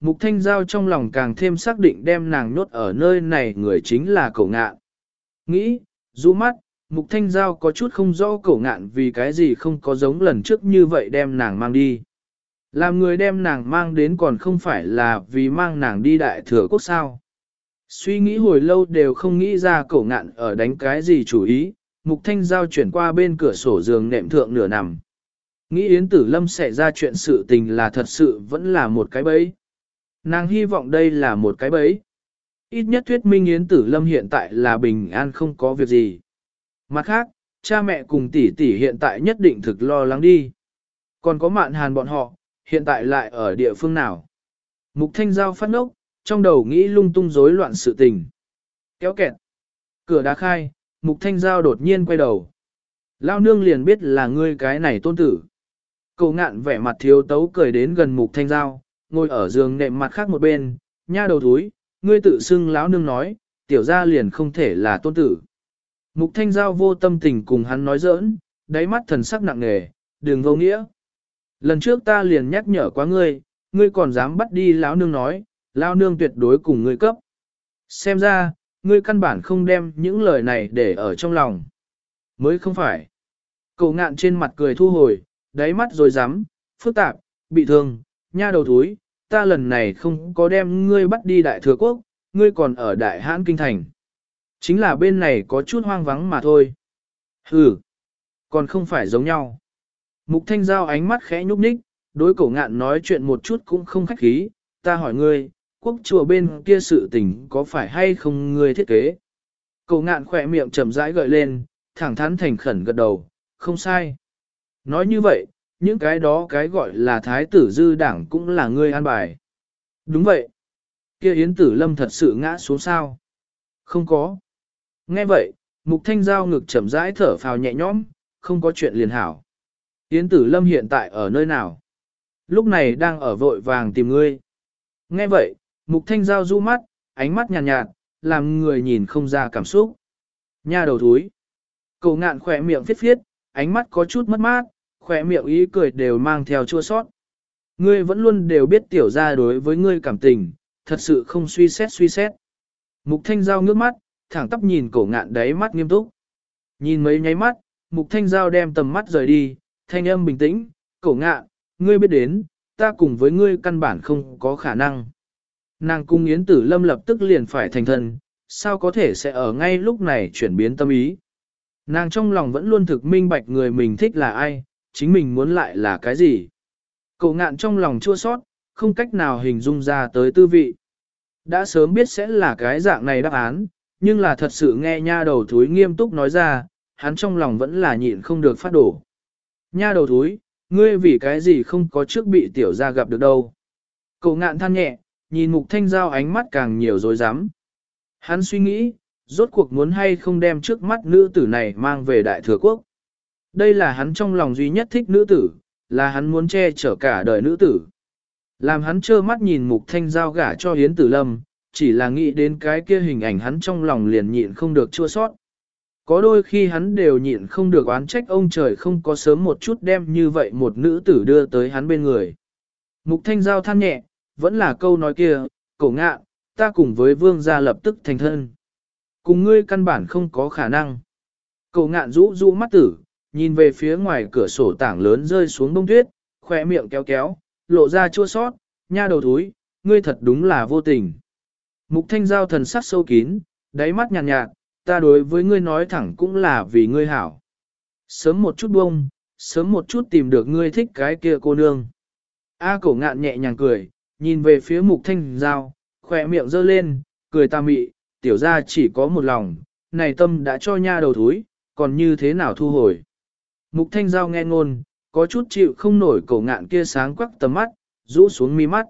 Mục Thanh Giao trong lòng càng thêm xác định đem nàng nhốt ở nơi này người chính là Cổ ngạn. Nghĩ, rũ mắt, Mục Thanh Giao có chút không rõ Cổ ngạn vì cái gì không có giống lần trước như vậy đem nàng mang đi. Làm người đem nàng mang đến còn không phải là vì mang nàng đi đại thừa quốc sao. Suy nghĩ hồi lâu đều không nghĩ ra Cổ ngạn ở đánh cái gì chủ ý, Mục Thanh Giao chuyển qua bên cửa sổ giường nệm thượng nửa nằm. Nghĩ Yến Tử Lâm sẽ ra chuyện sự tình là thật sự vẫn là một cái bẫy. Nàng hy vọng đây là một cái bẫy. Ít nhất thuyết minh Yến Tử Lâm hiện tại là bình an không có việc gì. Mặt khác, cha mẹ cùng tỷ tỷ hiện tại nhất định thực lo lắng đi. Còn có mạn hàn bọn họ, hiện tại lại ở địa phương nào? Mục Thanh Giao phát ngốc, trong đầu nghĩ lung tung rối loạn sự tình. Kéo kẹt. Cửa đá khai, Mục Thanh Giao đột nhiên quay đầu. Lao nương liền biết là ngươi cái này tôn tử. Cậu ngạn vẻ mặt thiếu tấu cười đến gần Mục Thanh Giao, ngồi ở giường nệm mặt khác một bên, nha đầu thúi, ngươi tự xưng lão nương nói, tiểu gia liền không thể là tôn tử. Mục Thanh Giao vô tâm tình cùng hắn nói giỡn, đáy mắt thần sắc nặng nề, đường vô nghĩa. Lần trước ta liền nhắc nhở quá ngươi, ngươi còn dám bắt đi lão nương nói, lão nương tuyệt đối cùng ngươi cấp. Xem ra, ngươi căn bản không đem những lời này để ở trong lòng. Mới không phải. Cậu ngạn trên mặt cười thu hồi, đáy mắt rồi dám, phức tạp, bị thương, nha đầu thúi, ta lần này không có đem ngươi bắt đi đại thừa quốc, ngươi còn ở đại hãn kinh thành. Chính là bên này có chút hoang vắng mà thôi. Ừ, còn không phải giống nhau. Mục thanh giao ánh mắt khẽ nhúc nhích, đối cổ ngạn nói chuyện một chút cũng không khách khí, ta hỏi ngươi, quốc chùa bên kia sự tình có phải hay không ngươi thiết kế? Cổ ngạn khỏe miệng chậm rãi gợi lên, thẳng thắn thành khẩn gật đầu, không sai. Nói như vậy, những cái đó cái gọi là thái tử dư đảng cũng là ngươi an bài. Đúng vậy. Kia Yến Tử Lâm thật sự ngã xuống sao? Không có. Nghe vậy, Mục Thanh Giao ngực chậm rãi thở phào nhẹ nhõm, không có chuyện liền hảo. Yến Tử Lâm hiện tại ở nơi nào? Lúc này đang ở vội vàng tìm ngươi. Nghe vậy, Mục Thanh Giao du mắt, ánh mắt nhàn nhạt, nhạt, làm người nhìn không ra cảm xúc. Nha đầu thúi. Cậu ngạn khỏe miệng phiết phiết, ánh mắt có chút mất mát, khỏe miệng ý cười đều mang theo chua sót. Ngươi vẫn luôn đều biết tiểu ra đối với ngươi cảm tình, thật sự không suy xét suy xét. Mục Thanh Giao ngước mắt, thẳng tắp nhìn cổ ngạn đáy mắt nghiêm túc. Nhìn mấy nháy mắt, Mục Thanh Giao đem tầm mắt rời đi, thanh âm bình tĩnh, cổ ngạn, ngươi biết đến, ta cùng với ngươi căn bản không có khả năng. Nàng cung Yến Tử Lâm lập tức liền phải thành thân, sao có thể sẽ ở ngay lúc này chuyển biến tâm ý. Nàng trong lòng vẫn luôn thực minh bạch người mình thích là ai, chính mình muốn lại là cái gì. Cậu ngạn trong lòng chua sót, không cách nào hình dung ra tới tư vị. Đã sớm biết sẽ là cái dạng này đáp án, nhưng là thật sự nghe nha đầu thúi nghiêm túc nói ra, hắn trong lòng vẫn là nhịn không được phát đổ. Nha đầu thúi, ngươi vì cái gì không có trước bị tiểu ra gặp được đâu. Cậu ngạn than nhẹ, nhìn mục thanh giao ánh mắt càng nhiều dối rắm Hắn suy nghĩ, rốt cuộc muốn hay không đem trước mắt nữ tử này mang về đại thừa quốc. Đây là hắn trong lòng duy nhất thích nữ tử, là hắn muốn che chở cả đời nữ tử. Làm hắn trơ mắt nhìn mục thanh giao gả cho hiến tử lâm, chỉ là nghĩ đến cái kia hình ảnh hắn trong lòng liền nhịn không được chua sót. Có đôi khi hắn đều nhịn không được oán trách ông trời không có sớm một chút đem như vậy một nữ tử đưa tới hắn bên người. Mục thanh giao than nhẹ, vẫn là câu nói kia, cổ ngạ, ta cùng với vương gia lập tức thành thân. Cùng ngươi căn bản không có khả năng. Cổ ngạn rũ rũ mắt tử, nhìn về phía ngoài cửa sổ tảng lớn rơi xuống bông tuyết, khỏe miệng kéo kéo, lộ ra chua sót, nha đầu thúi, ngươi thật đúng là vô tình. Mục thanh giao thần sắc sâu kín, đáy mắt nhàn nhạt, nhạt, ta đối với ngươi nói thẳng cũng là vì ngươi hảo. Sớm một chút bông, sớm một chút tìm được ngươi thích cái kia cô nương. A cổ ngạn nhẹ nhàng cười, nhìn về phía mục thanh giao, khỏe miệng giơ lên, cười ta mị, tiểu ra chỉ có một lòng, này tâm đã cho nha đầu thúi, còn như thế nào thu hồi. Mục thanh giao nghe ngôn, có chút chịu không nổi cổ ngạn kia sáng quắc tầm mắt, rũ xuống mi mắt.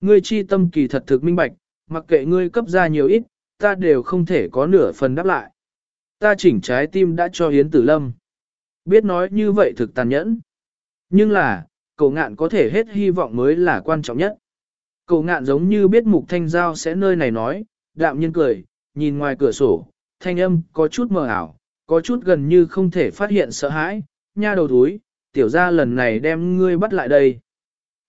Ngươi chi tâm kỳ thật thực minh bạch, mặc kệ ngươi cấp ra nhiều ít, ta đều không thể có nửa phần đáp lại. Ta chỉnh trái tim đã cho Hiến Tử Lâm. Biết nói như vậy thực tàn nhẫn. Nhưng là, cổ ngạn có thể hết hy vọng mới là quan trọng nhất. Cổ ngạn giống như biết mục thanh giao sẽ nơi này nói, đạm nhiên cười, nhìn ngoài cửa sổ, thanh âm có chút mờ ảo, có chút gần như không thể phát hiện sợ hãi, nha đầu túi, tiểu ra lần này đem ngươi bắt lại đây.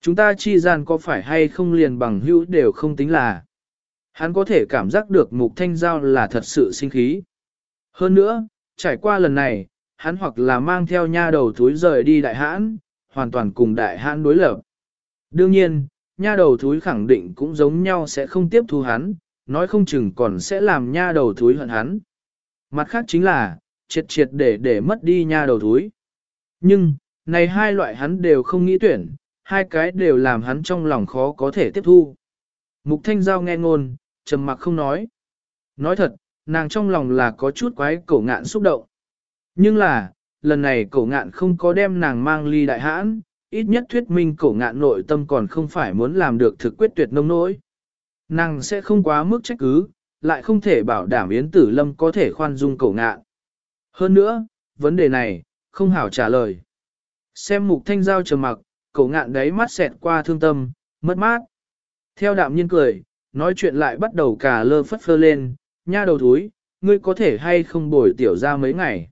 Chúng ta chi gian có phải hay không liền bằng hữu đều không tính là. Hắn có thể cảm giác được mục thanh giao là thật sự sinh khí. Hơn nữa, trải qua lần này, hắn hoặc là mang theo nha đầu thúi rời đi đại hãn, hoàn toàn cùng đại hãn đối lập. Đương nhiên, nha đầu thúi khẳng định cũng giống nhau sẽ không tiếp thu hắn, nói không chừng còn sẽ làm nha đầu thúi hận hắn. Mặt khác chính là, triệt triệt để để mất đi nha đầu thúi. Nhưng, này hai loại hắn đều không nghĩ tuyển, hai cái đều làm hắn trong lòng khó có thể tiếp thu. Mục Thanh Giao nghe ngôn, trầm mặc không nói. Nói thật, nàng trong lòng là có chút quái cổ ngạn xúc động. Nhưng là, lần này cổ ngạn không có đem nàng mang ly đại hãn, ít nhất thuyết minh cổ ngạn nội tâm còn không phải muốn làm được thực quyết tuyệt nông nỗi. Nàng sẽ không quá mức trách cứ, lại không thể bảo đảm Yến Tử Lâm có thể khoan dung cổ ngạn. Hơn nữa, vấn đề này, không hảo trả lời. Xem mục thanh giao trầm mặc, cậu ngạn đấy mắt xẹt qua thương tâm, mất mát. Theo đạm nhiên cười, nói chuyện lại bắt đầu cả lơ phất phơ lên, nha đầu thúi, ngươi có thể hay không bồi tiểu ra mấy ngày.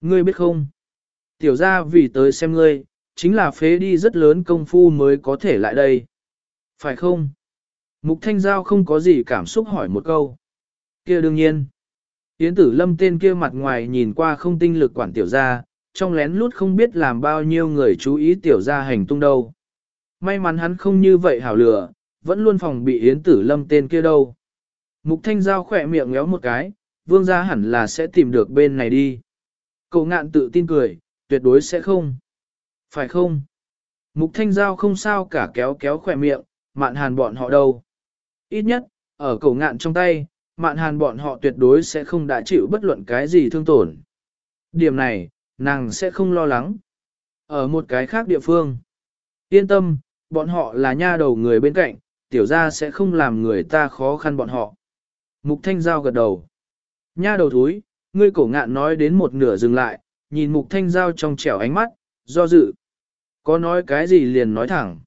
Ngươi biết không? Tiểu ra vì tới xem ngươi, chính là phế đi rất lớn công phu mới có thể lại đây. Phải không? Mục Thanh Giao không có gì cảm xúc hỏi một câu. kia đương nhiên. Yến tử lâm tên kia mặt ngoài nhìn qua không tinh lực quản tiểu gia, trong lén lút không biết làm bao nhiêu người chú ý tiểu gia hành tung đâu. May mắn hắn không như vậy hảo lửa, vẫn luôn phòng bị Yến tử lâm tên kia đâu. Mục Thanh Giao khỏe miệng ngéo một cái, vương gia hẳn là sẽ tìm được bên này đi. Cậu ngạn tự tin cười, tuyệt đối sẽ không. Phải không? Mục Thanh Giao không sao cả kéo kéo khỏe miệng, mạn hàn bọn họ đâu. Ít nhất, ở cổ ngạn trong tay, mạn hàn bọn họ tuyệt đối sẽ không đã chịu bất luận cái gì thương tổn. Điểm này, nàng sẽ không lo lắng. Ở một cái khác địa phương, yên tâm, bọn họ là nha đầu người bên cạnh, tiểu gia sẽ không làm người ta khó khăn bọn họ. Mục Thanh Giao gật đầu. Nha đầu thúi, ngươi cổ ngạn nói đến một nửa dừng lại, nhìn Mục Thanh Giao trong trẻo ánh mắt, do dự. Có nói cái gì liền nói thẳng.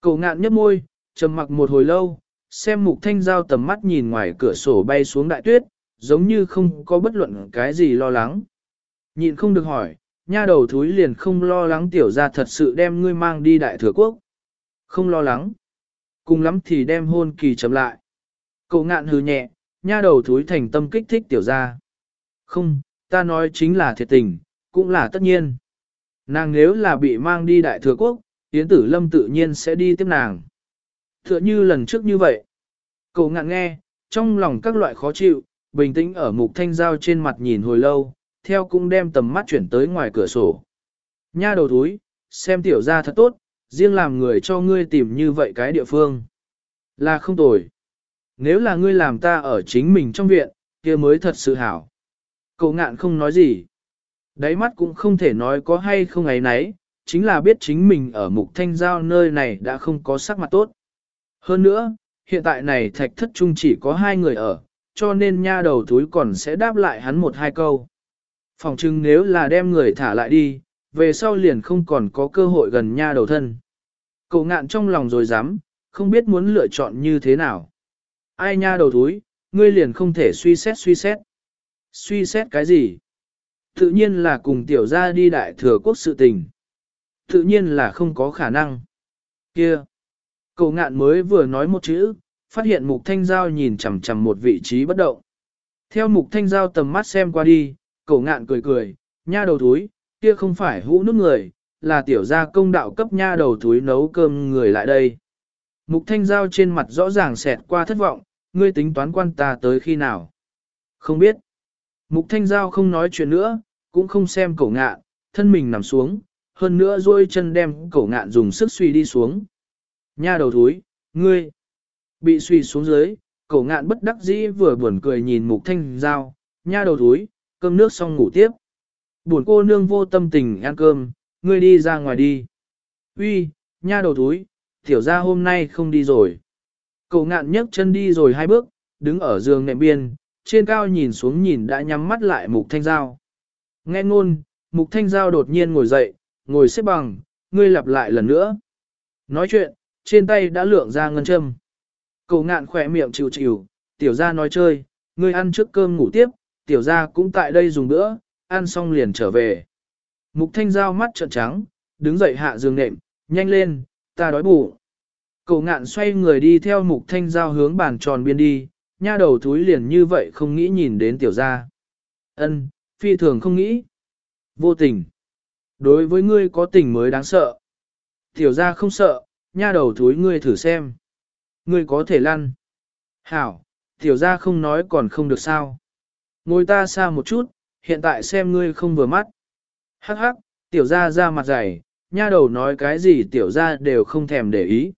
Cổ ngạn nhấp môi, trầm mặc một hồi lâu, xem mục thanh giao tầm mắt nhìn ngoài cửa sổ bay xuống đại tuyết, giống như không có bất luận cái gì lo lắng. Nhịn không được hỏi, nha đầu thúi liền không lo lắng tiểu ra thật sự đem ngươi mang đi đại thừa quốc. Không lo lắng. Cùng lắm thì đem hôn kỳ chấm lại. Cậu ngạn hừ nhẹ, nha đầu thúi thành tâm kích thích tiểu ra. Không, ta nói chính là thiệt tình, cũng là tất nhiên. Nàng nếu là bị mang đi đại thừa quốc, Yến Tử Lâm tự nhiên sẽ đi tiếp nàng. Tựa như lần trước như vậy. Cậu ngạn nghe, trong lòng các loại khó chịu, bình tĩnh ở mục thanh giao trên mặt nhìn hồi lâu, theo cũng đem tầm mắt chuyển tới ngoài cửa sổ. Nha đầu túi, xem tiểu ra thật tốt, riêng làm người cho ngươi tìm như vậy cái địa phương. Là không tồi. Nếu là ngươi làm ta ở chính mình trong viện, kia mới thật sự hảo. Cậu ngạn không nói gì. Đáy mắt cũng không thể nói có hay không ấy nấy, chính là biết chính mình ở mục thanh giao nơi này đã không có sắc mặt tốt. Hơn nữa, hiện tại này thạch thất trung chỉ có hai người ở, cho nên nha đầu túi còn sẽ đáp lại hắn một hai câu. Phòng chừng nếu là đem người thả lại đi, về sau liền không còn có cơ hội gần nha đầu thân. Cậu ngạn trong lòng rồi dám, không biết muốn lựa chọn như thế nào. Ai nha đầu túi, ngươi liền không thể suy xét suy xét. Suy xét cái gì? Tự nhiên là cùng tiểu gia đi đại thừa quốc sự tình. Tự nhiên là không có khả năng. Kia! Cậu ngạn mới vừa nói một chữ, phát hiện mục thanh giao nhìn chằm chằm một vị trí bất động. Theo mục thanh giao tầm mắt xem qua đi, cậu ngạn cười cười, nha đầu túi, kia không phải hũ nước người, là tiểu gia công đạo cấp nha đầu túi nấu cơm người lại đây. Mục thanh giao trên mặt rõ ràng xẹt qua thất vọng, ngươi tính toán quan ta tới khi nào. Không biết. Mục thanh giao không nói chuyện nữa, cũng không xem cậu ngạn, thân mình nằm xuống, hơn nữa duỗi chân đem cậu ngạn dùng sức suy đi xuống. Nha đầu thúi, ngươi, bị suy xuống dưới, cổ ngạn bất đắc dĩ vừa buồn cười nhìn mục thanh giao, nha đầu thúi, cơm nước xong ngủ tiếp. Buồn cô nương vô tâm tình ăn cơm, ngươi đi ra ngoài đi. Uy, nha đầu thúi, tiểu ra hôm nay không đi rồi. Cổ ngạn nhấc chân đi rồi hai bước, đứng ở giường nệm biên, trên cao nhìn xuống nhìn đã nhắm mắt lại mục thanh giao. Nghe ngôn, mục thanh giao đột nhiên ngồi dậy, ngồi xếp bằng, ngươi lặp lại lần nữa. Nói chuyện, trên tay đã lượng ra ngân châm. cậu ngạn khỏe miệng chịu chịu, tiểu gia nói chơi, ngươi ăn trước cơm ngủ tiếp, tiểu gia cũng tại đây dùng bữa, ăn xong liền trở về. Mục thanh giao mắt trợn trắng, đứng dậy hạ giường nệm, nhanh lên, ta đói bụng. Cậu ngạn xoay người đi theo mục thanh giao hướng bàn tròn biên đi, nha đầu thúi liền như vậy không nghĩ nhìn đến tiểu gia. Ân, phi thường không nghĩ. Vô tình. Đối với ngươi có tình mới đáng sợ. Tiểu gia không sợ, nha đầu thối ngươi thử xem. Ngươi có thể lăn. Hảo, tiểu gia không nói còn không được sao. Ngồi ta xa một chút, hiện tại xem ngươi không vừa mắt. Hắc hắc, tiểu gia ra mặt dày, nha đầu nói cái gì tiểu gia đều không thèm để ý.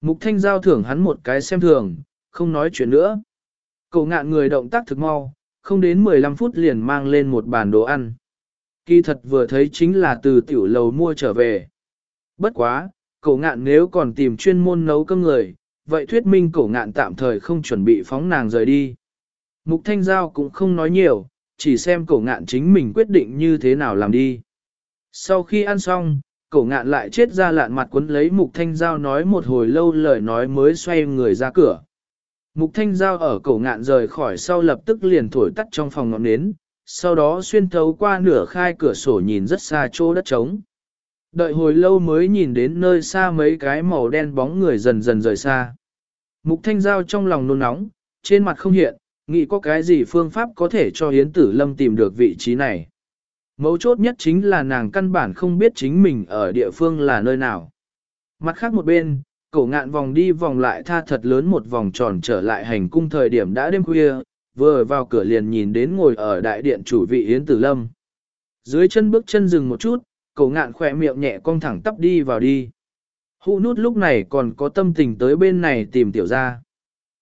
Mục thanh giao thưởng hắn một cái xem thường, không nói chuyện nữa. Cậu ngạn người động tác thực mau, không đến 15 phút liền mang lên một bàn đồ ăn. Kỳ thật vừa thấy chính là từ tiểu lầu mua trở về. Bất quá, Cổ ngạn nếu còn tìm chuyên môn nấu cơm người, vậy thuyết minh Cổ ngạn tạm thời không chuẩn bị phóng nàng rời đi. Mục Thanh Giao cũng không nói nhiều, chỉ xem Cổ ngạn chính mình quyết định như thế nào làm đi. Sau khi ăn xong, Cổ ngạn lại chết ra lạn mặt quấn lấy Mục Thanh Giao nói một hồi lâu lời nói mới xoay người ra cửa. Mục Thanh Giao ở Cổ ngạn rời khỏi sau lập tức liền thổi tắt trong phòng ngọn nến, sau đó xuyên thấu qua nửa khai cửa sổ nhìn rất xa chỗ đất trống. Đợi hồi lâu mới nhìn đến nơi xa mấy cái màu đen bóng người dần dần rời xa. Mục Thanh Giao trong lòng nôn nóng, trên mặt không hiện, nghĩ có cái gì phương pháp có thể cho Yến Tử Lâm tìm được vị trí này. Mấu chốt nhất chính là nàng căn bản không biết chính mình ở địa phương là nơi nào. Mặt khác một bên, cổ ngạn vòng đi vòng lại tha thật lớn một vòng tròn trở lại hành cung thời điểm đã đêm khuya, vừa vào cửa liền nhìn đến ngồi ở đại điện chủ vị Yến Tử Lâm. Dưới chân bước chân dừng một chút, cổ ngạn khỏe miệng nhẹ cong thẳng tắp đi vào đi. Hụ nút lúc này còn có tâm tình tới bên này tìm tiểu ra.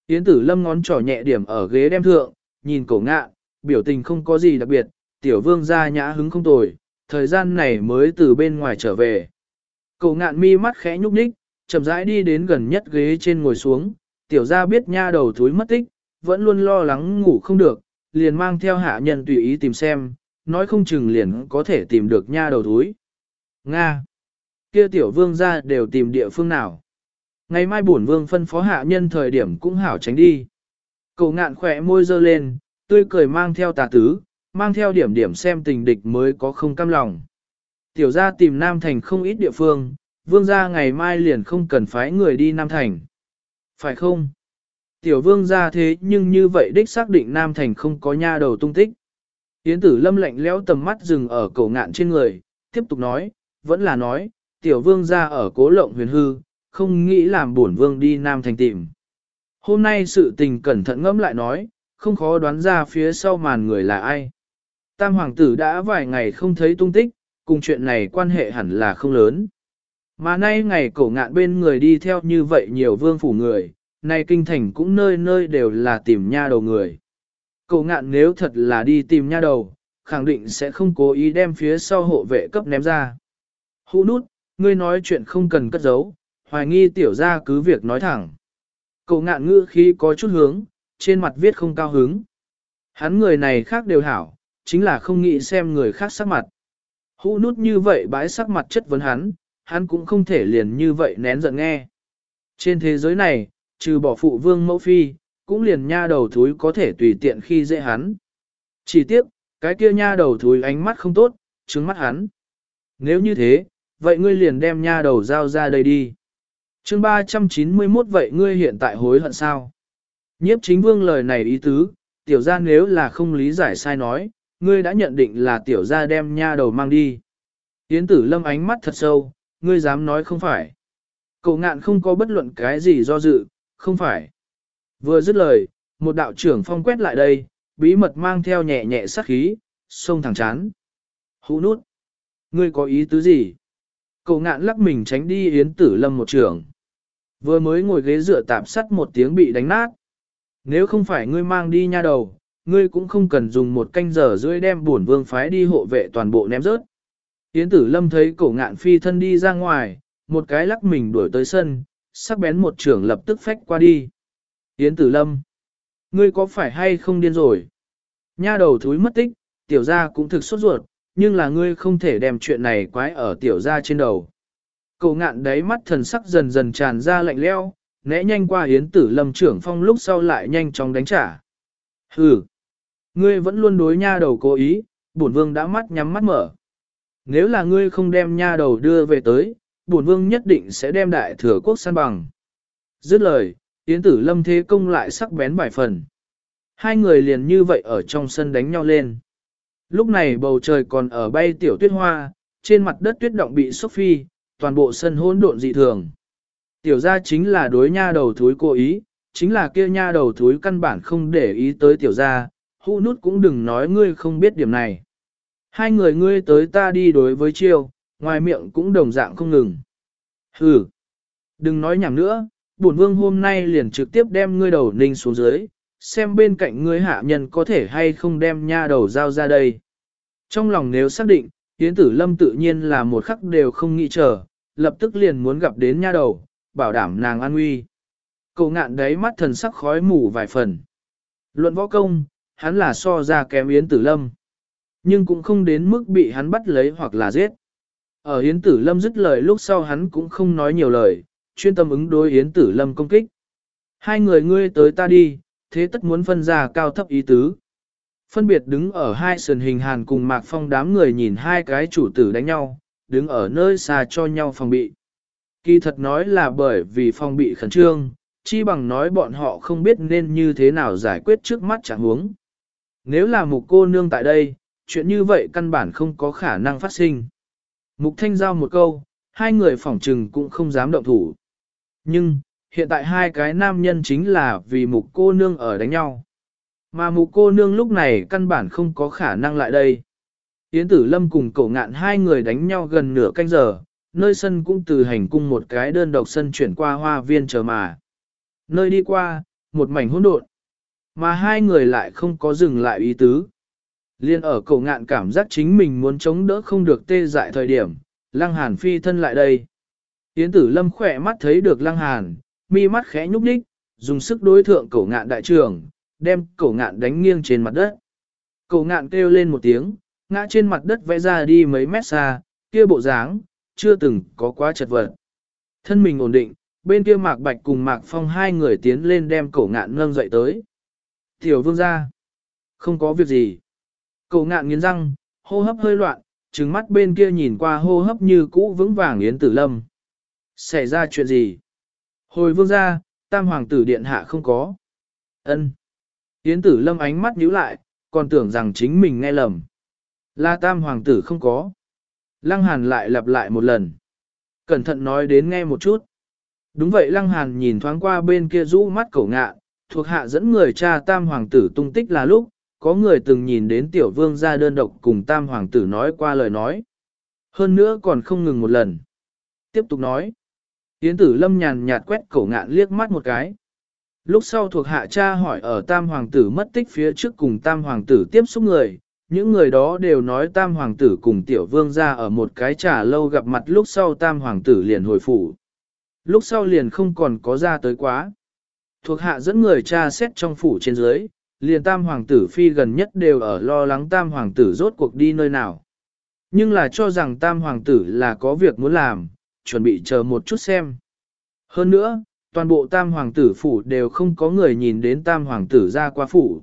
Yến Tử Lâm ngón trỏ nhẹ điểm ở ghế đem thượng, nhìn cổ ngạn, biểu tình không có gì đặc biệt, tiểu vương ra nhã hứng không tồi, thời gian này mới từ bên ngoài trở về. Cổ ngạn mi mắt khẽ nhúc nhích, chậm rãi đi đến gần nhất ghế trên ngồi xuống, tiểu ra biết nha đầu thúi mất tích, vẫn luôn lo lắng ngủ không được, liền mang theo hạ nhân tùy ý tìm xem, nói không chừng liền có thể tìm được nha đầu thúi. Nga! kia tiểu vương ra đều tìm địa phương nào? Ngày mai bổn vương phân phó hạ nhân thời điểm cũng hảo tránh đi. Cậu ngạn khỏe môi dơ lên, tươi cười mang theo tà tứ, mang theo điểm điểm xem tình địch mới có không cam lòng. Tiểu ra tìm Nam Thành không ít địa phương, vương gia ngày mai liền không cần phái người đi Nam Thành. Phải không? Tiểu vương gia thế nhưng như vậy đích xác định Nam Thành không có nha đầu tung tích. Yến tử lâm lạnh lẽo tầm mắt dừng ở cổ ngạn trên người, tiếp tục nói, vẫn là nói, tiểu vương gia ở cố lộng huyền hư, không nghĩ làm bổn vương đi Nam Thành tìm. Hôm nay sự tình cẩn thận ngẫm lại nói, không khó đoán ra phía sau màn người là ai. Tam hoàng tử đã vài ngày không thấy tung tích, cùng chuyện này quan hệ hẳn là không lớn. Mà nay ngày cổ ngạn bên người đi theo như vậy nhiều vương phủ người, nay kinh thành cũng nơi nơi đều là tìm nha đầu người. Cổ ngạn nếu thật là đi tìm nha đầu, khẳng định sẽ không cố ý đem phía sau hộ vệ cấp ném ra. Hũ nút, ngươi nói chuyện không cần cất giấu, hoài nghi tiểu ra cứ việc nói thẳng. Cậu ngạn ngữ khi có chút hướng, trên mặt viết không cao hứng. Hắn người này khác đều hảo, chính là không nghĩ xem người khác sắc mặt. Hũ nút như vậy bãi sắc mặt chất vấn hắn, hắn cũng không thể liền như vậy nén giận nghe. Trên thế giới này, trừ bỏ phụ vương mẫu phi, cũng liền nha đầu thúi có thể tùy tiện khi dễ hắn. Chỉ tiếc, cái kia nha đầu thúi ánh mắt không tốt, trứng mắt hắn. Nếu như thế, vậy ngươi liền đem nha đầu giao ra đây đi. chương 391 vậy ngươi hiện tại hối hận sao? Nhiếp chính vương lời này ý tứ, tiểu gia nếu là không lý giải sai nói, ngươi đã nhận định là tiểu gia đem nha đầu mang đi. Yến tử lâm ánh mắt thật sâu, ngươi dám nói không phải. Cậu ngạn không có bất luận cái gì do dự, không phải. Vừa dứt lời, một đạo trưởng phong quét lại đây, bí mật mang theo nhẹ nhẹ sát khí, sông thẳng chán. Hú nút. Ngươi có ý tứ gì? Cậu ngạn lắc mình tránh đi yến tử lâm một trường. Vừa mới ngồi ghế dựa tạp sắt một tiếng bị đánh nát. Nếu không phải ngươi mang đi nha đầu, ngươi cũng không cần dùng một canh giờ rưỡi đem bổn vương phái đi hộ vệ toàn bộ ném rớt. Yến tử lâm thấy cổ ngạn phi thân đi ra ngoài, một cái lắc mình đuổi tới sân, sắc bén một trưởng lập tức phách qua đi. Yến tử lâm, ngươi có phải hay không điên rồi? Nha đầu thúi mất tích, tiểu gia cũng thực sốt ruột, nhưng là ngươi không thể đem chuyện này quái ở tiểu gia trên đầu. Cậu ngạn đáy mắt thần sắc dần dần tràn ra lạnh leo, né nhanh qua hiến tử lâm trưởng phong lúc sau lại nhanh chóng đánh trả. Hừ, ngươi vẫn luôn đối nha đầu cố ý, bổn vương đã mắt nhắm mắt mở. Nếu là ngươi không đem nha đầu đưa về tới, bổn vương nhất định sẽ đem đại thừa quốc san bằng. Dứt lời, Yến tử lâm thế công lại sắc bén vài phần. Hai người liền như vậy ở trong sân đánh nhau lên. Lúc này bầu trời còn ở bay tiểu tuyết hoa, trên mặt đất tuyết động bị sốc phi, toàn bộ sân hỗn độn dị thường. Tiểu gia chính là đối nha đầu thúi cố ý, chính là kia nha đầu thúi căn bản không để ý tới tiểu gia, hũ nút cũng đừng nói ngươi không biết điểm này. Hai người ngươi tới ta đi đối với chiêu, ngoài miệng cũng đồng dạng không ngừng. Hừ, đừng nói nhảm nữa, bổn vương hôm nay liền trực tiếp đem ngươi đầu ninh xuống dưới, xem bên cạnh ngươi hạ nhân có thể hay không đem nha đầu giao ra đây. Trong lòng nếu xác định, Yến Tử Lâm tự nhiên là một khắc đều không nghĩ chờ, lập tức liền muốn gặp đến nha đầu, bảo đảm nàng an nguy. Cậu ngạn đấy mắt thần sắc khói mù vài phần. Luận võ công, hắn là so ra kém Yến Tử Lâm. Nhưng cũng không đến mức bị hắn bắt lấy hoặc là giết. Ở Yến Tử Lâm dứt lời lúc sau hắn cũng không nói nhiều lời, chuyên tâm ứng đối Yến Tử Lâm công kích. Hai người ngươi tới ta đi, thế tất muốn phân ra cao thấp ý tứ. Phân biệt đứng ở hai sườn hình hàn cùng Mạc Phong đám người nhìn hai cái chủ tử đánh nhau, đứng ở nơi xa cho nhau phòng bị. Kỳ thật nói là bởi vì phòng bị khẩn trương, chi bằng nói bọn họ không biết nên như thế nào giải quyết trước mắt chẳng huống. Nếu là mục cô nương tại đây, chuyện như vậy căn bản không có khả năng phát sinh. Mục thanh giao một câu, hai người phỏng trừng cũng không dám động thủ. Nhưng, hiện tại hai cái nam nhân chính là vì mục cô nương ở đánh nhau. Mà mục cô nương lúc này căn bản không có khả năng lại đây. Yến tử lâm cùng cậu ngạn hai người đánh nhau gần nửa canh giờ, nơi sân cũng từ hành cung một cái đơn độc sân chuyển qua hoa viên chờ mà. Nơi đi qua, một mảnh hỗn độn, mà hai người lại không có dừng lại ý tứ. Liên ở cậu ngạn cảm giác chính mình muốn chống đỡ không được tê dại thời điểm, lăng hàn phi thân lại đây. Yến tử lâm khỏe mắt thấy được lăng hàn, mi mắt khẽ nhúc nhích, dùng sức đối thượng cổ ngạn đại trưởng, đem cổ ngạn đánh nghiêng trên mặt đất. Cổ ngạn kêu lên một tiếng, ngã trên mặt đất vẽ ra đi mấy mét xa, kia bộ dáng, chưa từng có quá chật vật. Thân mình ổn định, bên kia Mạc Bạch cùng Mạc Phong hai người tiến lên đem cổ ngạn nâng dậy tới. Tiểu vương ra. Không có việc gì. Cổ ngạn nghiến răng, hô hấp hơi loạn, trừng mắt bên kia nhìn qua hô hấp như cũ vững vàng Yến Tử Lâm. Xảy ra chuyện gì? Hồi vương ra, tam hoàng tử điện hạ không có. ân Yến Tử Lâm ánh mắt nhíu lại, còn tưởng rằng chính mình nghe lầm. Là tam hoàng tử không có. Lăng Hàn lại lặp lại một lần. Cẩn thận nói đến nghe một chút. Đúng vậy Lăng Hàn nhìn thoáng qua bên kia rũ mắt cổ ngạ, thuộc hạ dẫn người cha tam hoàng tử tung tích là lúc, có người từng nhìn đến tiểu vương ra đơn độc cùng tam hoàng tử nói qua lời nói. Hơn nữa còn không ngừng một lần. Tiếp tục nói. Yến tử lâm nhàn nhạt quét cổ ngạn liếc mắt một cái. Lúc sau thuộc hạ cha hỏi ở tam hoàng tử mất tích phía trước cùng tam hoàng tử tiếp xúc người, những người đó đều nói tam hoàng tử cùng tiểu vương ra ở một cái trà lâu gặp mặt lúc sau tam hoàng tử liền hồi phủ. Lúc sau liền không còn có ra tới quá. Thuộc hạ dẫn người cha xét trong phủ trên dưới, liền tam hoàng tử phi gần nhất đều ở lo lắng tam hoàng tử rốt cuộc đi nơi nào. Nhưng là cho rằng tam hoàng tử là có việc muốn làm, chuẩn bị chờ một chút xem. Hơn nữa, toàn bộ tam hoàng tử phủ đều không có người nhìn đến tam hoàng tử ra qua phủ.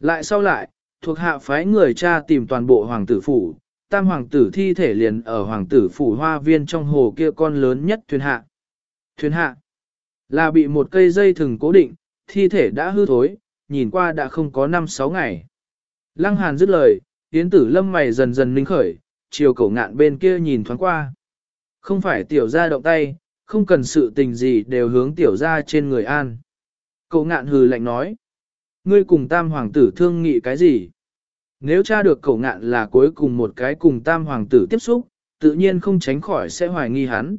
Lại sau lại, thuộc hạ phái người cha tìm toàn bộ hoàng tử phủ, tam hoàng tử thi thể liền ở hoàng tử phủ hoa viên trong hồ kia con lớn nhất thuyền hạ. Thuyền hạ là bị một cây dây thừng cố định, thi thể đã hư thối, nhìn qua đã không có 5-6 ngày. Lăng hàn dứt lời, tiến tử lâm mày dần dần ninh khởi, chiều cổ ngạn bên kia nhìn thoáng qua. Không phải tiểu gia động tay, không cần sự tình gì đều hướng tiểu gia trên người an. Cậu ngạn hừ lạnh nói. Ngươi cùng tam hoàng tử thương nghị cái gì? Nếu tra được cậu ngạn là cuối cùng một cái cùng tam hoàng tử tiếp xúc, tự nhiên không tránh khỏi sẽ hoài nghi hắn.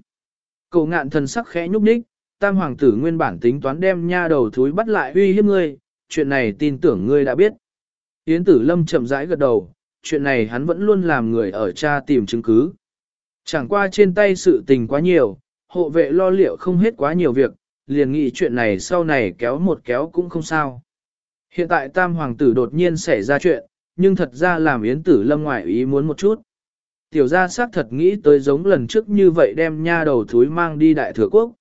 Cậu ngạn thần sắc khẽ nhúc nhích, tam hoàng tử nguyên bản tính toán đem nha đầu thúi bắt lại uy hiếp ngươi, chuyện này tin tưởng ngươi đã biết. Yến tử lâm chậm rãi gật đầu, chuyện này hắn vẫn luôn làm người ở cha tìm chứng cứ. Chẳng qua trên tay sự tình quá nhiều, hộ vệ lo liệu không hết quá nhiều việc, liền nghĩ chuyện này sau này kéo một kéo cũng không sao. Hiện tại tam hoàng tử đột nhiên xảy ra chuyện, nhưng thật ra làm yến tử lâm ngoại ý muốn một chút. Tiểu gia xác thật nghĩ tới giống lần trước như vậy đem nha đầu thúi mang đi đại thừa quốc.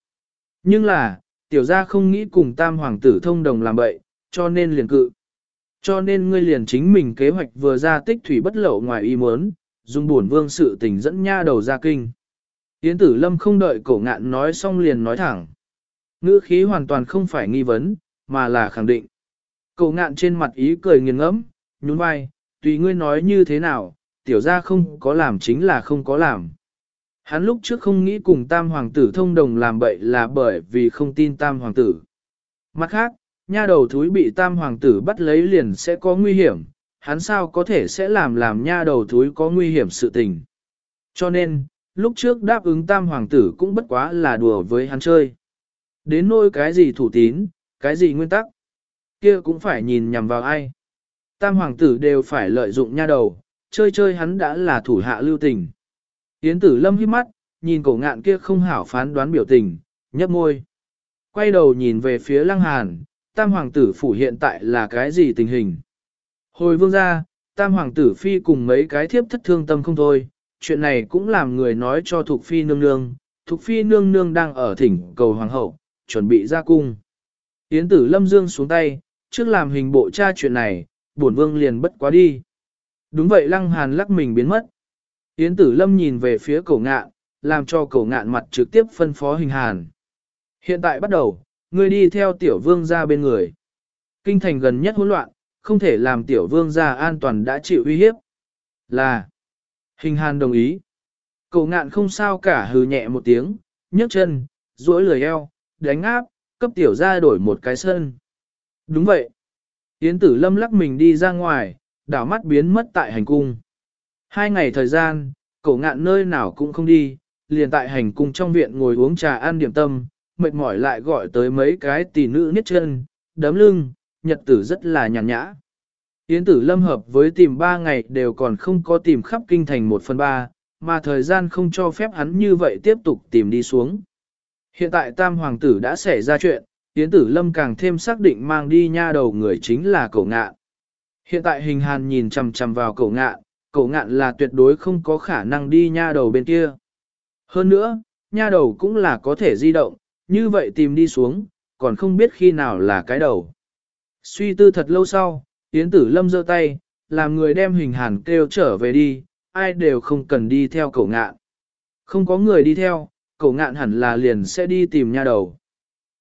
Nhưng là, tiểu gia không nghĩ cùng tam hoàng tử thông đồng làm bậy, cho nên liền cự. Cho nên ngươi liền chính mình kế hoạch vừa ra tích thủy bất lậu ngoài ý muốn, dùng buồn vương sự tình dẫn nha đầu ra kinh. Yến tử lâm không đợi cổ ngạn nói xong liền nói thẳng. Ngữ khí hoàn toàn không phải nghi vấn, mà là khẳng định. Cổ ngạn trên mặt ý cười nghiền ngẫm, nhún vai, tùy ngươi nói như thế nào, tiểu ra không có làm chính là không có làm. Hắn lúc trước không nghĩ cùng tam hoàng tử thông đồng làm bậy là bởi vì không tin tam hoàng tử. Mặt khác, nha đầu thúi bị tam hoàng tử bắt lấy liền sẽ có nguy hiểm, hắn sao có thể sẽ làm làm nha đầu thúi có nguy hiểm sự tình. Cho nên, lúc trước đáp ứng tam hoàng tử cũng bất quá là đùa với hắn chơi. Đến nỗi cái gì thủ tín, cái gì nguyên tắc, kia cũng phải nhìn nhằm vào ai. Tam hoàng tử đều phải lợi dụng nha đầu, chơi chơi hắn đã là thủ hạ lưu tình. Yến tử lâm hít mắt, nhìn cổ ngạn kia không hảo phán đoán biểu tình, nhấp môi. Quay đầu nhìn về phía lăng hàn, tam hoàng tử phủ hiện tại là cái gì tình hình. Hồi vương ra, tam hoàng tử phi cùng mấy cái thiếp thất thương tâm không thôi, chuyện này cũng làm người nói cho Thục phi nương nương, Thục phi nương nương đang ở thỉnh cầu hoàng hậu, chuẩn bị ra cung. Yến tử lâm dương xuống tay, trước làm hình bộ tra chuyện này, bổn vương liền bất quá đi. Đúng vậy lăng hàn lắc mình biến mất. Yến tử lâm nhìn về phía cổ ngạn, làm cho cổ ngạn mặt trực tiếp phân phó hình hàn. Hiện tại bắt đầu, ngươi đi theo tiểu vương ra bên người. Kinh thành gần nhất hỗn loạn, không thể làm tiểu vương gia an toàn đã chịu uy hiếp. Là, hình hàn đồng ý. cậu ngạn không sao cả hừ nhẹ một tiếng, nhấc chân, duỗi lười eo, đánh áp, cấp tiểu ra đổi một cái sân. Đúng vậy. Yến tử lâm lắc mình đi ra ngoài, đảo mắt biến mất tại hành cung. Hai ngày thời gian, cậu ngạn nơi nào cũng không đi, liền tại hành cung trong viện ngồi uống trà ăn điểm tâm, mệt mỏi lại gọi tới mấy cái tỷ nữ niết chân, đấm lưng, nhật tử rất là nhàn nhã. Yến tử lâm hợp với tìm ba ngày đều còn không có tìm khắp kinh thành một phần ba, mà thời gian không cho phép hắn như vậy tiếp tục tìm đi xuống. Hiện tại tam hoàng tử đã xảy ra chuyện, Yến tử lâm càng thêm xác định mang đi nha đầu người chính là cổ ngạn. Hiện tại hình hàn nhìn chằm chằm vào cổ ngạn, cổ ngạn là tuyệt đối không có khả năng đi nha đầu bên kia. Hơn nữa, nha đầu cũng là có thể di động, như vậy tìm đi xuống, còn không biết khi nào là cái đầu. Suy tư thật lâu sau, Yến Tử Lâm giơ tay, làm người đem hình hàn kêu trở về đi, ai đều không cần đi theo cổ ngạn. Không có người đi theo, cổ ngạn hẳn là liền sẽ đi tìm nha đầu.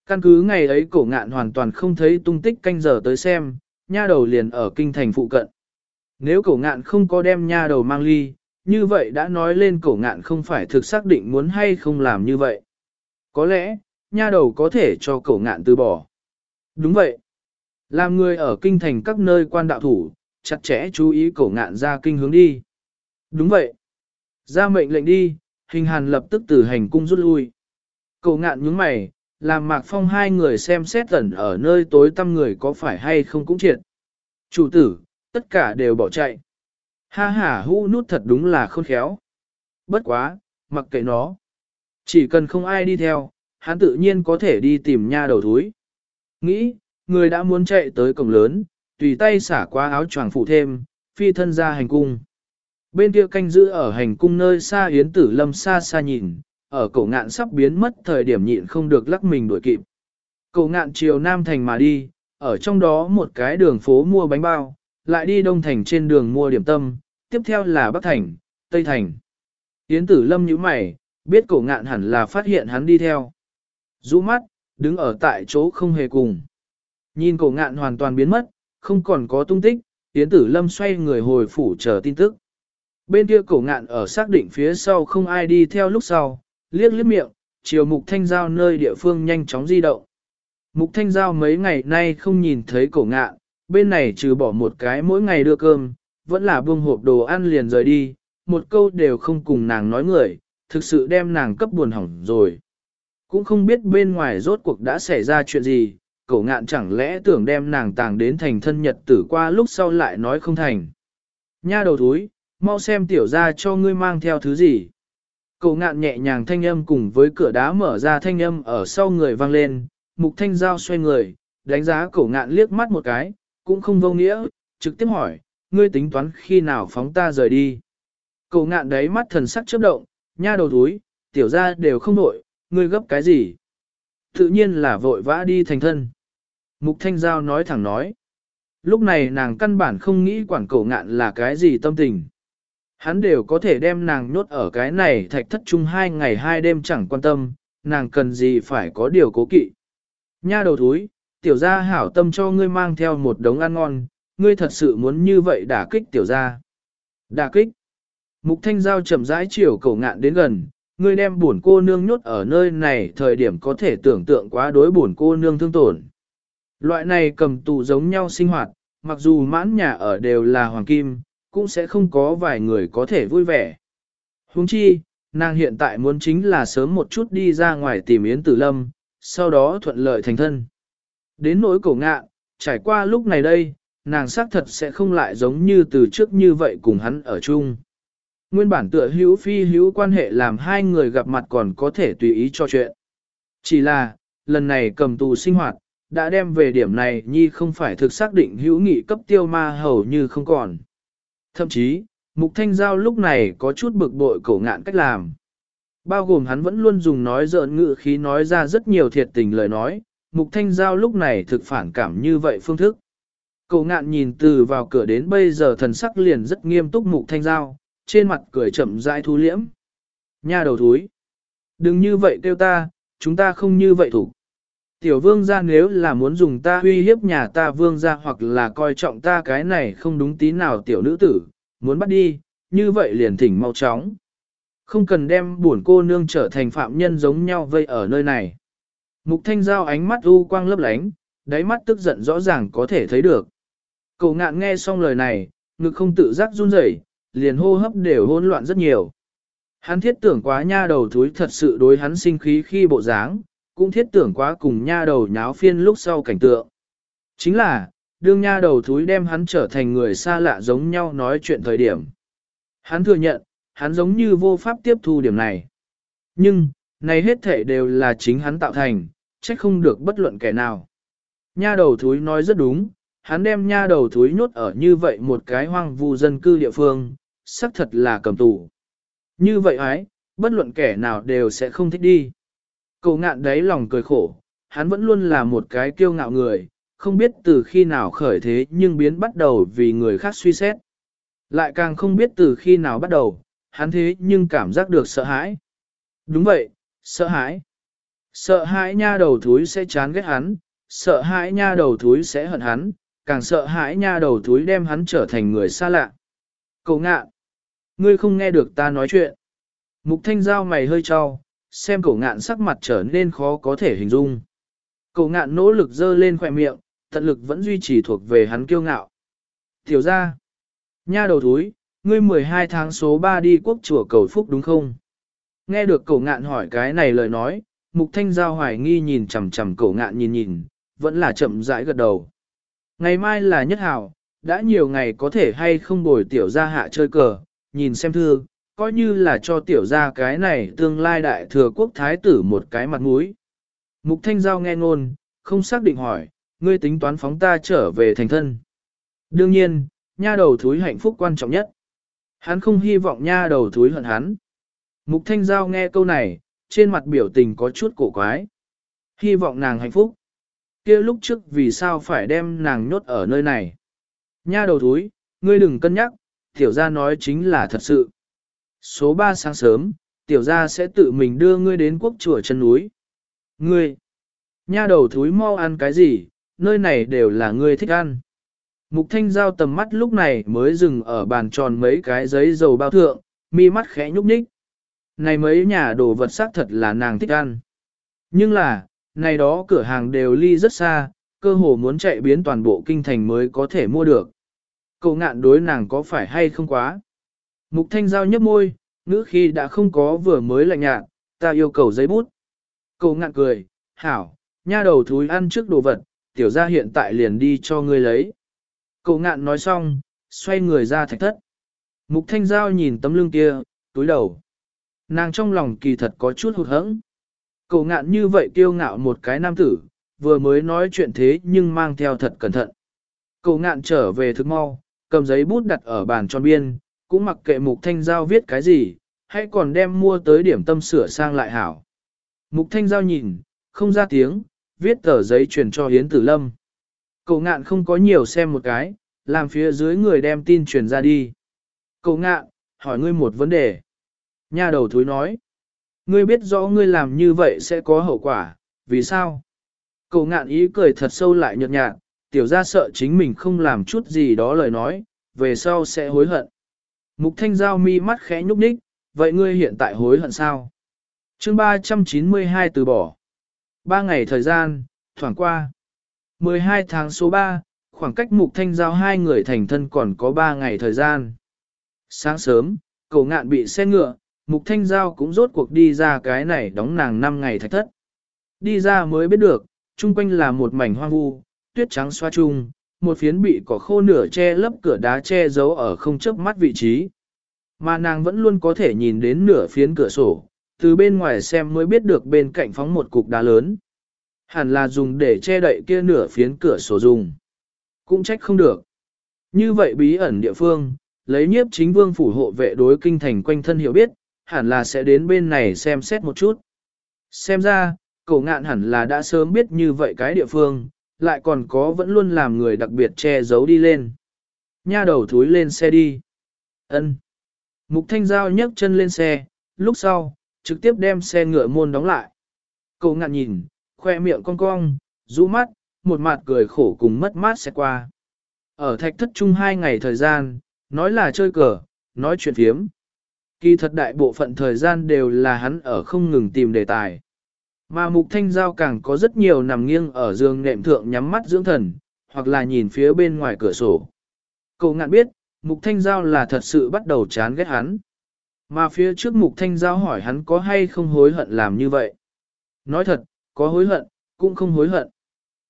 Căn cứ ngày ấy cổ ngạn hoàn toàn không thấy tung tích canh giờ tới xem, nha đầu liền ở kinh thành phụ cận. Nếu cổ ngạn không có đem nha đầu mang ly, như vậy đã nói lên cổ ngạn không phải thực xác định muốn hay không làm như vậy. Có lẽ, nha đầu có thể cho cổ ngạn từ bỏ. Đúng vậy. Làm người ở kinh thành các nơi quan đạo thủ, chặt chẽ chú ý cổ ngạn ra kinh hướng đi. Đúng vậy. Ra mệnh lệnh đi, hình hàn lập tức từ hành cung rút lui. Cổ ngạn nhướng mày, làm mạc phong hai người xem xét ẩn ở nơi tối tăm người có phải hay không cũng triệt. Chủ tử, tất cả đều bỏ chạy. Ha ha hũ nút thật đúng là khôn khéo. Bất quá, mặc kệ nó. Chỉ cần không ai đi theo, hắn tự nhiên có thể đi tìm nha đầu thúi. Nghĩ, người đã muốn chạy tới cổng lớn, tùy tay xả qua áo choàng phụ thêm, phi thân ra hành cung. Bên kia canh giữ ở hành cung nơi xa yến tử lâm xa xa nhìn, ở cổ ngạn sắp biến mất thời điểm nhịn không được lắc mình đuổi kịp. Cổ ngạn chiều Nam Thành mà đi, ở trong đó một cái đường phố mua bánh bao, lại đi Đông Thành trên đường mua điểm tâm, tiếp theo là Bắc Thành, Tây Thành. Yến tử lâm nhíu mày, biết cổ ngạn hẳn là phát hiện hắn đi theo. Rũ mắt, đứng ở tại chỗ không hề cùng. Nhìn cổ ngạn hoàn toàn biến mất, không còn có tung tích, Yến tử lâm xoay người hồi phủ chờ tin tức. Bên kia cổ ngạn ở xác định phía sau không ai đi theo lúc sau, liếc liếc miệng, chiều mục thanh giao nơi địa phương nhanh chóng di động. Mục thanh giao mấy ngày nay không nhìn thấy cổ ngạn, bên này trừ bỏ một cái mỗi ngày đưa cơm, vẫn là buông hộp đồ ăn liền rời đi, một câu đều không cùng nàng nói người, thực sự đem nàng cấp buồn hỏng rồi. Cũng không biết bên ngoài rốt cuộc đã xảy ra chuyện gì, Cậu ngạn chẳng lẽ tưởng đem nàng tàng đến thành thân nhật tử qua lúc sau lại nói không thành. Nha đầu thúi, mau xem tiểu ra cho ngươi mang theo thứ gì. Cậu ngạn nhẹ nhàng thanh âm cùng với cửa đá mở ra thanh âm ở sau người vang lên, mục thanh giao xoay người, đánh giá cậu ngạn liếc mắt một cái, cũng không vô nghĩa, trực tiếp hỏi, ngươi tính toán khi nào phóng ta rời đi. Cậu ngạn đấy mắt thần sắc chớp động, nha đầu thúi, tiểu ra đều không nổi, ngươi gấp cái gì? Tự nhiên là vội vã đi thành thân. Mục Thanh Giao nói thẳng nói. Lúc này nàng căn bản không nghĩ quản cổ ngạn là cái gì tâm tình. hắn đều có thể đem nàng nhốt ở cái này thạch thất chung hai ngày hai đêm chẳng quan tâm, nàng cần gì phải có điều cố kỵ. Nha đầu thúi, tiểu gia hảo tâm cho ngươi mang theo một đống ăn ngon, ngươi thật sự muốn như vậy đả kích tiểu gia. Đả kích. Mục thanh giao chậm rãi chiều cổ ngạn đến gần, ngươi đem buồn cô nương nhốt ở nơi này thời điểm có thể tưởng tượng quá đối buồn cô nương thương tổn. Loại này cầm tù giống nhau sinh hoạt, mặc dù mãn nhà ở đều là hoàng kim, cũng sẽ không có vài người có thể vui vẻ. Huống chi, nàng hiện tại muốn chính là sớm một chút đi ra ngoài tìm Yến Tử Lâm, sau đó thuận lợi thành thân. Đến nỗi cổ ngạ, trải qua lúc này đây, nàng xác thật sẽ không lại giống như từ trước như vậy cùng hắn ở chung. Nguyên bản tựa hữu phi hữu quan hệ làm hai người gặp mặt còn có thể tùy ý cho chuyện. Chỉ là, lần này cầm tù sinh hoạt, đã đem về điểm này nhi không phải thực xác định hữu nghị cấp tiêu ma hầu như không còn. Thậm chí, Mục Thanh Giao lúc này có chút bực bội cổ ngạn cách làm. Bao gồm hắn vẫn luôn dùng nói giỡn ngữ khí nói ra rất nhiều thiệt tình lời nói, Mục Thanh Giao lúc này thực phản cảm như vậy phương thức. Cổ ngạn nhìn từ vào cửa đến bây giờ thần sắc liền rất nghiêm túc Mục Thanh Giao, trên mặt cười chậm rãi thu liễm. Nha đầu thúi! Đừng như vậy kêu ta, chúng ta không như vậy thủ. Tiểu vương gia nếu là muốn dùng ta uy hiếp nhà ta vương gia hoặc là coi trọng ta cái này không đúng tí nào tiểu nữ tử, muốn bắt đi, như vậy liền thỉnh mau chóng. Không cần đem buồn cô nương trở thành phạm nhân giống nhau vây ở nơi này. Mục thanh giao ánh mắt u quang lấp lánh, đáy mắt tức giận rõ ràng có thể thấy được. Cậu ngạn nghe xong lời này, ngực không tự giác run rẩy, liền hô hấp đều hỗn loạn rất nhiều. Hắn thiết tưởng quá nha đầu thúi thật sự đối hắn sinh khí khi bộ dáng, cũng thiết tưởng quá cùng nha đầu nháo phiên lúc sau cảnh tượng. Chính là, đương nha đầu thúi đem hắn trở thành người xa lạ giống nhau nói chuyện thời điểm. Hắn thừa nhận, hắn giống như vô pháp tiếp thu điểm này. Nhưng, này hết thể đều là chính hắn tạo thành, trách không được bất luận kẻ nào. Nha đầu thúi nói rất đúng, hắn đem nha đầu thúi nhốt ở như vậy một cái hoang vu dân cư địa phương, xác thật là cầm tù. Như vậy ái, bất luận kẻ nào đều sẽ không thích đi. Cậu ngạn đấy lòng cười khổ, hắn vẫn luôn là một cái kiêu ngạo người, không biết từ khi nào khởi thế nhưng biến bắt đầu vì người khác suy xét. Lại càng không biết từ khi nào bắt đầu, hắn thế nhưng cảm giác được sợ hãi. Đúng vậy, sợ hãi. Sợ hãi nha đầu thúi sẽ chán ghét hắn, sợ hãi nha đầu thúi sẽ hận hắn, càng sợ hãi nha đầu thúi đem hắn trở thành người xa lạ. Cậu ngạn, ngươi không nghe được ta nói chuyện. Mục thanh giao mày hơi cho, xem cổ ngạn sắc mặt trở nên khó có thể hình dung. Cổ ngạn nỗ lực dơ lên khỏe miệng, tận lực vẫn duy trì thuộc về hắn kiêu ngạo. Tiểu ra, nha đầu thúi, ngươi 12 tháng số 3 đi quốc chùa cầu phúc đúng không? Nghe được cổ ngạn hỏi cái này lời nói, mục thanh giao hoài nghi nhìn chằm chằm cổ ngạn nhìn nhìn, vẫn là chậm rãi gật đầu. Ngày mai là nhất hảo, đã nhiều ngày có thể hay không bồi tiểu ra hạ chơi cờ, nhìn xem thư, coi như là cho tiểu gia cái này tương lai đại thừa quốc thái tử một cái mặt mũi. Mục Thanh Giao nghe ngôn, không xác định hỏi, ngươi tính toán phóng ta trở về thành thân. Đương nhiên, nha đầu thúi hạnh phúc quan trọng nhất. Hắn không hy vọng nha đầu thúi hận hắn. Mục Thanh Giao nghe câu này, trên mặt biểu tình có chút cổ quái. Hy vọng nàng hạnh phúc. kia lúc trước vì sao phải đem nàng nhốt ở nơi này. Nha đầu thúi, ngươi đừng cân nhắc, tiểu gia nói chính là thật sự. Số 3 sáng sớm, tiểu gia sẽ tự mình đưa ngươi đến quốc chùa chân núi. Ngươi, nha đầu thúi mau ăn cái gì, nơi này đều là ngươi thích ăn. Mục thanh giao tầm mắt lúc này mới dừng ở bàn tròn mấy cái giấy dầu bao thượng, mi mắt khẽ nhúc nhích. Này mấy nhà đồ vật sắc thật là nàng thích ăn. Nhưng là, này đó cửa hàng đều ly rất xa, cơ hồ muốn chạy biến toàn bộ kinh thành mới có thể mua được. Cậu ngạn đối nàng có phải hay không quá? Mục thanh giao nhấp môi, ngữ khi đã không có vừa mới lạnh nhạt, ta yêu cầu giấy bút. Cậu ngạn cười, hảo, nha đầu thúi ăn trước đồ vật, tiểu gia hiện tại liền đi cho ngươi lấy. Cậu ngạn nói xong, xoay người ra thạch thất. Mục thanh giao nhìn tấm lưng kia, túi đầu. Nàng trong lòng kỳ thật có chút hụt hẫng. Cậu ngạn như vậy kiêu ngạo một cái nam tử, vừa mới nói chuyện thế nhưng mang theo thật cẩn thận. Cậu ngạn trở về thức mau, cầm giấy bút đặt ở bàn tròn biên, cũng mặc kệ mục thanh giao viết cái gì, hãy còn đem mua tới điểm tâm sửa sang lại hảo. Mục thanh giao nhìn, không ra tiếng, viết tờ giấy truyền cho Hiến Tử Lâm. Cậu ngạn không có nhiều xem một cái, làm phía dưới người đem tin truyền ra đi. Cậu ngạn, hỏi ngươi một vấn đề. Nha đầu thúi nói, ngươi biết rõ ngươi làm như vậy sẽ có hậu quả, vì sao? Cậu ngạn ý cười thật sâu lại nhợt nhạt, tiểu ra sợ chính mình không làm chút gì đó lời nói, về sau sẽ hối hận. Mục thanh giao mi mắt khẽ nhúc nhích, vậy ngươi hiện tại hối hận sao? chương 392 từ bỏ. Ba ngày thời gian, thoảng qua. 12 tháng số 3, khoảng cách mục thanh giao hai người thành thân còn có 3 ngày thời gian. Sáng sớm, cầu ngạn bị xe ngựa, mục thanh giao cũng rốt cuộc đi ra cái này đóng nàng 5 ngày thạch thất. Đi ra mới biết được, chung quanh là một mảnh hoang vu, tuyết trắng xoa chung, một phiến bị cỏ khô nửa che lấp cửa đá che giấu ở không chớp mắt vị trí. Mà nàng vẫn luôn có thể nhìn đến nửa phiến cửa sổ, từ bên ngoài xem mới biết được bên cạnh phóng một cục đá lớn. Hẳn là dùng để che đậy kia nửa phiến cửa sổ dùng. Cũng trách không được. Như vậy bí ẩn địa phương, lấy nhiếp chính vương phủ hộ vệ đối kinh thành quanh thân hiểu biết, hẳn là sẽ đến bên này xem xét một chút. Xem ra, cổ ngạn hẳn là đã sớm biết như vậy cái địa phương, lại còn có vẫn luôn làm người đặc biệt che giấu đi lên. Nha đầu thúi lên xe đi. ân Mục thanh giao nhấc chân lên xe, lúc sau, trực tiếp đem xe ngựa môn đóng lại. Cậu ngạn nhìn, khoe miệng cong cong, rũ mắt, một mặt cười khổ cùng mất mát sẽ qua. Ở thạch thất chung hai ngày thời gian, nói là chơi cờ, nói chuyện phiếm. Kỳ thật đại bộ phận thời gian đều là hắn ở không ngừng tìm đề tài. Mà mục thanh giao càng có rất nhiều nằm nghiêng ở giường nệm thượng nhắm mắt dưỡng thần, hoặc là nhìn phía bên ngoài cửa sổ. Cậu ngạn biết, mục thanh giao là thật sự bắt đầu chán ghét hắn. Mà phía trước mục thanh giao hỏi hắn có hay không hối hận làm như vậy. Nói thật, có hối hận, cũng không hối hận.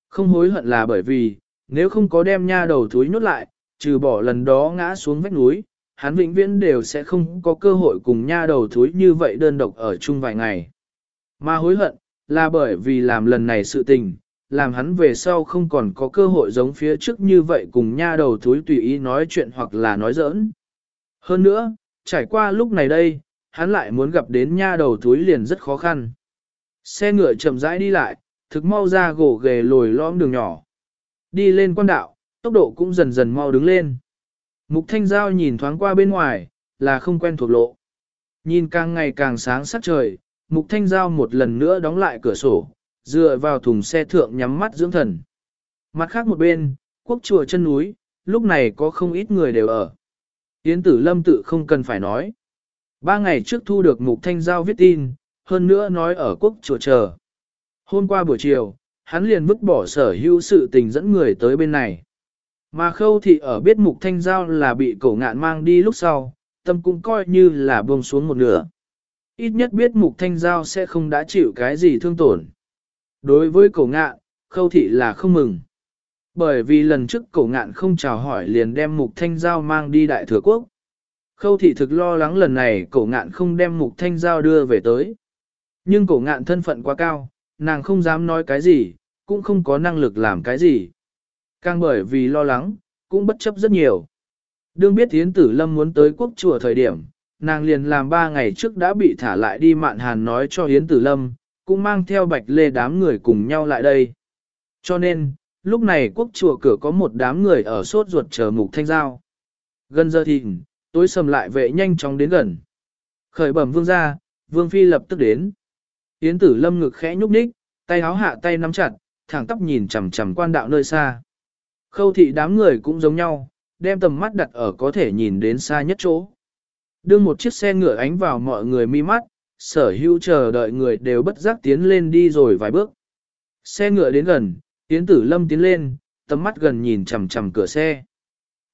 Không hối hận là bởi vì, nếu không có đem nha đầu thúi nhốt lại, trừ bỏ lần đó ngã xuống vách núi, hắn vĩnh viễn đều sẽ không có cơ hội cùng nha đầu thúi như vậy đơn độc ở chung vài ngày. Mà hối hận, là bởi vì làm lần này sự tình, làm hắn về sau không còn có cơ hội giống phía trước như vậy cùng nha đầu thúi tùy ý nói chuyện hoặc là nói giỡn. Hơn nữa, trải qua lúc này đây, hắn lại muốn gặp đến nha đầu thúi liền rất khó khăn. Xe ngựa chậm rãi đi lại, thực mau ra gỗ ghề lồi lõm đường nhỏ. Đi lên quan đạo, tốc độ cũng dần dần mau đứng lên. Mục Thanh Giao nhìn thoáng qua bên ngoài, là không quen thuộc lộ. Nhìn càng ngày càng sáng sắc trời, Mục Thanh Giao một lần nữa đóng lại cửa sổ, dựa vào thùng xe thượng nhắm mắt dưỡng thần. Mặt khác một bên, quốc chùa chân núi, lúc này có không ít người đều ở. Yến tử lâm tự không cần phải nói. Ba ngày trước thu được Mục Thanh Giao viết tin, hơn nữa nói ở quốc chùa chờ. Hôm qua buổi chiều, hắn liền vứt bỏ sở hữu sự tình dẫn người tới bên này. Mà khâu thị ở biết Mục Thanh Giao là bị cổ ngạn mang đi lúc sau, tâm cũng coi như là buông xuống một nửa. Ít nhất biết mục thanh giao sẽ không đã chịu cái gì thương tổn. Đối với cổ ngạn, khâu thị là không mừng. Bởi vì lần trước cổ ngạn không chào hỏi liền đem mục thanh giao mang đi đại thừa quốc. Khâu thị thực lo lắng lần này cổ ngạn không đem mục thanh giao đưa về tới. Nhưng cổ ngạn thân phận quá cao, nàng không dám nói cái gì, cũng không có năng lực làm cái gì. Càng bởi vì lo lắng, cũng bất chấp rất nhiều. Đương biết Yến Tử Lâm muốn tới quốc chùa thời điểm, nàng liền làm ba ngày trước đã bị thả lại đi mạn hàn nói cho Yến Tử Lâm, cũng mang theo bạch lê đám người cùng nhau lại đây. Cho nên, lúc này quốc chùa cửa có một đám người ở sốt ruột chờ mục thanh giao. Gần giờ thịnh, tối sầm lại vệ nhanh chóng đến gần. Khởi bẩm vương ra, vương phi lập tức đến. Yến tử lâm ngực khẽ nhúc nhích, tay háo hạ tay nắm chặt, thẳng tóc nhìn chằm chằm quan đạo nơi xa. Khâu thị đám người cũng giống nhau, đem tầm mắt đặt ở có thể nhìn đến xa nhất chỗ. Đưa một chiếc xe ngựa ánh vào mọi người mi mắt, sở hữu chờ đợi người đều bất giác tiến lên đi rồi vài bước. Xe ngựa đến gần, tiến tử lâm tiến lên, tầm mắt gần nhìn chằm chằm cửa xe.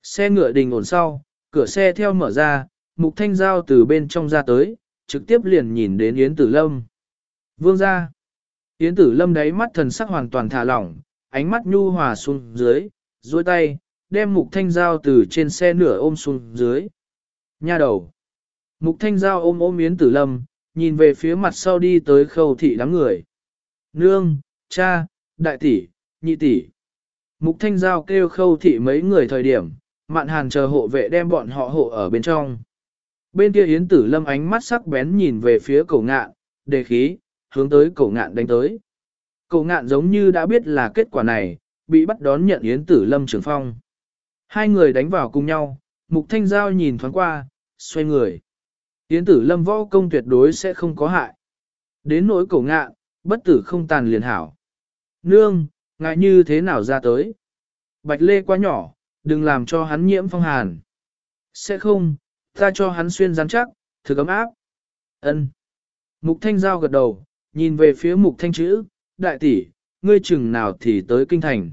Xe ngựa đình ổn sau, cửa xe theo mở ra, mục thanh giao từ bên trong ra tới, trực tiếp liền nhìn đến Yến Tử Lâm. Vương ra. Yến Tử Lâm đáy mắt thần sắc hoàn toàn thả lỏng, ánh mắt nhu hòa xuống dưới, duỗi tay, đem mục thanh giao từ trên xe nửa ôm xuống dưới. Nha đầu. Mục Thanh Giao ôm ôm Yến Tử Lâm, nhìn về phía mặt sau đi tới khâu thị đám người. Nương, cha, đại tỷ, nhị tỷ. Mục Thanh Giao kêu khâu thị mấy người thời điểm, mạn hàn chờ hộ vệ đem bọn họ hộ ở bên trong. Bên kia Yến Tử Lâm ánh mắt sắc bén nhìn về phía cổ ngạn, đề khí, hướng tới cổ ngạn đánh tới. Cổ ngạn giống như đã biết là kết quả này, bị bắt đón nhận Yến Tử Lâm trưởng phong. Hai người đánh vào cùng nhau, Mục Thanh Giao nhìn thoáng qua, xoay người. Yến tử lâm võ công tuyệt đối sẽ không có hại. Đến nỗi cổ ngạn, bất tử không tàn liền hảo. Nương, ngại như thế nào ra tới? Bạch lê quá nhỏ, đừng làm cho hắn nhiễm phong hàn. Sẽ không, ta cho hắn xuyên rắn chắc, thử cấm áp. Ân. Mục thanh giao gật đầu, nhìn về phía mục thanh chữ, đại tỷ, ngươi chừng nào thì tới kinh thành.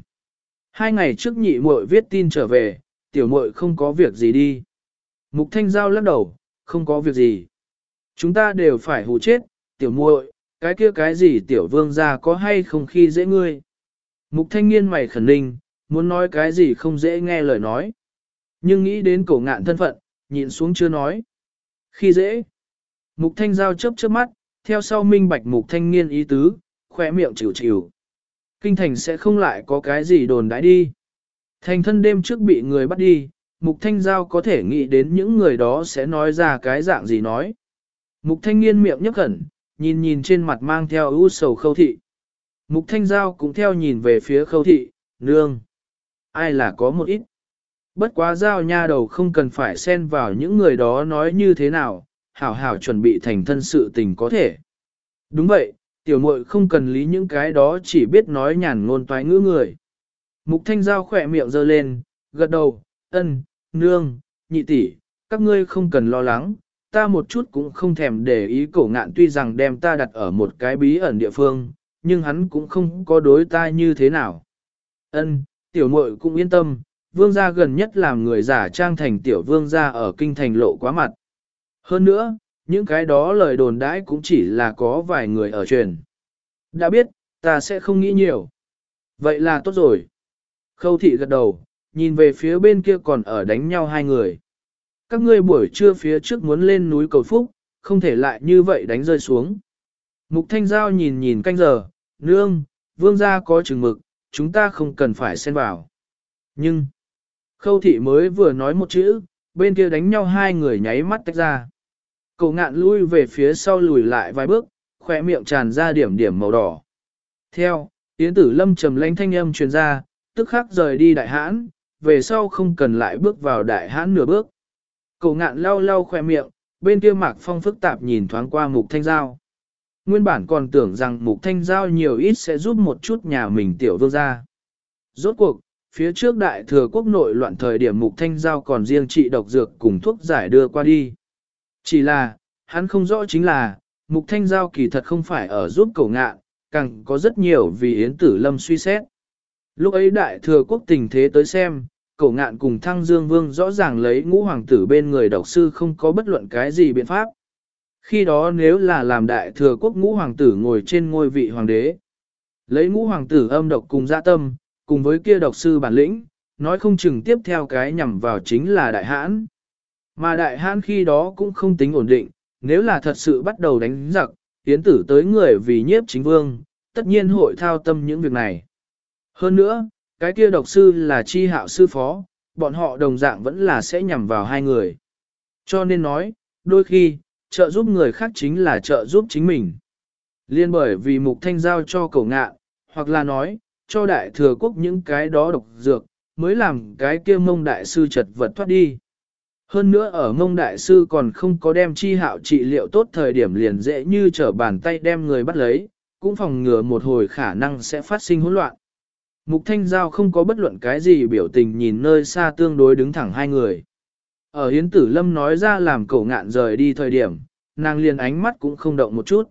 Hai ngày trước nhị muội viết tin trở về, tiểu muội không có việc gì đi. Mục thanh giao lắc đầu, không có việc gì. Chúng ta đều phải hù chết, tiểu muội, cái kia cái gì tiểu vương gia có hay không khi dễ ngươi. Mục thanh niên mày khẩn ninh, muốn nói cái gì không dễ nghe lời nói. Nhưng nghĩ đến cổ ngạn thân phận, nhịn xuống chưa nói. Khi dễ, mục thanh giao chớp chớp mắt, theo sau minh bạch mục thanh niên ý tứ, khỏe miệng chịu chịu. Kinh thành sẽ không lại có cái gì đồn đãi đi. Thành thân đêm trước bị người bắt đi, mục thanh giao có thể nghĩ đến những người đó sẽ nói ra cái dạng gì nói. Mục thanh Nghiên miệng nhấp khẩn, nhìn nhìn trên mặt mang theo ưu sầu khâu thị. Mục thanh giao cũng theo nhìn về phía khâu thị, nương. Ai là có một ít. Bất quá giao nha đầu không cần phải xen vào những người đó nói như thế nào, hảo hảo chuẩn bị thành thân sự tình có thể. Đúng vậy, tiểu muội không cần lý những cái đó chỉ biết nói nhàn ngôn toái ngữ người. Mục thanh giao khỏe miệng giơ lên, gật đầu, ân, nương, nhị tỷ, các ngươi không cần lo lắng, ta một chút cũng không thèm để ý cổ ngạn tuy rằng đem ta đặt ở một cái bí ẩn địa phương, nhưng hắn cũng không có đối ta như thế nào. Ân, tiểu muội cũng yên tâm, vương gia gần nhất làm người giả trang thành tiểu vương gia ở kinh thành lộ quá mặt. Hơn nữa, những cái đó lời đồn đãi cũng chỉ là có vài người ở truyền. Đã biết, ta sẽ không nghĩ nhiều. Vậy là tốt rồi. Khâu thị gật đầu, nhìn về phía bên kia còn ở đánh nhau hai người. Các ngươi buổi trưa phía trước muốn lên núi cầu phúc, không thể lại như vậy đánh rơi xuống. Mục Thanh Giao nhìn nhìn canh giờ, nương, vương gia có chừng mực, chúng ta không cần phải xen vào. Nhưng, khâu thị mới vừa nói một chữ, bên kia đánh nhau hai người nháy mắt tách ra. Cậu ngạn lui về phía sau lùi lại vài bước, khỏe miệng tràn ra điểm điểm màu đỏ. Theo, Yến tử lâm trầm lãnh thanh âm truyền ra, tức khắc rời đi đại hãn, về sau không cần lại bước vào đại hãn nửa bước. Cậu ngạn lau lau khoe miệng, bên kia mạc phong phức tạp nhìn thoáng qua mục thanh giao. Nguyên bản còn tưởng rằng mục thanh giao nhiều ít sẽ giúp một chút nhà mình tiểu vương ra. Rốt cuộc, phía trước đại thừa quốc nội loạn thời điểm mục thanh giao còn riêng trị độc dược cùng thuốc giải đưa qua đi. Chỉ là, hắn không rõ chính là, mục thanh giao kỳ thật không phải ở giúp cậu ngạn, càng có rất nhiều vì Yến Tử Lâm suy xét. Lúc ấy đại thừa quốc tình thế tới xem, cổ ngạn cùng thăng dương vương rõ ràng lấy ngũ hoàng tử bên người độc sư không có bất luận cái gì biện pháp. Khi đó nếu là làm đại thừa quốc ngũ hoàng tử ngồi trên ngôi vị hoàng đế, lấy ngũ hoàng tử âm độc cùng dạ tâm, cùng với kia độc sư bản lĩnh, nói không chừng tiếp theo cái nhằm vào chính là đại hãn. Mà đại hãn khi đó cũng không tính ổn định, nếu là thật sự bắt đầu đánh giặc, tiến tử tới người vì nhiếp chính vương, tất nhiên hội thao tâm những việc này. Hơn nữa, cái kia độc sư là chi hạo sư phó, bọn họ đồng dạng vẫn là sẽ nhằm vào hai người. Cho nên nói, đôi khi, trợ giúp người khác chính là trợ giúp chính mình. Liên bởi vì mục thanh giao cho cầu ngạ, hoặc là nói, cho đại thừa quốc những cái đó độc dược, mới làm cái kia mông đại sư chật vật thoát đi. Hơn nữa ở mông đại sư còn không có đem chi hạo trị liệu tốt thời điểm liền dễ như trở bàn tay đem người bắt lấy, cũng phòng ngừa một hồi khả năng sẽ phát sinh hỗn loạn. Mục Thanh Giao không có bất luận cái gì biểu tình nhìn nơi xa tương đối đứng thẳng hai người. Ở Hiến Tử Lâm nói ra làm cậu ngạn rời đi thời điểm, nàng liền ánh mắt cũng không động một chút.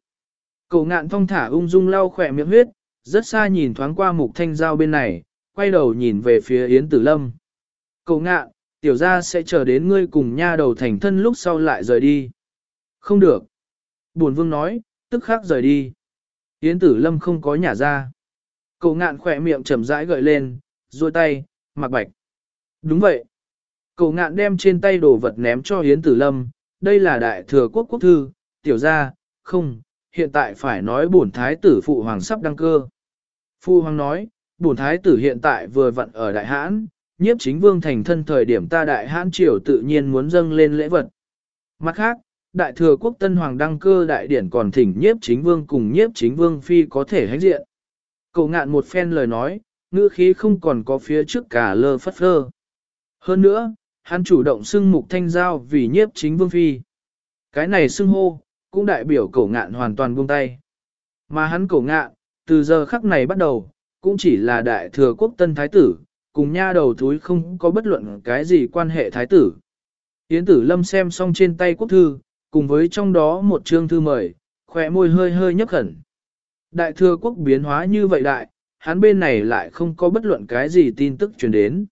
Cậu ngạn thong thả ung dung lau khỏe miệng huyết, rất xa nhìn thoáng qua Mục Thanh Giao bên này, quay đầu nhìn về phía Yến Tử Lâm. Cậu ngạn, tiểu gia sẽ chờ đến ngươi cùng nha đầu thành thân lúc sau lại rời đi. Không được. Buồn vương nói, tức khắc rời đi. Yến Tử Lâm không có nhả ra. Cậu ngạn khỏe miệng chậm rãi gợi lên, duỗi tay, mặc bạch. Đúng vậy. Cậu ngạn đem trên tay đồ vật ném cho Yến Tử Lâm, đây là đại thừa quốc quốc thư, tiểu gia, không, hiện tại phải nói bổn thái tử phụ hoàng sắp đăng cơ. Phụ hoàng nói, bổn thái tử hiện tại vừa vặn ở đại hãn, nhiếp chính vương thành thân thời điểm ta đại hãn triều tự nhiên muốn dâng lên lễ vật. Mặt khác, đại thừa quốc tân hoàng đăng cơ đại điển còn thỉnh nhiếp chính vương cùng nhiếp chính vương phi có thể hãnh diện. Cậu ngạn một phen lời nói, ngữ khí không còn có phía trước cả lơ phất lơ. Hơn nữa, Hắn chủ động xưng mục thanh giao vì nhiếp chính vương phi. Cái này xưng hô, cũng đại biểu cổ ngạn hoàn toàn buông tay. Mà hắn cổ ngạn, từ giờ khắc này bắt đầu, cũng chỉ là đại thừa quốc tân thái tử, cùng nha đầu thúi không có bất luận cái gì quan hệ thái tử. Yến tử lâm xem xong trên tay quốc thư, cùng với trong đó một chương thư mời, khỏe môi hơi hơi nhấp khẩn. Đại thừa quốc biến hóa như vậy đại, hắn bên này lại không có bất luận cái gì tin tức truyền đến.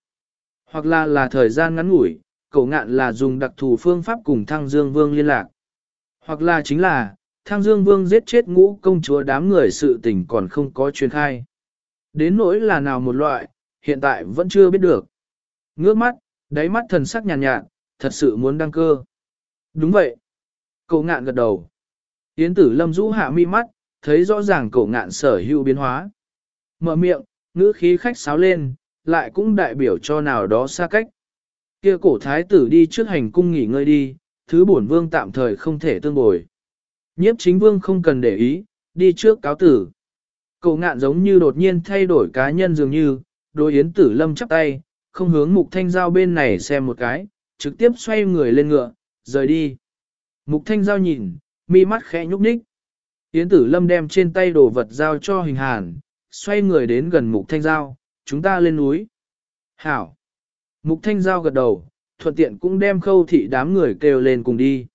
Hoặc là là thời gian ngắn ngủi, cậu ngạn là dùng đặc thù phương pháp cùng Thăng Dương Vương liên lạc. Hoặc là chính là, Thăng Dương Vương giết chết ngũ công chúa đám người sự tình còn không có truyền khai. Đến nỗi là nào một loại, hiện tại vẫn chưa biết được. Ngước mắt, đáy mắt thần sắc nhàn nhạt, nhạt, thật sự muốn đăng cơ. Đúng vậy. Cậu ngạn gật đầu. Yến tử lâm rũ hạ mi mắt, thấy rõ ràng cổ ngạn sở hữu biến hóa. Mở miệng, ngữ khí khách sáo lên, lại cũng đại biểu cho nào đó xa cách. Kia cổ thái tử đi trước hành cung nghỉ ngơi đi, thứ bổn vương tạm thời không thể tương bồi. Nhiếp chính vương không cần để ý, đi trước cáo tử. Cậu ngạn giống như đột nhiên thay đổi cá nhân dường như, đôi yến tử lâm chắp tay, không hướng mục thanh giao bên này xem một cái, trực tiếp xoay người lên ngựa, rời đi. Mục thanh giao nhìn, mi mắt khẽ nhúc nhích. Yến tử lâm đem trên tay đồ vật giao cho hình hàn, xoay người đến gần mục thanh giao, chúng ta lên núi. Hảo. Mục thanh giao gật đầu, thuận tiện cũng đem khâu thị đám người kêu lên cùng đi.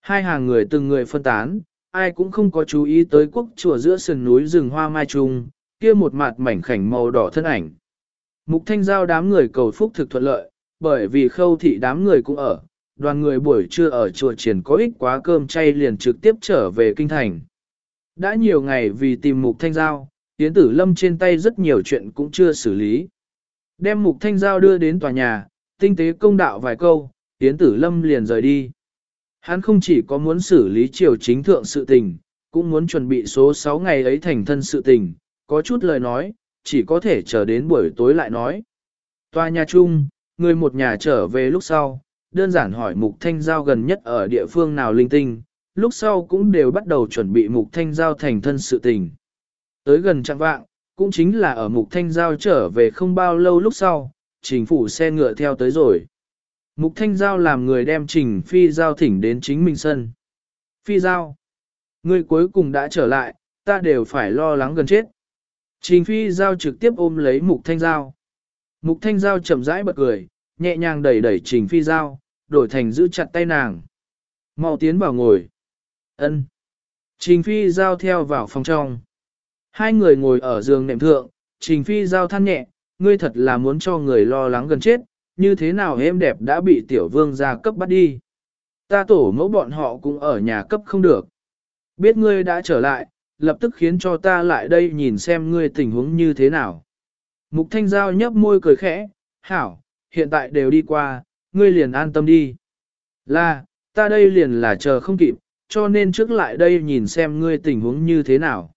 Hai hàng người từng người phân tán, ai cũng không có chú ý tới quốc chùa giữa sườn núi rừng hoa mai trung, kia một mặt mảnh khảnh màu đỏ thân ảnh. Mục thanh giao đám người cầu phúc thực thuận lợi, bởi vì khâu thị đám người cũng ở, đoàn người buổi trưa ở chùa triển có ích quá cơm chay liền trực tiếp trở về kinh thành. Đã nhiều ngày vì tìm mục thanh giao, Yến Tử Lâm trên tay rất nhiều chuyện cũng chưa xử lý. Đem mục thanh giao đưa đến tòa nhà, tinh tế công đạo vài câu, Yến Tử Lâm liền rời đi. Hắn không chỉ có muốn xử lý triều chính thượng sự tình, cũng muốn chuẩn bị số 6 ngày ấy thành thân sự tình, có chút lời nói, chỉ có thể chờ đến buổi tối lại nói. Tòa nhà chung, người một nhà trở về lúc sau, đơn giản hỏi mục thanh giao gần nhất ở địa phương nào linh tinh, lúc sau cũng đều bắt đầu chuẩn bị mục thanh giao thành thân sự tình. Tới gần trạng vạng, cũng chính là ở mục thanh giao trở về không bao lâu lúc sau, trình phủ xe ngựa theo tới rồi. Mục thanh giao làm người đem trình phi giao thỉnh đến chính mình sân. Phi giao, người cuối cùng đã trở lại, ta đều phải lo lắng gần chết. Trình phi giao trực tiếp ôm lấy mục thanh giao. Mục thanh giao chậm rãi bật cười, nhẹ nhàng đẩy đẩy trình phi giao, đổi thành giữ chặt tay nàng. mau tiến vào ngồi ân Trình phi giao theo vào phòng trong. Hai người ngồi ở giường nệm thượng, trình phi giao than nhẹ, ngươi thật là muốn cho người lo lắng gần chết, như thế nào em đẹp đã bị tiểu vương gia cấp bắt đi. Ta tổ mẫu bọn họ cũng ở nhà cấp không được. Biết ngươi đã trở lại, lập tức khiến cho ta lại đây nhìn xem ngươi tình huống như thế nào. Mục thanh giao nhấp môi cười khẽ, hảo, hiện tại đều đi qua, ngươi liền an tâm đi. Là, ta đây liền là chờ không kịp, cho nên trước lại đây nhìn xem ngươi tình huống như thế nào.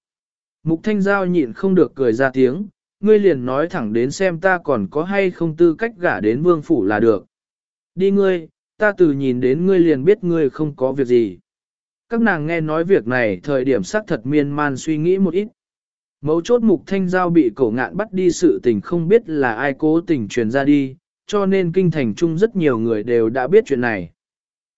Mục thanh giao nhịn không được cười ra tiếng, ngươi liền nói thẳng đến xem ta còn có hay không tư cách gả đến vương phủ là được. Đi ngươi, ta từ nhìn đến ngươi liền biết ngươi không có việc gì. Các nàng nghe nói việc này thời điểm xác thật miên man suy nghĩ một ít. Mấu chốt mục thanh giao bị cổ ngạn bắt đi sự tình không biết là ai cố tình truyền ra đi, cho nên kinh thành chung rất nhiều người đều đã biết chuyện này.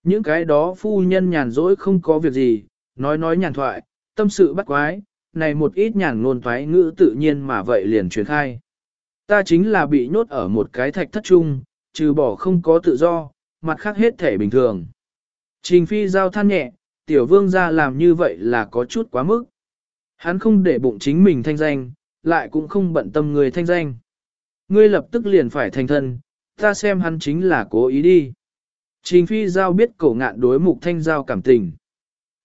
Những cái đó phu nhân nhàn rỗi không có việc gì, nói nói nhàn thoại, tâm sự bắt quái, này một ít nhàn ngôn thoái ngữ tự nhiên mà vậy liền truyền khai. Ta chính là bị nhốt ở một cái thạch thất chung, trừ bỏ không có tự do, mặt khác hết thể bình thường. Trình phi giao than nhẹ, tiểu vương ra làm như vậy là có chút quá mức. Hắn không để bụng chính mình thanh danh, lại cũng không bận tâm người thanh danh. Ngươi lập tức liền phải thành thân, ta xem hắn chính là cố ý đi. Trình phi giao biết cổ ngạn đối mục thanh giao cảm tình.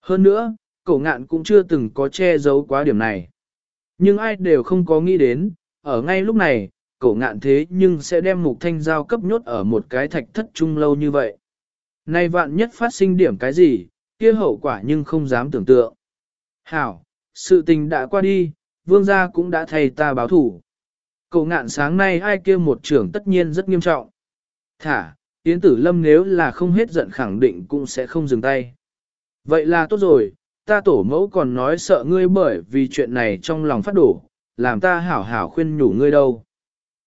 Hơn nữa, cổ ngạn cũng chưa từng có che giấu quá điểm này. Nhưng ai đều không có nghĩ đến, ở ngay lúc này, cổ ngạn thế nhưng sẽ đem mục thanh giao cấp nhốt ở một cái thạch thất trung lâu như vậy. Nay vạn nhất phát sinh điểm cái gì, kia hậu quả nhưng không dám tưởng tượng. Hảo, sự tình đã qua đi, vương gia cũng đã thay ta báo thủ. Cổ ngạn sáng nay ai kia một trưởng tất nhiên rất nghiêm trọng. Thả, Yến Tử Lâm nếu là không hết giận khẳng định cũng sẽ không dừng tay. Vậy là tốt rồi, ta tổ mẫu còn nói sợ ngươi bởi vì chuyện này trong lòng phát đổ, làm ta hảo hảo khuyên nhủ ngươi đâu.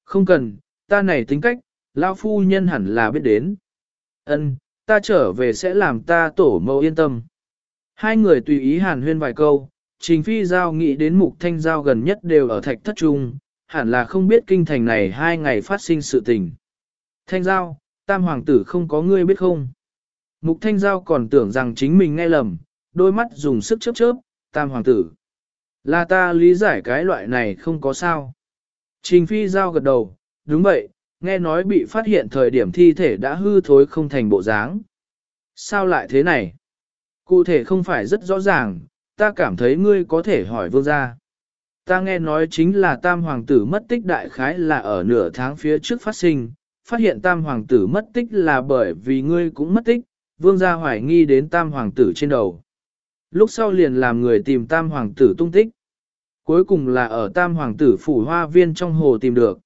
Không cần, ta này tính cách, lão phu nhân hẳn là biết đến. Ân, ta trở về sẽ làm ta tổ mẫu yên tâm. Hai người tùy ý hàn huyên vài câu, Trình Phi Giao nghĩ đến mục thanh giao gần nhất đều ở thạch thất trung, hẳn là không biết kinh thành này hai ngày phát sinh sự tình. Thanh giao, tam hoàng tử không có ngươi biết không? Mục thanh giao còn tưởng rằng chính mình nghe lầm, đôi mắt dùng sức chớp chớp, tam hoàng tử. Là ta lý giải cái loại này không có sao. Trình Phi Giao gật đầu, đúng vậy, nghe nói bị phát hiện thời điểm thi thể đã hư thối không thành bộ dáng. Sao lại thế này? Cụ thể không phải rất rõ ràng, ta cảm thấy ngươi có thể hỏi vương gia. Ta nghe nói chính là tam hoàng tử mất tích đại khái là ở nửa tháng phía trước phát sinh, phát hiện tam hoàng tử mất tích là bởi vì ngươi cũng mất tích, vương gia hoài nghi đến tam hoàng tử trên đầu. Lúc sau liền làm người tìm tam hoàng tử tung tích. Cuối cùng là ở tam hoàng tử phủ hoa viên trong hồ tìm được.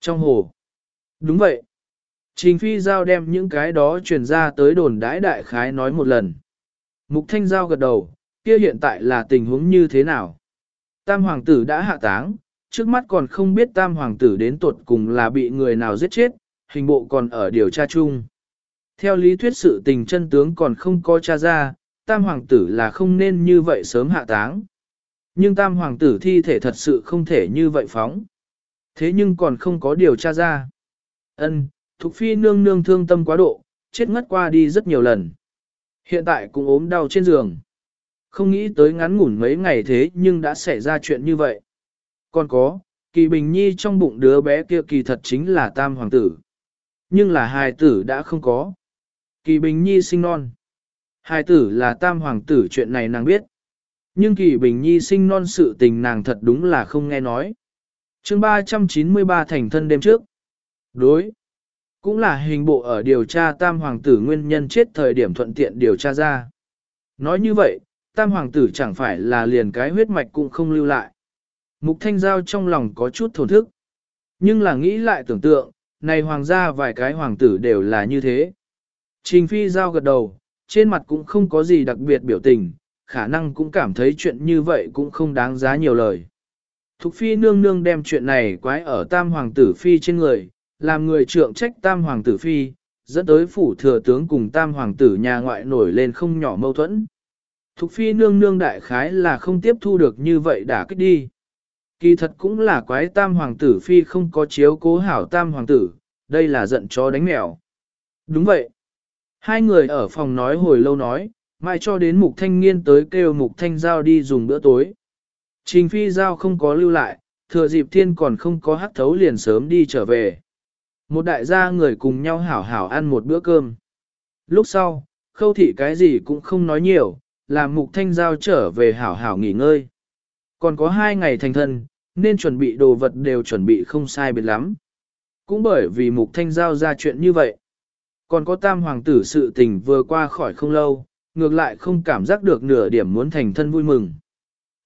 Trong hồ. Đúng vậy. Trình phi giao đem những cái đó truyền ra tới đồn đãi đại khái nói một lần. Mục thanh giao gật đầu, kia hiện tại là tình huống như thế nào? Tam hoàng tử đã hạ táng, trước mắt còn không biết tam hoàng tử đến tuột cùng là bị người nào giết chết, hình bộ còn ở điều tra chung. Theo lý thuyết sự tình chân tướng còn không có tra ra, tam hoàng tử là không nên như vậy sớm hạ táng. Nhưng tam hoàng tử thi thể thật sự không thể như vậy phóng. Thế nhưng còn không có điều tra ra. Ân, Thục Phi nương nương thương tâm quá độ, chết ngất qua đi rất nhiều lần. Hiện tại cũng ốm đau trên giường. Không nghĩ tới ngắn ngủn mấy ngày thế nhưng đã xảy ra chuyện như vậy. Còn có, kỳ bình nhi trong bụng đứa bé kia kỳ thật chính là tam hoàng tử. Nhưng là hài tử đã không có. Kỳ bình nhi sinh non. Hài tử là tam hoàng tử chuyện này nàng biết. Nhưng kỳ bình nhi sinh non sự tình nàng thật đúng là không nghe nói. chương 393 thành thân đêm trước. Đối. Cũng là hình bộ ở điều tra tam hoàng tử nguyên nhân chết thời điểm thuận tiện điều tra ra. Nói như vậy, tam hoàng tử chẳng phải là liền cái huyết mạch cũng không lưu lại. Mục thanh giao trong lòng có chút thổn thức. Nhưng là nghĩ lại tưởng tượng, này hoàng gia vài cái hoàng tử đều là như thế. Trình phi giao gật đầu, trên mặt cũng không có gì đặc biệt biểu tình, khả năng cũng cảm thấy chuyện như vậy cũng không đáng giá nhiều lời. Thục phi nương nương đem chuyện này quái ở tam hoàng tử phi trên người, làm người trượng trách tam hoàng tử phi, dẫn tới phủ thừa tướng cùng tam hoàng tử nhà ngoại nổi lên không nhỏ mâu thuẫn. Thục phi nương nương đại khái là không tiếp thu được như vậy đã kích đi. Kỳ thật cũng là quái tam hoàng tử phi không có chiếu cố hảo tam hoàng tử, đây là giận chó đánh mèo. Đúng vậy. Hai người ở phòng nói hồi lâu nói, mai cho đến mục thanh niên tới kêu mục thanh giao đi dùng bữa tối. Trình phi giao không có lưu lại, thừa dịp thiên còn không có hắc thấu liền sớm đi trở về. Một đại gia người cùng nhau hảo hảo ăn một bữa cơm. Lúc sau, khâu thị cái gì cũng không nói nhiều, làm mục thanh giao trở về hảo hảo nghỉ ngơi. Còn có hai ngày thành thân, nên chuẩn bị đồ vật đều chuẩn bị không sai biệt lắm. Cũng bởi vì mục thanh giao ra chuyện như vậy. Còn có tam hoàng tử sự tình vừa qua khỏi không lâu, ngược lại không cảm giác được nửa điểm muốn thành thân vui mừng.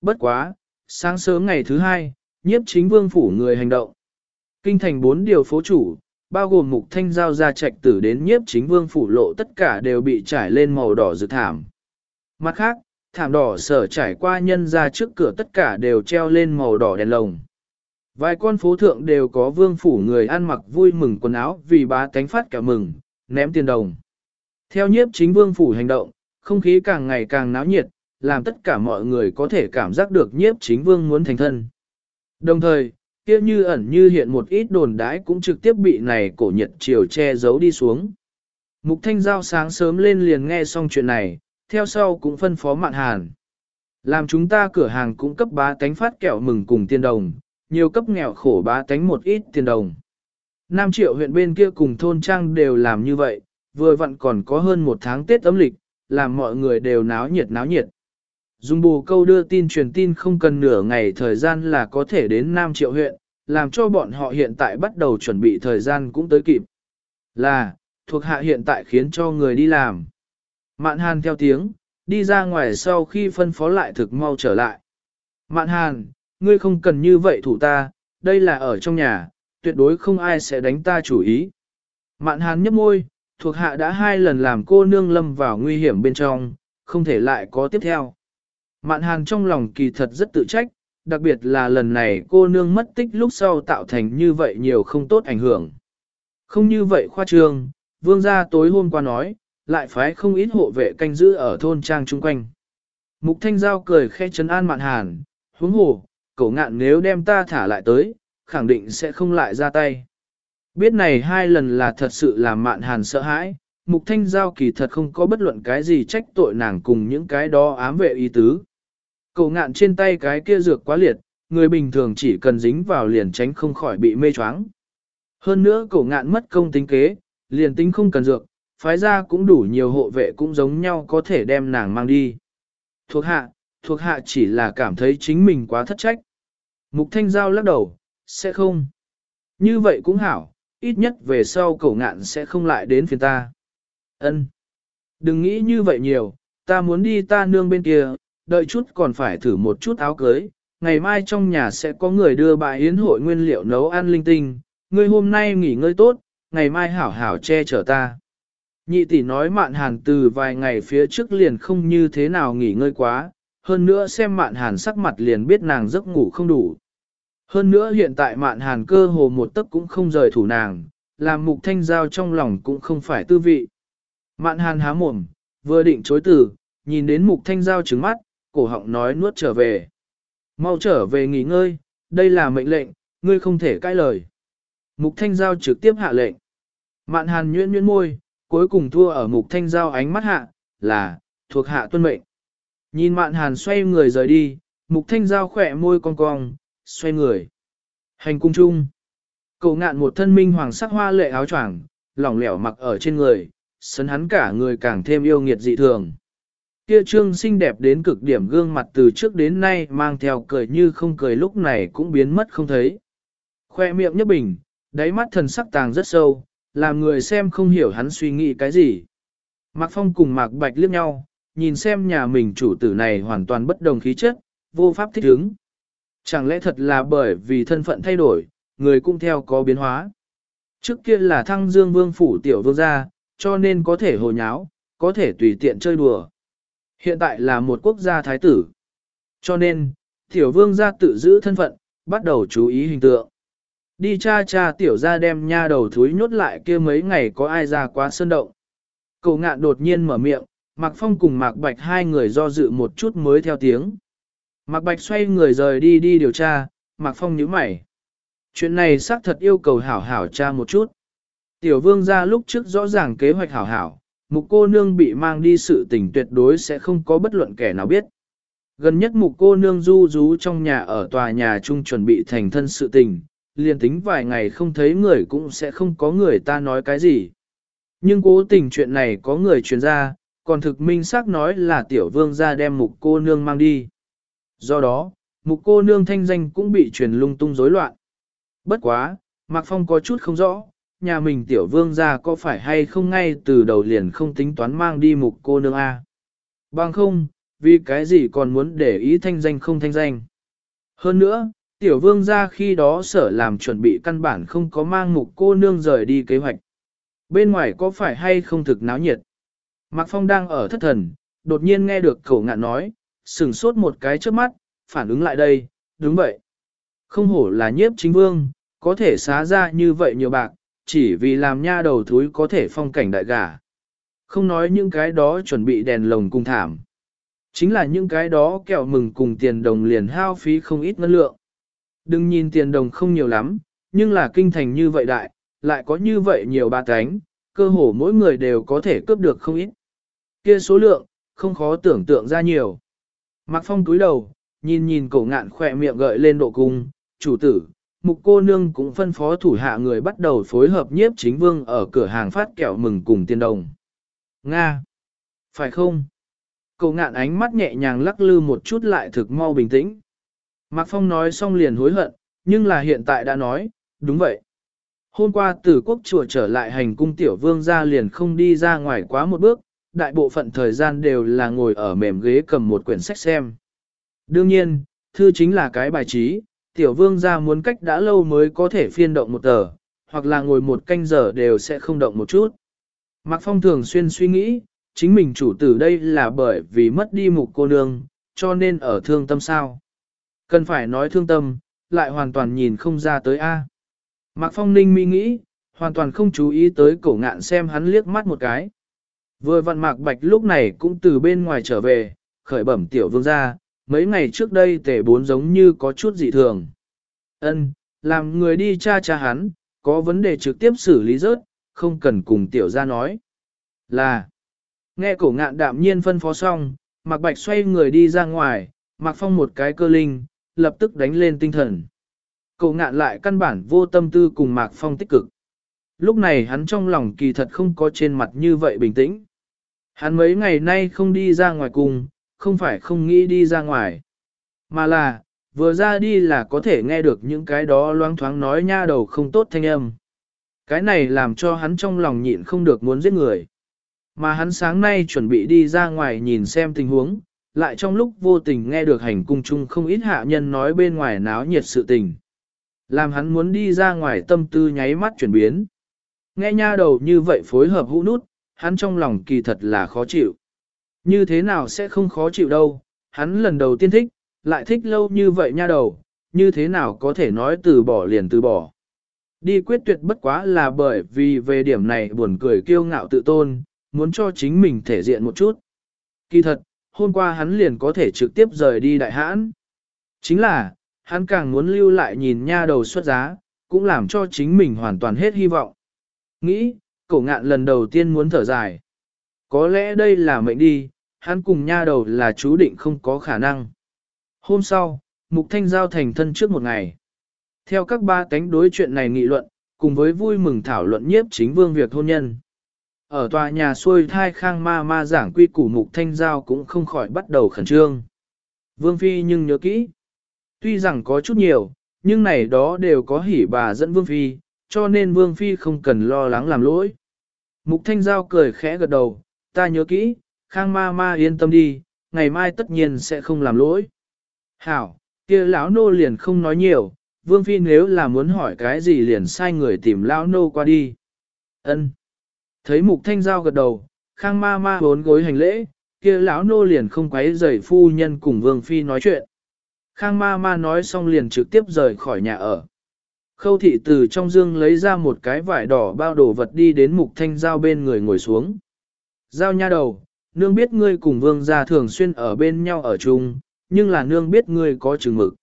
Bất quá, sáng sớm ngày thứ hai, nhiếp chính vương phủ người hành động. Kinh thành bốn điều phố chủ, bao gồm mục thanh giao ra trạch tử đến nhiếp chính vương phủ lộ tất cả đều bị trải lên màu đỏ rực thảm. Mặt khác, thảm đỏ sở trải qua nhân ra trước cửa tất cả đều treo lên màu đỏ đèn lồng. Vài con phố thượng đều có vương phủ người ăn mặc vui mừng quần áo vì bá tánh phát cả mừng, ném tiền đồng. Theo nhiếp chính vương phủ hành động, không khí càng ngày càng náo nhiệt, làm tất cả mọi người có thể cảm giác được nhiếp chính vương muốn thành thân. Đồng thời, kia như ẩn như hiện một ít đồn đãi cũng trực tiếp bị này cổ nhiệt chiều che giấu đi xuống. Mục Thanh Giao sáng sớm lên liền nghe xong chuyện này, theo sau cũng phân phó mạn hàn. Làm chúng ta cửa hàng cũng cấp bá tánh phát kẹo mừng cùng tiền đồng, nhiều cấp nghèo khổ bá tánh một ít tiền đồng. Nam triệu huyện bên kia cùng thôn trang đều làm như vậy, vừa vặn còn có hơn một tháng Tết âm lịch, làm mọi người đều náo nhiệt náo nhiệt. Dung bù câu đưa tin truyền tin không cần nửa ngày thời gian là có thể đến Nam Triệu huyện, làm cho bọn họ hiện tại bắt đầu chuẩn bị thời gian cũng tới kịp. Là, thuộc hạ hiện tại khiến cho người đi làm. Mạn Hàn theo tiếng, đi ra ngoài sau khi phân phó lại thực mau trở lại. Mạn Hàn, ngươi không cần như vậy thủ ta, đây là ở trong nhà, tuyệt đối không ai sẽ đánh ta chủ ý. Mạn Hàn nhấp môi, thuộc hạ đã hai lần làm cô nương lâm vào nguy hiểm bên trong, không thể lại có tiếp theo. Mạn Hàn trong lòng kỳ thật rất tự trách, đặc biệt là lần này cô nương mất tích lúc sau tạo thành như vậy nhiều không tốt ảnh hưởng. Không như vậy khoa trương, vương gia tối hôm qua nói, lại phái không ít hộ vệ canh giữ ở thôn trang chung quanh. Mục Thanh Giao cười khẽ chấn an mạn hàn, huống hồ, cậu ngạn nếu đem ta thả lại tới, khẳng định sẽ không lại ra tay. Biết này hai lần là thật sự làm mạn hàn sợ hãi, Mục Thanh Giao kỳ thật không có bất luận cái gì trách tội nàng cùng những cái đó ám vệ ý tứ. Cậu ngạn trên tay cái kia dược quá liệt, người bình thường chỉ cần dính vào liền tránh không khỏi bị mê choáng. Hơn nữa cậu ngạn mất công tính kế, liền tính không cần dược, phái ra cũng đủ nhiều hộ vệ cũng giống nhau có thể đem nàng mang đi. Thuộc hạ, thuộc hạ chỉ là cảm thấy chính mình quá thất trách. Mục Thanh Giao lắc đầu, sẽ không. Như vậy cũng hảo, ít nhất về sau cậu ngạn sẽ không lại đến phiền ta. Ân, Đừng nghĩ như vậy nhiều, ta muốn đi ta nương bên kia, đợi chút còn phải thử một chút áo cưới. Ngày mai trong nhà sẽ có người đưa bà yến hội nguyên liệu nấu ăn linh tinh, ngươi hôm nay nghỉ ngơi tốt, ngày mai hảo hảo che chở ta. Nhị tỷ nói mạn hàn từ vài ngày phía trước liền không như thế nào nghỉ ngơi quá, hơn nữa xem mạn hàn sắc mặt liền biết nàng giấc ngủ không đủ. Hơn nữa hiện tại mạn hàn cơ hồ một tấc cũng không rời thủ nàng, làm mục thanh giao trong lòng cũng không phải tư vị. Mạn hàn há mồm, vừa định chối từ, nhìn đến mục thanh giao trứng mắt, cổ họng nói nuốt trở về. Mau trở về nghỉ ngơi, đây là mệnh lệnh, ngươi không thể cãi lời. Mục thanh giao trực tiếp hạ lệnh. Mạn hàn nhuyễn nhuyễn môi, cuối cùng thua ở mục thanh giao ánh mắt hạ, là, thuộc hạ tuân mệnh. Nhìn mạn hàn xoay người rời đi, mục thanh giao khỏe môi cong cong, xoay người. Hành cung chung. Cậu ngạn một thân minh hoàng sắc hoa lệ áo choàng, lỏng lẻo mặc ở trên người, sấn hắn cả người càng thêm yêu nghiệt dị thường. Kia trương xinh đẹp đến cực điểm gương mặt từ trước đến nay mang theo cười như không cười lúc này cũng biến mất không thấy. Khoe miệng nhấp bình, đáy mắt thần sắc tàng rất sâu, làm người xem không hiểu hắn suy nghĩ cái gì. Mạc Phong cùng Mạc Bạch liếc nhau, nhìn xem nhà mình chủ tử này hoàn toàn bất đồng khí chất, vô pháp thích ứng. Chẳng lẽ thật là bởi vì thân phận thay đổi, người cũng theo có biến hóa. Trước kia là thăng dương vương phủ tiểu vương gia, cho nên có thể hồ nháo, có thể tùy tiện chơi đùa. Hiện tại là một quốc gia thái tử. Cho nên, tiểu vương gia tự giữ thân phận, bắt đầu chú ý hình tượng. Đi cha cha tiểu ra đem nha đầu thúi nhốt lại kia mấy ngày có ai ra quá sơn động. Cậu ngạn đột nhiên mở miệng, Mạc Phong cùng Mạc Bạch hai người do dự một chút mới theo tiếng. Mạc Bạch xoay người rời đi đi điều tra, Mạc Phong nhíu mày. Chuyện này xác thật yêu cầu hảo hảo tra một chút. Tiểu vương ra lúc trước rõ ràng kế hoạch hảo hảo, mục cô nương bị mang đi sự tình tuyệt đối sẽ không có bất luận kẻ nào biết. Gần nhất mục cô nương du rú trong nhà ở tòa nhà chung chuẩn bị thành thân sự tình, liền tính vài ngày không thấy người cũng sẽ không có người ta nói cái gì. Nhưng cố tình chuyện này có người truyền ra, còn thực minh xác nói là tiểu vương ra đem mục cô nương mang đi. Do đó, mục cô nương thanh danh cũng bị truyền lung tung rối loạn. Bất quá, Mạc Phong có chút không rõ, nhà mình tiểu vương ra có phải hay không ngay từ đầu liền không tính toán mang đi mục cô nương A. Bằng không, vì cái gì còn muốn để ý thanh danh không thanh danh. Hơn nữa, tiểu vương ra khi đó sở làm chuẩn bị căn bản không có mang mục cô nương rời đi kế hoạch. Bên ngoài có phải hay không thực náo nhiệt? Mạc Phong đang ở thất thần, đột nhiên nghe được khẩu ngạn nói, sừng sốt một cái trước mắt, phản ứng lại đây, đúng vậy. Không hổ là nhiếp chính vương, có thể xá ra như vậy nhiều bạc, chỉ vì làm nha đầu thúi có thể phong cảnh đại gà. Không nói những cái đó chuẩn bị đèn lồng cùng thảm. Chính là những cái đó kẹo mừng cùng tiền đồng liền hao phí không ít ngân lượng. Đừng nhìn tiền đồng không nhiều lắm, nhưng là kinh thành như vậy đại, lại có như vậy nhiều ba cánh, cơ hồ mỗi người đều có thể cướp được không ít. Kia số lượng, không khó tưởng tượng ra nhiều. Mạc Phong túi đầu, nhìn nhìn cổ ngạn khỏe miệng gợi lên độ cung, chủ tử, mục cô nương cũng phân phó thủ hạ người bắt đầu phối hợp nhiếp chính vương ở cửa hàng phát kẹo mừng cùng tiền đồng. Nga! Phải không? Cổ ngạn ánh mắt nhẹ nhàng lắc lư một chút lại thực mau bình tĩnh. Mạc Phong nói xong liền hối hận, nhưng là hiện tại đã nói, đúng vậy. Hôm qua từ quốc chùa trở lại hành cung tiểu vương ra liền không đi ra ngoài quá một bước, đại bộ phận thời gian đều là ngồi ở mềm ghế cầm một quyển sách xem. Đương nhiên, thư chính là cái bài trí, tiểu vương ra muốn cách đã lâu mới có thể phiên động một tờ, hoặc là ngồi một canh giờ đều sẽ không động một chút. Mạc Phong thường xuyên suy nghĩ, chính mình chủ tử đây là bởi vì mất đi mục cô nương, cho nên ở thương tâm sao. Cần phải nói thương tâm, lại hoàn toàn nhìn không ra tới A. Mạc Phong ninh mi nghĩ, hoàn toàn không chú ý tới cổ ngạn xem hắn liếc mắt một cái. Vừa vặn mạc bạch lúc này cũng từ bên ngoài trở về, khởi bẩm tiểu vương ra, mấy ngày trước đây tể bốn giống như có chút dị thường. Ân, làm người đi tra tra hắn, có vấn đề trực tiếp xử lý rớt, không cần cùng tiểu ra nói. Là, nghe cổ ngạn đạm nhiên phân phó xong, Mạc Bạch xoay người đi ra ngoài, Mạc Phong một cái cơ linh, lập tức đánh lên tinh thần. cậu ngạn lại căn bản vô tâm tư cùng Mạc Phong tích cực. Lúc này hắn trong lòng kỳ thật không có trên mặt như vậy bình tĩnh. Hắn mấy ngày nay không đi ra ngoài cùng, không phải không nghĩ đi ra ngoài. Mà là, vừa ra đi là có thể nghe được những cái đó loang thoáng nói nha đầu không tốt thanh âm. Cái này làm cho hắn trong lòng nhịn không được muốn giết người. Mà hắn sáng nay chuẩn bị đi ra ngoài nhìn xem tình huống, lại trong lúc vô tình nghe được hành cung chung không ít hạ nhân nói bên ngoài náo nhiệt sự tình. Làm hắn muốn đi ra ngoài tâm tư nháy mắt chuyển biến. Nghe nha đầu như vậy phối hợp hũ nút, hắn trong lòng kỳ thật là khó chịu. Như thế nào sẽ không khó chịu đâu, hắn lần đầu tiên thích, lại thích lâu như vậy nha đầu, như thế nào có thể nói từ bỏ liền từ bỏ. Đi quyết tuyệt bất quá là bởi vì về điểm này buồn cười kiêu ngạo tự tôn, muốn cho chính mình thể diện một chút. Kỳ thật, hôm qua hắn liền có thể trực tiếp rời đi đại hãn. Chính là, hắn càng muốn lưu lại nhìn nha đầu xuất giá, cũng làm cho chính mình hoàn toàn hết hy vọng. Nghĩ, cổ ngạn lần đầu tiên muốn thở dài. Có lẽ đây là mệnh đi, hắn cùng nha đầu là chú định không có khả năng. Hôm sau, Mục Thanh Giao thành thân trước một ngày. Theo các ba cánh đối chuyện này nghị luận, cùng với vui mừng thảo luận nhiếp chính vương việc hôn nhân. Ở tòa nhà xuôi thai khang ma ma giảng quy củ Mục Thanh Giao cũng không khỏi bắt đầu khẩn trương. Vương Phi nhưng nhớ kỹ. Tuy rằng có chút nhiều, nhưng này đó đều có hỉ bà dẫn Vương Phi, cho nên Vương Phi không cần lo lắng làm lỗi. Mục Thanh Giao cười khẽ gật đầu, ta nhớ kỹ, Khang ma ma yên tâm đi, ngày mai tất nhiên sẽ không làm lỗi. Hảo, kia lão nô liền không nói nhiều, Vương Phi nếu là muốn hỏi cái gì liền sai người tìm lão nô qua đi. Ân. Thấy Mục Thanh Giao gật đầu, Khang ma ma bốn gối hành lễ, kia lão nô liền không quấy rầy phu nhân cùng Vương Phi nói chuyện. Khang ma ma nói xong liền trực tiếp rời khỏi nhà ở. Khâu thị từ trong dương lấy ra một cái vải đỏ bao đồ vật đi đến Mục Thanh Giao bên người ngồi xuống. Giao nha đầu, nương biết ngươi cùng vương gia thường xuyên ở bên nhau ở chung, nhưng là nương biết ngươi có chừng mực.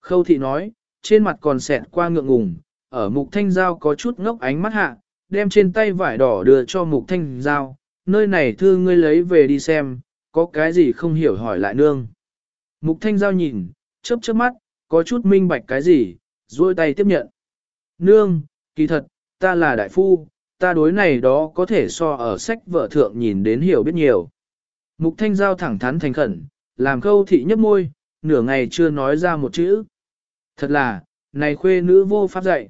Khâu thị nói, trên mặt còn xẹt qua ngượng ngùng, ở mục thanh giao có chút ngốc ánh mắt hạ, đem trên tay vải đỏ đưa cho mục thanh giao, nơi này thư ngươi lấy về đi xem, có cái gì không hiểu hỏi lại nương. Mục thanh giao nhìn, chớp chớp mắt, có chút minh bạch cái gì, duỗi tay tiếp nhận. Nương, kỳ thật, ta là đại phu, ta đối này đó có thể so ở sách vợ thượng nhìn đến hiểu biết nhiều. Mục thanh giao thẳng thắn thành khẩn, làm câu thị nhấp môi, nửa ngày chưa nói ra một chữ. Thật là, này khuê nữ vô pháp dạy.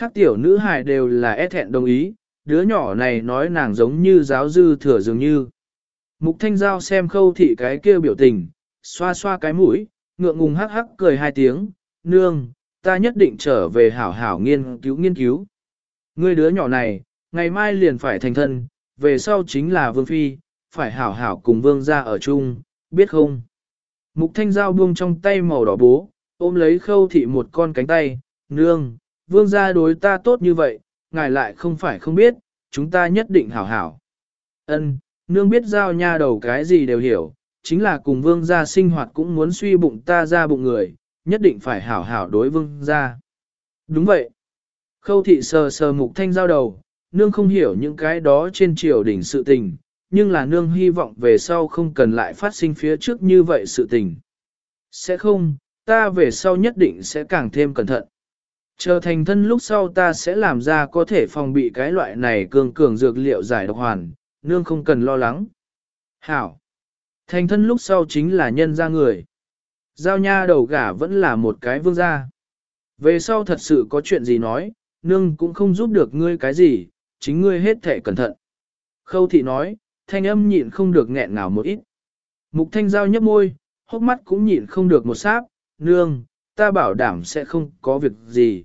Khác tiểu nữ hài đều là e thẹn đồng ý, đứa nhỏ này nói nàng giống như giáo dư thừa dường như. Mục thanh giao xem khâu thị cái kia biểu tình, xoa xoa cái mũi, ngượng ngùng hắc hắc cười hai tiếng, nương, ta nhất định trở về hảo hảo nghiên cứu nghiên cứu. Ngươi đứa nhỏ này, ngày mai liền phải thành thân, về sau chính là vương phi, phải hảo hảo cùng vương ra ở chung, biết không? Mục thanh giao buông trong tay màu đỏ bố, ôm lấy khâu thị một con cánh tay, nương, vương gia đối ta tốt như vậy, ngài lại không phải không biết, chúng ta nhất định hảo hảo. Ân, nương biết giao nha đầu cái gì đều hiểu, chính là cùng vương gia sinh hoạt cũng muốn suy bụng ta ra bụng người, nhất định phải hảo hảo đối vương gia. Đúng vậy. Khâu thị sờ sờ mục thanh giao đầu, nương không hiểu những cái đó trên triều đỉnh sự tình, nhưng là nương hy vọng về sau không cần lại phát sinh phía trước như vậy sự tình. Sẽ không, ta về sau nhất định sẽ càng thêm cẩn thận. Chờ thành thân lúc sau ta sẽ làm ra có thể phòng bị cái loại này cường cường dược liệu giải độc hoàn, nương không cần lo lắng. Hảo. Thành thân lúc sau chính là nhân gia người. Giao nha đầu gả vẫn là một cái vương gia. Về sau thật sự có chuyện gì nói, nương cũng không giúp được ngươi cái gì, chính ngươi hết thể cẩn thận. Khâu thị nói, thanh âm nhịn không được nghẹn ngào một ít. Mục thanh giao nhấp môi, hốc mắt cũng nhịn không được một sáp, nương, ta bảo đảm sẽ không có việc gì.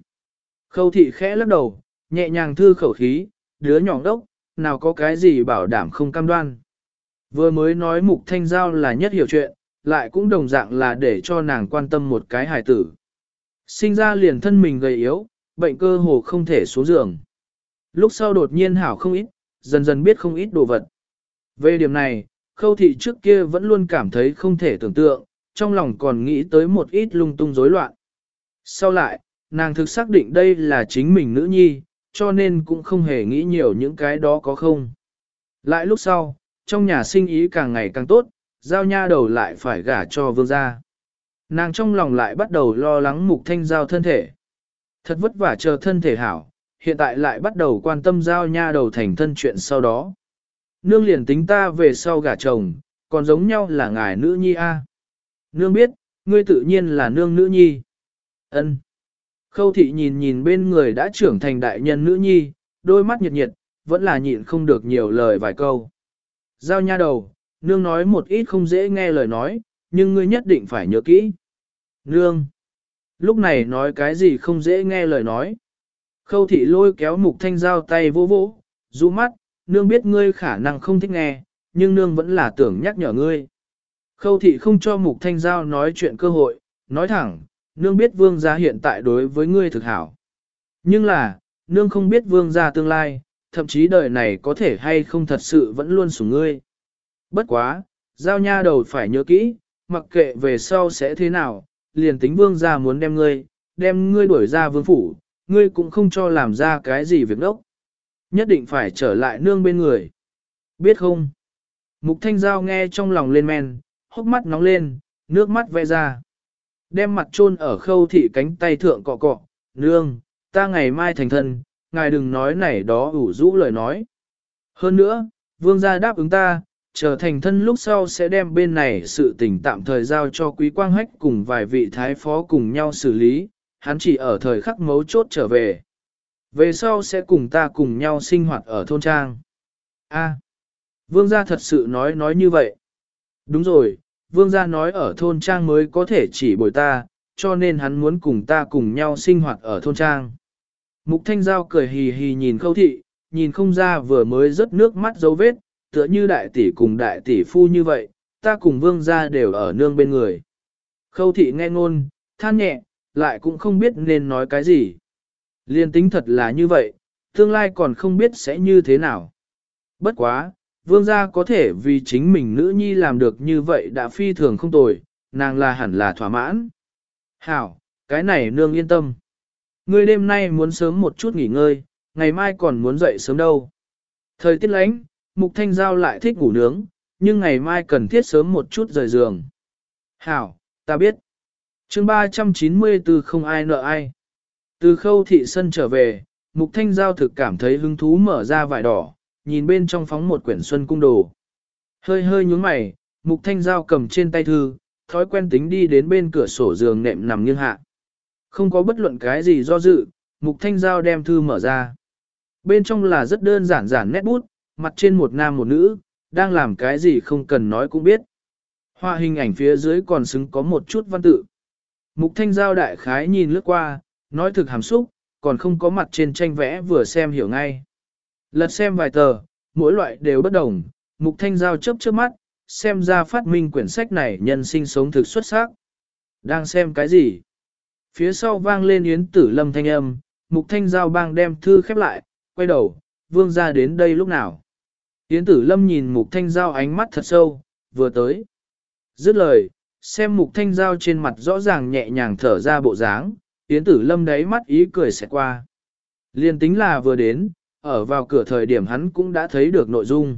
Khâu thị khẽ lắc đầu, nhẹ nhàng thư khẩu khí, đứa nhỏ đốc, nào có cái gì bảo đảm không cam đoan. Vừa mới nói mục thanh giao là nhất hiểu chuyện, lại cũng đồng dạng là để cho nàng quan tâm một cái hài tử. Sinh ra liền thân mình gầy yếu, bệnh cơ hồ không thể xuống giường. Lúc sau đột nhiên hảo không ít, dần dần biết không ít đồ vật. Về điểm này, khâu thị trước kia vẫn luôn cảm thấy không thể tưởng tượng, trong lòng còn nghĩ tới một ít lung tung rối loạn. Sau lại, nàng thực xác định đây là chính mình nữ nhi, cho nên cũng không hề nghĩ nhiều những cái đó có không. Lại lúc sau, trong nhà sinh ý càng ngày càng tốt, giao nha đầu lại phải gả cho vương gia. Nàng trong lòng lại bắt đầu lo lắng mục thanh giao thân thể. Thật vất vả chờ thân thể hảo, hiện tại lại bắt đầu quan tâm giao nha đầu thành thân chuyện sau đó. Nương liền tính ta về sau gả chồng, còn giống nhau là ngài nữ nhi a. Nương biết, ngươi tự nhiên là nương nữ nhi. Ân. Khâu thị nhìn nhìn bên người đã trưởng thành đại nhân nữ nhi, đôi mắt nhiệt nhiệt, vẫn là nhịn không được nhiều lời vài câu. Giao nha đầu, nương nói một ít không dễ nghe lời nói, nhưng ngươi nhất định phải nhớ kỹ. Nương. Lúc này nói cái gì không dễ nghe lời nói. Khâu thị lôi kéo mục thanh giao tay vô vỗ, rũ mắt, nương biết ngươi khả năng không thích nghe, nhưng nương vẫn là tưởng nhắc nhở ngươi. Khâu thị không cho mục thanh giao nói chuyện cơ hội, nói thẳng, nương biết vương gia hiện tại đối với ngươi thực hảo. Nhưng là, nương không biết vương gia tương lai, thậm chí đời này có thể hay không thật sự vẫn luôn sủng ngươi. Bất quá, giao nha đầu phải nhớ kỹ, mặc kệ về sau sẽ thế nào, liền tính vương gia muốn đem ngươi, đem ngươi đuổi ra vương phủ, ngươi cũng không cho làm ra cái gì việc đốc. Nhất định phải trở lại nương bên người. Biết không? Mục thanh giao nghe trong lòng lên men, hốc mắt nóng lên, nước mắt vẽ ra. Đem mặt chôn ở khâu thị cánh tay thượng cọ cọ, nương, ta ngày mai thành thân, ngài đừng nói này đó ủ rũ lời nói. Hơn nữa, vương gia đáp ứng ta, trở thành thân lúc sau sẽ đem bên này sự tình tạm thời giao cho quý quang hách cùng vài vị thái phó cùng nhau xử lý, hắn chỉ ở thời khắc mấu chốt trở về. Về sau sẽ cùng ta cùng nhau sinh hoạt ở thôn trang. A, vương gia thật sự nói nói như vậy. Đúng rồi, vương gia nói ở thôn trang mới có thể chỉ bồi ta, cho nên hắn muốn cùng ta cùng nhau sinh hoạt ở thôn trang. Mục Thanh Giao cười hì hì nhìn khâu thị, nhìn không ra vừa mới rớt nước mắt dấu vết, tựa như đại tỷ cùng đại tỷ phu như vậy, ta cùng vương gia đều ở nương bên người. Khâu thị nghe ngôn, than nhẹ, lại cũng không biết nên nói cái gì. Liên tính thật là như vậy, tương lai còn không biết sẽ như thế nào. Bất quá, vương gia có thể vì chính mình nữ nhi làm được như vậy đã phi thường không tồi, nàng là hẳn là thỏa mãn. Hảo, cái này nương yên tâm. Ngươi đêm nay muốn sớm một chút nghỉ ngơi, ngày mai còn muốn dậy sớm đâu. Thời tiết lánh, Mục Thanh Giao lại thích ngủ nướng, nhưng ngày mai cần thiết sớm một chút rời giường. Hảo, ta biết. chương 394 không ai nợ ai. Từ khâu thị sân trở về, Mục Thanh Giao thực cảm thấy hứng thú mở ra vải đỏ, nhìn bên trong phóng một quyển xuân cung đồ. Hơi hơi nhúng mày, Mục Thanh Giao cầm trên tay thư, thói quen tính đi đến bên cửa sổ giường nệm nằm nghiêng hạ. Không có bất luận cái gì do dự, Mục Thanh Giao đem thư mở ra. Bên trong là rất đơn giản giản nét bút, mặt trên một nam một nữ, đang làm cái gì không cần nói cũng biết. Hoa hình ảnh phía dưới còn xứng có một chút văn tự. Mục Thanh Giao đại khái nhìn lướt qua, nói thực hàm xúc, còn không có mặt trên tranh vẽ vừa xem hiểu ngay. Lật xem vài tờ, mỗi loại đều bất đồng, Mục Thanh Giao chớp chớp mắt, xem ra phát minh quyển sách này nhân sinh sống thực xuất sắc. Đang xem cái gì? Phía sau vang lên yến tử lâm thanh âm, Mục Thanh Giao bang đem thư khép lại, quay đầu, vương ra đến đây lúc nào? Yến tử lâm nhìn mục thanh giao ánh mắt thật sâu, vừa tới. Dứt lời, xem mục thanh giao trên mặt rõ ràng nhẹ nhàng thở ra bộ dáng, Yến tử lâm đáy mắt ý cười sẽ qua. Liên tính là vừa đến, ở vào cửa thời điểm hắn cũng đã thấy được nội dung.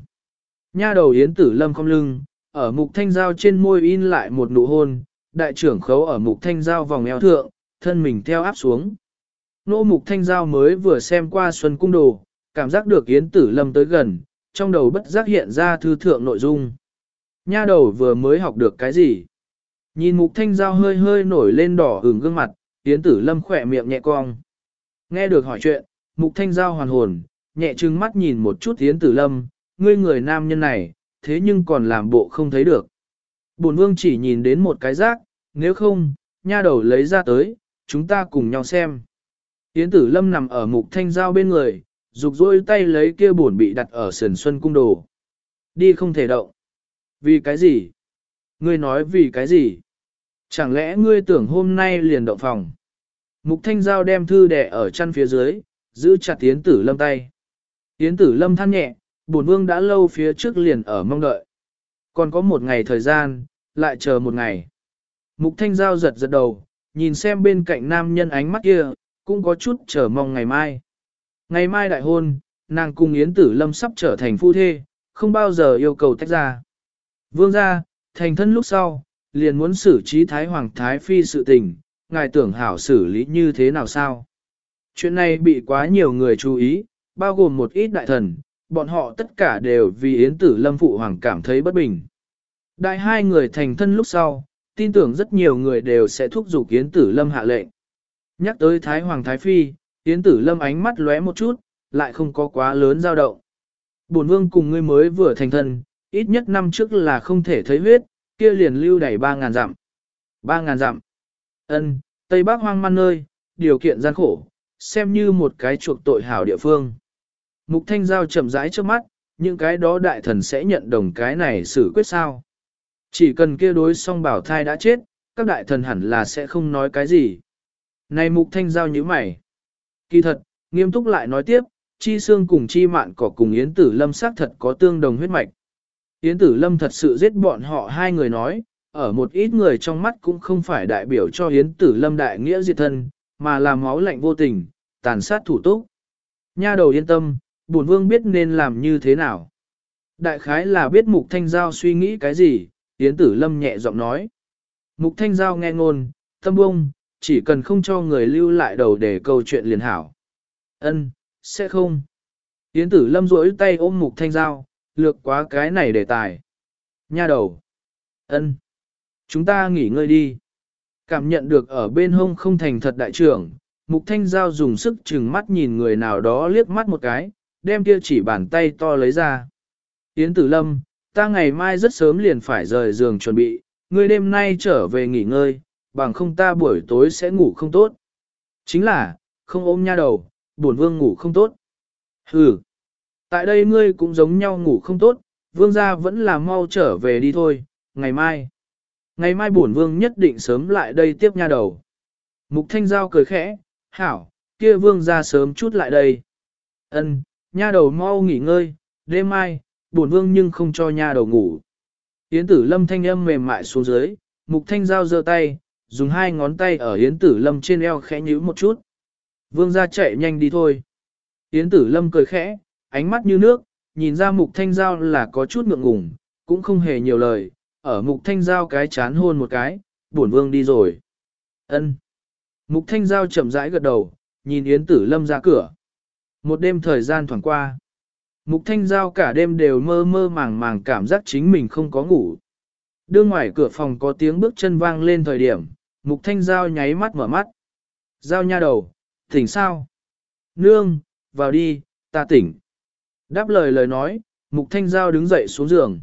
Nha đầu Yến tử lâm không lưng, ở mục thanh giao trên môi in lại một nụ hôn, đại trưởng khấu ở mục thanh giao vòng eo thượng, thân mình theo áp xuống. Nô mục thanh giao mới vừa xem qua xuân cung đồ, cảm giác được Yến tử lâm tới gần, trong đầu bất giác hiện ra thư thượng nội dung. Nha đầu vừa mới học được cái gì? Nhìn mục thanh giao hơi hơi nổi lên đỏ ửng gương mặt, Yến tử lâm khỏe miệng nhẹ cong. Nghe được hỏi chuyện, mục thanh giao hoàn hồn, nhẹ trừng mắt nhìn một chút Yến tử lâm, ngươi người nam nhân này, thế nhưng còn làm bộ không thấy được. Bổn vương chỉ nhìn đến một cái rác, nếu không, nha đầu lấy ra tới, chúng ta cùng nhau xem. Yến tử lâm nằm ở mục thanh giao bên người, rục rôi tay lấy kia bổn bị đặt ở sườn xuân cung đồ. Đi không thể động. Vì cái gì? Ngươi nói vì cái gì? Chẳng lẽ ngươi tưởng hôm nay liền động phòng? Mục thanh giao đem thư đẻ ở chăn phía dưới, giữ chặt tiến tử lâm tay. Yến tử lâm than nhẹ, bổn vương đã lâu phía trước liền ở mong đợi. Còn có một ngày thời gian, lại chờ một ngày. Mục thanh giao giật giật đầu, nhìn xem bên cạnh nam nhân ánh mắt kia, cũng có chút chờ mong ngày mai. Ngày mai đại hôn, nàng cùng Yến Tử Lâm sắp trở thành phu thê, không bao giờ yêu cầu tách ra. Vương gia, thành thân lúc sau, liền muốn xử trí Thái Hoàng Thái Phi sự tình, ngài tưởng hảo xử lý như thế nào sao? Chuyện này bị quá nhiều người chú ý, bao gồm một ít đại thần, bọn họ tất cả đều vì Yến Tử Lâm Phụ Hoàng cảm thấy bất bình. Đại hai người thành thân lúc sau, tin tưởng rất nhiều người đều sẽ thúc giục Yến Tử Lâm hạ lệnh. Nhắc tới Thái Hoàng Thái Phi, Yến Tử Lâm ánh mắt lóe một chút, lại không có quá lớn dao động. Bổn vương cùng ngươi mới vừa thành thân, ít nhất năm trước là không thể thấy huyết, kia liền lưu đẩy ba ngàn dặm. Ba ngàn dặm. Ân, Tây Bắc hoang man nơi, điều kiện gian khổ, xem như một cái chuộc tội hảo địa phương. Mục Thanh Giao chậm rãi trước mắt, những cái đó đại thần sẽ nhận đồng cái này xử quyết sao. Chỉ cần kia đối song bảo thai đã chết, các đại thần hẳn là sẽ không nói cái gì. Này Mục Thanh Giao như mày. Kỳ thật, nghiêm túc lại nói tiếp, chi xương cùng chi mạn cỏ cùng Yến Tử Lâm xác thật có tương đồng huyết mạch. Yến Tử Lâm thật sự giết bọn họ hai người nói, ở một ít người trong mắt cũng không phải đại biểu cho Yến Tử Lâm đại nghĩa diệt thân, mà là máu lạnh vô tình, tàn sát thủ túc. Nha đầu yên tâm, bổn vương biết nên làm như thế nào. Đại khái là biết Mục Thanh Giao suy nghĩ cái gì, Yến Tử Lâm nhẹ giọng nói. Mục Thanh Giao nghe ngôn, tâm bông, chỉ cần không cho người lưu lại đầu để câu chuyện liền hảo. Ân, sẽ không. Yến Tử Lâm duỗi tay ôm Mục Thanh Giao, lược quá cái này đề tài. Nha đầu. Ân, Chúng ta nghỉ ngơi đi. Cảm nhận được ở bên hông không thành thật đại trưởng, Mục Thanh Giao dùng sức chừng mắt nhìn người nào đó liếc mắt một cái, đem kia chỉ bàn tay to lấy ra. Yến Tử Lâm, ta ngày mai rất sớm liền phải rời giường chuẩn bị, ngươi đêm nay trở về nghỉ ngơi, bằng không ta buổi tối sẽ ngủ không tốt. Chính là, không ôm nha đầu, buồn vương ngủ không tốt. Hừ, tại đây ngươi cũng giống nhau ngủ không tốt, vương gia vẫn là mau trở về đi thôi, ngày mai. Ngày mai buồn vương nhất định sớm lại đây tiếp nha đầu. Mục Thanh Giao cười khẽ, hảo, kia vương gia sớm chút lại đây. Ân, nha đầu mau nghỉ ngơi, đêm mai, bổn vương nhưng không cho nha đầu ngủ. Yến tử lâm thanh âm mềm mại xuống dưới, mục thanh giao giơ tay, dùng hai ngón tay ở yến tử lâm trên eo khẽ nhíu một chút. Vương ra chạy nhanh đi thôi. Yến tử lâm cười khẽ, ánh mắt như nước, nhìn ra mục thanh giao là có chút ngượng ngùng, cũng không hề nhiều lời, ở mục thanh giao cái chán hôn một cái, bổn vương đi rồi. Ân. Mục thanh giao chậm rãi gật đầu, nhìn yến tử lâm ra cửa. Một đêm thời gian thoảng qua. Mục thanh giao cả đêm đều mơ mơ màng màng cảm giác chính mình không có ngủ. Đương ngoài cửa phòng có tiếng bước chân vang lên thời điểm, mục thanh giao nháy mắt mở mắt. Giao nha đầu, tỉnh sao? Nương, vào đi, ta tỉnh. Đáp lời lời nói, mục thanh giao đứng dậy xuống giường.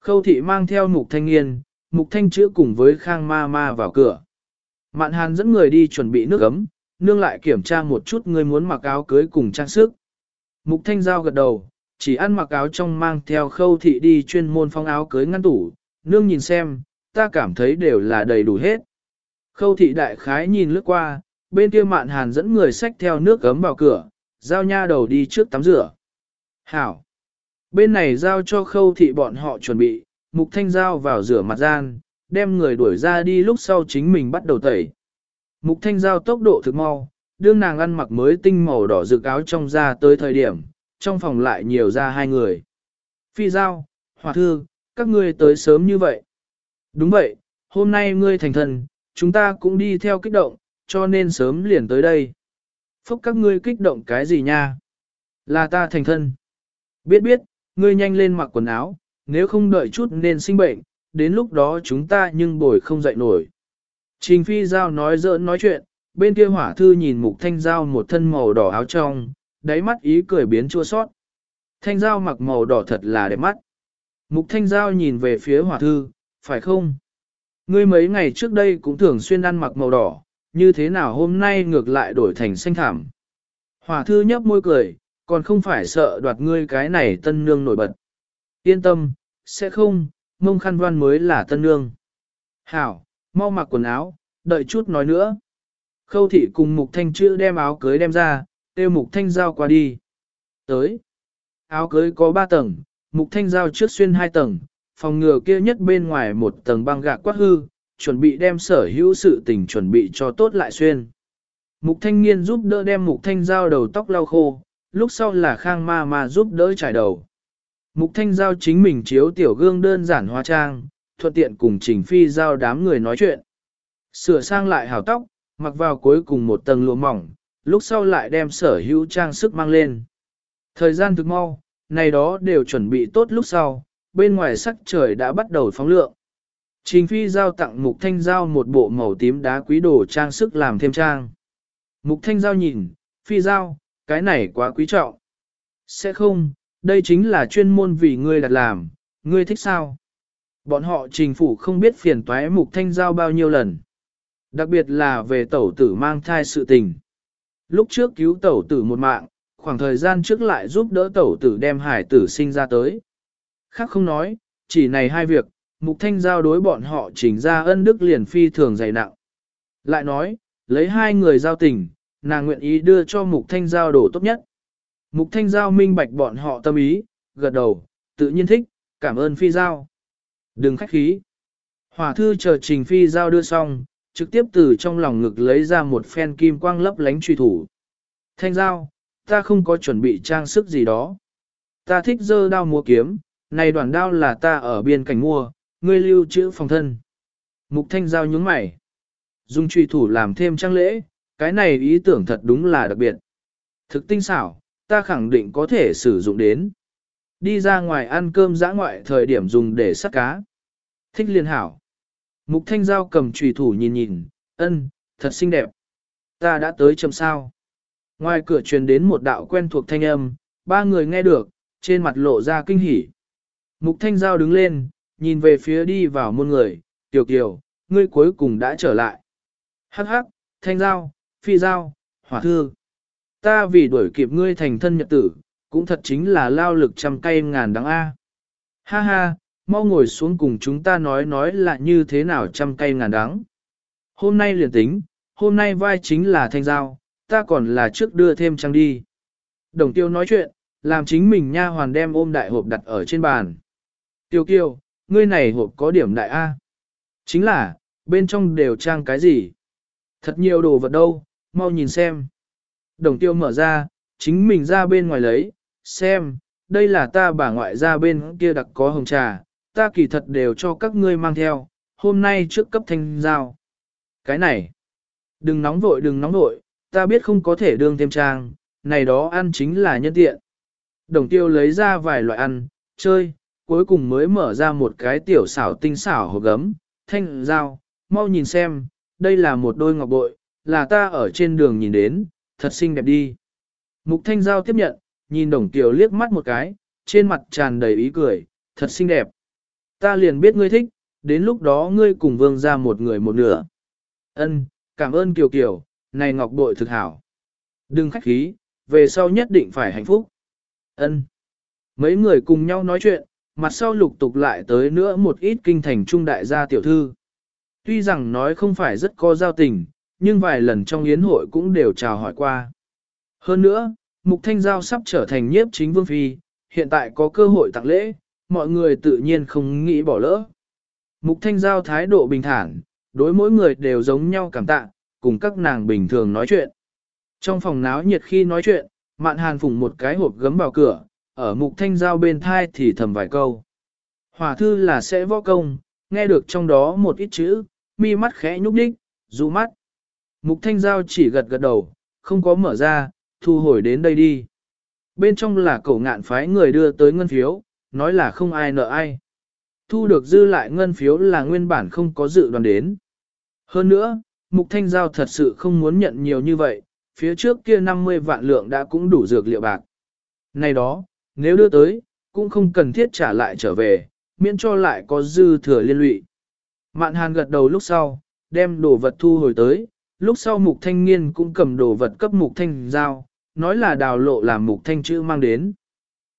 Khâu thị mang theo mục thanh nghiên, mục thanh chữa cùng với khang ma ma vào cửa. Mạn hàn dẫn người đi chuẩn bị nước ấm, nương lại kiểm tra một chút người muốn mặc áo cưới cùng trang sức. Mục Thanh Giao gật đầu, chỉ ăn mặc áo trong mang theo khâu thị đi chuyên môn phong áo cưới ngăn tủ, nương nhìn xem, ta cảm thấy đều là đầy đủ hết. Khâu thị đại khái nhìn lướt qua, bên kia mạn hàn dẫn người xách theo nước gấm vào cửa, giao nha đầu đi trước tắm rửa. Hảo! Bên này giao cho khâu thị bọn họ chuẩn bị, mục thanh giao vào rửa mặt gian, đem người đuổi ra đi lúc sau chính mình bắt đầu tẩy. Mục thanh giao tốc độ thực mau, đương nàng ăn mặc mới tinh màu đỏ rực áo trong ra tới thời điểm, trong phòng lại nhiều ra hai người. Phi giao, hòa thư, các ngươi tới sớm như vậy. Đúng vậy, hôm nay ngươi thành thần, chúng ta cũng đi theo kích động, cho nên sớm liền tới đây. Phúc các ngươi kích động cái gì nha? Là ta thành thân. Biết biết, ngươi nhanh lên mặc quần áo, nếu không đợi chút nên sinh bệnh, đến lúc đó chúng ta nhưng bồi không dậy nổi. Trình Phi Giao nói giỡn nói chuyện, bên kia hỏa thư nhìn mục thanh giao một thân màu đỏ áo trong, đáy mắt ý cười biến chua sót. Thanh giao mặc màu đỏ thật là đẹp mắt. Mục thanh giao nhìn về phía hỏa thư, phải không? Ngươi mấy ngày trước đây cũng thường xuyên ăn mặc màu đỏ, như thế nào hôm nay ngược lại đổi thành xanh thảm. Hỏa thư nhấp môi cười, còn không phải sợ đoạt ngươi cái này tân nương nổi bật. Yên tâm, sẽ không, mông khăn đoan mới là tân nương. Hảo, mau mặc quần áo, đợi chút nói nữa. Khâu thị cùng mục thanh chữ đem áo cưới đem ra, tiêu mục thanh giao qua đi. Tới. Áo cưới có 3 tầng, mục thanh giao trước xuyên 2 tầng, phòng ngừa kia nhất bên ngoài một tầng băng gạc quát hư, chuẩn bị đem sở hữu sự tình chuẩn bị cho tốt lại xuyên. Mục thanh Nghiên giúp đỡ đem mục thanh giao đầu tóc lau khô, lúc sau là khang ma ma giúp đỡ trải đầu. Mục thanh giao chính mình chiếu tiểu gương đơn giản hóa trang, thuận tiện cùng trình phi giao đám người nói chuyện. Sửa sang lại hào tóc, mặc vào cuối cùng một tầng lụa mỏng, lúc sau lại đem sở hữu trang sức mang lên. Thời gian thực mau, này đó đều chuẩn bị tốt lúc sau, bên ngoài sắc trời đã bắt đầu phóng lượng. Trình phi giao tặng mục thanh giao một bộ màu tím đá quý đồ trang sức làm thêm trang. Mục thanh giao nhìn, phi giao, cái này quá quý trọng. Sẽ không, đây chính là chuyên môn vì ngươi đặt làm, ngươi thích sao? Bọn họ trình phủ không biết phiền toái mục thanh giao bao nhiêu lần. Đặc biệt là về tẩu tử mang thai sự tình. Lúc trước cứu tẩu tử một mạng, khoảng thời gian trước lại giúp đỡ tẩu tử đem hải tử sinh ra tới. Khác không nói, chỉ này hai việc, mục thanh giao đối bọn họ chỉnh ra ân đức liền phi thường dày nặng. Lại nói, lấy hai người giao tình, nàng nguyện ý đưa cho mục thanh giao đồ tốt nhất. Mục thanh giao minh bạch bọn họ tâm ý, gật đầu, tự nhiên thích, cảm ơn phi giao. Đừng khách khí. Hỏa thư chờ trình phi giao đưa xong, trực tiếp từ trong lòng ngực lấy ra một phen kim quang lấp lánh truy thủ. Thanh giao, ta không có chuẩn bị trang sức gì đó. Ta thích dơ đao mua kiếm, này đoạn đao là ta ở biên cảnh mua, ngươi lưu trữ phòng thân. Mục thanh giao nhướng mày. Dùng truy thủ làm thêm trang lễ, cái này ý tưởng thật đúng là đặc biệt. Thực tinh xảo, ta khẳng định có thể sử dụng đến. Đi ra ngoài ăn cơm giã ngoại thời điểm dùng để sắt cá. Thích liên hảo. Mục thanh giao cầm trùy thủ nhìn nhìn, ân, thật xinh đẹp. Ta đã tới chầm sao. Ngoài cửa truyền đến một đạo quen thuộc thanh âm, ba người nghe được, trên mặt lộ ra kinh hỉ. Mục thanh giao đứng lên, nhìn về phía đi vào môn người, tiểu kiều, ngươi cuối cùng đã trở lại. Hắc hắc, thanh giao, phi giao, hỏa thư. Ta vì đuổi kịp ngươi thành thân nhật tử, cũng thật chính là lao lực trăm cây ngàn đắng A. Ha ha, mau ngồi xuống cùng chúng ta nói nói là như thế nào trăm cây ngàn đắng. Hôm nay liền tính, hôm nay vai chính là thanh giao, ta còn là trước đưa thêm trang đi. Đồng tiêu nói chuyện, làm chính mình nha hoàn đem ôm đại hộp đặt ở trên bàn. Tiêu kiêu ngươi này hộp có điểm đại A. Chính là, bên trong đều trang cái gì? Thật nhiều đồ vật đâu, mau nhìn xem. Đồng tiêu mở ra, chính mình ra bên ngoài lấy, xem, đây là ta bà ngoại ra bên kia đặc có hồng trà, ta kỳ thật đều cho các ngươi mang theo, hôm nay trước cấp thanh giao. Cái này, đừng nóng vội đừng nóng vội, ta biết không có thể đương thêm trang, này đó ăn chính là nhân tiện. Đồng tiêu lấy ra vài loại ăn, chơi, cuối cùng mới mở ra một cái tiểu xảo tinh xảo hộp gấm, thanh giao, mau nhìn xem, đây là một đôi ngọc bội, là ta ở trên đường nhìn đến, thật xinh đẹp đi. Mục thanh giao tiếp nhận, nhìn đồng tiểu liếc mắt một cái, trên mặt tràn đầy ý cười, thật xinh đẹp. Ta liền biết ngươi thích, đến lúc đó ngươi cùng vương ra một người một nửa. Ân, cảm ơn Kiều Kiều, này ngọc bội thực hảo. Đừng khách khí, về sau nhất định phải hạnh phúc. Ân. Mấy người cùng nhau nói chuyện, mặt sau lục tục lại tới nữa một ít kinh thành trung đại gia tiểu thư. Tuy rằng nói không phải rất có giao tình, nhưng vài lần trong yến hội cũng đều chào hỏi qua. Hơn nữa, Mục Thanh Giao sắp trở thành nhiếp chính vương phi, hiện tại có cơ hội tặng lễ, mọi người tự nhiên không nghĩ bỏ lỡ. Mục Thanh Giao thái độ bình thản, đối mỗi người đều giống nhau cảm tạ, cùng các nàng bình thường nói chuyện. Trong phòng náo nhiệt khi nói chuyện, Mạn Hàn phủng một cái hộp gấm vào cửa, ở Mục Thanh Giao bên thai thì thầm vài câu. Hỏa thư là sẽ võ công, nghe được trong đó một ít chữ, mi mắt khẽ nhúc nhích, dụ mắt. Mục Thanh Giao chỉ gật gật đầu, không có mở ra, thu hồi đến đây đi. Bên trong là cổ ngạn phái người đưa tới ngân phiếu, nói là không ai nợ ai. Thu được dư lại ngân phiếu là nguyên bản không có dự đoán đến. Hơn nữa, Mục Thanh Giao thật sự không muốn nhận nhiều như vậy, phía trước kia 50 vạn lượng đã cũng đủ dược liệu bạc. Này đó, nếu đưa tới, cũng không cần thiết trả lại trở về, miễn cho lại có dư thừa liên lụy. Mạn Hàn gật đầu lúc sau, đem đồ vật thu hồi tới, lúc sau Mục Thanh Niên cũng cầm đồ vật cấp Mục Thanh Giao, nói là đào lộ làm Mục Thanh chữ mang đến.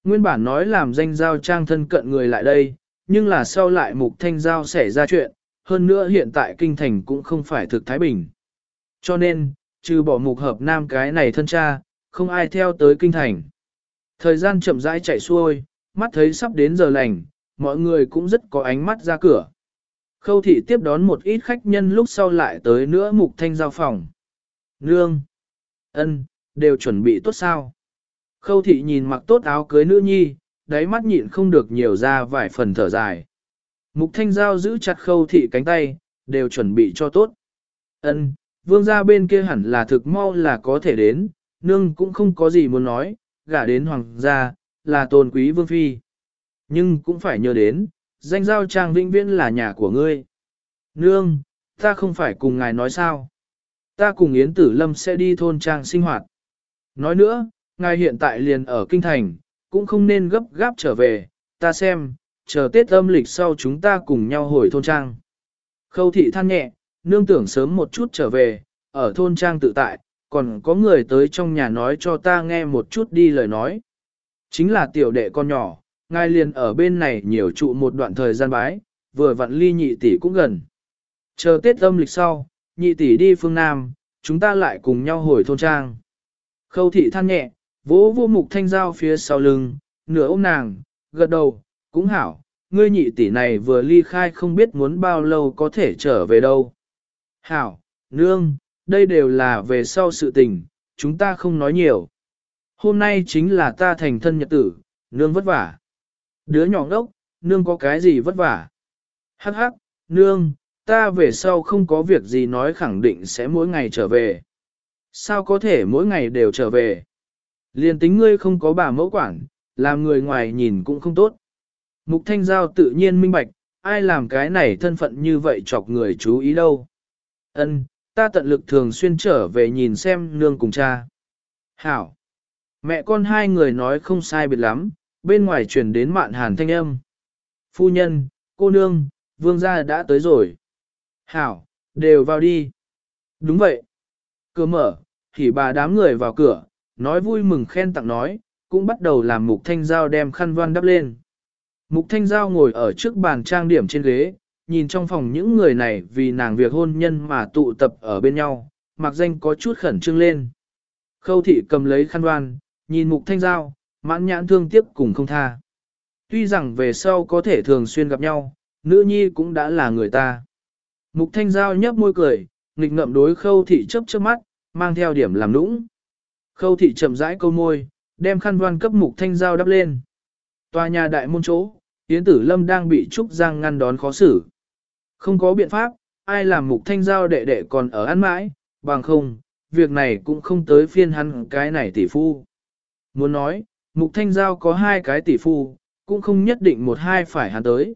Nguyên bản nói làm danh giao trang thân cận người lại đây, nhưng là sau lại Mục Thanh Giao xảy ra chuyện, hơn nữa hiện tại kinh thành cũng không phải thực Thái Bình. Cho nên, trừ bỏ Mục Hợp Nam cái này thân cha, không ai theo tới kinh thành. Thời gian chậm rãi chạy xuôi, mắt thấy sắp đến giờ lành, mọi người cũng rất có ánh mắt ra cửa. Khâu thị tiếp đón một ít khách nhân lúc sau lại tới nữa mục thanh giao phòng. Nương! ân, đều chuẩn bị tốt sao? Khâu thị nhìn mặc tốt áo cưới nữ nhi, đáy mắt nhịn không được nhiều ra vài phần thở dài. Mục thanh giao giữ chặt khâu thị cánh tay, đều chuẩn bị cho tốt. Ân, vương gia bên kia hẳn là thực mau là có thể đến, nương cũng không có gì muốn nói, gả đến hoàng gia, là tôn quý vương phi. Nhưng cũng phải nhớ đến, danh giao trang vĩnh viễn là nhà của ngươi. Nương, ta không phải cùng ngài nói sao. Ta cùng Yến Tử Lâm sẽ đi thôn trang sinh hoạt. Nói nữa, ngài hiện tại liền ở Kinh Thành, cũng không nên gấp gáp trở về, ta xem, chờ Tết âm lịch sau chúng ta cùng nhau hồi thôn trang. Khâu thị than nhẹ, nương tưởng sớm một chút trở về, ở thôn trang tự tại, còn có người tới trong nhà nói cho ta nghe một chút đi lời nói. Chính là tiểu đệ con nhỏ, ngài liền ở bên này nhiều trụ một đoạn thời gian bái, vừa vặn ly nhị tỷ cũng gần. Chờ Tết âm lịch sau, nhị tỷ đi phương Nam, chúng ta lại cùng nhau hồi thôn trang. Khâu thị than nhẹ, vỗ vô mục thanh giao phía sau lưng, nửa ôm nàng, gật đầu, cũng hảo, ngươi nhị tỷ này vừa ly khai không biết muốn bao lâu có thể trở về đâu. Hảo, nương, đây đều là về sau sự tình, chúng ta không nói nhiều. Hôm nay chính là ta thành thân nhật tử, nương vất vả. Đứa nhỏ ngốc, nương có cái gì vất vả? Hắc hắc, nương, ta về sau không có việc gì nói khẳng định sẽ mỗi ngày trở về. Sao có thể mỗi ngày đều trở về? Liên tính ngươi không có bà mẫu quản, làm người ngoài nhìn cũng không tốt. Mục Thanh Giao tự nhiên minh bạch, ai làm cái này thân phận như vậy chọc người chú ý đâu. Ân, ta tận lực thường xuyên trở về nhìn xem nương cùng cha. Hảo. Mẹ con hai người nói không sai biệt lắm, bên ngoài truyền đến mạn hàn thanh âm. Phu nhân, cô nương, vương gia đã tới rồi. Hảo, đều vào đi. Đúng vậy. Cửa mở, thì bà đám người vào cửa, nói vui mừng khen tặng nói, cũng bắt đầu làm mục thanh giao đem khăn văn đắp lên. Mục thanh giao ngồi ở trước bàn trang điểm trên ghế, nhìn trong phòng những người này vì nàng việc hôn nhân mà tụ tập ở bên nhau, mặc danh có chút khẩn trương lên. Khâu thị cầm lấy khăn voan, nhìn mục thanh giao, mãn nhãn thương tiếc cùng không tha. Tuy rằng về sau có thể thường xuyên gặp nhau, nữ nhi cũng đã là người ta. Mục thanh giao nhấp môi cười, nghịch ngậm đối khâu thị chớp chớp mắt, mang theo điểm làm nũng. Khâu thị chậm rãi câu môi, đem khăn voan cấp mục thanh giao đắp lên. Tòa nhà đại môn chỗ, Yến Tử Lâm đang bị Trúc Giang ngăn đón khó xử. Không có biện pháp, ai làm mục thanh giao đệ đệ còn ở ăn mãi, bằng không, việc này cũng không tới phiên hắn cái này tỷ phu. Muốn nói, mục thanh giao có hai cái tỷ phu, cũng không nhất định một hai phải hắn tới.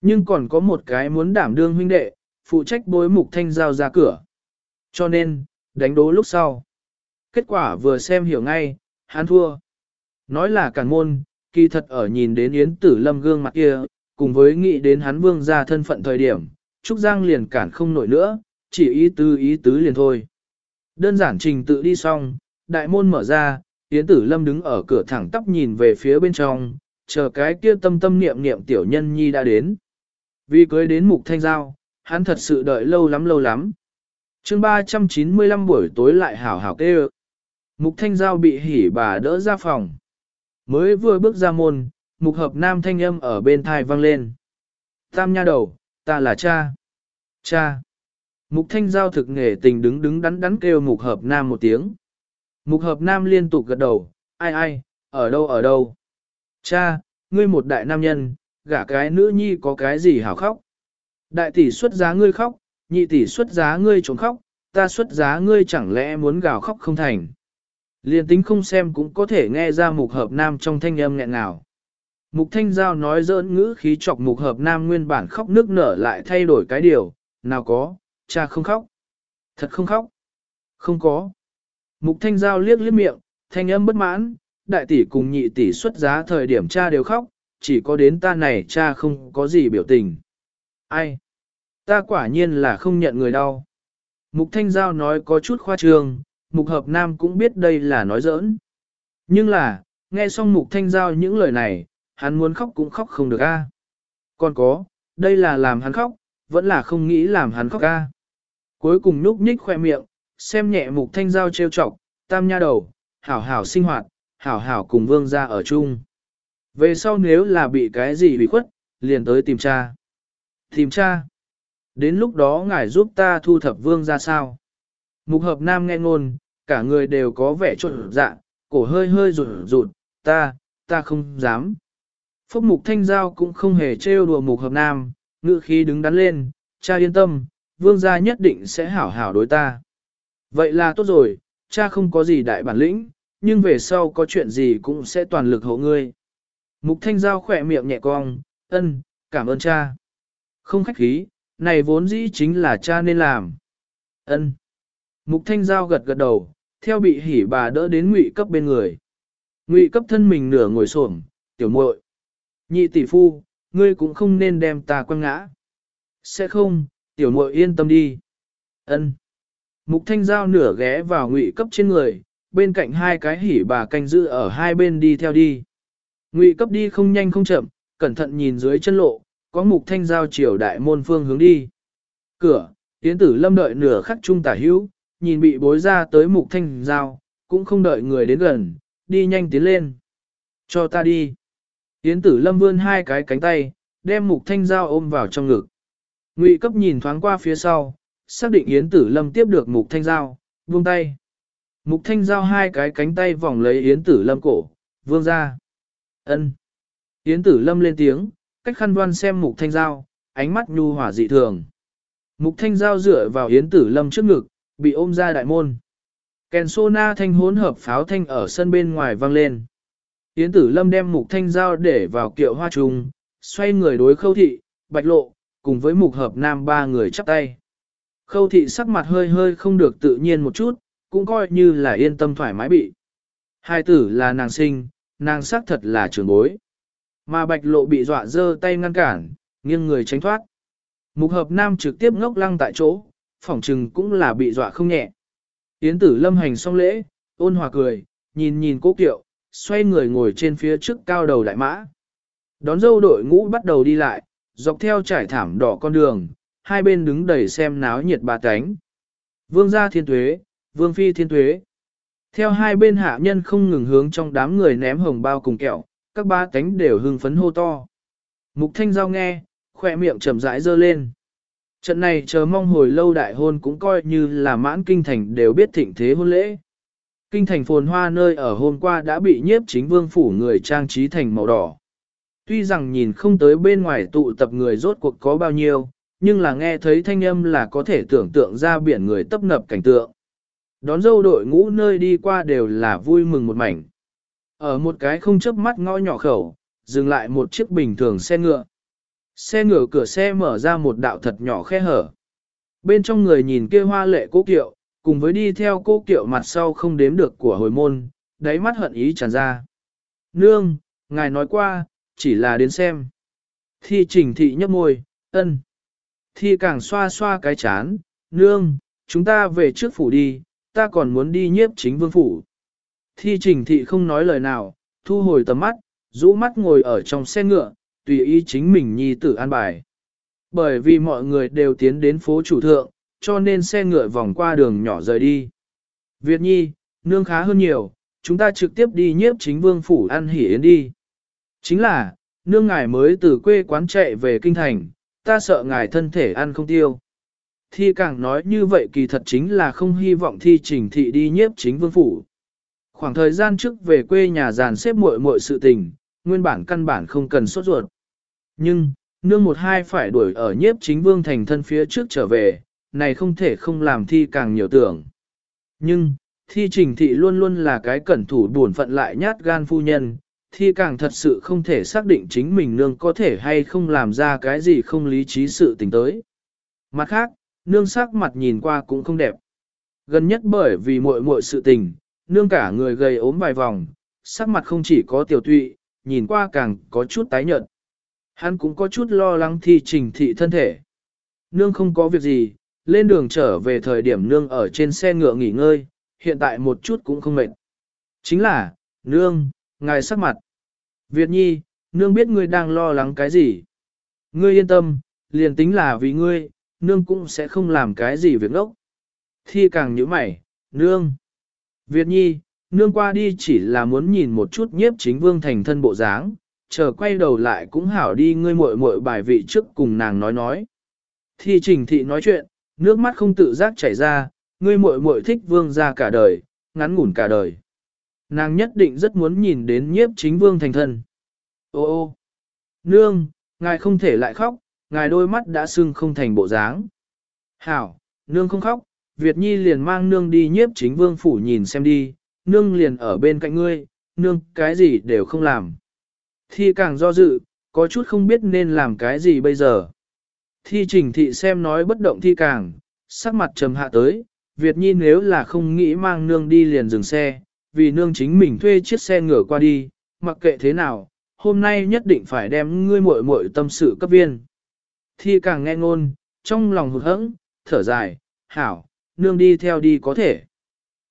Nhưng còn có một cái muốn đảm đương huynh đệ, phụ trách bối mục thanh giao ra cửa. Cho nên, đánh đố lúc sau. Kết quả vừa xem hiểu ngay, hắn thua. Nói là cản môn, kỳ thật ở nhìn đến Yến Tử Lâm gương mặt kia, cùng với nghĩ đến hắn vương ra thân phận thời điểm, Trúc Giang liền cản không nổi nữa, chỉ ý tứ ý tứ liền thôi. Đơn giản trình tự đi xong, đại môn mở ra, Yến Tử Lâm đứng ở cửa thẳng tắp nhìn về phía bên trong, chờ cái kia tâm tâm niệm niệm tiểu nhân nhi đã đến. Vì cưới đến mục thanh giao, hắn thật sự đợi lâu lắm lâu lắm chương 395 buổi tối lại hảo hảo kêu. Mục thanh giao bị hỉ bà đỡ ra phòng. Mới vừa bước ra môn, mục hợp nam thanh âm ở bên thai vang lên. Tam nha đầu, ta là cha. Cha. Mục thanh giao thực nghề tình đứng đứng đắn đắn kêu mục hợp nam một tiếng. Mục hợp nam liên tục gật đầu, ai ai, ở đâu ở đâu. Cha, ngươi một đại nam nhân, gả cái nữ nhi có cái gì hảo khóc. Đại tỷ xuất giá ngươi khóc, nhị tỷ xuất giá ngươi trốn khóc, ta xuất giá ngươi chẳng lẽ muốn gào khóc không thành. Liên tính không xem cũng có thể nghe ra mục hợp nam trong thanh âm nghẹn nào. Mục thanh giao nói dỡn ngữ khí chọc mục hợp nam nguyên bản khóc nước nở lại thay đổi cái điều, nào có, cha không khóc. Thật không khóc. Không có. Mục thanh giao liếc liếc miệng, thanh âm bất mãn, đại tỷ cùng nhị tỷ xuất giá thời điểm cha đều khóc, chỉ có đến ta này cha không có gì biểu tình. Ai? Ta quả nhiên là không nhận người đau. Mục thanh giao nói có chút khoa trương, mục hợp nam cũng biết đây là nói giỡn. Nhưng là, nghe xong mục thanh giao những lời này, hắn muốn khóc cũng khóc không được a. Còn có, đây là làm hắn khóc, vẫn là không nghĩ làm hắn khóc a. Cuối cùng núp nhích khoe miệng, xem nhẹ mục thanh giao trêu chọc, tam nha đầu, hảo hảo sinh hoạt, hảo hảo cùng vương gia ở chung. Về sau nếu là bị cái gì bị khuất, liền tới tìm cha. Tìm cha. Đến lúc đó ngài giúp ta thu thập vương ra sao? Mục hợp nam nghe ngôn, cả người đều có vẻ trộn dạ, cổ hơi hơi rụt rụt, ta, ta không dám. Phúc mục thanh giao cũng không hề trêu đùa mục hợp nam, ngự khí đứng đắn lên, cha yên tâm, vương gia nhất định sẽ hảo hảo đối ta. Vậy là tốt rồi, cha không có gì đại bản lĩnh, nhưng về sau có chuyện gì cũng sẽ toàn lực hộ ngươi. Mục thanh giao khỏe miệng nhẹ cong, ân, cảm ơn cha. Không khách khí, này vốn dĩ chính là cha nên làm. ân. Mục thanh giao gật gật đầu, theo bị hỉ bà đỡ đến ngụy cấp bên người. Ngụy cấp thân mình nửa ngồi xổm, tiểu muội, nhị tỷ phu, ngươi cũng không nên đem ta quăng ngã. Sẽ không, tiểu muội yên tâm đi. Ân. Mục thanh giao nửa ghé vào ngụy cấp trên người, bên cạnh hai cái hỉ bà canh giữ ở hai bên đi theo đi. Ngụy cấp đi không nhanh không chậm, cẩn thận nhìn dưới chân lộ, có mục thanh giao chiều đại môn phương hướng đi. Cửa, tiến tử lâm đợi nửa khắc trung tả hữu, nhìn bị bối ra tới mục thanh giao, cũng không đợi người đến gần, đi nhanh tiến lên. Cho ta đi. Tiến tử lâm vươn hai cái cánh tay, đem mục thanh giao ôm vào trong ngực. Ngụy cấp nhìn thoáng qua phía sau, xác định Yến Tử Lâm tiếp được Mục Thanh Giao, vương tay. Mục Thanh Giao hai cái cánh tay vòng lấy Yến Tử Lâm cổ, vương ra. ân Yến Tử Lâm lên tiếng, cách khăn đoan xem Mục Thanh Giao, ánh mắt nhu hỏa dị thường. Mục Thanh Giao dựa vào Yến Tử Lâm trước ngực, bị ôm ra đại môn. Kèn sô na thanh hỗn hợp pháo thanh ở sân bên ngoài vang lên. Yến Tử Lâm đem Mục Thanh Giao để vào kiệu hoa trùng, xoay người đối khâu thị, bạch lộ, cùng với Mục Hợp Nam ba người chắp tay. Khâu thị sắc mặt hơi hơi không được tự nhiên một chút, cũng coi như là yên tâm thoải mái bị. Hai tử là nàng sinh, nàng sắc thật là trưởng bối. Mà bạch lộ bị dọa dơ tay ngăn cản, nghiêng người tránh thoát. Mục hợp nam trực tiếp ngốc lăng tại chỗ, phỏng trừng cũng là bị dọa không nhẹ. Yến tử lâm hành xong lễ, ôn hòa cười, nhìn nhìn cố kiệu, xoay người ngồi trên phía trước cao đầu đại mã. Đón dâu đội ngũ bắt đầu đi lại, dọc theo trải thảm đỏ con đường, hai bên đứng đầy xem náo nhiệt bà cánh. Vương gia thiên tuế, vương phi thiên tuế. Theo hai bên hạ nhân không ngừng hướng trong đám người ném hồng bao cùng kẹo, các ba cánh đều hưng phấn hô to. Mục thanh giao nghe, khỏe miệng chậm rãi dơ lên. Trận này chờ mong hồi lâu đại hôn cũng coi như là mãn kinh thành đều biết thịnh thế hôn lễ. Kinh thành phồn hoa nơi ở hôm qua đã bị nhiếp chính vương phủ người trang trí thành màu đỏ. Tuy rằng nhìn không tới bên ngoài tụ tập người rốt cuộc có bao nhiêu, nhưng là nghe thấy thanh âm là có thể tưởng tượng ra biển người tấp nập cảnh tượng. Đón dâu đội ngũ nơi đi qua đều là vui mừng một mảnh. Ở một cái không chớp mắt ngõ nhỏ khẩu, dừng lại một chiếc bình thường xe ngựa. Xe ngựa cửa xe mở ra một đạo thật nhỏ khe hở. Bên trong người nhìn kia hoa lệ cố kiệu, cùng với đi theo cố kiệu mặt sau không đếm được của hồi môn, đáy mắt hận ý tràn ra. Nương, ngài nói qua, chỉ là đến xem. Thi trình thị nhấp môi, ân. Thi càng xoa xoa cái chán, nương, chúng ta về trước phủ đi, ta còn muốn đi nhiếp chính vương phủ. Thi trình thị không nói lời nào, thu hồi tầm mắt, rũ mắt ngồi ở trong xe ngựa, tùy ý chính mình nhi tử an bài. Bởi vì mọi người đều tiến đến phố chủ thượng, cho nên xe ngựa vòng qua đường nhỏ rời đi. Việt nhi, nương khá hơn nhiều, chúng ta trực tiếp đi nhiếp chính vương phủ ăn hỉ yến đi. Chính là, nương ngài mới từ quê quán chạy về kinh thành, ta sợ ngài thân thể ăn không tiêu. Thi càng nói như vậy kỳ thật chính là không hy vọng thi trình thị đi nhiếp chính vương phủ. Khoảng thời gian trước về quê nhà giàn xếp muội muội sự tình, nguyên bản căn bản không cần sốt ruột. Nhưng, nương một hai phải đuổi ở nhiếp chính vương thành thân phía trước trở về, này không thể không làm thi càng nhiều tưởng. Nhưng, thi trình thị luôn luôn là cái cẩn thủ buồn phận lại nhát gan phu nhân, thi càng thật sự không thể xác định chính mình nương có thể hay không làm ra cái gì không lý trí sự tình tới. Mặt khác, nương sắc mặt nhìn qua cũng không đẹp. Gần nhất bởi vì muội muội sự tình, nương cả người gầy ốm vài vòng, sắc mặt không chỉ có tiểu tụy, nhìn qua càng có chút tái nhợt. Hắn cũng có chút lo lắng thi trình thị thân thể. Nương không có việc gì, lên đường trở về thời điểm nương ở trên xe ngựa nghỉ ngơi, hiện tại một chút cũng không mệt. Chính là, nương, ngài sắc mặt. Việt nhi, nương biết ngươi đang lo lắng cái gì. Ngươi yên tâm, liền tính là vì ngươi, nương cũng sẽ không làm cái gì việc ngốc. Thi càng nhíu mày, nương. Việt nhi, nương qua đi chỉ là muốn nhìn một chút nhiếp chính vương thành thân bộ dáng, chờ quay đầu lại cũng hảo đi ngươi muội muội bài vị trước cùng nàng nói nói. Thi trình thị nói chuyện, nước mắt không tự giác chảy ra, ngươi muội muội thích vương ra cả đời, ngắn ngủn cả đời. Nàng nhất định rất muốn nhìn đến nhiếp chính vương thành thân. Ô ô, nương, ngài không thể lại khóc, ngài đôi mắt đã sưng không thành bộ dáng. Hảo, nương không khóc, Việt Nhi liền mang nương đi nhiếp chính vương phủ nhìn xem đi, nương liền ở bên cạnh ngươi, nương cái gì đều không làm. Thi càng do dự, có chút không biết nên làm cái gì bây giờ. Thi trình thị xem nói bất động thi càng, sắc mặt trầm hạ tới, Việt Nhi nếu là không nghĩ mang nương đi liền dừng xe, vì nương chính mình thuê chiếc xe ngựa qua đi, mặc kệ thế nào, hôm nay nhất định phải đem ngươi muội muội tâm sự cấp viên. Thi càng nghe ngôn, trong lòng hụt hẫng, thở dài, hảo, nương đi theo đi có thể.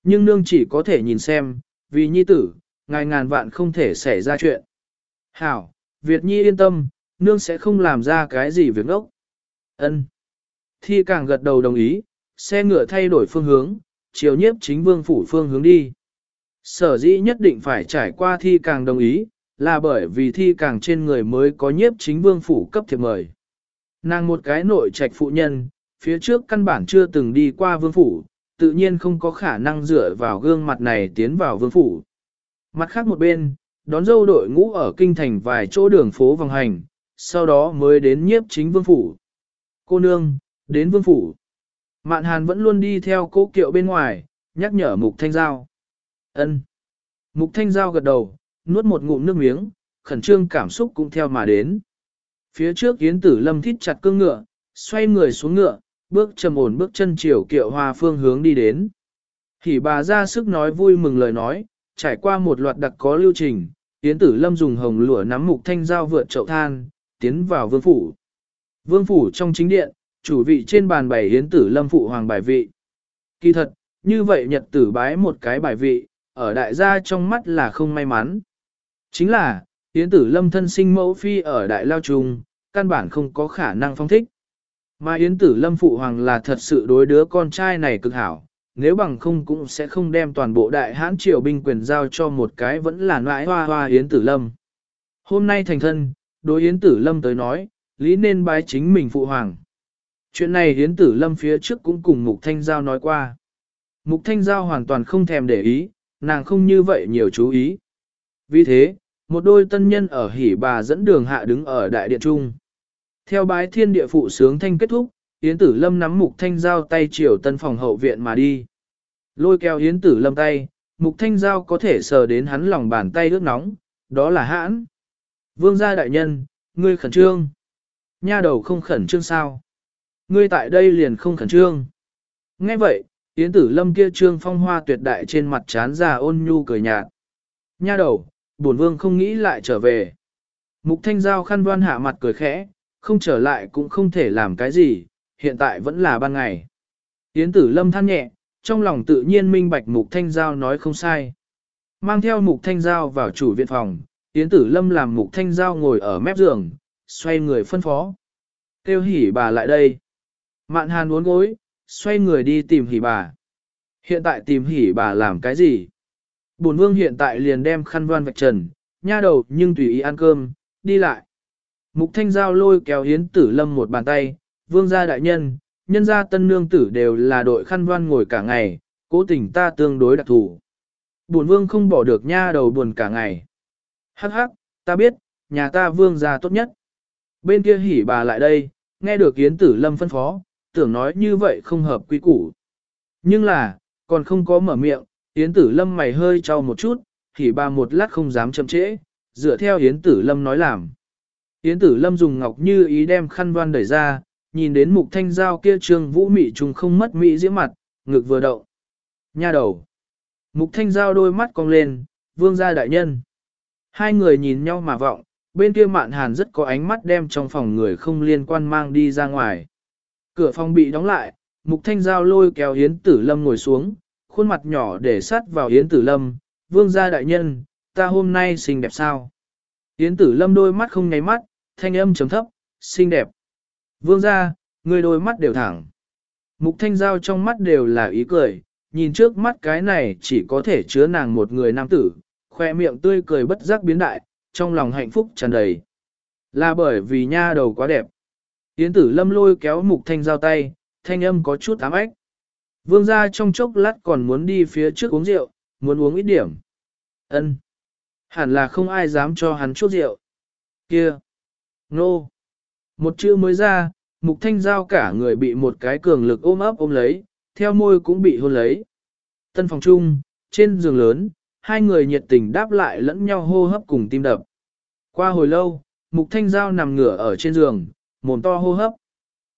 Nhưng nương chỉ có thể nhìn xem, vì nhi tử, ngài ngàn vạn không thể xảy ra chuyện. Hảo, Việt nhi yên tâm, nương sẽ không làm ra cái gì việc ốc. Ân. Thi càng gật đầu đồng ý, xe ngựa thay đổi phương hướng, chiều nhiếp chính vương phủ phương hướng đi. Sở dĩ nhất định phải trải qua thi càng đồng ý, là bởi vì thi càng trên người mới có nhiếp chính vương phủ cấp thiệp mời. Nàng một cái nội trạch phụ nhân, phía trước căn bản chưa từng đi qua vương phủ, tự nhiên không có khả năng dựa vào gương mặt này tiến vào vương phủ. Mặt khác một bên, đón dâu đội ngũ ở kinh thành vài chỗ đường phố vòng hành, sau đó mới đến nhiếp chính vương phủ. Cô nương, đến vương phủ. Mạn hàn vẫn luôn đi theo cố kiệu bên ngoài, nhắc nhở mục thanh giao. ân Mục thanh giao gật đầu, nuốt một ngụm nước miếng, khẩn trương cảm xúc cũng theo mà đến. Phía trước yến tử lâm thít chặt cương ngựa, xoay người xuống ngựa, bước trầm ổn bước chân chiều kiệu hoa phương hướng đi đến. Hỉ bà ra sức nói vui mừng lời nói, trải qua một loạt đặc có lưu trình, Yến Tử Lâm dùng hồng lụa nắm mục thanh dao vượt chậu than, tiến vào vương phủ. Vương phủ trong chính điện, chủ vị trên bàn bày Yến Tử Lâm phụ hoàng bài vị. Kỳ thật, như vậy nhật tử bái một cái bài vị, ở đại gia trong mắt là không may mắn. Chính là, Yến Tử Lâm thân sinh mẫu phi ở đại lao trùng căn bản không có khả năng phong thích. Mà Yến Tử Lâm phụ hoàng là thật sự đối đứa con trai này cực hảo, nếu bằng không cũng sẽ không đem toàn bộ đại hãn triều binh quyền giao cho một cái vẫn là nãi hoa hoa Yến Tử Lâm. Hôm nay thành thân, đối Yến Tử Lâm tới nói, lý nên bái chính mình phụ hoàng. Chuyện này Yến Tử Lâm phía trước cũng cùng Mục Thanh Giao nói qua. Mục Thanh Giao hoàn toàn không thèm để ý, nàng không như vậy nhiều chú ý. Vì thế, một đôi tân nhân ở hỉ bà dẫn đường hạ đứng ở đại điện trung. Theo bái thiên địa phụ sướng thanh kết thúc, Yến Tử Lâm nắm Mục Thanh Giao tay chiều tân phòng hậu viện mà đi. Lôi kéo Yến Tử Lâm tay, Mục Thanh Giao có thể sờ đến hắn lòng bàn tay ướt nóng, đó là hãn. Vương gia đại nhân, ngươi khẩn trương. Nha đầu không khẩn trương sao? Ngươi tại đây liền không khẩn trương. Nghe vậy, Yến Tử Lâm kia trương phong hoa tuyệt đại trên mặt chán già ôn nhu cười nhạt. Nha đầu, bổn vương không nghĩ lại trở về. Mục Thanh Giao khăn đoan hạ mặt cười khẽ, không trở lại cũng không thể làm cái gì, hiện tại vẫn là ban ngày. Yến tử lâm than nhẹ, trong lòng tự nhiên minh bạch mục thanh giao nói không sai. Mang theo mục thanh giao vào chủ viện phòng, Yến tử lâm làm mục thanh giao ngồi ở mép giường, xoay người phân phó. Kêu hỉ bà lại đây. Mạn hàn uốn gối, xoay người đi tìm hỉ bà. Hiện tại tìm hỉ bà làm cái gì? Bổn vương hiện tại liền đem khăn đoan vạch trần, nha đầu nhưng tùy ý ăn cơm, đi lại. Mục thanh giao lôi kéo hiến tử lâm một bàn tay, vương gia đại nhân, nhân gia tân nương tử đều là đội khăn đoan ngồi cả ngày, cố tình ta tương đối đặc thù. Buồn vương không bỏ được nha đầu buồn cả ngày. Hắc hắc, ta biết, nhà ta vương gia tốt nhất. Bên kia hỉ bà lại đây, nghe được hiến tử lâm phân phó, tưởng nói như vậy không hợp quy củ. Nhưng là, còn không có mở miệng, hiến tử lâm mày hơi trao một chút, hỉ bà một lát không dám chậm trễ, dựa theo hiến tử lâm nói làm. Yến tử lâm dùng ngọc như ý đem khăn đoan đẩy ra, nhìn đến mục thanh giao kia trương vũ mị trùng không mất mỹ diễm mặt, ngực vừa động. Nha đầu. Mục thanh giao đôi mắt cong lên, vương gia đại nhân. Hai người nhìn nhau mà vọng, bên kia mạn hàn rất có ánh mắt đem trong phòng người không liên quan mang đi ra ngoài. Cửa phòng bị đóng lại, mục thanh giao lôi kéo Yến tử lâm ngồi xuống, khuôn mặt nhỏ để sát vào Yến tử lâm, vương gia đại nhân, ta hôm nay xinh đẹp sao? Yến tử lâm đôi mắt không nháy mắt, thanh âm chấm thấp, xinh đẹp. Vương ra, người đôi mắt đều thẳng. Mục thanh giao trong mắt đều là ý cười, nhìn trước mắt cái này chỉ có thể chứa nàng một người nam tử, khoe miệng tươi cười bất giác biến đại, trong lòng hạnh phúc tràn đầy. Là bởi vì nha đầu quá đẹp. Yến tử lâm lôi kéo mục thanh giao tay, thanh âm có chút ám ếch. Vương gia trong chốc lát còn muốn đi phía trước uống rượu, muốn uống ít điểm. Ân, Hẳn là không ai dám cho hắn chút rượu. Kia! Nô! Một chữ mới ra, mục thanh giao cả người bị một cái cường lực ôm ấp ôm lấy, theo môi cũng bị hôn lấy. Tân phòng chung, trên giường lớn, hai người nhiệt tình đáp lại lẫn nhau hô hấp cùng tim đập. Qua hồi lâu, mục thanh giao nằm ngửa ở trên giường, mồm to hô hấp.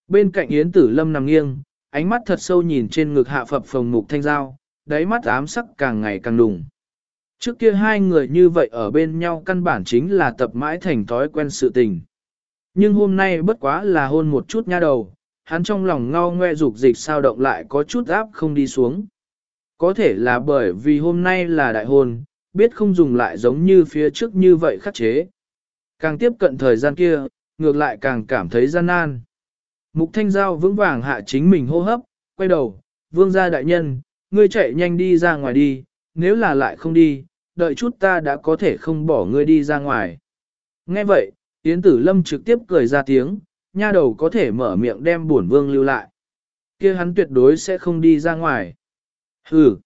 Bên cạnh Yến Tử Lâm nằm nghiêng, ánh mắt thật sâu nhìn trên ngực hạ phập phòng mục thanh giao, đáy mắt ám sắc càng ngày càng đùng. Trước kia hai người như vậy ở bên nhau căn bản chính là tập mãi thành thói quen sự tình. Nhưng hôm nay bất quá là hôn một chút nha đầu, hắn trong lòng ngao ngoe dục dịch sao động lại có chút áp không đi xuống. Có thể là bởi vì hôm nay là đại hôn, biết không dùng lại giống như phía trước như vậy khắc chế. Càng tiếp cận thời gian kia, ngược lại càng cảm thấy gian nan. Mục thanh giao vững vàng hạ chính mình hô hấp, quay đầu, vương gia đại nhân, ngươi chạy nhanh đi ra ngoài đi, nếu là lại không đi, đợi chút ta đã có thể không bỏ ngươi đi ra ngoài. Nghe vậy, Yến Tử Lâm trực tiếp cười ra tiếng, nha đầu có thể mở miệng đem bổn vương lưu lại. kia hắn tuyệt đối sẽ không đi ra ngoài. Hừ,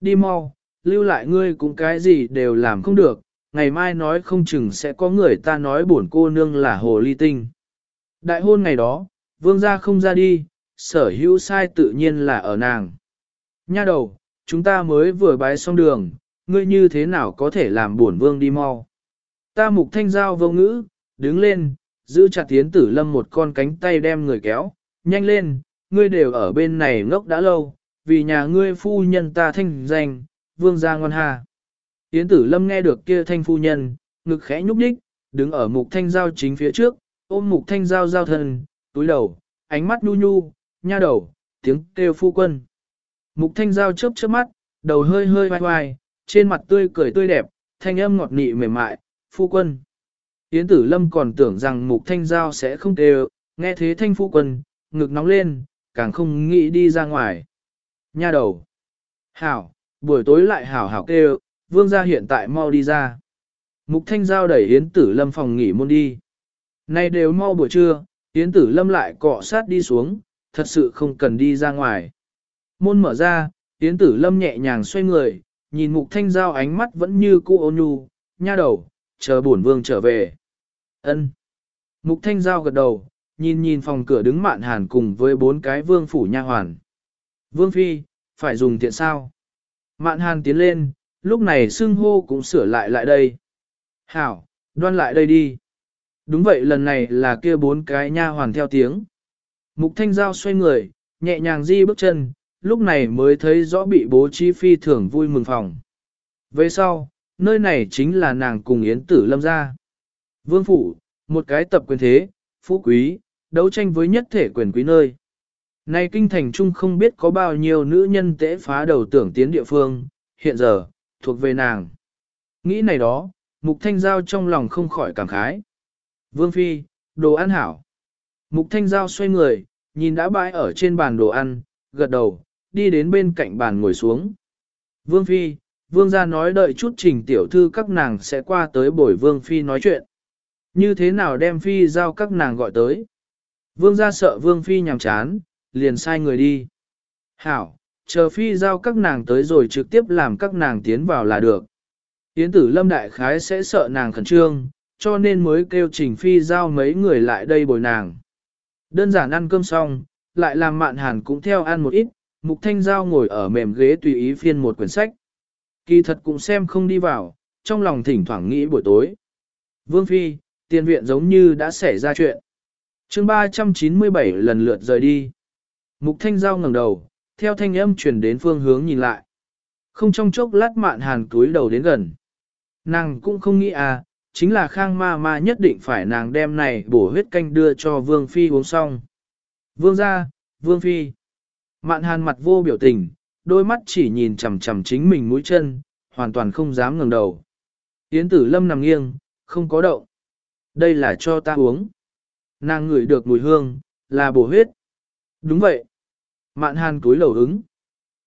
đi mau, lưu lại ngươi cũng cái gì đều làm không được, ngày mai nói không chừng sẽ có người ta nói bổn cô nương là hồ ly tinh. Đại hôn ngày đó, vương gia không ra đi, sở hữu sai tự nhiên là ở nàng. Nha đầu, chúng ta mới vừa bái xong đường, ngươi như thế nào có thể làm bổn vương đi mau. Ta mục thanh giao vô ngữ, đứng lên, giữ chặt tiến tử lâm một con cánh tay đem người kéo, nhanh lên, ngươi đều ở bên này ngốc đã lâu, vì nhà ngươi phu nhân ta thanh danh, vương gia ngon hà. Tiến tử lâm nghe được kia thanh phu nhân, ngực khẽ nhúc nhích, đứng ở mục thanh giao chính phía trước, ôm mục thanh giao giao thân, túi đầu, ánh mắt nhu nhu, nha đầu, tiếng kêu phu quân. Mục thanh giao chớp chớp mắt, đầu hơi hơi vai vai, trên mặt tươi cười tươi đẹp, thanh âm ngọt nị mềm mại, phu quân. Yến tử lâm còn tưởng rằng mục thanh giao sẽ không kêu, nghe thế thanh phu quân, ngực nóng lên, càng không nghĩ đi ra ngoài. Nha đầu. Hảo, buổi tối lại hảo hảo kêu, vương gia hiện tại mau đi ra. Mục thanh giao đẩy Yến tử lâm phòng nghỉ môn đi. Nay đều mau buổi trưa, Yến tử lâm lại cọ sát đi xuống, thật sự không cần đi ra ngoài. Môn mở ra, Yến tử lâm nhẹ nhàng xoay người, nhìn mục thanh giao ánh mắt vẫn như cũ ôn nhu, nha đầu, chờ bổn vương trở về. Ân. Mục thanh giao gật đầu, nhìn nhìn phòng cửa đứng mạn hàn cùng với bốn cái vương phủ nha hoàn. Vương phi, phải dùng tiện sao? Mạn hàn tiến lên, lúc này xưng hô cũng sửa lại lại đây. Hảo, đoan lại đây đi. Đúng vậy lần này là kia bốn cái nha hoàn theo tiếng. Mục thanh giao xoay người, nhẹ nhàng di bước chân, lúc này mới thấy rõ bị bố trí phi thường vui mừng phòng. Về sau, nơi này chính là nàng cùng Yến Tử Lâm ra. Vương Phủ, một cái tập quyền thế, phú quý, đấu tranh với nhất thể quyền quý nơi. Nay kinh thành trung không biết có bao nhiêu nữ nhân tễ phá đầu tưởng tiến địa phương, hiện giờ, thuộc về nàng. Nghĩ này đó, Mục Thanh Giao trong lòng không khỏi cảm khái. Vương Phi, đồ ăn hảo. Mục Thanh Giao xoay người, nhìn đã bãi ở trên bàn đồ ăn, gật đầu, đi đến bên cạnh bàn ngồi xuống. Vương Phi, Vương gia nói đợi chút trình tiểu thư các nàng sẽ qua tới bồi Vương Phi nói chuyện. Như thế nào đem Phi giao các nàng gọi tới? Vương gia sợ Vương Phi nhàm chán, liền sai người đi. Hảo, chờ Phi giao các nàng tới rồi trực tiếp làm các nàng tiến vào là được. Yến tử lâm đại khái sẽ sợ nàng khẩn trương, cho nên mới kêu trình Phi giao mấy người lại đây bồi nàng. Đơn giản ăn cơm xong, lại làm mạn hàn cũng theo ăn một ít, Mục Thanh Giao ngồi ở mềm ghế tùy ý phiên một quyển sách. Kỳ thật cũng xem không đi vào, trong lòng thỉnh thoảng nghĩ buổi tối. Vương Phi, tiền viện giống như đã xảy ra chuyện. chương 397 lần lượt rời đi. Mục Thanh Giao ngẩng đầu, theo thanh âm truyền đến phương hướng nhìn lại. Không trong chốc lát mạn hàn túi đầu đến gần. Nàng cũng không nghĩ à, chính là khang ma ma nhất định phải nàng đem này bổ huyết canh đưa cho Vương Phi uống xong. Vương ra, Vương Phi. Mạn hàn mặt vô biểu tình, đôi mắt chỉ nhìn chằm chằm chính mình mũi chân, hoàn toàn không dám ngẩng đầu. Yến tử lâm nằm nghiêng, không có động. Đây là cho ta uống. Nàng ngửi được mùi hương, là bổ huyết. Đúng vậy. Mạn hàn túi lầu ứng.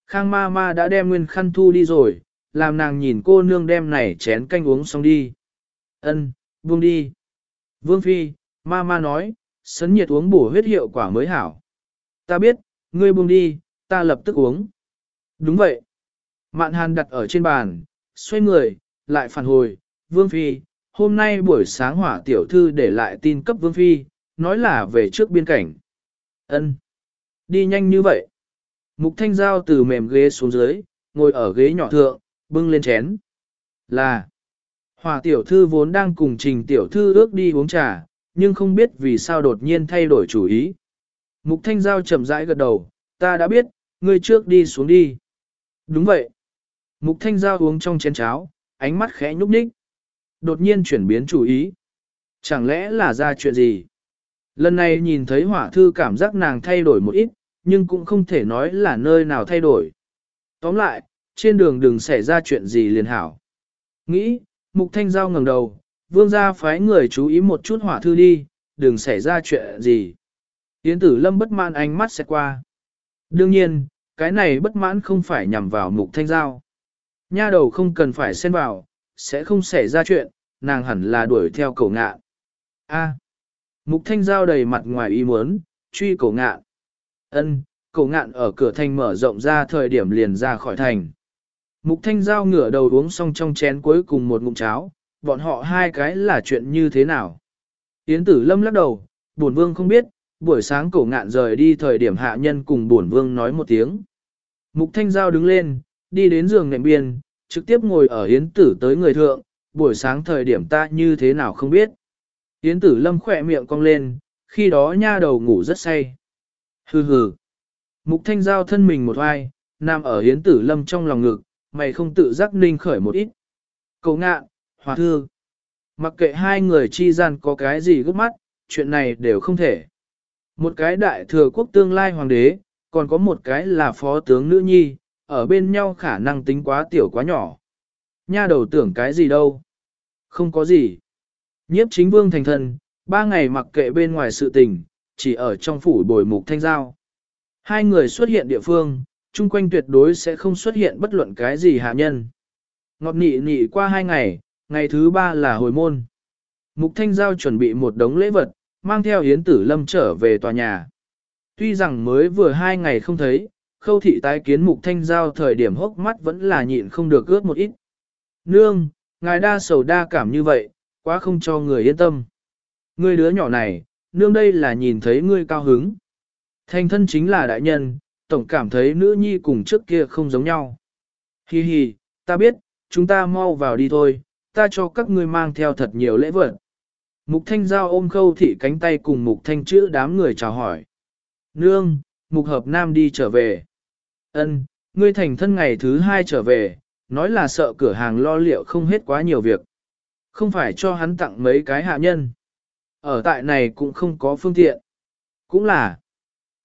Khang ma ma đã đem nguyên khăn thu đi rồi, làm nàng nhìn cô nương đem này chén canh uống xong đi. Ân, buông đi. Vương Phi, ma ma nói, sấn nhiệt uống bổ huyết hiệu quả mới hảo. Ta biết, ngươi buông đi, ta lập tức uống. Đúng vậy. Mạn hàn đặt ở trên bàn, xoay người, lại phản hồi, Vương Phi, hôm nay buổi sáng hỏa tiểu thư để lại tin cấp Vương Phi, nói là về trước biên cảnh. Ân, Đi nhanh như vậy. Mục thanh giao từ mềm ghế xuống dưới, ngồi ở ghế nhỏ thượng, bưng lên chén. Là, hỏa tiểu thư vốn đang cùng trình tiểu thư ước đi uống trà, nhưng không biết vì sao đột nhiên thay đổi chủ ý. Mục thanh giao chậm rãi gật đầu, ta đã biết, ngươi trước đi xuống đi. Đúng vậy. Mục thanh giao uống trong chén cháo, ánh mắt khẽ nhúc nhích. Đột nhiên chuyển biến chủ ý. Chẳng lẽ là ra chuyện gì? Lần này nhìn thấy hỏa thư cảm giác nàng thay đổi một ít, nhưng cũng không thể nói là nơi nào thay đổi. Tóm lại, trên đường đừng xảy ra chuyện gì liền hảo. Nghĩ, mục thanh giao ngẩng đầu, vương gia phái người chú ý một chút hỏa thư đi, đừng xảy ra chuyện gì. Yến tử lâm bất mãn ánh mắt sẽ qua. Đương nhiên, cái này bất mãn không phải nhằm vào mục thanh giao. Nha đầu không cần phải xen vào, sẽ không xảy ra chuyện, nàng hẳn là đuổi theo cổ ngạ. A. mục thanh giao đầy mặt ngoài ý muốn, truy cổ ngạn. Ân, cổ ngạn ở cửa thành mở rộng ra thời điểm liền ra khỏi thành. Mục thanh giao ngửa đầu uống xong trong chén cuối cùng một ngụm cháo, bọn họ hai cái là chuyện như thế nào? Yến tử lâm lắc đầu, bổn vương không biết, buổi sáng cổ ngạn rời đi thời điểm hạ nhân cùng bổn vương nói một tiếng. Mục thanh giao đứng lên, đi đến giường nệm biên, trực tiếp ngồi ở hiến tử tới người thượng, buổi sáng thời điểm ta như thế nào không biết. hiến tử lâm khỏe miệng cong lên, khi đó nha đầu ngủ rất say. Hừ hừ. Mục thanh giao thân mình một ai nằm ở hiến tử lâm trong lòng ngực, mày không tự giác ninh khởi một ít. Cầu ngạ, hòa thư. Mặc kệ hai người chi gian có cái gì gấp mắt, chuyện này đều không thể. Một cái đại thừa quốc tương lai hoàng đế, còn có một cái là phó tướng nữ nhi, ở bên nhau khả năng tính quá tiểu quá nhỏ. Nha đầu tưởng cái gì đâu. Không có gì. Nhiếp chính vương thành thần, ba ngày mặc kệ bên ngoài sự tình, chỉ ở trong phủ bồi mục thanh giao. Hai người xuất hiện địa phương, chung quanh tuyệt đối sẽ không xuất hiện bất luận cái gì hạ nhân. Ngọt nị nị qua hai ngày, ngày thứ ba là hồi môn. Mục Thanh Giao chuẩn bị một đống lễ vật, mang theo Yến Tử Lâm trở về tòa nhà. Tuy rằng mới vừa hai ngày không thấy, khâu thị tái kiến Mục Thanh Giao thời điểm hốc mắt vẫn là nhịn không được ướt một ít. Nương, ngài đa sầu đa cảm như vậy, quá không cho người yên tâm. Người đứa nhỏ này, nương đây là nhìn thấy ngươi cao hứng. Thành thân chính là đại nhân, tổng cảm thấy nữ nhi cùng trước kia không giống nhau. Hi hi, ta biết, chúng ta mau vào đi thôi, ta cho các ngươi mang theo thật nhiều lễ vật. Mục thanh giao ôm khâu thị cánh tay cùng mục thanh chữ đám người chào hỏi. Nương, mục hợp nam đi trở về. Ân, ngươi thành thân ngày thứ hai trở về, nói là sợ cửa hàng lo liệu không hết quá nhiều việc. Không phải cho hắn tặng mấy cái hạ nhân. Ở tại này cũng không có phương tiện. Cũng là,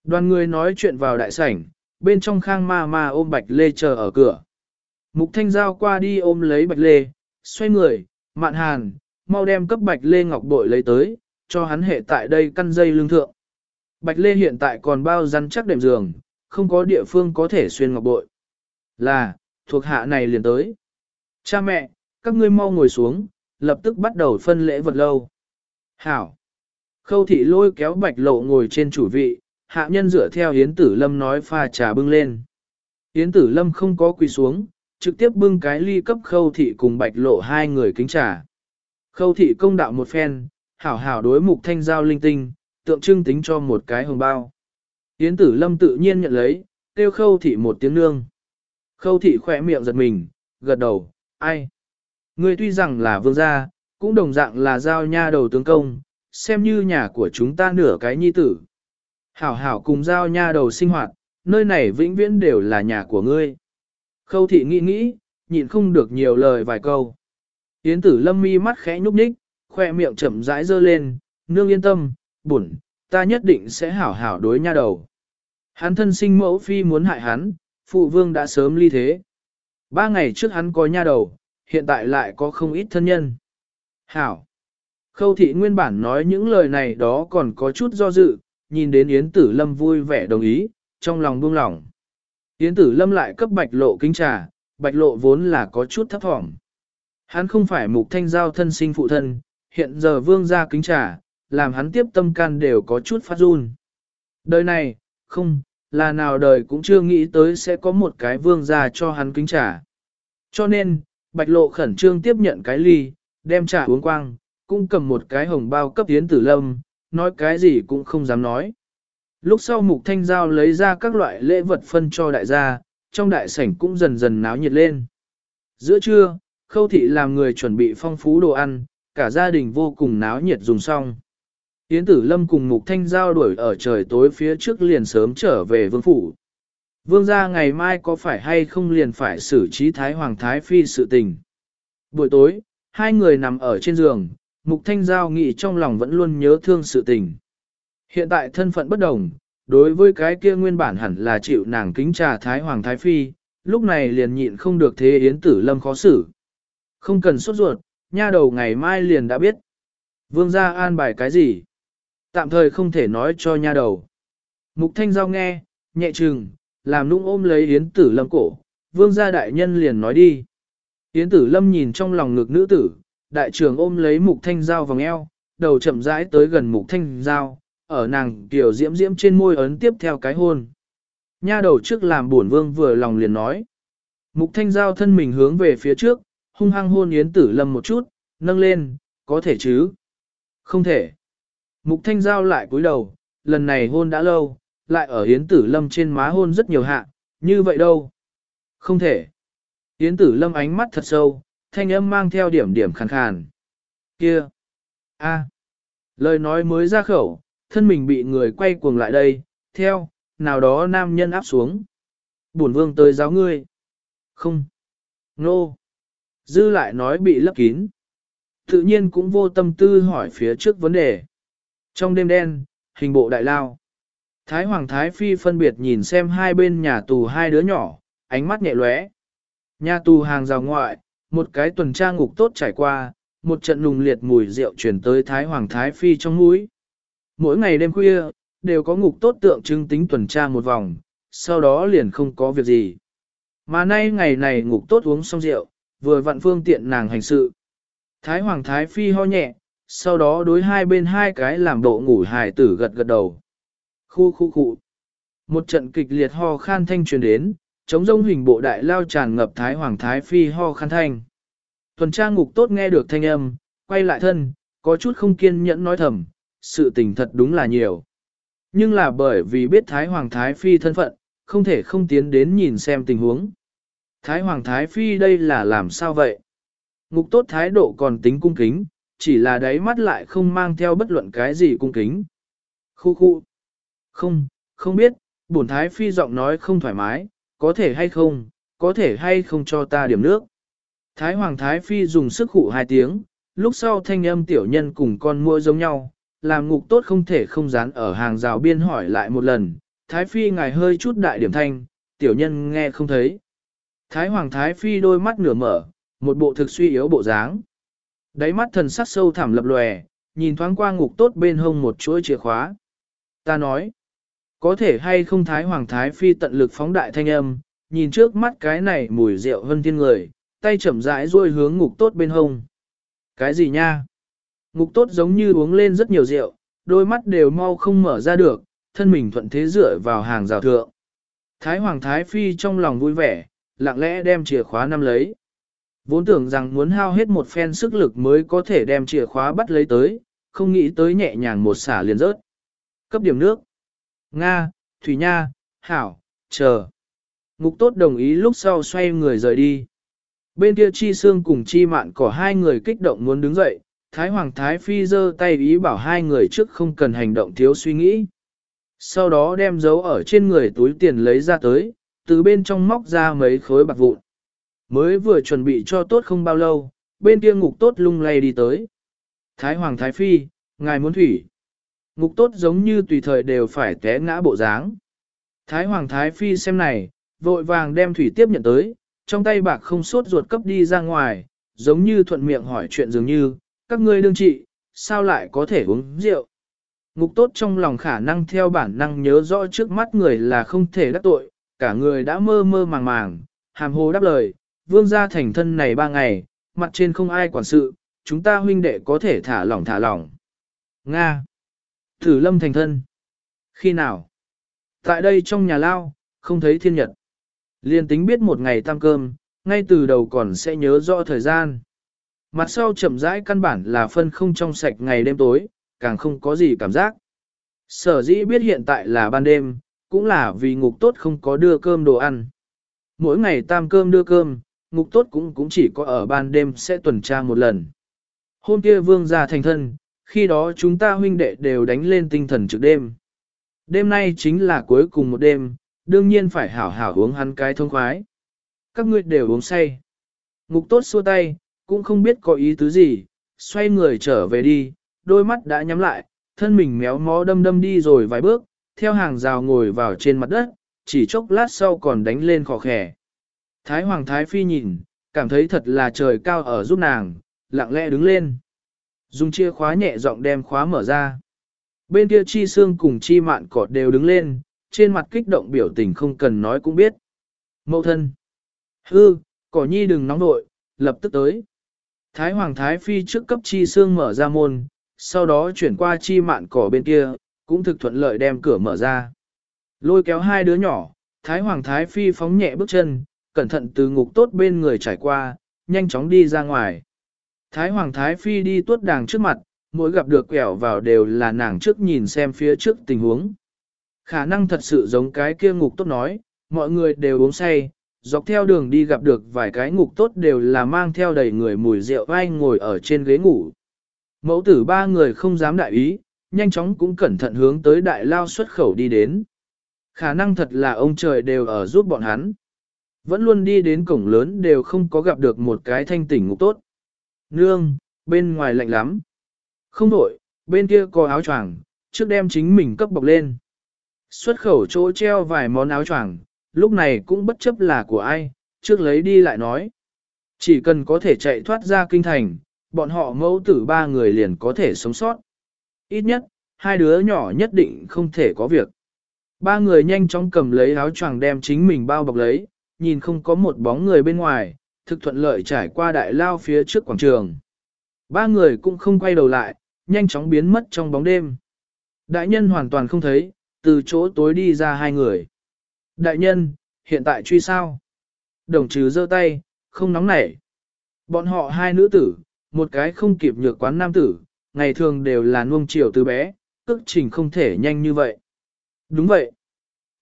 đoàn người nói chuyện vào đại sảnh, bên trong khang ma ma ôm bạch lê chờ ở cửa. Mục thanh giao qua đi ôm lấy bạch lê, xoay người, mạn hàn, mau đem cấp bạch lê ngọc bội lấy tới, cho hắn hệ tại đây căn dây lương thượng. Bạch lê hiện tại còn bao rắn chắc đệm giường, không có địa phương có thể xuyên ngọc bội. Là, thuộc hạ này liền tới. Cha mẹ, các ngươi mau ngồi xuống, lập tức bắt đầu phân lễ vật lâu. Hảo. Khâu thị lôi kéo bạch lộ ngồi trên chủ vị, hạ nhân dựa theo Yến Tử Lâm nói pha trà bưng lên. Yến Tử Lâm không có quỳ xuống, trực tiếp bưng cái ly cấp khâu thị cùng bạch lộ hai người kính trà. Khâu thị công đạo một phen, hảo hảo đối mục thanh giao linh tinh, tượng trưng tính cho một cái hồng bao. Yến Tử Lâm tự nhiên nhận lấy, kêu khâu thị một tiếng nương. Khâu thị khỏe miệng giật mình, gật đầu, ai? Ngươi tuy rằng là vương gia, cũng đồng dạng là giao nha đầu tướng công, xem như nhà của chúng ta nửa cái nhi tử. Hảo hảo cùng giao nha đầu sinh hoạt, nơi này vĩnh viễn đều là nhà của ngươi. Khâu thị nghĩ nghĩ, nhịn không được nhiều lời vài câu. Yến tử lâm mi mắt khẽ nhúc nhích, khoe miệng chậm rãi dơ lên, nương yên tâm, bổn, ta nhất định sẽ hảo hảo đối nha đầu. Hắn thân sinh mẫu phi muốn hại hắn, phụ vương đã sớm ly thế. Ba ngày trước hắn có nha đầu, hiện tại lại có không ít thân nhân. Hảo. Khâu thị nguyên bản nói những lời này đó còn có chút do dự, nhìn đến Yến Tử Lâm vui vẻ đồng ý, trong lòng buông lỏng. Yến tử lâm lại cấp bạch lộ kính trà, bạch lộ vốn là có chút thấp thỏm. Hắn không phải mục thanh giao thân sinh phụ thân, hiện giờ vương gia kính trà, làm hắn tiếp tâm can đều có chút phát run. Đời này, không, là nào đời cũng chưa nghĩ tới sẽ có một cái vương gia cho hắn kính trà. Cho nên, bạch lộ khẩn trương tiếp nhận cái ly, đem trà uống quang, cũng cầm một cái hồng bao cấp tiến tử lâm, nói cái gì cũng không dám nói. Lúc sau mục thanh giao lấy ra các loại lễ vật phân cho đại gia, trong đại sảnh cũng dần dần náo nhiệt lên. Giữa trưa, khâu thị làm người chuẩn bị phong phú đồ ăn, cả gia đình vô cùng náo nhiệt dùng xong. Yến tử lâm cùng mục thanh giao đuổi ở trời tối phía trước liền sớm trở về vương phủ. Vương gia ngày mai có phải hay không liền phải xử trí Thái Hoàng Thái Phi sự tình. Buổi tối, hai người nằm ở trên giường, mục thanh giao nghĩ trong lòng vẫn luôn nhớ thương sự tình. Hiện tại thân phận bất đồng, đối với cái kia nguyên bản hẳn là chịu nàng kính trà Thái Hoàng Thái Phi, lúc này liền nhịn không được thế Yến Tử Lâm khó xử. Không cần sốt ruột, nha đầu ngày mai liền đã biết. Vương gia an bài cái gì? Tạm thời không thể nói cho nha đầu. Mục Thanh Giao nghe, nhẹ trừng, làm nũng ôm lấy Yến Tử Lâm cổ, vương gia đại nhân liền nói đi. Yến Tử Lâm nhìn trong lòng ngực nữ tử, đại trưởng ôm lấy Mục Thanh Giao vòng eo, đầu chậm rãi tới gần Mục Thanh Giao, ở nàng tiểu diễm diễm trên môi ấn tiếp theo cái hôn. Nha đầu trước làm buồn vương vừa lòng liền nói. Mục thanh giao thân mình hướng về phía trước, hung hăng hôn yến tử lâm một chút, nâng lên, có thể chứ? Không thể. Mục thanh giao lại cúi đầu, lần này hôn đã lâu, lại ở yến tử lâm trên má hôn rất nhiều hạ, như vậy đâu? Không thể. Yến tử lâm ánh mắt thật sâu, thanh âm mang theo điểm điểm khàn khàn. Kia! a, Lời nói mới ra khẩu, thân mình bị người quay cuồng lại đây, theo, nào đó nam nhân áp xuống. Bổn vương tới giáo ngươi. Không. Nô. No. Dư lại nói bị lấp kín. Tự nhiên cũng vô tâm tư hỏi phía trước vấn đề. Trong đêm đen, hình bộ đại lao. Thái Hoàng Thái Phi phân biệt nhìn xem hai bên nhà tù hai đứa nhỏ, ánh mắt nhẹ lóe. Nhà tù hàng rào ngoại, một cái tuần tra ngục tốt trải qua, một trận nùng liệt mùi rượu chuyển tới Thái Hoàng Thái Phi trong mũi mỗi ngày đêm khuya, đều có ngục tốt tượng trưng tính tuần tra một vòng, sau đó liền không có việc gì. Mà nay ngày này ngục tốt uống xong rượu, vừa vặn phương tiện nàng hành sự. Thái Hoàng Thái Phi ho nhẹ, sau đó đối hai bên hai cái làm bộ ngủ hài tử gật gật đầu. Khu khu khu. Một trận kịch liệt ho khan thanh truyền đến, chống rông hình bộ đại lao tràn ngập Thái Hoàng Thái Phi ho khan thanh. Tuần tra ngục tốt nghe được thanh âm, quay lại thân, có chút không kiên nhẫn nói thầm, sự tình thật đúng là nhiều. Nhưng là bởi vì biết Thái Hoàng Thái Phi thân phận, không thể không tiến đến nhìn xem tình huống. Thái Hoàng Thái Phi đây là làm sao vậy? Ngục tốt thái độ còn tính cung kính, chỉ là đáy mắt lại không mang theo bất luận cái gì cung kính. Khu khu. Không, không biết, bổn Thái Phi giọng nói không thoải mái, có thể hay không, có thể hay không cho ta điểm nước. Thái Hoàng Thái Phi dùng sức hụ hai tiếng, lúc sau thanh âm tiểu nhân cùng con mua giống nhau, làm ngục tốt không thể không dán ở hàng rào biên hỏi lại một lần, Thái Phi ngài hơi chút đại điểm thanh, tiểu nhân nghe không thấy. Thái Hoàng Thái Phi đôi mắt nửa mở, một bộ thực suy yếu bộ dáng. Đáy mắt thần sắc sâu thẳm lập lòe, nhìn thoáng qua ngục tốt bên hông một chuỗi chìa khóa. Ta nói, có thể hay không Thái Hoàng Thái Phi tận lực phóng đại thanh âm, nhìn trước mắt cái này mùi rượu hơn thiên người, tay chậm rãi ruôi hướng ngục tốt bên hông. Cái gì nha? Ngục tốt giống như uống lên rất nhiều rượu, đôi mắt đều mau không mở ra được, thân mình thuận thế dựa vào hàng rào thượng. Thái Hoàng Thái Phi trong lòng vui vẻ, lặng lẽ đem chìa khóa nắm lấy. Vốn tưởng rằng muốn hao hết một phen sức lực mới có thể đem chìa khóa bắt lấy tới, không nghĩ tới nhẹ nhàng một xả liền rớt. Cấp điểm nước. Nga, Thủy Nha, Hảo, chờ. Ngục tốt đồng ý lúc sau xoay người rời đi. Bên kia Chi xương cùng Chi Mạn có hai người kích động muốn đứng dậy, Thái Hoàng Thái Phi giơ tay ý bảo hai người trước không cần hành động thiếu suy nghĩ. Sau đó đem dấu ở trên người túi tiền lấy ra tới, từ bên trong móc ra mấy khối bạc vụn. Mới vừa chuẩn bị cho tốt không bao lâu, bên kia ngục tốt lung lay đi tới. Thái Hoàng Thái Phi, ngài muốn thủy. Ngục tốt giống như tùy thời đều phải té ngã bộ dáng. Thái Hoàng Thái Phi xem này, vội vàng đem thủy tiếp nhận tới, trong tay bạc không sốt ruột cấp đi ra ngoài, giống như thuận miệng hỏi chuyện dường như, các ngươi đương trị, sao lại có thể uống rượu? Ngục tốt trong lòng khả năng theo bản năng nhớ rõ trước mắt người là không thể đắc tội, cả người đã mơ mơ màng màng, hàm hồ đáp lời, vương gia thành thân này ba ngày, mặt trên không ai quản sự, chúng ta huynh đệ có thể thả lỏng thả lỏng. Nga. Thử lâm thành thân. Khi nào? Tại đây trong nhà lao, không thấy thiên nhật. Liên tính biết một ngày tăng cơm, ngay từ đầu còn sẽ nhớ rõ thời gian. Mặt sau chậm rãi căn bản là phân không trong sạch ngày đêm tối, càng không có gì cảm giác. Sở dĩ biết hiện tại là ban đêm, cũng là vì ngục tốt không có đưa cơm đồ ăn. Mỗi ngày tam cơm đưa cơm, ngục tốt cũng cũng chỉ có ở ban đêm sẽ tuần tra một lần. Hôm kia vương gia thành thân, khi đó chúng ta huynh đệ đều đánh lên tinh thần trực đêm. Đêm nay chính là cuối cùng một đêm, đương nhiên phải hảo hảo uống hắn cái thông khoái. Các ngươi đều uống say. Ngục tốt xua tay, cũng không biết có ý tứ gì, xoay người trở về đi, đôi mắt đã nhắm lại, thân mình méo mó đâm đâm đi rồi vài bước, theo hàng rào ngồi vào trên mặt đất, chỉ chốc lát sau còn đánh lên khò khẻ. Thái Hoàng Thái Phi nhìn, cảm thấy thật là trời cao ở giúp nàng, lặng lẽ đứng lên. Dùng chìa khóa nhẹ giọng đem khóa mở ra. Bên kia chi xương cùng chi mạn cọt đều đứng lên, trên mặt kích động biểu tình không cần nói cũng biết. Mậu thân. Hư, cỏ nhi đừng nóng nội, lập tức tới. Thái Hoàng Thái Phi trước cấp chi xương mở ra môn, sau đó chuyển qua chi mạn cỏ bên kia, cũng thực thuận lợi đem cửa mở ra. Lôi kéo hai đứa nhỏ, Thái Hoàng Thái Phi phóng nhẹ bước chân, cẩn thận từ ngục tốt bên người trải qua, nhanh chóng đi ra ngoài. Thái Hoàng Thái Phi đi tuốt đàng trước mặt, mỗi gặp được quẹo vào đều là nàng trước nhìn xem phía trước tình huống. Khả năng thật sự giống cái kia ngục tốt nói, mọi người đều uống say, dọc theo đường đi gặp được vài cái ngục tốt đều là mang theo đầy người mùi rượu vai ngồi ở trên ghế ngủ. Mẫu tử ba người không dám đại ý, nhanh chóng cũng cẩn thận hướng tới đại lao xuất khẩu đi đến. Khả năng thật là ông trời đều ở giúp bọn hắn. Vẫn luôn đi đến cổng lớn đều không có gặp được một cái thanh tỉnh ngục tốt. Nương, bên ngoài lạnh lắm. Không đổi, bên kia có áo choàng, trước đem chính mình cấp bọc lên. Xuất khẩu chỗ treo vài món áo choàng, lúc này cũng bất chấp là của ai, trước lấy đi lại nói. Chỉ cần có thể chạy thoát ra kinh thành, bọn họ mẫu tử ba người liền có thể sống sót. Ít nhất, hai đứa nhỏ nhất định không thể có việc. Ba người nhanh chóng cầm lấy áo choàng đem chính mình bao bọc lấy, nhìn không có một bóng người bên ngoài, thực thuận lợi trải qua đại lao phía trước quảng trường. Ba người cũng không quay đầu lại, nhanh chóng biến mất trong bóng đêm. Đại nhân hoàn toàn không thấy, từ chỗ tối đi ra hai người. Đại nhân, hiện tại truy sao? Đồng trừ giơ tay, không nóng nảy. Bọn họ hai nữ tử, một cái không kịp nhược quán nam tử, ngày thường đều là nuông chiều từ bé, cước trình không thể nhanh như vậy. Đúng vậy.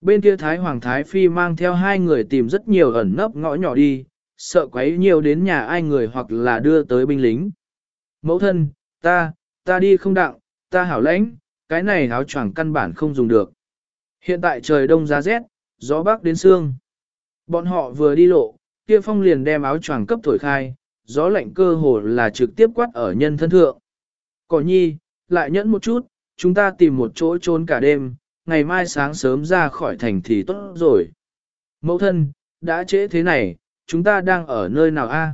Bên kia Thái Hoàng Thái Phi mang theo hai người tìm rất nhiều ẩn nấp ngõ nhỏ đi, sợ quấy nhiều đến nhà ai người hoặc là đưa tới binh lính. Mẫu thân, ta, ta đi không đặng, ta hảo lãnh, cái này áo choàng căn bản không dùng được. Hiện tại trời đông giá rét, gió bắc đến sương. Bọn họ vừa đi lộ, kia phong liền đem áo choàng cấp thổi khai, gió lạnh cơ hồ là trực tiếp quát ở nhân thân thượng. Cỏ nhi, lại nhẫn một chút, chúng ta tìm một chỗ trốn cả đêm, ngày mai sáng sớm ra khỏi thành thì tốt rồi. Mẫu thân, đã trễ thế này, chúng ta đang ở nơi nào a?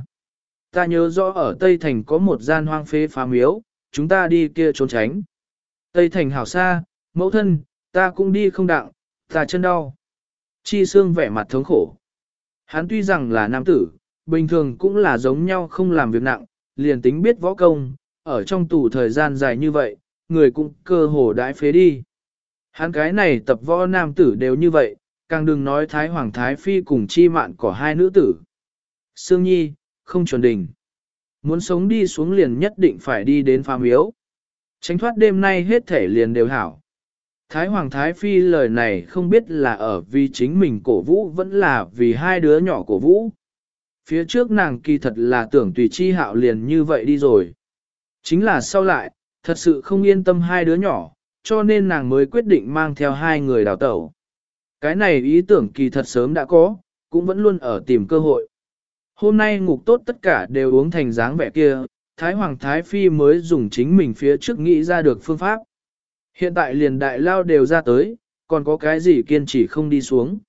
Ta nhớ rõ ở Tây Thành có một gian hoang phế phá miếu, chúng ta đi kia trốn tránh. Tây Thành hảo xa, mẫu thân, ta cũng đi không đặng, ta chân đau. Chi xương vẻ mặt thống khổ. Hắn tuy rằng là nam tử, bình thường cũng là giống nhau không làm việc nặng, liền tính biết võ công, ở trong tù thời gian dài như vậy, người cũng cơ hồ đãi phế đi. Hắn cái này tập võ nam tử đều như vậy, càng đừng nói Thái Hoàng Thái Phi cùng chi mạn của hai nữ tử. Sương Nhi, không chuẩn đỉnh. Muốn sống đi xuống liền nhất định phải đi đến phàm yếu. Tránh thoát đêm nay hết thể liền đều hảo. Thái Hoàng Thái Phi lời này không biết là ở vì chính mình cổ vũ vẫn là vì hai đứa nhỏ cổ vũ. Phía trước nàng kỳ thật là tưởng tùy chi hạo liền như vậy đi rồi. Chính là sau lại, thật sự không yên tâm hai đứa nhỏ, cho nên nàng mới quyết định mang theo hai người đào tẩu. Cái này ý tưởng kỳ thật sớm đã có, cũng vẫn luôn ở tìm cơ hội. Hôm nay ngục tốt tất cả đều uống thành dáng vẻ kia, Thái Hoàng Thái Phi mới dùng chính mình phía trước nghĩ ra được phương pháp. Hiện tại liền đại lao đều ra tới, còn có cái gì kiên trì không đi xuống.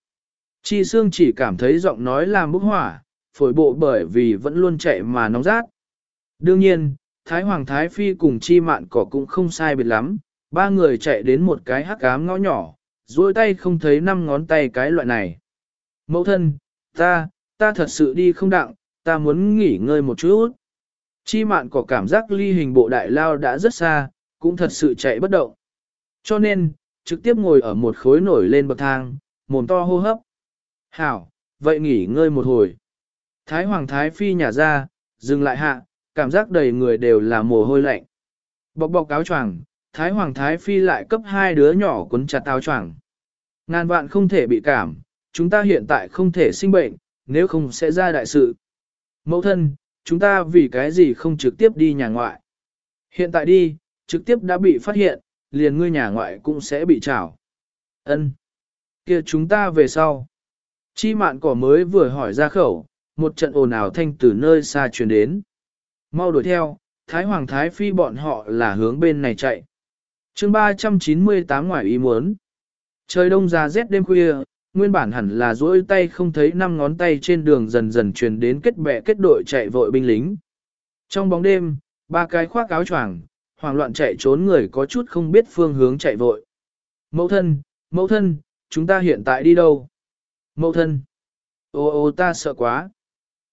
Chi Sương chỉ cảm thấy giọng nói làm bốc hỏa, phổi bộ bởi vì vẫn luôn chạy mà nóng rát. Đương nhiên, Thái Hoàng Thái Phi cùng Chi Mạn Cỏ cũng không sai biệt lắm, ba người chạy đến một cái hắc ám ngõ nhỏ, duỗi tay không thấy năm ngón tay cái loại này. Mẫu thân, ta, ta thật sự đi không đặng, ta muốn nghỉ ngơi một chút. Chi mạn có cảm giác ly hình bộ đại lao đã rất xa, cũng thật sự chạy bất động. Cho nên, trực tiếp ngồi ở một khối nổi lên bậc thang, mồm to hô hấp. Hảo, vậy nghỉ ngơi một hồi. Thái Hoàng Thái Phi nhả ra, dừng lại hạ, cảm giác đầy người đều là mồ hôi lạnh. Bọc bọc áo choàng, Thái Hoàng Thái Phi lại cấp hai đứa nhỏ cuốn chặt áo choàng. Ngàn vạn không thể bị cảm, chúng ta hiện tại không thể sinh bệnh, nếu không sẽ ra đại sự. Mẫu thân, chúng ta vì cái gì không trực tiếp đi nhà ngoại. Hiện tại đi, trực tiếp đã bị phát hiện, liền ngươi nhà ngoại cũng sẽ bị trảo. Ân, kia chúng ta về sau. Chi mạn cỏ mới vừa hỏi ra khẩu, một trận ồn ào thanh từ nơi xa truyền đến. Mau đuổi theo, Thái Hoàng Thái Phi bọn họ là hướng bên này chạy chương 398 ngoài ý muốn. Trời đông ra rét đêm khuya, nguyên bản hẳn là duỗi tay không thấy năm ngón tay trên đường dần dần truyền đến kết bè kết đội chạy vội binh lính. Trong bóng đêm, ba cái khoác áo choàng, hoảng loạn chạy trốn người có chút không biết phương hướng chạy vội. Mẫu thân, mẫu thân, chúng ta hiện tại đi đâu? Mẫu thân, ô ô ta sợ quá.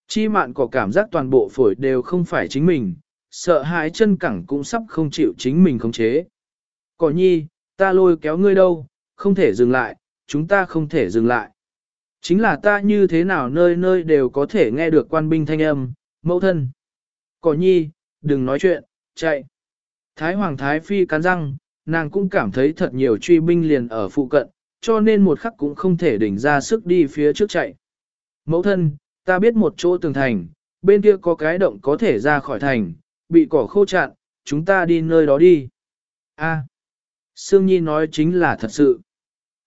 Chi mạn có cảm giác toàn bộ phổi đều không phải chính mình, sợ hãi chân cẳng cũng sắp không chịu chính mình khống chế. Cỏ nhi, ta lôi kéo ngươi đâu, không thể dừng lại, chúng ta không thể dừng lại. Chính là ta như thế nào nơi nơi đều có thể nghe được quan binh thanh âm, mẫu thân. Cỏ nhi, đừng nói chuyện, chạy. Thái Hoàng Thái Phi cắn răng, nàng cũng cảm thấy thật nhiều truy binh liền ở phụ cận, cho nên một khắc cũng không thể đỉnh ra sức đi phía trước chạy. Mẫu thân, ta biết một chỗ tường thành, bên kia có cái động có thể ra khỏi thành, bị cỏ khô chặn, chúng ta đi nơi đó đi. A, Sương Nhi nói chính là thật sự.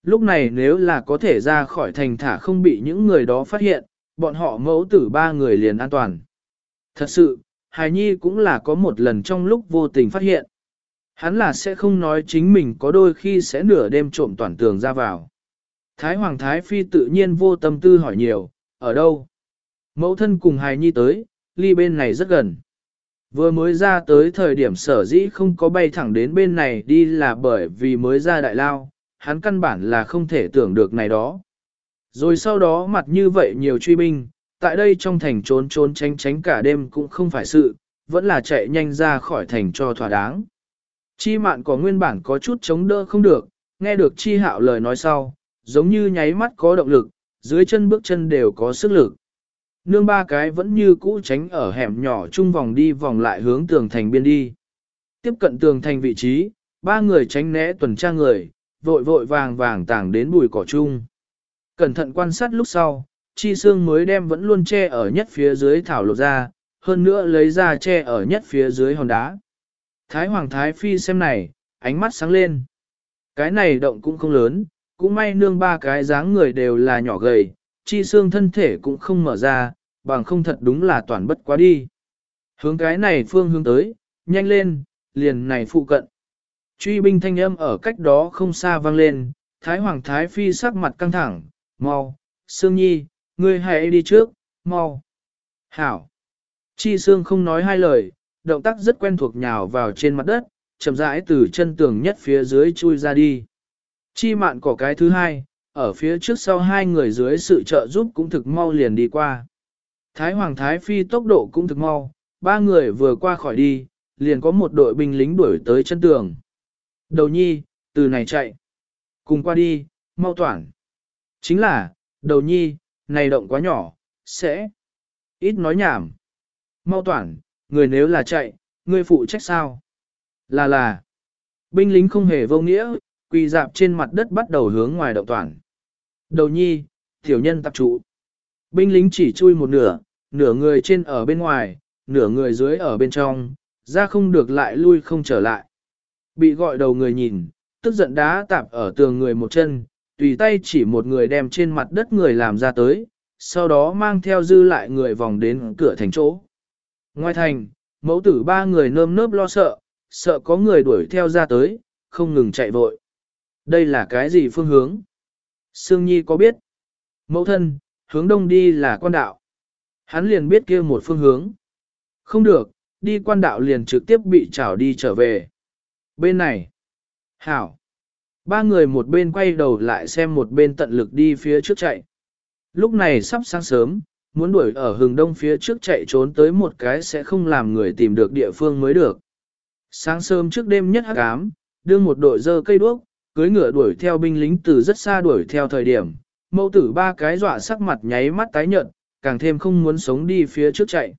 Lúc này nếu là có thể ra khỏi thành thả không bị những người đó phát hiện, bọn họ mẫu tử ba người liền an toàn. Thật sự, Hài Nhi cũng là có một lần trong lúc vô tình phát hiện. Hắn là sẽ không nói chính mình có đôi khi sẽ nửa đêm trộm toàn tường ra vào. Thái Hoàng Thái Phi tự nhiên vô tâm tư hỏi nhiều, ở đâu? Mẫu thân cùng Hài Nhi tới, ly bên này rất gần. Vừa mới ra tới thời điểm sở dĩ không có bay thẳng đến bên này đi là bởi vì mới ra đại lao, hắn căn bản là không thể tưởng được này đó. Rồi sau đó mặt như vậy nhiều truy binh, tại đây trong thành trốn trốn tránh tránh cả đêm cũng không phải sự, vẫn là chạy nhanh ra khỏi thành cho thỏa đáng. Chi mạn có nguyên bản có chút chống đỡ không được, nghe được chi hạo lời nói sau, giống như nháy mắt có động lực, dưới chân bước chân đều có sức lực. Nương ba cái vẫn như cũ tránh ở hẻm nhỏ chung vòng đi vòng lại hướng tường thành biên đi. Tiếp cận tường thành vị trí, ba người tránh né tuần tra người, vội vội vàng vàng tàng đến bùi cỏ chung. Cẩn thận quan sát lúc sau, chi xương mới đem vẫn luôn che ở nhất phía dưới thảo lột ra, hơn nữa lấy ra che ở nhất phía dưới hòn đá. Thái Hoàng Thái Phi xem này, ánh mắt sáng lên. Cái này động cũng không lớn, cũng may nương ba cái dáng người đều là nhỏ gầy, chi xương thân thể cũng không mở ra, bằng không thật đúng là toàn bất quá đi. Hướng cái này phương hướng tới, nhanh lên, liền này phụ cận. Truy binh thanh âm ở cách đó không xa vang lên, Thái Hoàng Thái Phi sắc mặt căng thẳng, mau, Sương Nhi, ngươi hãy đi trước, mau. Hảo. Chi Sương không nói hai lời, động tác rất quen thuộc nhào vào trên mặt đất, chậm rãi từ chân tường nhất phía dưới chui ra đi. Chi mạn cỏ cái thứ hai, ở phía trước sau hai người dưới sự trợ giúp cũng thực mau liền đi qua. Thái Hoàng Thái Phi tốc độ cũng thực mau, ba người vừa qua khỏi đi, liền có một đội binh lính đuổi tới chân tường. Đầu nhi, từ này chạy. Cùng qua đi, mau toản. Chính là, đầu nhi, này động quá nhỏ, sẽ. Ít nói nhảm. Mau toản, người nếu là chạy, người phụ trách sao? Là là. Binh lính không hề vô nghĩa, quỳ dạp trên mặt đất bắt đầu hướng ngoài động toản. Đầu nhi, tiểu nhân tập trụ. Binh lính chỉ chui một nửa, nửa người trên ở bên ngoài, nửa người dưới ở bên trong, ra không được lại lui không trở lại. Bị gọi đầu người nhìn, tức giận đá tạp ở tường người một chân, tùy tay chỉ một người đem trên mặt đất người làm ra tới, sau đó mang theo dư lại người vòng đến cửa thành chỗ. Ngoài thành, mẫu tử ba người nơm nớp lo sợ, sợ có người đuổi theo ra tới, không ngừng chạy vội. Đây là cái gì phương hướng? Sương Nhi có biết? Mẫu thân, hướng đông đi là quan đạo. Hắn liền biết kia một phương hướng. Không được, đi quan đạo liền trực tiếp bị trảo đi trở về. Bên này. Hảo. Ba người một bên quay đầu lại xem một bên tận lực đi phía trước chạy. Lúc này sắp sáng sớm, muốn đuổi ở hướng đông phía trước chạy trốn tới một cái sẽ không làm người tìm được địa phương mới được. Sáng sớm trước đêm nhất hắc ám, đưa một đội dơ cây đuốc, cưới ngựa đuổi theo binh lính từ rất xa đuổi theo thời điểm, mẫu tử ba cái dọa sắc mặt nháy mắt tái nhợt, càng thêm không muốn sống đi phía trước chạy.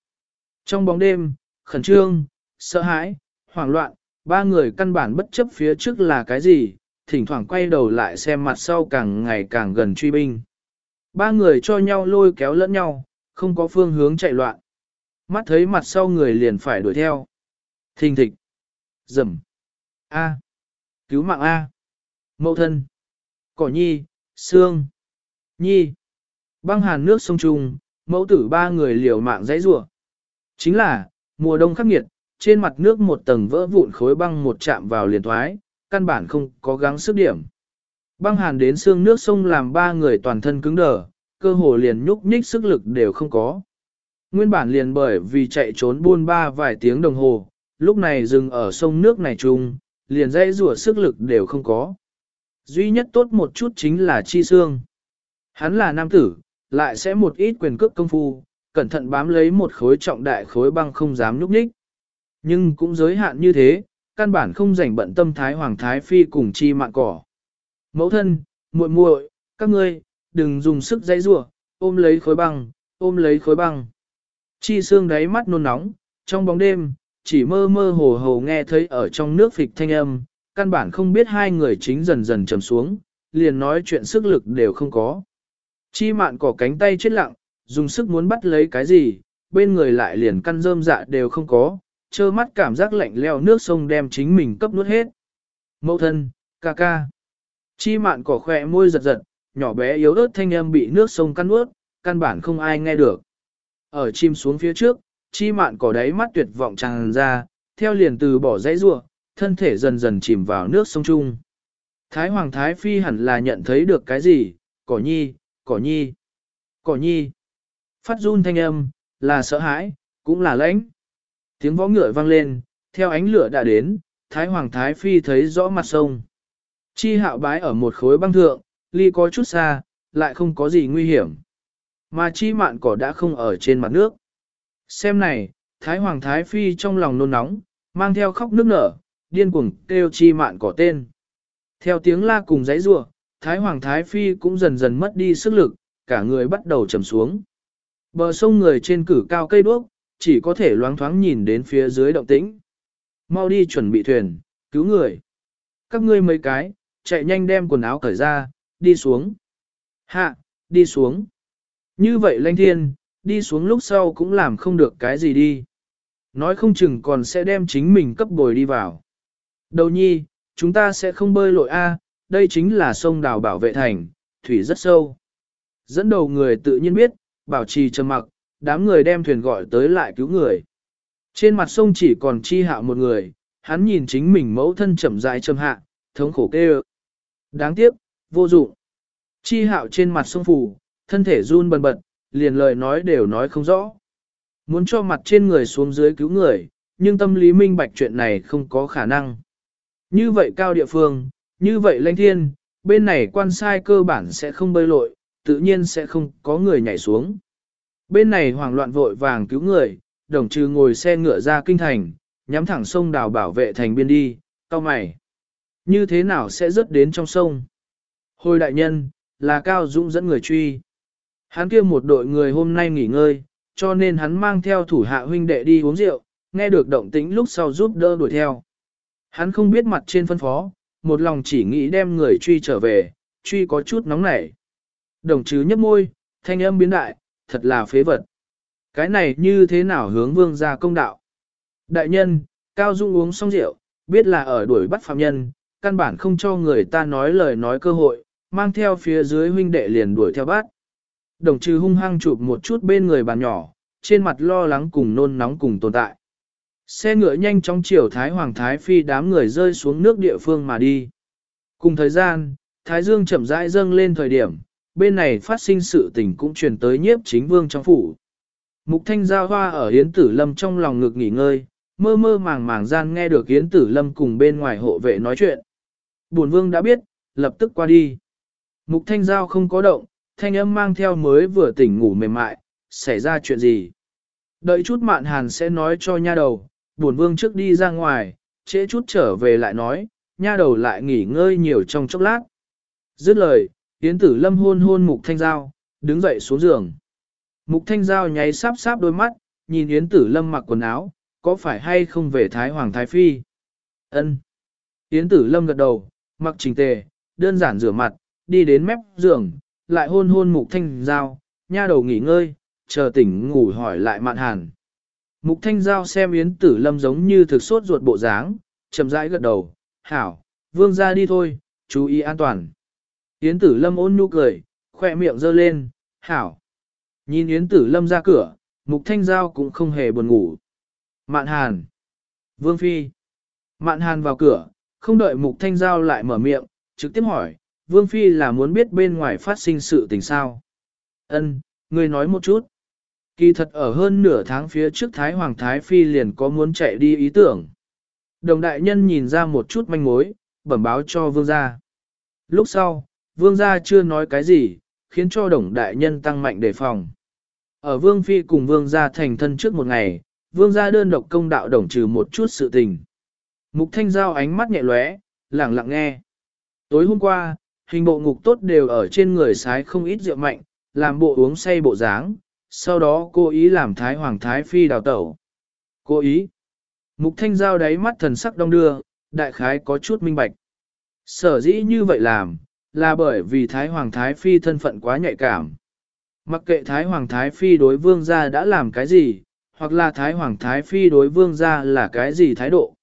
Trong bóng đêm, khẩn trương, sợ hãi, hoảng loạn, ba người căn bản bất chấp phía trước là cái gì, thỉnh thoảng quay đầu lại xem mặt sau càng ngày càng gần truy binh. Ba người cho nhau lôi kéo lẫn nhau, không có phương hướng chạy loạn. Mắt thấy mặt sau người liền phải đuổi theo. Thình thịch. Dầm. A. Cứu mạng A mẫu thân. Cỏ nhi, xương. Nhi. Băng hàn nước sông trùng, mẫu tử ba người liều mạng dãy rủa. Chính là, mùa đông khắc nghiệt, trên mặt nước một tầng vỡ vụn khối băng một chạm vào liền thoái, căn bản không có gắng sức điểm. Băng hàn đến xương nước sông làm ba người toàn thân cứng đờ, cơ hồ liền nhúc nhích sức lực đều không có. Nguyên bản liền bởi vì chạy trốn buôn ba vài tiếng đồng hồ, lúc này dừng ở sông nước này chung, liền dãy rủa sức lực đều không có. Duy nhất tốt một chút chính là chi xương. Hắn là nam tử, lại sẽ một ít quyền cước công phu, cẩn thận bám lấy một khối trọng đại khối băng không dám nhúc nhích. Nhưng cũng giới hạn như thế, căn bản không rảnh bận tâm thái hoàng thái phi cùng chi mạng cỏ. Mẫu thân, muội muội, các ngươi, đừng dùng sức dãy rủa, ôm lấy khối băng, ôm lấy khối băng. Chi xương đáy mắt nôn nóng, trong bóng đêm, chỉ mơ mơ hồ hồ nghe thấy ở trong nước phịch thanh âm, căn bản không biết hai người chính dần dần trầm xuống, liền nói chuyện sức lực đều không có. Chi mạn cỏ cánh tay chết lặng, dùng sức muốn bắt lấy cái gì, bên người lại liền căn rơm dạ đều không có, trơ mắt cảm giác lạnh leo nước sông đem chính mình cấp nuốt hết. Mẫu thân, ca ca. Chi mạn cỏ khỏe môi giật giật, nhỏ bé yếu ớt thanh âm bị nước sông căn nuốt, căn bản không ai nghe được. Ở chim xuống phía trước, chi mạn cỏ đáy mắt tuyệt vọng tràn ra, theo liền từ bỏ dãy ruộng, thân thể dần dần chìm vào nước sông Trung. Thái Hoàng Thái Phi hẳn là nhận thấy được cái gì, cỏ nhi, cỏ nhi, cỏ nhi. Phát run thanh âm, là sợ hãi, cũng là lãnh. Tiếng võ ngựa vang lên, theo ánh lửa đã đến, Thái Hoàng Thái Phi thấy rõ mặt sông. Chi hạo bái ở một khối băng thượng, ly có chút xa, lại không có gì nguy hiểm. Mà chi mạn cỏ đã không ở trên mặt nước. Xem này, Thái Hoàng Thái Phi trong lòng nôn nóng, mang theo khóc nước nở, điên cuồng kêu chi mạn cỏ tên. Theo tiếng la cùng giấy rủa, Thái Hoàng Thái Phi cũng dần dần mất đi sức lực, cả người bắt đầu trầm xuống. Bờ sông người trên cử cao cây đuốc, chỉ có thể loáng thoáng nhìn đến phía dưới động tĩnh. Mau đi chuẩn bị thuyền, cứu người. Các ngươi mấy cái, chạy nhanh đem quần áo cởi ra, đi xuống. Hạ, đi xuống. Như vậy lanh thiên, đi xuống lúc sau cũng làm không được cái gì đi. Nói không chừng còn sẽ đem chính mình cấp bồi đi vào. Đầu nhi, chúng ta sẽ không bơi lội A, đây chính là sông đào bảo vệ thành, thủy rất sâu. Dẫn đầu người tự nhiên biết, bảo trì trầm mặc, đám người đem thuyền gọi tới lại cứu người. Trên mặt sông chỉ còn chi hạ một người, hắn nhìn chính mình mẫu thân chậm rãi châm hạ, thống khổ kêu. Đáng tiếc, vô dụng. Chi hạo trên mặt sông phủ, thân thể run bần bật, liền lời nói đều nói không rõ. Muốn cho mặt trên người xuống dưới cứu người, nhưng tâm lý minh bạch chuyện này không có khả năng. Như vậy cao địa phương, như vậy lãnh thiên, bên này quan sai cơ bản sẽ không bơi lội, tự nhiên sẽ không có người nhảy xuống. Bên này hoảng loạn vội vàng cứu người, đồng trừ ngồi xe ngựa ra kinh thành, nhắm thẳng sông đào bảo vệ thành biên đi, cao mày. Như thế nào sẽ rớt đến trong sông? Hồi đại nhân, là Cao Dũng dẫn người truy. Hắn kia một đội người hôm nay nghỉ ngơi, cho nên hắn mang theo thủ hạ huynh đệ đi uống rượu, nghe được động tĩnh lúc sau giúp đỡ đuổi theo. Hắn không biết mặt trên phân phó, một lòng chỉ nghĩ đem người truy trở về, truy có chút nóng nảy. Đồng chứ nhấp môi, thanh âm biến đại, thật là phế vật. Cái này như thế nào hướng vương ra công đạo? Đại nhân, Cao Dung uống xong rượu, biết là ở đuổi bắt phạm nhân, căn bản không cho người ta nói lời nói cơ hội, mang theo phía dưới huynh đệ liền đuổi theo bắt. Đồng trừ hung hăng chụp một chút bên người bàn nhỏ, trên mặt lo lắng cùng nôn nóng cùng tồn tại. Xe ngựa nhanh chóng chiều Thái Hoàng Thái Phi đám người rơi xuống nước địa phương mà đi. Cùng thời gian, Thái Dương chậm rãi dâng lên thời điểm, bên này phát sinh sự tình cũng truyền tới nhiếp chính vương trong phủ. Mục thanh giao hoa ở Yến Tử Lâm trong lòng ngực nghỉ ngơi, mơ mơ màng màng gian nghe được Yến Tử Lâm cùng bên ngoài hộ vệ nói chuyện. Bổn vương đã biết, lập tức qua đi. Mục thanh giao không có động, thanh âm mang theo mới vừa tỉnh ngủ mềm mại, xảy ra chuyện gì. Đợi chút mạn hàn sẽ nói cho nha đầu, buồn vương trước đi ra ngoài, trễ chút trở về lại nói, nha đầu lại nghỉ ngơi nhiều trong chốc lát. Dứt lời, Yến Tử Lâm hôn hôn Mục Thanh Giao, đứng dậy xuống giường. Mục Thanh Giao nháy sáp sáp đôi mắt, nhìn Yến Tử Lâm mặc quần áo, có phải hay không về Thái Hoàng Thái Phi? Ân. Yến Tử Lâm gật đầu, mặc chỉnh tề, đơn giản rửa mặt, đi đến mép giường, lại hôn hôn Mục Thanh Giao, nha đầu nghỉ ngơi, chờ tỉnh ngủ hỏi lại mạn hàn. Mục Thanh Giao xem Yến Tử Lâm giống như thực sốt ruột bộ dáng, chậm rãi gật đầu, hảo, vương ra đi thôi, chú ý an toàn. Yến Tử Lâm ôn nhu cười, khoe miệng giơ lên, hảo. Nhìn Yến Tử Lâm ra cửa, Mục Thanh Giao cũng không hề buồn ngủ. Mạn Hàn. Vương Phi. Mạn Hàn vào cửa, không đợi Mục Thanh Giao lại mở miệng, trực tiếp hỏi, Vương Phi là muốn biết bên ngoài phát sinh sự tình sao. Ân, ngươi nói một chút. Kỳ thật ở hơn nửa tháng phía trước Thái Hoàng Thái Phi liền có muốn chạy đi ý tưởng. Đồng đại nhân nhìn ra một chút manh mối, bẩm báo cho vương gia. Lúc sau, vương gia chưa nói cái gì, khiến cho đồng đại nhân tăng mạnh đề phòng. Ở vương phi cùng vương gia thành thân trước một ngày, vương gia đơn độc công đạo đồng trừ một chút sự tình. Mục thanh giao ánh mắt nhẹ lóe, lặng lặng nghe. Tối hôm qua, hình bộ ngục tốt đều ở trên người sái không ít rượu mạnh, làm bộ uống say bộ dáng, sau đó cô ý làm thái hoàng thái phi đào tẩu. Cô ý. Mục thanh giao đáy mắt thần sắc đông đưa, đại khái có chút minh bạch. Sở dĩ như vậy làm, là bởi vì Thái Hoàng Thái Phi thân phận quá nhạy cảm. Mặc kệ Thái Hoàng Thái Phi đối vương gia đã làm cái gì, hoặc là Thái Hoàng Thái Phi đối vương gia là cái gì thái độ.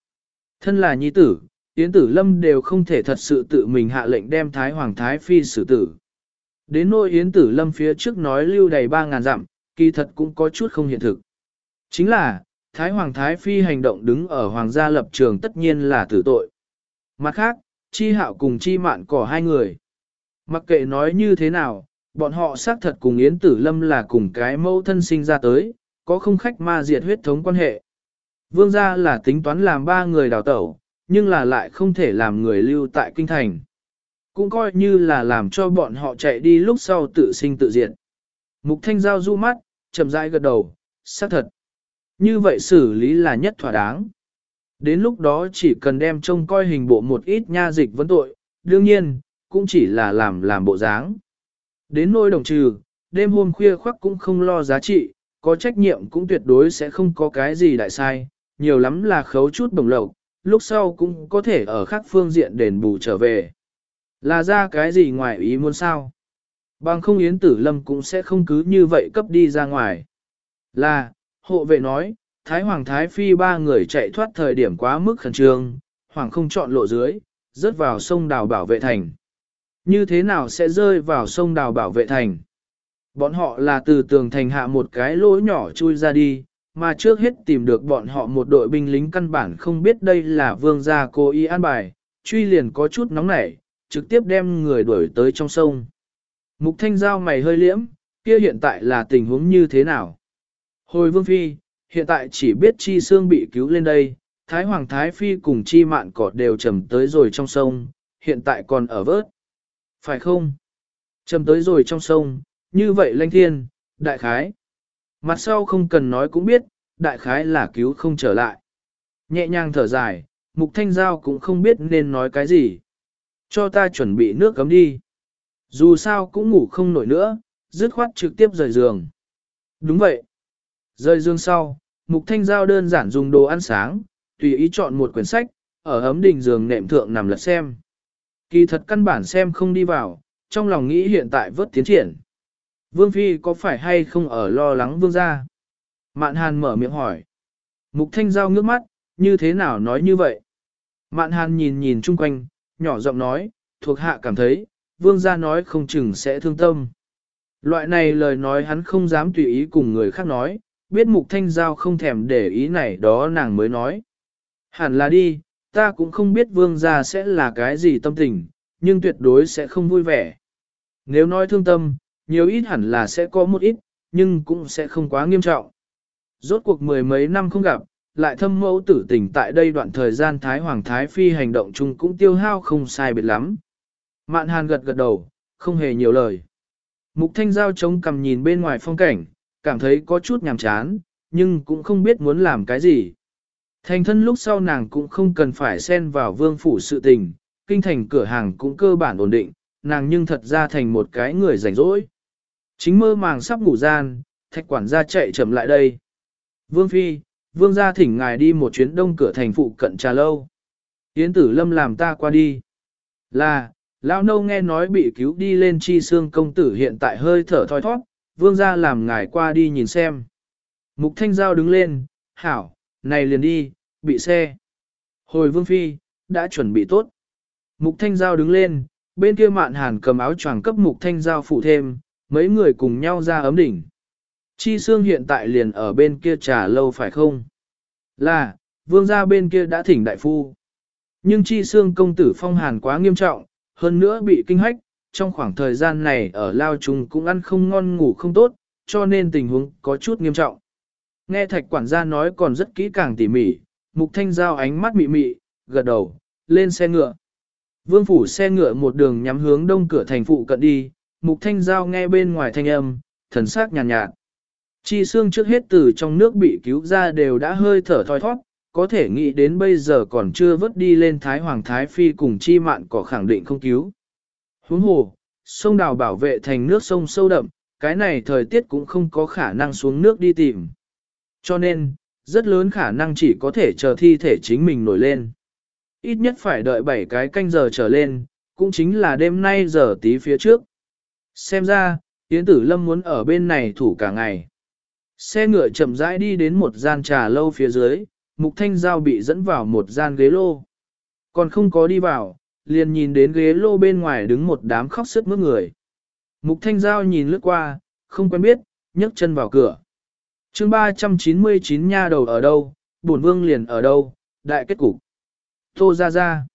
Thân là nhi tử, Yến Tử Lâm đều không thể thật sự tự mình hạ lệnh đem Thái Hoàng Thái Phi xử tử. Đến nỗi Yến Tử Lâm phía trước nói lưu đầy 3.000 dặm, kỳ thật cũng có chút không hiện thực. Chính là, Thái Hoàng Thái Phi hành động đứng ở Hoàng gia lập trường tất nhiên là tử tội. Mặt khác, chi hạo cùng chi mạn cỏ hai người. Mặc kệ nói như thế nào, bọn họ xác thật cùng Yến Tử Lâm là cùng cái mẫu thân sinh ra tới, có không khách ma diệt huyết thống quan hệ. Vương gia là tính toán làm ba người đào tẩu, nhưng là lại không thể làm người lưu tại kinh thành. Cũng coi như là làm cho bọn họ chạy đi lúc sau tự sinh tự diệt. Mục Thanh Giao du mắt, chậm rãi gật đầu, xác thật. Như vậy xử lý là nhất thỏa đáng. Đến lúc đó chỉ cần đem trông coi hình bộ một ít nha dịch vấn tội, đương nhiên, cũng chỉ là làm làm bộ dáng. Đến nôi đồng trừ, đêm hôm khuya khoắc cũng không lo giá trị, có trách nhiệm cũng tuyệt đối sẽ không có cái gì đại sai, nhiều lắm là khấu chút bổng lộc, lúc sau cũng có thể ở khác phương diện đền bù trở về. Là ra cái gì ngoài ý muốn sao? Bằng không Yến Tử Lâm cũng sẽ không cứ như vậy cấp đi ra ngoài. Là, hộ vệ nói, Thái Hoàng Thái Phi ba người chạy thoát thời điểm quá mức khẩn trương, Hoàng không chọn lộ dưới, rớt vào sông đào bảo vệ thành. Như thế nào sẽ rơi vào sông đào bảo vệ thành? Bọn họ là từ tường thành hạ một cái lỗ nhỏ chui ra đi, mà trước hết tìm được bọn họ một đội binh lính căn bản không biết đây là vương gia cô y an bài, truy liền có chút nóng nảy, trực tiếp đem người đuổi tới trong sông. Mục thanh giao mày hơi liễm, kia hiện tại là tình huống như thế nào? Hồi vương phi, hiện tại chỉ biết chi xương bị cứu lên đây, Thái Hoàng Thái Phi cùng chi mạn cỏ đều trầm tới rồi trong sông, hiện tại còn ở vớt. Phải không? Trầm tới rồi trong sông, như vậy lanh thiên, đại khái. Mặt sau không cần nói cũng biết, đại khái là cứu không trở lại. Nhẹ nhàng thở dài, mục thanh giao cũng không biết nên nói cái gì. Cho ta chuẩn bị nước cấm đi. Dù sao cũng ngủ không nổi nữa, dứt khoát trực tiếp rời giường. Đúng vậy. Rời giường sau, mục thanh giao đơn giản dùng đồ ăn sáng, tùy ý chọn một quyển sách, ở ấm đình giường nệm thượng nằm lật xem. Kỳ thật căn bản xem không đi vào, trong lòng nghĩ hiện tại vớt tiến triển. Vương Phi có phải hay không ở lo lắng vương gia? Mạn Hàn mở miệng hỏi. Mục Thanh Giao ngước mắt, như thế nào nói như vậy? Mạn Hàn nhìn nhìn chung quanh, nhỏ giọng nói, thuộc hạ cảm thấy, vương gia nói không chừng sẽ thương tâm. Loại này lời nói hắn không dám tùy ý cùng người khác nói, biết Mục Thanh Giao không thèm để ý này đó nàng mới nói. Hẳn là đi, ta cũng không biết vương gia sẽ là cái gì tâm tình, nhưng tuyệt đối sẽ không vui vẻ. Nếu nói thương tâm, nhiều ít hẳn là sẽ có một ít, nhưng cũng sẽ không quá nghiêm trọng. Rốt cuộc mười mấy năm không gặp, lại thâm mẫu tử tình tại đây đoạn thời gian Thái Hoàng Thái Phi hành động chung cũng tiêu hao không sai biệt lắm. Mạn Hàn gật gật đầu, không hề nhiều lời. Mục Thanh Giao chống cầm nhìn bên ngoài phong cảnh, cảm thấy có chút nhàm chán, nhưng cũng không biết muốn làm cái gì. Thành thân lúc sau nàng cũng không cần phải xen vào vương phủ sự tình, kinh thành cửa hàng cũng cơ bản ổn định, nàng nhưng thật ra thành một cái người rảnh rỗi. Chính mơ màng sắp ngủ gian, thạch quản gia chạy chậm lại đây. Vương Phi, Vương gia thỉnh ngài đi một chuyến đông cửa thành phụ cận trà lâu. Yến tử lâm làm ta qua đi. Là, Lão nâu nghe nói bị cứu đi lên chi xương công tử hiện tại hơi thở thoi thoát, vương gia làm ngài qua đi nhìn xem. Mục thanh giao đứng lên, hảo, này liền đi, bị xe. Hồi vương phi, đã chuẩn bị tốt. Mục thanh giao đứng lên, bên kia mạn hàn cầm áo choàng cấp mục thanh giao phụ thêm, mấy người cùng nhau ra ấm đỉnh. Chi xương hiện tại liền ở bên kia trà lâu phải không? Là, vương gia bên kia đã thỉnh đại phu. Nhưng chi xương công tử phong hàn quá nghiêm trọng, hơn nữa bị kinh hách, trong khoảng thời gian này ở lao trùng cũng ăn không ngon ngủ không tốt, cho nên tình huống có chút nghiêm trọng. Nghe thạch quản gia nói còn rất kỹ càng tỉ mỉ, mục thanh giao ánh mắt mị mị, gật đầu, lên xe ngựa. Vương phủ xe ngựa một đường nhắm hướng đông cửa thành phụ cận đi, mục thanh giao nghe bên ngoài thanh âm, thần sắc nhàn nhạt, nhạt. Chi xương trước hết từ trong nước bị cứu ra đều đã hơi thở thoi thoát, có thể nghĩ đến bây giờ còn chưa vớt đi lên Thái Hoàng Thái Phi cùng chi mạn có khẳng định không cứu. Huống hồ, sông đào bảo vệ thành nước sông sâu đậm, cái này thời tiết cũng không có khả năng xuống nước đi tìm. Cho nên, rất lớn khả năng chỉ có thể chờ thi thể chính mình nổi lên. Ít nhất phải đợi 7 cái canh giờ trở lên, cũng chính là đêm nay giờ tí phía trước. Xem ra, Yến Tử Lâm muốn ở bên này thủ cả ngày. Xe ngựa chậm rãi đi đến một gian trà lâu phía dưới, Mục Thanh Giao bị dẫn vào một gian ghế lô. Còn không có đi vào, liền nhìn đến ghế lô bên ngoài đứng một đám khóc sức mướt người. Mục Thanh Giao nhìn lướt qua, không quen biết, nhấc chân vào cửa. chương 399 nha đầu ở đâu, bổn vương liền ở đâu, đại kết cục. Tô ra ra.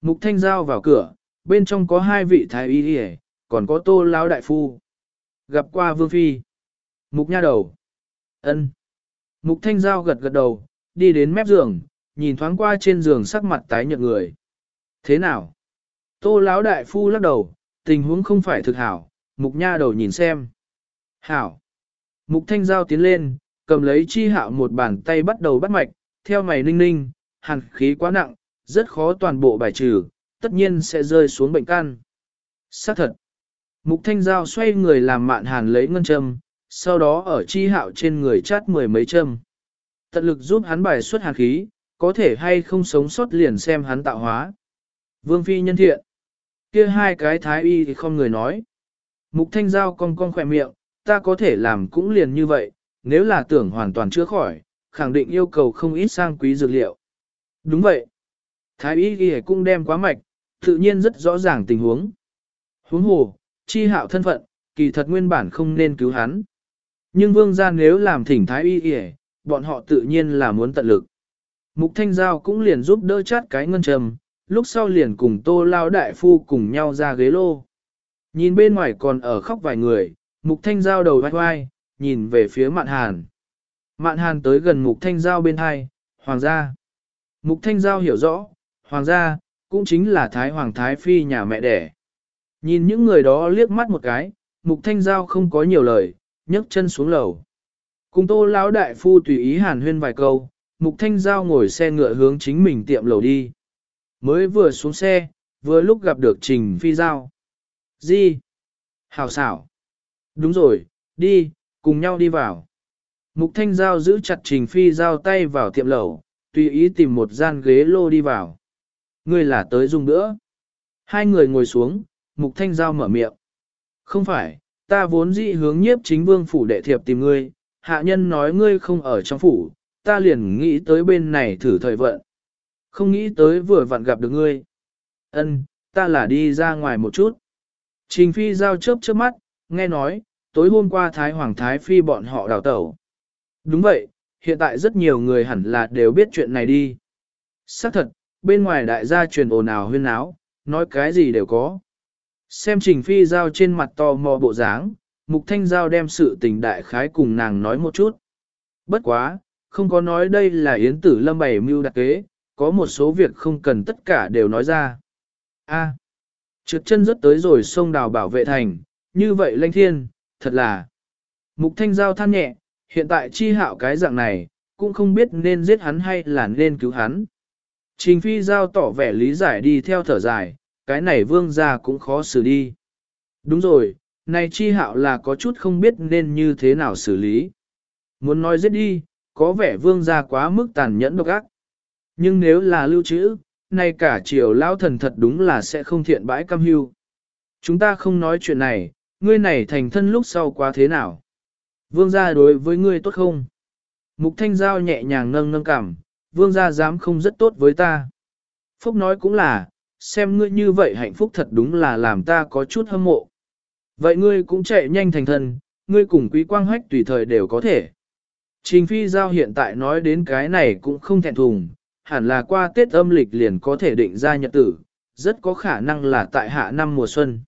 Mục Thanh Giao vào cửa, bên trong có hai vị thái y đi còn có tô lão đại phu. Gặp qua vương phi. Mục nha đầu. ân. Mục Thanh Giao gật gật đầu, đi đến mép giường, nhìn thoáng qua trên giường sắc mặt tái nhợt người. Thế nào? Tô lão đại phu lắc đầu, tình huống không phải thực hảo, mục nha đầu nhìn xem. Hảo. Mục thanh giao tiến lên, cầm lấy chi hạo một bàn tay bắt đầu bắt mạch, theo mày ninh ninh, hàn khí quá nặng, rất khó toàn bộ bài trừ, tất nhiên sẽ rơi xuống bệnh căn. Xác thật. Mục thanh giao xoay người làm mạn hàn lấy ngân châm, sau đó ở chi hạo trên người chát mười mấy châm tận lực giúp hắn bài xuất hàn khí, có thể hay không sống sót liền xem hắn tạo hóa. Vương phi nhân thiện. Kia hai cái thái y thì không người nói. Mục thanh giao con con khỏe miệng, ta có thể làm cũng liền như vậy, nếu là tưởng hoàn toàn chữa khỏi, khẳng định yêu cầu không ít sang quý dược liệu. Đúng vậy. Thái y ghi cũng đem quá mạch, tự nhiên rất rõ ràng tình huống. Huống hồ, chi hạo thân phận, kỳ thật nguyên bản không nên cứu hắn. Nhưng vương gia nếu làm thỉnh thái y ghi, bọn họ tự nhiên là muốn tận lực. Mục Thanh Giao cũng liền giúp đỡ chát cái ngân trầm, lúc sau liền cùng tô lao đại phu cùng nhau ra ghế lô. Nhìn bên ngoài còn ở khóc vài người, Mục Thanh Giao đầu vai vai, nhìn về phía Mạn Hàn. Mạn Hàn tới gần Mục Thanh Giao bên hai, Hoàng gia. Mục Thanh Giao hiểu rõ, Hoàng gia, cũng chính là Thái Hoàng Thái Phi nhà mẹ đẻ. Nhìn những người đó liếc mắt một cái, Mục Thanh Giao không có nhiều lời, nhấc chân xuống lầu. Cùng tô lão đại phu tùy ý hàn huyên vài câu, mục thanh giao ngồi xe ngựa hướng chính mình tiệm lầu đi. Mới vừa xuống xe, vừa lúc gặp được trình phi giao. di Hào xảo. Đúng rồi, đi, cùng nhau đi vào. Mục thanh giao giữ chặt trình phi giao tay vào tiệm lầu, tùy ý tìm một gian ghế lô đi vào. Ngươi là tới dùng nữa. Hai người ngồi xuống, mục thanh giao mở miệng. Không phải, ta vốn dĩ hướng nhiếp chính vương phủ đệ thiệp tìm ngươi, hạ nhân nói ngươi không ở trong phủ, ta liền nghĩ tới bên này thử thời vận. Không nghĩ tới vừa vặn gặp được ngươi. Ân, ta là đi ra ngoài một chút. Trình Phi giao chớp chớp mắt, nghe nói, tối hôm qua Thái Hoàng Thái Phi bọn họ đào tẩu. Đúng vậy, hiện tại rất nhiều người hẳn là đều biết chuyện này đi. Xác thật, bên ngoài đại gia truyền ồn ào huyên áo, nói cái gì đều có. Xem Trình Phi giao trên mặt to mò bộ dáng, Mục Thanh Giao đem sự tình đại khái cùng nàng nói một chút. Bất quá, không có nói đây là Yến Tử Lâm bày mưu đặc kế, có một số việc không cần tất cả đều nói ra. A. trượt chân rất tới rồi sông đào bảo vệ thành, như vậy lanh thiên, thật là. Mục thanh giao than nhẹ, hiện tại chi hạo cái dạng này, cũng không biết nên giết hắn hay là nên cứu hắn. Trình phi giao tỏ vẻ lý giải đi theo thở dài, cái này vương gia cũng khó xử đi. Đúng rồi, này chi hạo là có chút không biết nên như thế nào xử lý. Muốn nói giết đi, có vẻ vương gia quá mức tàn nhẫn độc ác. Nhưng nếu là lưu trữ, nay cả triều lao thần thật đúng là sẽ không thiện bãi cam hưu. Chúng ta không nói chuyện này, ngươi này thành thân lúc sau quá thế nào? Vương gia đối với ngươi tốt không? Mục thanh giao nhẹ nhàng nâng nâng cảm, vương gia dám không rất tốt với ta. Phúc nói cũng là, xem ngươi như vậy hạnh phúc thật đúng là làm ta có chút hâm mộ. Vậy ngươi cũng chạy nhanh thành thân, ngươi cùng quý quang hách tùy thời đều có thể. Trình phi giao hiện tại nói đến cái này cũng không thẹn thùng, hẳn là qua Tết âm lịch liền có thể định ra nhật tử, rất có khả năng là tại hạ năm mùa xuân.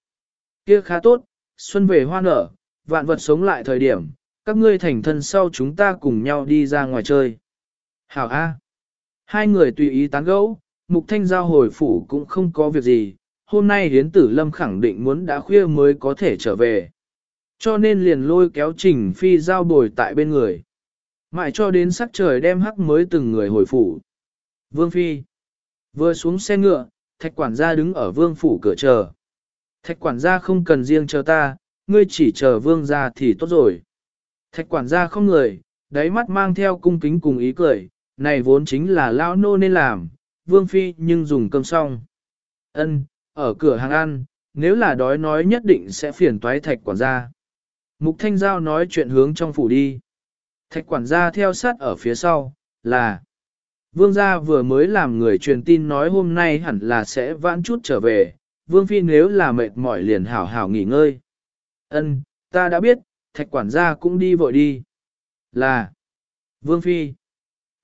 Kia khá tốt, xuân về hoa nở, vạn vật sống lại thời điểm, các ngươi thành thân sau chúng ta cùng nhau đi ra ngoài chơi. Hảo A. Hai người tùy ý tán gẫu, mục thanh giao hồi phủ cũng không có việc gì, hôm nay hiến tử lâm khẳng định muốn đã khuya mới có thể trở về. Cho nên liền lôi kéo trình phi giao bồi tại bên người. Mãi cho đến sắc trời đem hắc mới từng người hồi phủ. Vương Phi vừa xuống xe ngựa, thạch quản gia đứng ở vương phủ cửa chờ. Thạch quản gia không cần riêng chờ ta, ngươi chỉ chờ vương gia thì tốt rồi. Thạch quản gia không người, đáy mắt mang theo cung kính cùng ý cười, này vốn chính là lao nô nên làm, vương phi nhưng dùng cơm xong. Ân, ở cửa hàng ăn, nếu là đói nói nhất định sẽ phiền toái thạch quản gia. Mục Thanh Giao nói chuyện hướng trong phủ đi. Thạch quản gia theo sát ở phía sau, là Vương gia vừa mới làm người truyền tin nói hôm nay hẳn là sẽ vãn chút trở về, Vương Phi nếu là mệt mỏi liền hảo hảo nghỉ ngơi. Ân, ta đã biết, thạch quản gia cũng đi vội đi. Là Vương Phi.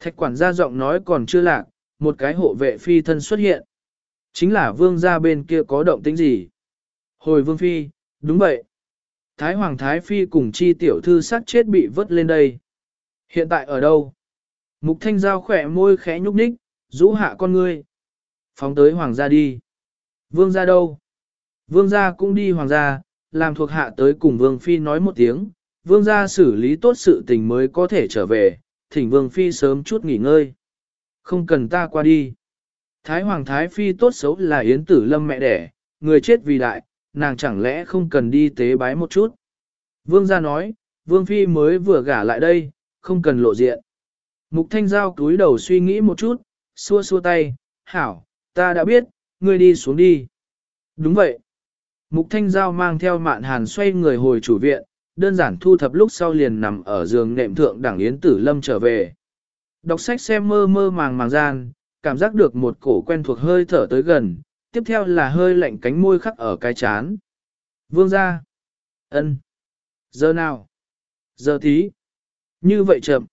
Thạch quản gia giọng nói còn chưa lạc, một cái hộ vệ phi thân xuất hiện. Chính là vương gia bên kia có động tĩnh gì? Hồi vương phi, đúng vậy. Thái hoàng thái phi cùng chi tiểu thư sát chết bị vớt lên đây. Hiện tại ở đâu? Mục thanh giao khỏe môi khẽ nhúc nhích, rũ hạ con ngươi. Phóng tới hoàng gia đi. Vương gia đâu? Vương gia cũng đi hoàng gia, làm thuộc hạ tới cùng vương phi nói một tiếng. Vương gia xử lý tốt sự tình mới có thể trở về, thỉnh vương phi sớm chút nghỉ ngơi. Không cần ta qua đi. Thái hoàng thái phi tốt xấu là yến tử lâm mẹ đẻ, người chết vì đại, nàng chẳng lẽ không cần đi tế bái một chút. Vương gia nói, vương phi mới vừa gả lại đây, không cần lộ diện. Mục thanh giao cúi đầu suy nghĩ một chút, xua xua tay, hảo, ta đã biết, ngươi đi xuống đi. Đúng vậy. Mục thanh giao mang theo mạn hàn xoay người hồi chủ viện, đơn giản thu thập lúc sau liền nằm ở giường nệm thượng đảng Yến Tử Lâm trở về. Đọc sách xem mơ mơ màng màng gian, cảm giác được một cổ quen thuộc hơi thở tới gần, tiếp theo là hơi lạnh cánh môi khắc ở cái chán. Vương ra. ân Giờ nào? Giờ tí. Như vậy chậm.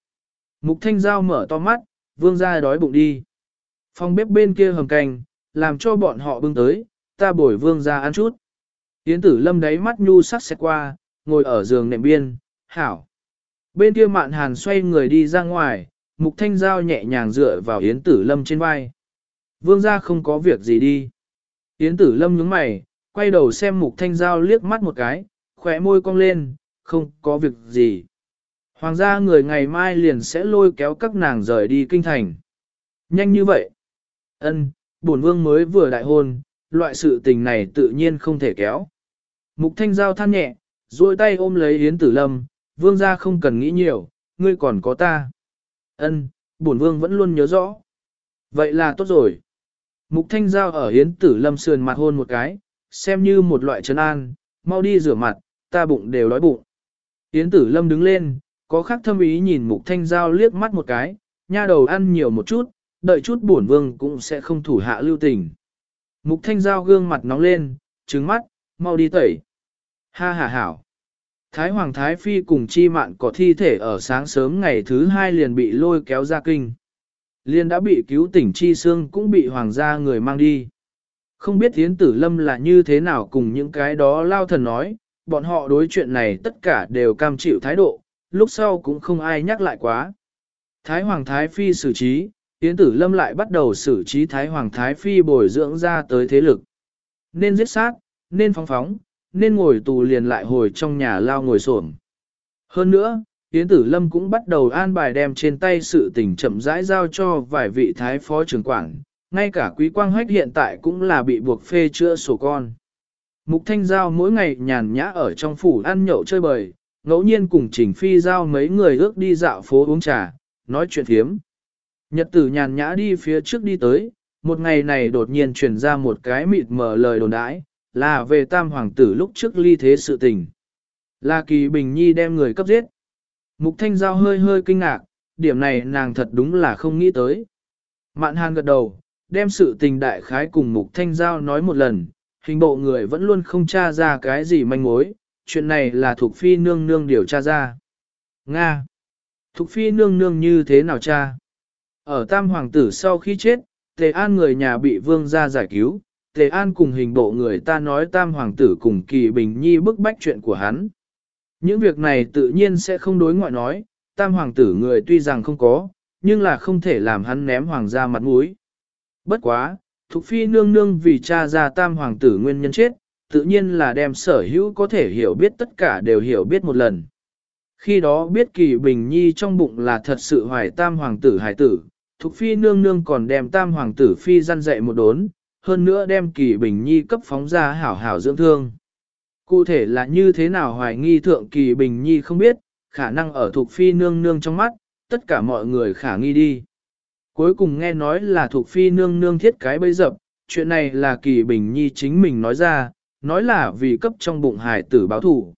Mục thanh giao mở to mắt, vương ra đói bụng đi. Phòng bếp bên kia hầm canh, làm cho bọn họ bưng tới, ta bổi vương ra ăn chút. Yến tử lâm đáy mắt nhu sắc xẹt qua, ngồi ở giường nệm biên, hảo. Bên kia mạn hàn xoay người đi ra ngoài, mục thanh giao nhẹ nhàng dựa vào Yến tử lâm trên vai. Vương gia không có việc gì đi. Yến tử lâm nhướng mày, quay đầu xem mục thanh giao liếc mắt một cái, khỏe môi cong lên, không có việc gì. Hoàng gia người ngày mai liền sẽ lôi kéo các nàng rời đi kinh thành. Nhanh như vậy. Ân, bổn vương mới vừa đại hôn, loại sự tình này tự nhiên không thể kéo. Mục thanh giao than nhẹ, duỗi tay ôm lấy Yến Tử Lâm, vương gia không cần nghĩ nhiều, ngươi còn có ta. Ân, bổn vương vẫn luôn nhớ rõ. Vậy là tốt rồi. Mục thanh giao ở Hiến Tử Lâm sườn mặt hôn một cái, xem như một loại trấn an, mau đi rửa mặt, ta bụng đều đói bụng. Hiến Tử Lâm đứng lên, có khắc thâm ý nhìn Mục Thanh Giao liếc mắt một cái, nha đầu ăn nhiều một chút, đợi chút bổn vương cũng sẽ không thủ hạ lưu tình. Mục Thanh Giao gương mặt nóng lên, trứng mắt, mau đi tẩy. Ha ha hảo. Thái Hoàng Thái Phi cùng chi mạn có thi thể ở sáng sớm ngày thứ hai liền bị lôi kéo ra kinh. Liên đã bị cứu tỉnh chi xương cũng bị hoàng gia người mang đi. Không biết Yến Tử Lâm là như thế nào cùng những cái đó lao thần nói, bọn họ đối chuyện này tất cả đều cam chịu thái độ, lúc sau cũng không ai nhắc lại quá. Thái Hoàng Thái Phi xử trí, Yến Tử Lâm lại bắt đầu xử trí Thái Hoàng Thái Phi bồi dưỡng ra tới thế lực. Nên giết sát, nên phóng phóng, nên ngồi tù liền lại hồi trong nhà lao ngồi xổm. Hơn nữa, Yến Tử Lâm cũng bắt đầu an bài đem trên tay sự tình chậm rãi giao cho vài vị thái phó trưởng quản, ngay cả quý quang hách hiện tại cũng là bị buộc phê chữa sổ con. Mục Thanh Giao mỗi ngày nhàn nhã ở trong phủ ăn nhậu chơi bời, ngẫu nhiên cùng Trình Phi Giao mấy người ước đi dạo phố uống trà, nói chuyện thiếm. Nhật tử nhàn nhã đi phía trước đi tới, một ngày này đột nhiên truyền ra một cái mịt mờ lời đồn đãi, là về tam hoàng tử lúc trước ly thế sự tình. Là kỳ bình nhi đem người cấp giết. Mục Thanh Giao hơi hơi kinh ngạc, điểm này nàng thật đúng là không nghĩ tới. Mạn Hàn gật đầu, đem sự tình đại khái cùng Mục Thanh Giao nói một lần, hình bộ người vẫn luôn không tra ra cái gì manh mối, chuyện này là thuộc phi nương nương điều tra ra. Nga! Thục phi nương nương như thế nào cha? Ở tam hoàng tử sau khi chết, Tề An người nhà bị vương gia giải cứu, Tề An cùng hình bộ người ta nói tam hoàng tử cùng kỳ bình nhi bức bách chuyện của hắn. Những việc này tự nhiên sẽ không đối ngoại nói, tam hoàng tử người tuy rằng không có, nhưng là không thể làm hắn ném hoàng gia mặt mũi. Bất quá, Thục Phi nương nương vì cha ra tam hoàng tử nguyên nhân chết, tự nhiên là đem sở hữu có thể hiểu biết tất cả đều hiểu biết một lần. Khi đó biết kỳ bình nhi trong bụng là thật sự hoài tam hoàng tử hải tử, Thục Phi nương nương còn đem tam hoàng tử Phi gian dạy một đốn, hơn nữa đem kỳ bình nhi cấp phóng ra hảo hảo dưỡng thương. Cụ thể là như thế nào hoài nghi thượng kỳ bình nhi không biết, khả năng ở thuộc Phi nương nương trong mắt, tất cả mọi người khả nghi đi. Cuối cùng nghe nói là thuộc Phi nương nương thiết cái bấy dập, chuyện này là kỳ bình nhi chính mình nói ra, nói là vì cấp trong bụng hải tử báo thủ.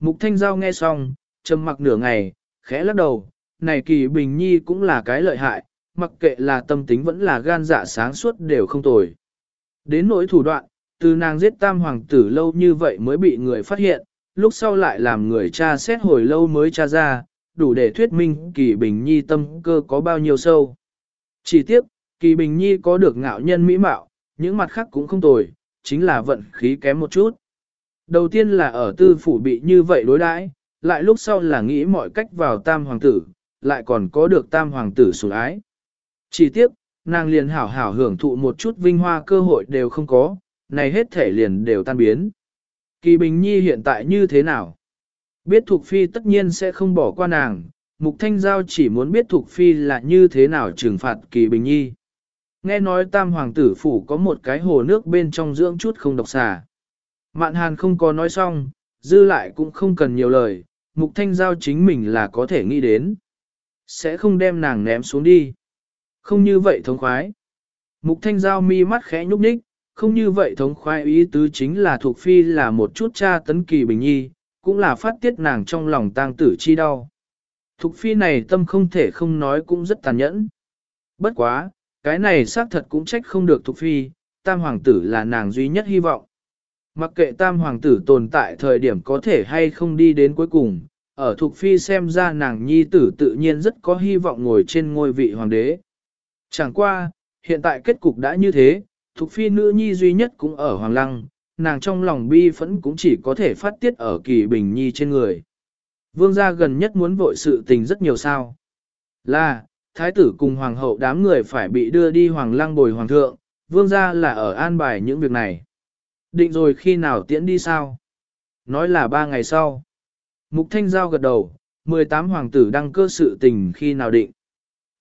Mục Thanh Giao nghe xong, trầm mặc nửa ngày, khẽ lắc đầu, này kỳ bình nhi cũng là cái lợi hại, mặc kệ là tâm tính vẫn là gan dạ sáng suốt đều không tồi. Đến nỗi thủ đoạn, từ nàng giết tam hoàng tử lâu như vậy mới bị người phát hiện, lúc sau lại làm người cha xét hồi lâu mới tra ra, đủ để thuyết minh kỳ bình nhi tâm cơ có bao nhiêu sâu. Chỉ tiếc, kỳ bình nhi có được ngạo nhân mỹ mạo, những mặt khác cũng không tồi, chính là vận khí kém một chút. Đầu tiên là ở tư phủ bị như vậy đối đãi, lại lúc sau là nghĩ mọi cách vào tam hoàng tử, lại còn có được tam hoàng tử sủng ái. Chỉ tiếc, nàng liền hảo hảo hưởng thụ một chút vinh hoa cơ hội đều không có, này hết thể liền đều tan biến. Kỳ Bình Nhi hiện tại như thế nào? Biết Thục Phi tất nhiên sẽ không bỏ qua nàng, Mục Thanh Giao chỉ muốn biết Thục Phi là như thế nào trừng phạt Kỳ Bình Nhi. Nghe nói tam hoàng tử phủ có một cái hồ nước bên trong dưỡng chút không độc xà. Mạn Hàn không có nói xong, dư lại cũng không cần nhiều lời, Mục Thanh Giao chính mình là có thể nghĩ đến. Sẽ không đem nàng ném xuống đi. Không như vậy thống khoái. Mục Thanh Giao mi mắt khẽ nhúc nhích, không như vậy thống khoái ý tứ chính là thuộc phi là một chút cha tấn kỳ bình nhi, cũng là phát tiết nàng trong lòng tang tử chi đau. Thục phi này tâm không thể không nói cũng rất tàn nhẫn. Bất quá, cái này xác thật cũng trách không được thục phi, tam hoàng tử là nàng duy nhất hy vọng. Mặc kệ tam hoàng tử tồn tại thời điểm có thể hay không đi đến cuối cùng, ở Thục Phi xem ra nàng nhi tử tự nhiên rất có hy vọng ngồi trên ngôi vị hoàng đế. Chẳng qua, hiện tại kết cục đã như thế, Thục Phi nữ nhi duy nhất cũng ở Hoàng Lăng, nàng trong lòng bi phẫn cũng chỉ có thể phát tiết ở kỳ bình nhi trên người. Vương gia gần nhất muốn vội sự tình rất nhiều sao. Là, thái tử cùng hoàng hậu đám người phải bị đưa đi Hoàng Lăng bồi hoàng thượng, vương gia là ở an bài những việc này. Định rồi khi nào tiễn đi sao? Nói là ba ngày sau. Mục Thanh Giao gật đầu, 18 hoàng tử đăng cơ sự tình khi nào định.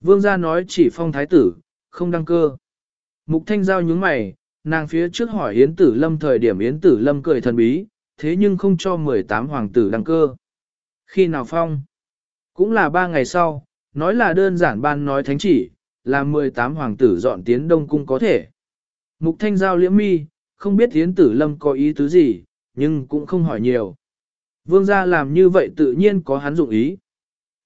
Vương gia nói chỉ phong thái tử, không đăng cơ. Mục Thanh Giao nhướng mày, nàng phía trước hỏi Yến Tử Lâm thời điểm Yến Tử Lâm cười thần bí, thế nhưng không cho 18 hoàng tử đăng cơ. Khi nào phong? Cũng là ba ngày sau, nói là đơn giản ban nói thánh chỉ, là 18 hoàng tử dọn tiến Đông Cung có thể. Mục Thanh Giao liễm mi, không biết Yến Tử Lâm có ý tứ gì, nhưng cũng không hỏi nhiều. Vương gia làm như vậy tự nhiên có hắn dụng ý.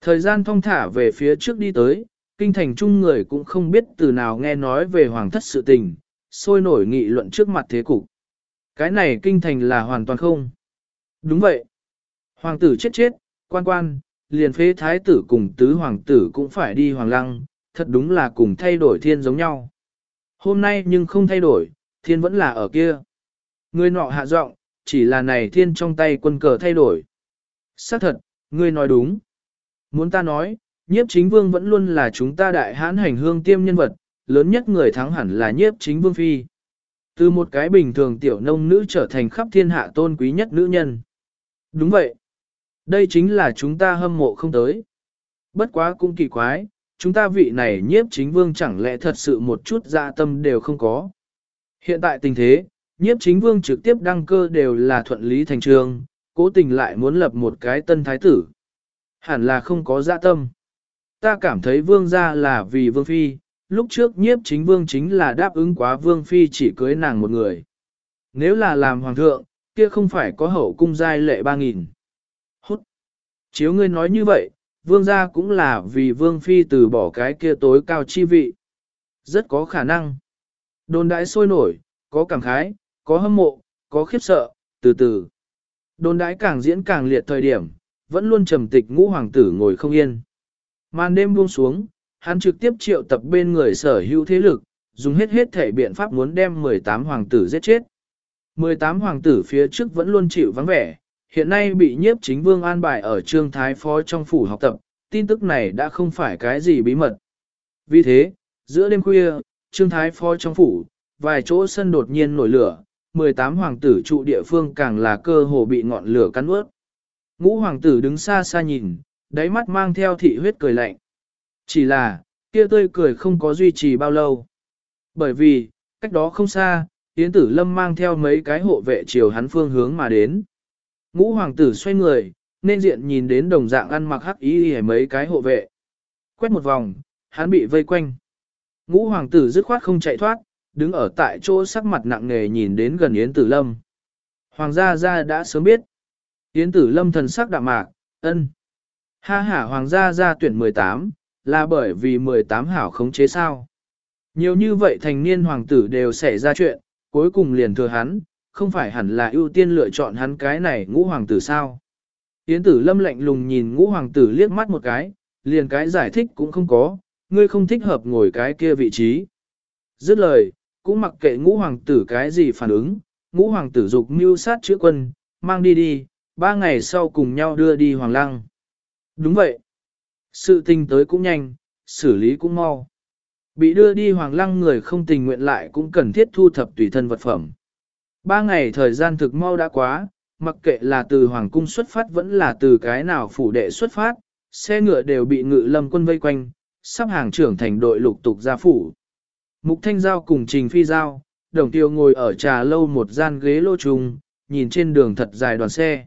Thời gian thong thả về phía trước đi tới, kinh thành chung người cũng không biết từ nào nghe nói về hoàng thất sự tình, sôi nổi nghị luận trước mặt thế cục. Cái này kinh thành là hoàn toàn không. Đúng vậy. Hoàng tử chết chết, quan quan, liền phế thái tử cùng tứ hoàng tử cũng phải đi hoàng lăng, thật đúng là cùng thay đổi thiên giống nhau. Hôm nay nhưng không thay đổi, thiên vẫn là ở kia. Người nọ hạ giọng, chỉ là này thiên trong tay quân cờ thay đổi. Xác thật, ngươi nói đúng. Muốn ta nói, nhiếp chính vương vẫn luôn là chúng ta đại hãn hành hương tiêm nhân vật, lớn nhất người thắng hẳn là nhiếp chính vương phi. Từ một cái bình thường tiểu nông nữ trở thành khắp thiên hạ tôn quý nhất nữ nhân. Đúng vậy. Đây chính là chúng ta hâm mộ không tới. Bất quá cũng kỳ quái, chúng ta vị này nhiếp chính vương chẳng lẽ thật sự một chút dạ tâm đều không có. Hiện tại tình thế, nhiếp chính vương trực tiếp đăng cơ đều là thuận lý thành trường, cố tình lại muốn lập một cái tân thái tử. Hẳn là không có dạ tâm. Ta cảm thấy vương gia là vì vương phi, lúc trước nhiếp chính vương chính là đáp ứng quá vương phi chỉ cưới nàng một người. Nếu là làm hoàng thượng, kia không phải có hậu cung giai lệ ba nghìn. Hút. Chiếu ngươi nói như vậy, vương gia cũng là vì vương phi từ bỏ cái kia tối cao chi vị. Rất có khả năng. Đồn đãi sôi nổi, có cảm khái, có hâm mộ, có khiếp sợ, từ từ. Đồn đãi càng diễn càng liệt thời điểm, vẫn luôn trầm tịch ngũ hoàng tử ngồi không yên. Màn đêm buông xuống, hắn trực tiếp triệu tập bên người sở hữu thế lực, dùng hết hết thể biện pháp muốn đem 18 hoàng tử giết chết. 18 hoàng tử phía trước vẫn luôn chịu vắng vẻ, hiện nay bị nhiếp chính vương an bài ở trương thái phó trong phủ học tập, tin tức này đã không phải cái gì bí mật. Vì thế, giữa đêm khuya, trương thái phó trong phủ, vài chỗ sân đột nhiên nổi lửa, 18 hoàng tử trụ địa phương càng là cơ hồ bị ngọn lửa cắn ướt. Ngũ hoàng tử đứng xa xa nhìn, đáy mắt mang theo thị huyết cười lạnh. Chỉ là, kia tươi cười không có duy trì bao lâu. Bởi vì, cách đó không xa, Yến Tử Lâm mang theo mấy cái hộ vệ chiều hắn phương hướng mà đến. Ngũ hoàng tử xoay người, nên diện nhìn đến đồng dạng ăn mặc hắc ý hề mấy cái hộ vệ. Quét một vòng, hắn bị vây quanh. Ngũ hoàng tử dứt khoát không chạy thoát, đứng ở tại chỗ sắc mặt nặng nề nhìn đến gần Yến Tử Lâm. Hoàng gia gia đã sớm biết. Yến Tử Lâm thần sắc đạm mạc, ân. Ha ha hoàng gia gia tuyển 18, là bởi vì 18 hảo khống chế sao. Nhiều như vậy thành niên hoàng tử đều xảy ra chuyện, cuối cùng liền thừa hắn, không phải hẳn là ưu tiên lựa chọn hắn cái này ngũ hoàng tử sao. Yến tử lâm lạnh lùng nhìn ngũ hoàng tử liếc mắt một cái, liền cái giải thích cũng không có, ngươi không thích hợp ngồi cái kia vị trí. Dứt lời, cũng mặc kệ ngũ hoàng tử cái gì phản ứng, ngũ hoàng tử dục mưu sát chữa quân, mang đi đi, ba ngày sau cùng nhau đưa đi hoàng lăng. Đúng vậy. Sự tình tới cũng nhanh, xử lý cũng mau. Bị đưa đi hoàng lăng người không tình nguyện lại cũng cần thiết thu thập tùy thân vật phẩm. Ba ngày thời gian thực mau đã quá, mặc kệ là từ hoàng cung xuất phát vẫn là từ cái nào phủ đệ xuất phát, xe ngựa đều bị ngự lâm quân vây quanh, sắp hàng trưởng thành đội lục tục ra phủ. Mục Thanh Giao cùng Trình Phi Giao, đồng tiêu ngồi ở trà lâu một gian ghế lô trùng, nhìn trên đường thật dài đoàn xe.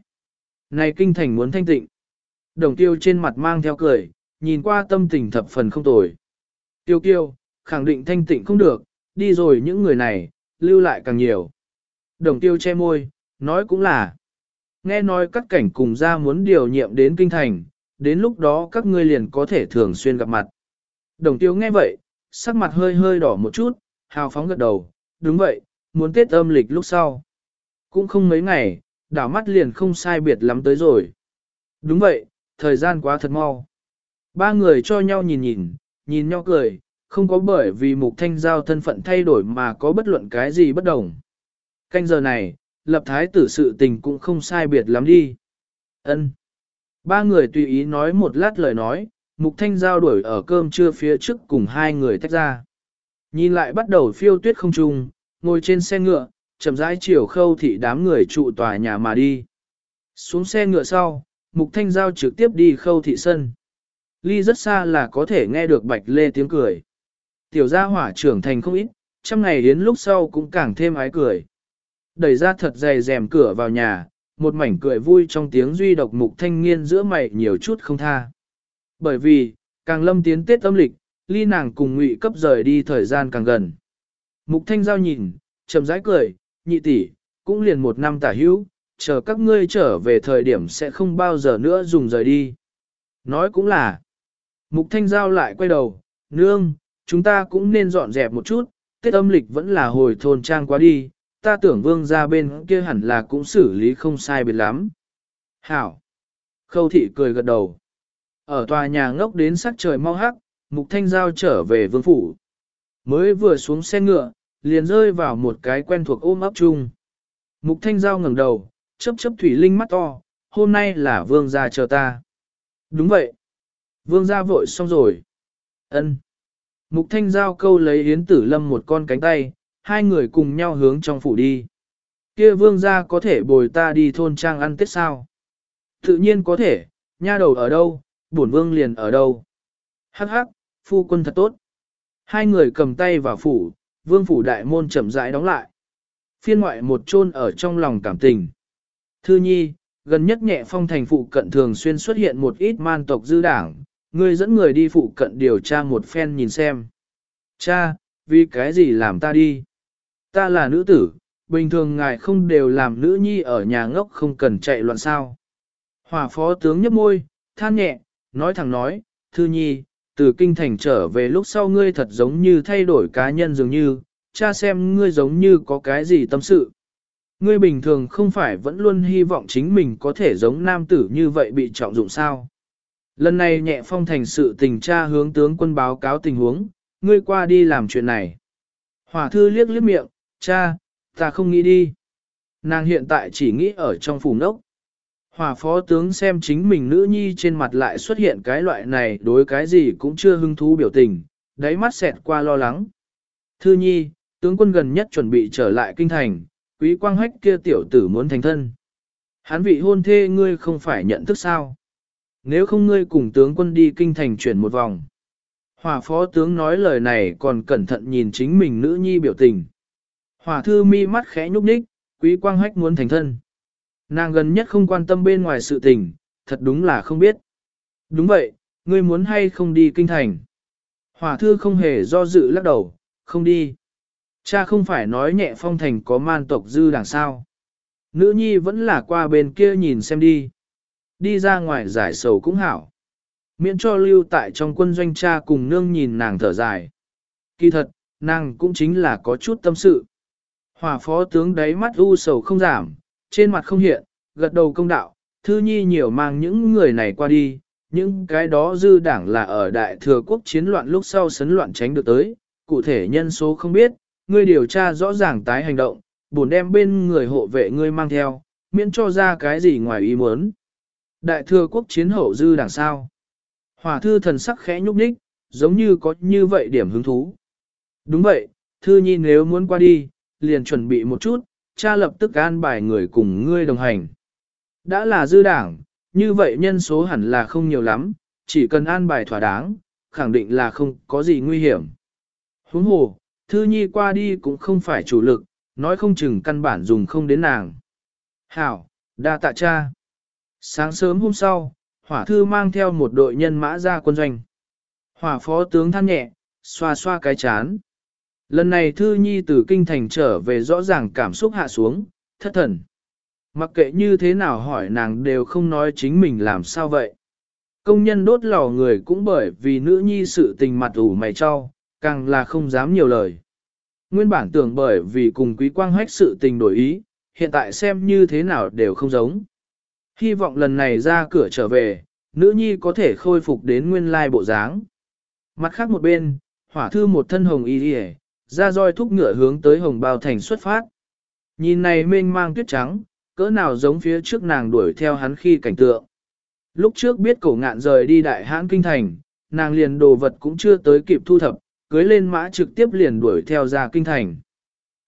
Này kinh thành muốn thanh tịnh. Đồng tiêu trên mặt mang theo cười, nhìn qua tâm tình thập phần không tồi. Tiêu kiêu, khẳng định thanh tịnh không được, đi rồi những người này, lưu lại càng nhiều. Đồng tiêu che môi, nói cũng là. Nghe nói các cảnh cùng ra muốn điều nhiệm đến kinh thành, đến lúc đó các ngươi liền có thể thường xuyên gặp mặt. Đồng tiêu nghe vậy, sắc mặt hơi hơi đỏ một chút, hào phóng gật đầu, đúng vậy, muốn tết âm lịch lúc sau. Cũng không mấy ngày, đảo mắt liền không sai biệt lắm tới rồi. Đúng vậy, thời gian quá thật mau. Ba người cho nhau nhìn nhìn, nhìn nhau cười, không có bởi vì mục thanh giao thân phận thay đổi mà có bất luận cái gì bất đồng. Canh giờ này, lập thái tử sự tình cũng không sai biệt lắm đi. Ân. Ba người tùy ý nói một lát lời nói, mục thanh giao đuổi ở cơm trưa phía trước cùng hai người tách ra. Nhìn lại bắt đầu phiêu tuyết không trung, ngồi trên xe ngựa, chậm rãi chiều khâu thị đám người trụ tòa nhà mà đi. Xuống xe ngựa sau, mục thanh giao trực tiếp đi khâu thị sân. Ly rất xa là có thể nghe được bạch lê tiếng cười. Tiểu gia hỏa trưởng thành không ít, trăm ngày đến lúc sau cũng càng thêm ái cười. Đẩy ra thật dày rèm cửa vào nhà, một mảnh cười vui trong tiếng duy độc mục thanh niên giữa mày nhiều chút không tha. Bởi vì, càng lâm tiến tết âm lịch, ly nàng cùng ngụy cấp rời đi thời gian càng gần. Mục thanh giao nhìn, chậm rãi cười, nhị tỷ, cũng liền một năm tả hữu, chờ các ngươi trở về thời điểm sẽ không bao giờ nữa dùng rời đi. Nói cũng là, mục thanh giao lại quay đầu, nương, chúng ta cũng nên dọn dẹp một chút, Tết âm lịch vẫn là hồi thôn trang quá đi, ta tưởng vương ra bên kia hẳn là cũng xử lý không sai biệt lắm. Hảo! Khâu thị cười gật đầu. Ở tòa nhà ngốc đến sắc trời mau hắc, mục thanh giao trở về vương phủ. Mới vừa xuống xe ngựa, liền rơi vào một cái quen thuộc ôm ấp chung. Mục thanh giao ngẩng đầu, chấp chấp thủy linh mắt to, hôm nay là vương gia chờ ta. Đúng vậy. Vương gia vội xong rồi. Ân. Mục thanh giao câu lấy yến tử lâm một con cánh tay, hai người cùng nhau hướng trong phủ đi. Kia vương gia có thể bồi ta đi thôn trang ăn tết sao? Tự nhiên có thể, nha đầu ở đâu, bổn vương liền ở đâu. Hắc hắc, phu quân thật tốt. Hai người cầm tay vào phủ, vương phủ đại môn chậm rãi đóng lại. Phiên ngoại một chôn ở trong lòng cảm tình. Thư nhi, gần nhất nhẹ phong thành phụ cận thường xuyên xuất hiện một ít man tộc dư đảng, ngươi dẫn người đi phụ cận điều tra một phen nhìn xem. Cha, vì cái gì làm ta đi? Ta là nữ tử, bình thường ngài không đều làm nữ nhi ở nhà ngốc không cần chạy loạn sao. Hòa phó tướng nhấp môi, than nhẹ, nói thẳng nói, thư nhi, từ kinh thành trở về lúc sau ngươi thật giống như thay đổi cá nhân dường như, cha xem ngươi giống như có cái gì tâm sự. Ngươi bình thường không phải vẫn luôn hy vọng chính mình có thể giống nam tử như vậy bị trọng dụng sao. Lần này nhẹ phong thành sự tình tra hướng tướng quân báo cáo tình huống, ngươi qua đi làm chuyện này. Hỏa thư liếc liếc miệng, cha, ta không nghĩ đi. Nàng hiện tại chỉ nghĩ ở trong phủ nốc. Hỏa phó tướng xem chính mình nữ nhi trên mặt lại xuất hiện cái loại này đối cái gì cũng chưa hứng thú biểu tình, đáy mắt xẹt qua lo lắng. Thư nhi, tướng quân gần nhất chuẩn bị trở lại kinh thành, quý quang hách kia tiểu tử muốn thành thân. Hắn vị hôn thê ngươi không phải nhận thức sao? Nếu không ngươi cùng tướng quân đi kinh thành chuyển một vòng. Hòa phó tướng nói lời này còn cẩn thận nhìn chính mình nữ nhi biểu tình. Hòa thư mi mắt khẽ nhúc nhích, quý quang hách muốn thành thân. Nàng gần nhất không quan tâm bên ngoài sự tình, thật đúng là không biết. Đúng vậy, ngươi muốn hay không đi kinh thành. Hòa thư không hề do dự lắc đầu, không đi. Cha không phải nói nhẹ phong thành có man tộc dư đằng sao. Nữ nhi vẫn là qua bên kia nhìn xem đi. Đi ra ngoài giải sầu cũng hảo. Miễn cho lưu tại trong quân doanh cha cùng nương nhìn nàng thở dài. Kỳ thật, nàng cũng chính là có chút tâm sự. Hòa phó tướng đáy mắt u sầu không giảm, trên mặt không hiện, gật đầu công đạo, thư nhi nhiều mang những người này qua đi, những cái đó dư đảng là ở đại thừa quốc chiến loạn lúc sau sấn loạn tránh được tới, cụ thể nhân số không biết, ngươi điều tra rõ ràng tái hành động, bổn đem bên người hộ vệ ngươi mang theo, miễn cho ra cái gì ngoài ý muốn. Đại thừa quốc chiến hậu dư đảng sao. Hỏa thư thần sắc khẽ nhúc nhích, giống như có như vậy điểm hứng thú. Đúng vậy, thư nhi nếu muốn qua đi, liền chuẩn bị một chút, cha lập tức an bài người cùng ngươi đồng hành. Đã là dư đảng, như vậy nhân số hẳn là không nhiều lắm, chỉ cần an bài thỏa đáng, khẳng định là không có gì nguy hiểm. Huống hồ, thư nhi qua đi cũng không phải chủ lực, nói không chừng căn bản dùng không đến nàng. Hảo, đa tạ cha. Sáng sớm hôm sau, hỏa thư mang theo một đội nhân mã ra quân doanh. Hỏa phó tướng than nhẹ, xoa xoa cái chán. Lần này Thư Nhi từ kinh thành trở về rõ ràng cảm xúc hạ xuống, thất thần. Mặc kệ như thế nào hỏi nàng đều không nói chính mình làm sao vậy. Công nhân đốt lò người cũng bởi vì nữ nhi sự tình mặt ủ mày cho, càng là không dám nhiều lời. Nguyên bản tưởng bởi vì cùng quý quang hách sự tình đổi ý, hiện tại xem như thế nào đều không giống. Hy vọng lần này ra cửa trở về, nữ nhi có thể khôi phục đến nguyên lai bộ dáng. Mặt khác một bên, hỏa thư một thân hồng y đi ra roi thúc ngựa hướng tới hồng bao thành xuất phát. Nhìn này mênh mang tuyết trắng, cỡ nào giống phía trước nàng đuổi theo hắn khi cảnh tượng. Lúc trước biết cổ ngạn rời đi đại hãn kinh thành, nàng liền đồ vật cũng chưa tới kịp thu thập, cưới lên mã trực tiếp liền đuổi theo ra kinh thành.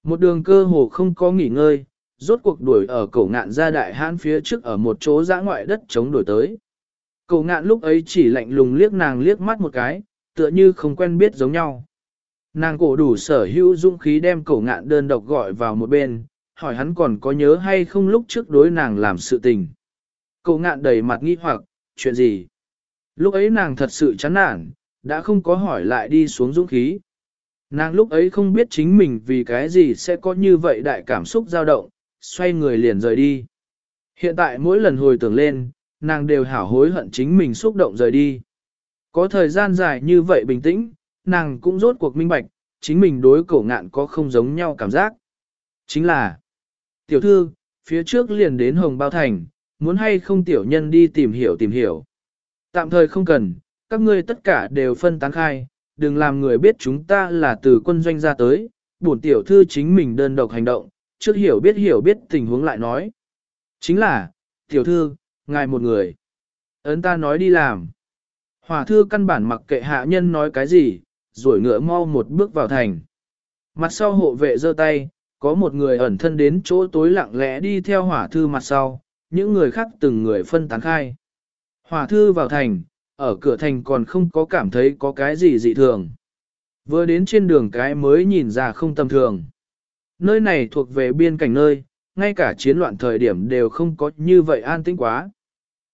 Một đường cơ hồ không có nghỉ ngơi, rốt cuộc đuổi ở cổ ngạn ra đại hãn phía trước ở một chỗ giã ngoại đất chống đuổi tới. Cổ ngạn lúc ấy chỉ lạnh lùng liếc nàng liếc mắt một cái, tựa như không quen biết giống nhau. Nàng cổ đủ sở hữu dũng khí đem cổ ngạn đơn độc gọi vào một bên, hỏi hắn còn có nhớ hay không lúc trước đối nàng làm sự tình. Cổ ngạn đầy mặt nghi hoặc, chuyện gì? Lúc ấy nàng thật sự chán nản, đã không có hỏi lại đi xuống dũng khí. Nàng lúc ấy không biết chính mình vì cái gì sẽ có như vậy đại cảm xúc dao động, xoay người liền rời đi. Hiện tại mỗi lần hồi tưởng lên, nàng đều hảo hối hận chính mình xúc động rời đi. Có thời gian dài như vậy bình tĩnh, nàng cũng rốt cuộc minh bạch, chính mình đối cổ ngạn có không giống nhau cảm giác. Chính là, tiểu thư, phía trước liền đến Hồng Bao Thành, muốn hay không tiểu nhân đi tìm hiểu tìm hiểu. Tạm thời không cần, các ngươi tất cả đều phân tán khai, đừng làm người biết chúng ta là từ quân doanh ra tới, bổn tiểu thư chính mình đơn độc hành động, trước hiểu biết hiểu biết tình huống lại nói. Chính là, tiểu thư, ngài một người. Ấn ta nói đi làm. Hòa thư căn bản mặc kệ hạ nhân nói cái gì, rồi ngựa mau một bước vào thành. Mặt sau hộ vệ giơ tay, có một người ẩn thân đến chỗ tối lặng lẽ đi theo hỏa thư mặt sau, những người khác từng người phân tán khai. Hỏa thư vào thành, ở cửa thành còn không có cảm thấy có cái gì dị thường. Vừa đến trên đường cái mới nhìn ra không tầm thường. Nơi này thuộc về biên cảnh nơi, ngay cả chiến loạn thời điểm đều không có như vậy an tĩnh quá.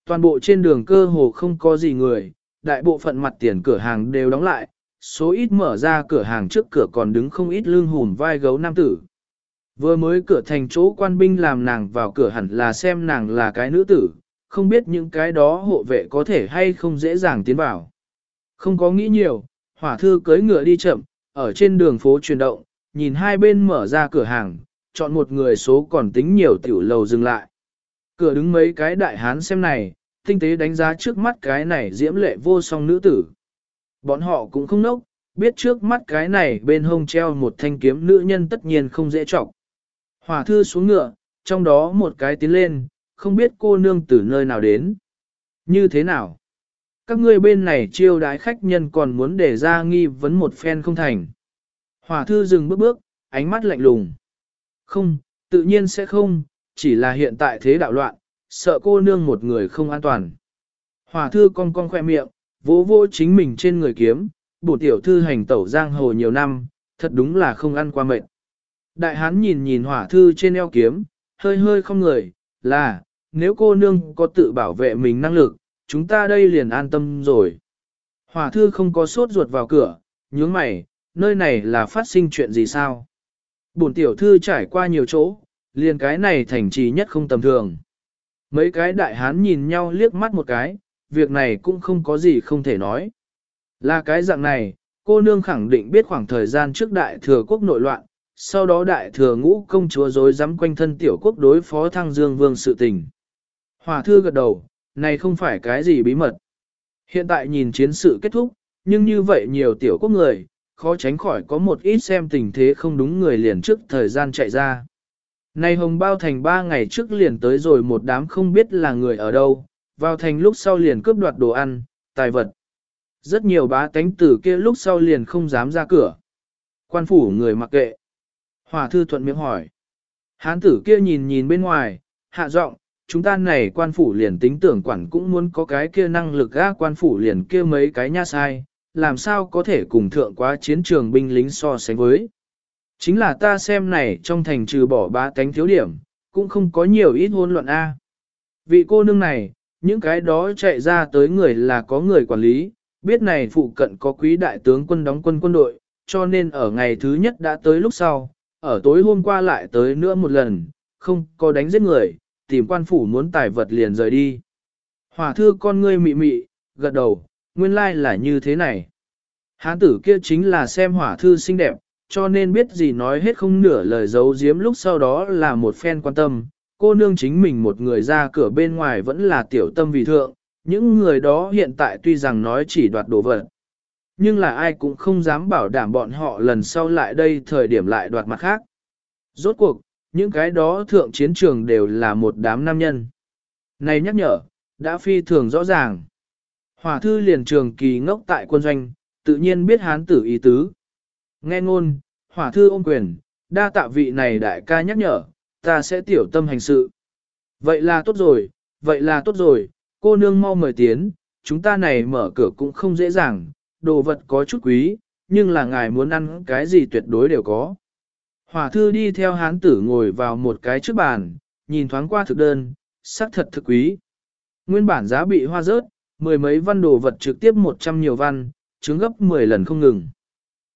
Toàn bộ trên đường cơ hồ không có gì người, đại bộ phận mặt tiền cửa hàng đều đóng lại, số ít mở ra cửa hàng trước cửa còn đứng không ít lưng hùn vai gấu nam tử. Vừa mới cửa thành chỗ quan binh làm nàng vào cửa hẳn là xem nàng là cái nữ tử, không biết những cái đó hộ vệ có thể hay không dễ dàng tiến vào. Không có nghĩ nhiều, hỏa thư cưới ngựa đi chậm, ở trên đường phố chuyển động, nhìn hai bên mở ra cửa hàng, chọn một người số còn tính nhiều tiểu lầu dừng lại. Cửa đứng mấy cái đại hán xem này, tinh tế đánh giá trước mắt cái này diễm lệ vô song nữ tử. Bọn họ cũng không nốc, biết trước mắt cái này bên hông treo một thanh kiếm nữ nhân tất nhiên không dễ trọng. Hỏa thư xuống ngựa, trong đó một cái tiến lên, không biết cô nương từ nơi nào đến. Như thế nào? Các ngươi bên này chiêu đái khách nhân còn muốn để ra nghi vấn một phen không thành. Hỏa thư dừng bước bước, ánh mắt lạnh lùng. Không, tự nhiên sẽ không, chỉ là hiện tại thế đạo loạn, sợ cô nương một người không an toàn. Hỏa thư con con khoe miệng, vỗ vỗ chính mình trên người kiếm, bổ tiểu thư hành tẩu giang hồ nhiều năm, thật đúng là không ăn qua mệt. Đại hán nhìn nhìn hỏa thư trên eo kiếm, hơi hơi không người, là, nếu cô nương có tự bảo vệ mình năng lực, chúng ta đây liền an tâm rồi. Hỏa thư không có sốt ruột vào cửa, nhướng mày, nơi này là phát sinh chuyện gì sao? Bổn tiểu thư trải qua nhiều chỗ, liền cái này thành trì nhất không tầm thường. Mấy cái đại hán nhìn nhau liếc mắt một cái, việc này cũng không có gì không thể nói. Là cái dạng này, cô nương khẳng định biết khoảng thời gian trước đại thừa quốc nội loạn, sau đó đại thừa ngũ công chúa dối dám quanh thân tiểu quốc đối phó thăng dương vương sự tình. Hòa thư gật đầu, này không phải cái gì bí mật. Hiện tại nhìn chiến sự kết thúc, nhưng như vậy nhiều tiểu quốc người, khó tránh khỏi có một ít xem tình thế không đúng người liền trước thời gian chạy ra. Này hồng bao thành ba ngày trước liền tới rồi một đám không biết là người ở đâu, vào thành lúc sau liền cướp đoạt đồ ăn, tài vật. Rất nhiều bá tánh tử kia lúc sau liền không dám ra cửa. Quan phủ người mặc kệ. Hòa thư thuận miệng hỏi. Hán tử kia nhìn nhìn bên ngoài, hạ giọng, chúng ta này quan phủ liền tính tưởng quản cũng muốn có cái kia năng lực ga quan phủ liền kia mấy cái nha sai, làm sao có thể cùng thượng quá chiến trường binh lính so sánh với. Chính là ta xem này trong thành trừ bỏ ba cánh thiếu điểm, cũng không có nhiều ít hôn luận A. Vị cô nương này, những cái đó chạy ra tới người là có người quản lý, biết này phụ cận có quý đại tướng quân đóng quân quân đội, cho nên ở ngày thứ nhất đã tới lúc sau, ở tối hôm qua lại tới nữa một lần, không có đánh giết người, tìm quan phủ muốn tài vật liền rời đi. Hỏa thư con ngươi mị mị, gật đầu, nguyên lai like là như thế này. Hán tử kia chính là xem hỏa thư xinh đẹp, cho nên biết gì nói hết không nửa lời giấu giếm lúc sau đó là một phen quan tâm. Cô nương chính mình một người ra cửa bên ngoài vẫn là tiểu tâm vì thượng, những người đó hiện tại tuy rằng nói chỉ đoạt đồ vật. Nhưng là ai cũng không dám bảo đảm bọn họ lần sau lại đây thời điểm lại đoạt mặt khác. Rốt cuộc, những cái đó thượng chiến trường đều là một đám nam nhân. Này nhắc nhở, đã phi thường rõ ràng. Hỏa thư liền trường kỳ ngốc tại quân doanh, tự nhiên biết hán tử ý tứ. Nghe ngôn, hỏa thư ôm quyền, đa tạ vị này đại ca nhắc nhở, ta sẽ tiểu tâm hành sự. Vậy là tốt rồi, vậy là tốt rồi, cô nương mau mời tiến, chúng ta này mở cửa cũng không dễ dàng, đồ vật có chút quý, nhưng là ngài muốn ăn cái gì tuyệt đối đều có. Hỏa thư đi theo hán tử ngồi vào một cái trước bàn, nhìn thoáng qua thực đơn, sắc thật thực quý. Nguyên bản giá bị hoa rớt, mười mấy văn đồ vật trực tiếp một trăm nhiều văn, chứng gấp mười lần không ngừng.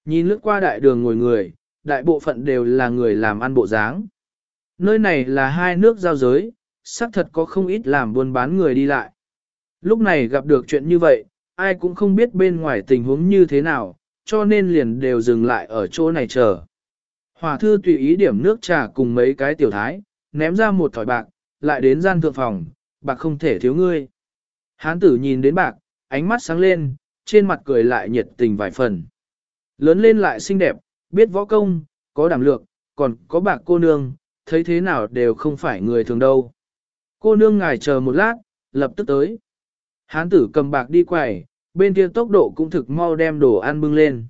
Nhìn lướt qua đại đường ngồi người, đại bộ phận đều là người làm ăn bộ dáng. Nơi này là hai nước giao giới, xác thật có không ít làm buôn bán người đi lại. Lúc này gặp được chuyện như vậy, ai cũng không biết bên ngoài tình huống như thế nào, cho nên liền đều dừng lại ở chỗ này chờ. Hòa thư tùy ý điểm nước trà cùng mấy cái tiểu thái, ném ra một thỏi bạc, lại đến gian thượng phòng, bạc không thể thiếu ngươi. Hán tử nhìn đến bạc, ánh mắt sáng lên, trên mặt cười lại nhiệt tình vài phần. Lớn lên lại xinh đẹp, biết võ công, có đảm lược, còn có bạc cô nương, thấy thế nào đều không phải người thường đâu. Cô nương ngài chờ một lát, lập tức tới. Hán tử cầm bạc đi quẩy, bên kia tốc độ cũng thực mau đem đồ ăn bưng lên.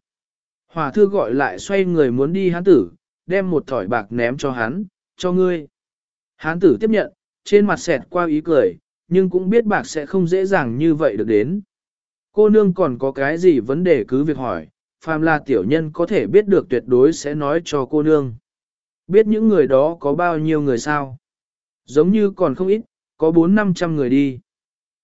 Hòa thư gọi lại xoay người muốn đi hán tử, đem một thỏi bạc ném cho hắn, cho ngươi. Hán tử tiếp nhận, trên mặt xẹt qua ý cười, nhưng cũng biết bạc sẽ không dễ dàng như vậy được đến. Cô nương còn có cái gì vấn đề cứ việc hỏi, phàm là tiểu nhân có thể biết được tuyệt đối sẽ nói cho cô nương. Biết những người đó có bao nhiêu người sao? Giống như còn không ít, có bốn năm trăm người đi.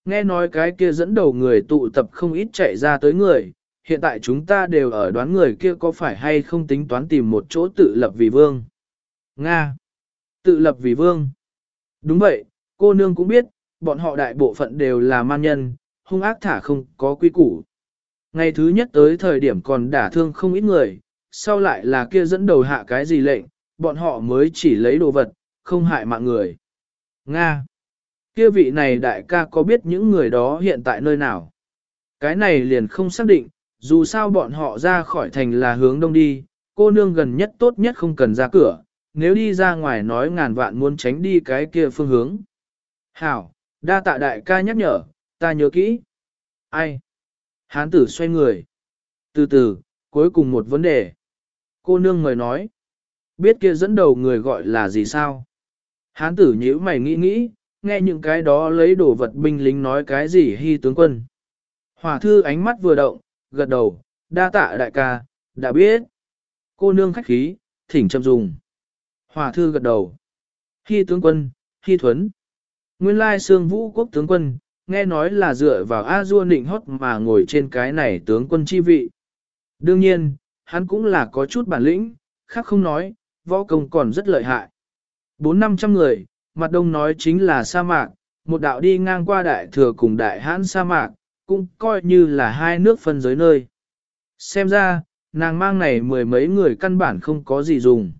Nghe nói cái kia dẫn đầu người tụ tập không ít chạy ra tới người, hiện tại chúng ta đều ở đoán người kia có phải hay không tính toán tìm một chỗ tự lập vì vương. Nga. Tự lập vì vương. Đúng vậy, cô nương cũng biết, bọn họ đại bộ phận đều là man nhân, hung ác thả không có quy củ. Ngày thứ nhất tới thời điểm còn đả thương không ít người, sau lại là kia dẫn đầu hạ cái gì lệnh, bọn họ mới chỉ lấy đồ vật, không hại mạng người. Nga. Kia vị này đại ca có biết những người đó hiện tại nơi nào? Cái này liền không xác định, dù sao bọn họ ra khỏi thành là hướng đông đi, cô nương gần nhất tốt nhất không cần ra cửa, nếu đi ra ngoài nói ngàn vạn muốn tránh đi cái kia phương hướng. Hảo, đa tạ đại ca nhắc nhở, ta nhớ kỹ. Ai? Hán tử xoay người. Từ từ, cuối cùng một vấn đề. Cô nương người nói. Biết kia dẫn đầu người gọi là gì sao? Hán tử nhíu mày nghĩ nghĩ, nghe những cái đó lấy đồ vật binh lính nói cái gì hy tướng quân. Hỏa thư ánh mắt vừa động, gật đầu, đa tạ đại ca, đã biết. Cô nương khách khí, thỉnh châm dùng. Hòa thư gật đầu. khi tướng quân, khi thuấn. Nguyên lai xương vũ quốc tướng quân, nghe nói là dựa vào A Du nịnh hót mà ngồi trên cái này tướng quân chi vị. Đương nhiên, hắn cũng là có chút bản lĩnh, khác không nói, võ công còn rất lợi hại. Bốn năm trăm người, mặt đông nói chính là sa mạc, một đạo đi ngang qua đại thừa cùng đại hãn sa mạc, cũng coi như là hai nước phân giới nơi. Xem ra, nàng mang này mười mấy người căn bản không có gì dùng.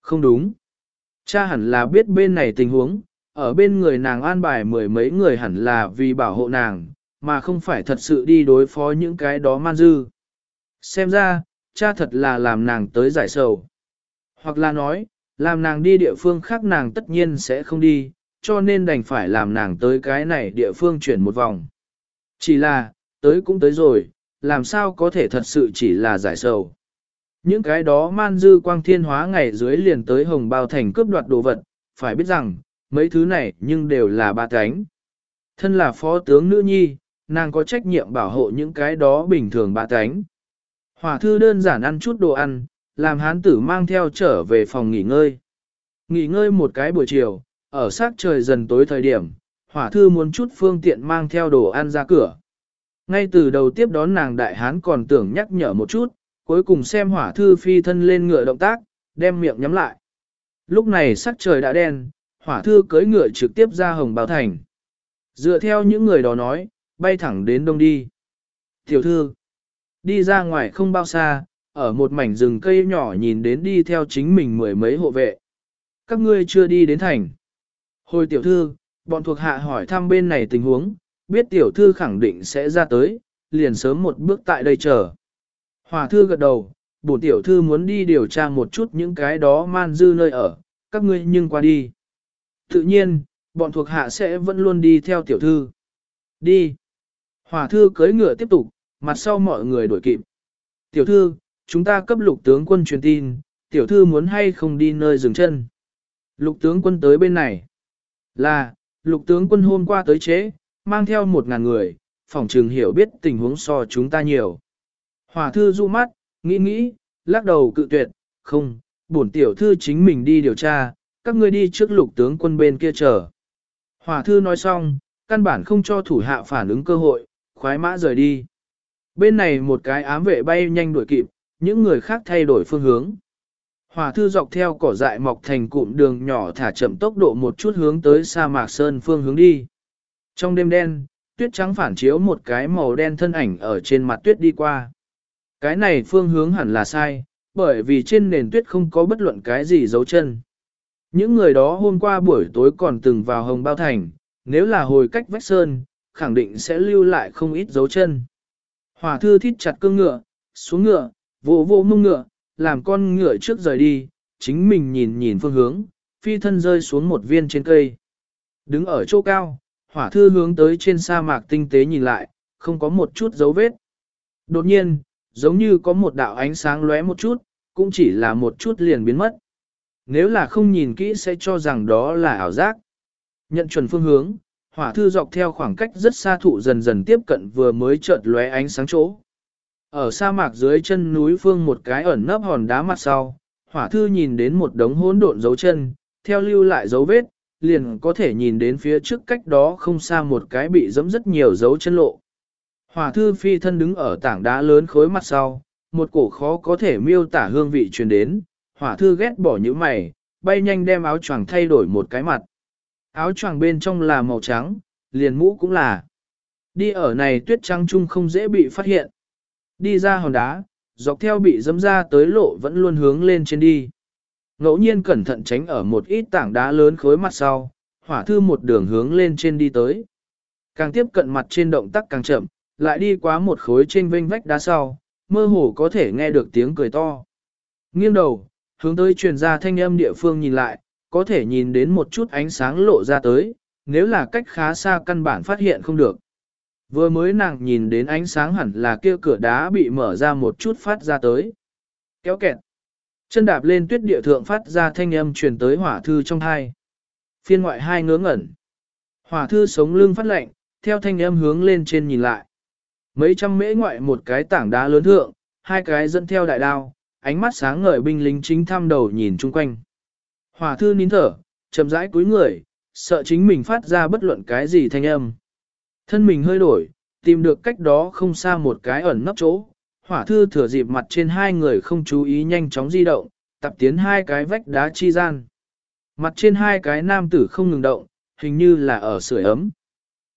Không đúng. Cha hẳn là biết bên này tình huống, ở bên người nàng an bài mười mấy người hẳn là vì bảo hộ nàng, mà không phải thật sự đi đối phó những cái đó man dư. Xem ra, cha thật là làm nàng tới giải sầu. Hoặc là nói, làm nàng đi địa phương khác nàng tất nhiên sẽ không đi, cho nên đành phải làm nàng tới cái này địa phương chuyển một vòng. Chỉ là, tới cũng tới rồi, làm sao có thể thật sự chỉ là giải sầu. Những cái đó man dư quang thiên hóa ngày dưới liền tới hồng bao thành cướp đoạt đồ vật, phải biết rằng, mấy thứ này nhưng đều là ba cánh. Thân là phó tướng nữ nhi, nàng có trách nhiệm bảo hộ những cái đó bình thường ba cánh. Hỏa thư đơn giản ăn chút đồ ăn, làm hán tử mang theo trở về phòng nghỉ ngơi. Nghỉ ngơi một cái buổi chiều, ở sát trời dần tối thời điểm, hỏa thư muốn chút phương tiện mang theo đồ ăn ra cửa. Ngay từ đầu tiếp đón nàng đại hán còn tưởng nhắc nhở một chút, cuối cùng xem hỏa thư phi thân lên ngựa động tác, đem miệng nhắm lại. Lúc này sắc trời đã đen, hỏa thư cưỡi ngựa trực tiếp ra hồng Bào thành. Dựa theo những người đó nói, bay thẳng đến đông đi. Tiểu thư, đi ra ngoài không bao xa, ở một mảnh rừng cây nhỏ nhìn đến đi theo chính mình mười mấy hộ vệ. Các ngươi chưa đi đến thành. Hồi tiểu thư, bọn thuộc hạ hỏi thăm bên này tình huống, biết tiểu thư khẳng định sẽ ra tới, liền sớm một bước tại đây chờ. Hòa thư gật đầu, bổn tiểu thư muốn đi điều tra một chút những cái đó man dư nơi ở, các ngươi nhưng qua đi. Tự nhiên, bọn thuộc hạ sẽ vẫn luôn đi theo tiểu thư. Đi. Hòa thư cưới ngựa tiếp tục, mặt sau mọi người đuổi kịp. Tiểu thư, chúng ta cấp lục tướng quân truyền tin, tiểu thư muốn hay không đi nơi dừng chân. Lục tướng quân tới bên này. Là, lục tướng quân hôm qua tới chế, mang theo một ngàn người, phòng trường hiểu biết tình huống so chúng ta nhiều. Hòa thư du mắt, nghĩ nghĩ, lắc đầu cự tuyệt, không, bổn tiểu thư chính mình đi điều tra, các ngươi đi trước lục tướng quân bên kia chờ. Hòa thư nói xong, căn bản không cho thủ hạ phản ứng cơ hội, khoái mã rời đi. Bên này một cái ám vệ bay nhanh đuổi kịp, những người khác thay đổi phương hướng. Hỏa thư dọc theo cỏ dại mọc thành cụm đường nhỏ thả chậm tốc độ một chút hướng tới sa mạc sơn phương hướng đi. Trong đêm đen, tuyết trắng phản chiếu một cái màu đen thân ảnh ở trên mặt tuyết đi qua. Cái này phương hướng hẳn là sai, bởi vì trên nền tuyết không có bất luận cái gì dấu chân. Những người đó hôm qua buổi tối còn từng vào hồng bao thành, nếu là hồi cách vách sơn, khẳng định sẽ lưu lại không ít dấu chân. Hòa thư thít chặt cương ngựa, xuống ngựa, vô vô mông ngựa, làm con ngựa trước rời đi, chính mình nhìn nhìn phương hướng, phi thân rơi xuống một viên trên cây. Đứng ở chỗ cao, hỏa thư hướng tới trên sa mạc tinh tế nhìn lại, không có một chút dấu vết. Đột nhiên, giống như có một đạo ánh sáng lóe một chút, cũng chỉ là một chút liền biến mất. Nếu là không nhìn kỹ sẽ cho rằng đó là ảo giác. Nhận chuẩn phương hướng, hỏa thư dọc theo khoảng cách rất xa thụ dần dần tiếp cận vừa mới chợt lóe ánh sáng chỗ. Ở sa mạc dưới chân núi phương một cái ẩn nấp hòn đá mặt sau, hỏa thư nhìn đến một đống hỗn độn dấu chân, theo lưu lại dấu vết, liền có thể nhìn đến phía trước cách đó không xa một cái bị dẫm rất nhiều dấu chân lộ. Hỏa thư phi thân đứng ở tảng đá lớn khối mặt sau, một cổ khó có thể miêu tả hương vị truyền đến, hỏa thư ghét bỏ những mày, bay nhanh đem áo choàng thay đổi một cái mặt. Áo choàng bên trong là màu trắng, liền mũ cũng là. Đi ở này tuyết trắng chung không dễ bị phát hiện. Đi ra hòn đá, dọc theo bị dấm ra tới lộ vẫn luôn hướng lên trên đi. Ngẫu nhiên cẩn thận tránh ở một ít tảng đá lớn khối mặt sau, hỏa thư một đường hướng lên trên đi tới. Càng tiếp cận mặt trên động tác càng chậm, lại đi quá một khối trên vênh vách đá sau, mơ hồ có thể nghe được tiếng cười to. Nghiêng đầu, hướng tới truyền ra thanh âm địa phương nhìn lại, có thể nhìn đến một chút ánh sáng lộ ra tới, nếu là cách khá xa căn bản phát hiện không được. Vừa mới nàng nhìn đến ánh sáng hẳn là kia cửa đá bị mở ra một chút phát ra tới. Kéo kẹt. Chân đạp lên tuyết địa thượng phát ra thanh âm truyền tới hỏa thư trong hai. Phiên ngoại hai ngớ ngẩn. Hỏa thư sống lưng phát lạnh, theo thanh âm hướng lên trên nhìn lại. Mấy trăm mễ ngoại một cái tảng đá lớn thượng, hai cái dẫn theo đại đao, ánh mắt sáng ngời binh lính chính thăm đầu nhìn chung quanh. Hỏa thư nín thở, chậm rãi cúi người, sợ chính mình phát ra bất luận cái gì thanh âm. Thân mình hơi đổi, tìm được cách đó không xa một cái ẩn nấp chỗ. Hỏa thư thừa dịp mặt trên hai người không chú ý nhanh chóng di động, tập tiến hai cái vách đá chi gian. Mặt trên hai cái nam tử không ngừng động, hình như là ở sưởi ấm.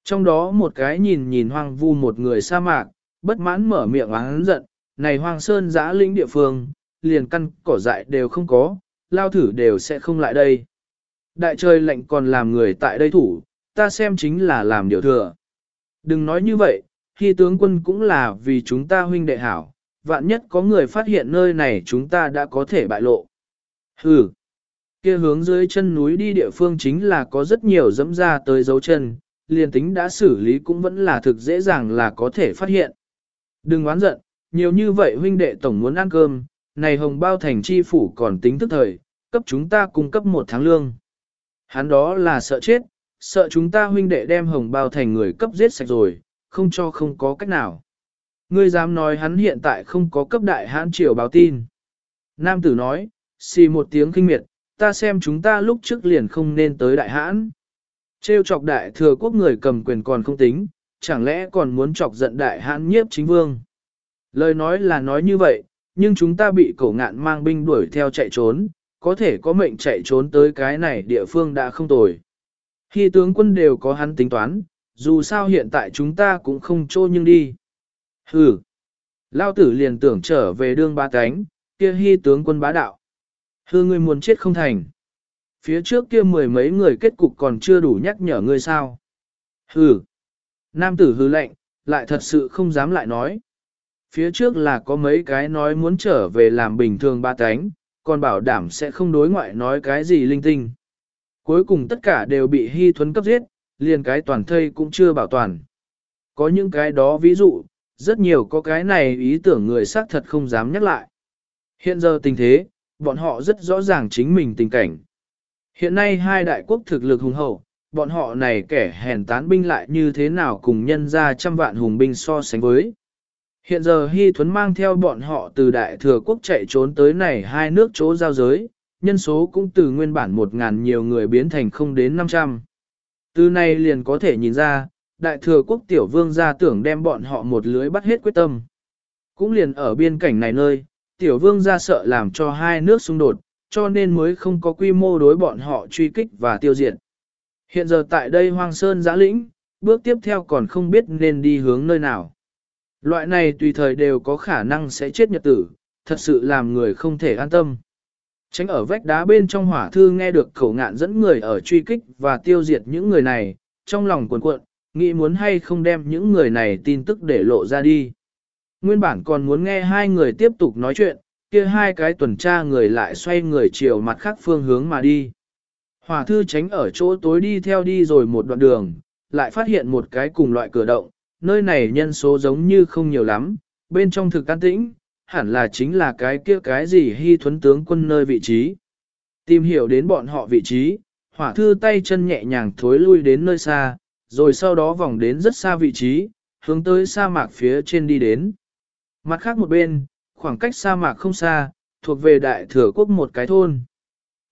Trong đó một cái nhìn nhìn hoang vu một người sa mạc, bất mãn mở miệng oán giận, này hoang sơn giã lĩnh địa phương, liền căn cỏ dại đều không có, lao thử đều sẽ không lại đây. Đại trời lạnh còn làm người tại đây thủ, ta xem chính là làm điều thừa. Đừng nói như vậy, khi tướng quân cũng là vì chúng ta huynh đệ hảo, vạn nhất có người phát hiện nơi này chúng ta đã có thể bại lộ. Hừ, kia hướng dưới chân núi đi địa phương chính là có rất nhiều dẫm ra tới dấu chân, liền tính đã xử lý cũng vẫn là thực dễ dàng là có thể phát hiện. Đừng oán giận, nhiều như vậy huynh đệ tổng muốn ăn cơm, này hồng bao thành chi phủ còn tính tức thời, cấp chúng ta cung cấp một tháng lương. Hắn đó là sợ chết, sợ chúng ta huynh đệ đem hồng bao thành người cấp giết sạch rồi, không cho không có cách nào. Ngươi dám nói hắn hiện tại không có cấp đại hãn triều báo tin. Nam tử nói, xì một tiếng kinh miệt, ta xem chúng ta lúc trước liền không nên tới đại hãn. Trêu chọc đại thừa quốc người cầm quyền còn không tính, chẳng lẽ còn muốn chọc giận đại hãn nhiếp chính vương. Lời nói là nói như vậy, nhưng chúng ta bị cổ ngạn mang binh đuổi theo chạy trốn, có thể có mệnh chạy trốn tới cái này địa phương đã không tồi. Khi tướng quân đều có hắn tính toán, dù sao hiện tại chúng ta cũng không trô nhưng đi. Hừ, lao tử liền tưởng trở về đương ba cánh, kia hy tướng quân bá đạo. Hư ngươi muốn chết không thành. Phía trước kia mười mấy người kết cục còn chưa đủ nhắc nhở ngươi sao. Hừ, nam tử hư lệnh, lại thật sự không dám lại nói. Phía trước là có mấy cái nói muốn trở về làm bình thường ba cánh, còn bảo đảm sẽ không đối ngoại nói cái gì linh tinh. Cuối cùng tất cả đều bị hy thuấn cấp giết, liền cái toàn thây cũng chưa bảo toàn. Có những cái đó ví dụ, rất nhiều có cái này ý tưởng người xác thật không dám nhắc lại. Hiện giờ tình thế, bọn họ rất rõ ràng chính mình tình cảnh. Hiện nay hai đại quốc thực lực hùng hậu, bọn họ này kẻ hèn tán binh lại như thế nào cùng nhân ra trăm vạn hùng binh so sánh với. Hiện giờ Hy Thuấn mang theo bọn họ từ Đại Thừa Quốc chạy trốn tới này hai nước chỗ giao giới, nhân số cũng từ nguyên bản một ngàn nhiều người biến thành không đến 500. Từ này liền có thể nhìn ra, Đại Thừa Quốc Tiểu Vương ra tưởng đem bọn họ một lưới bắt hết quyết tâm. Cũng liền ở biên cảnh này nơi, Tiểu Vương ra sợ làm cho hai nước xung đột, cho nên mới không có quy mô đối bọn họ truy kích và tiêu diệt. Hiện giờ tại đây Hoang Sơn giã lĩnh, bước tiếp theo còn không biết nên đi hướng nơi nào. Loại này tùy thời đều có khả năng sẽ chết nhật tử, thật sự làm người không thể an tâm. Tránh ở vách đá bên trong hỏa thư nghe được khẩu ngạn dẫn người ở truy kích và tiêu diệt những người này, trong lòng cuộn cuộn, nghĩ muốn hay không đem những người này tin tức để lộ ra đi. Nguyên bản còn muốn nghe hai người tiếp tục nói chuyện, kia hai cái tuần tra người lại xoay người chiều mặt khác phương hướng mà đi. Hỏa thư tránh ở chỗ tối đi theo đi rồi một đoạn đường, lại phát hiện một cái cùng loại cửa động, nơi này nhân số giống như không nhiều lắm, bên trong thực an tĩnh, hẳn là chính là cái kia cái gì hy thuấn tướng quân nơi vị trí. Tìm hiểu đến bọn họ vị trí, hỏa thư tay chân nhẹ nhàng thối lui đến nơi xa, rồi sau đó vòng đến rất xa vị trí, hướng tới sa mạc phía trên đi đến. Mặt khác một bên, khoảng cách sa mạc không xa, thuộc về đại thừa quốc một cái thôn.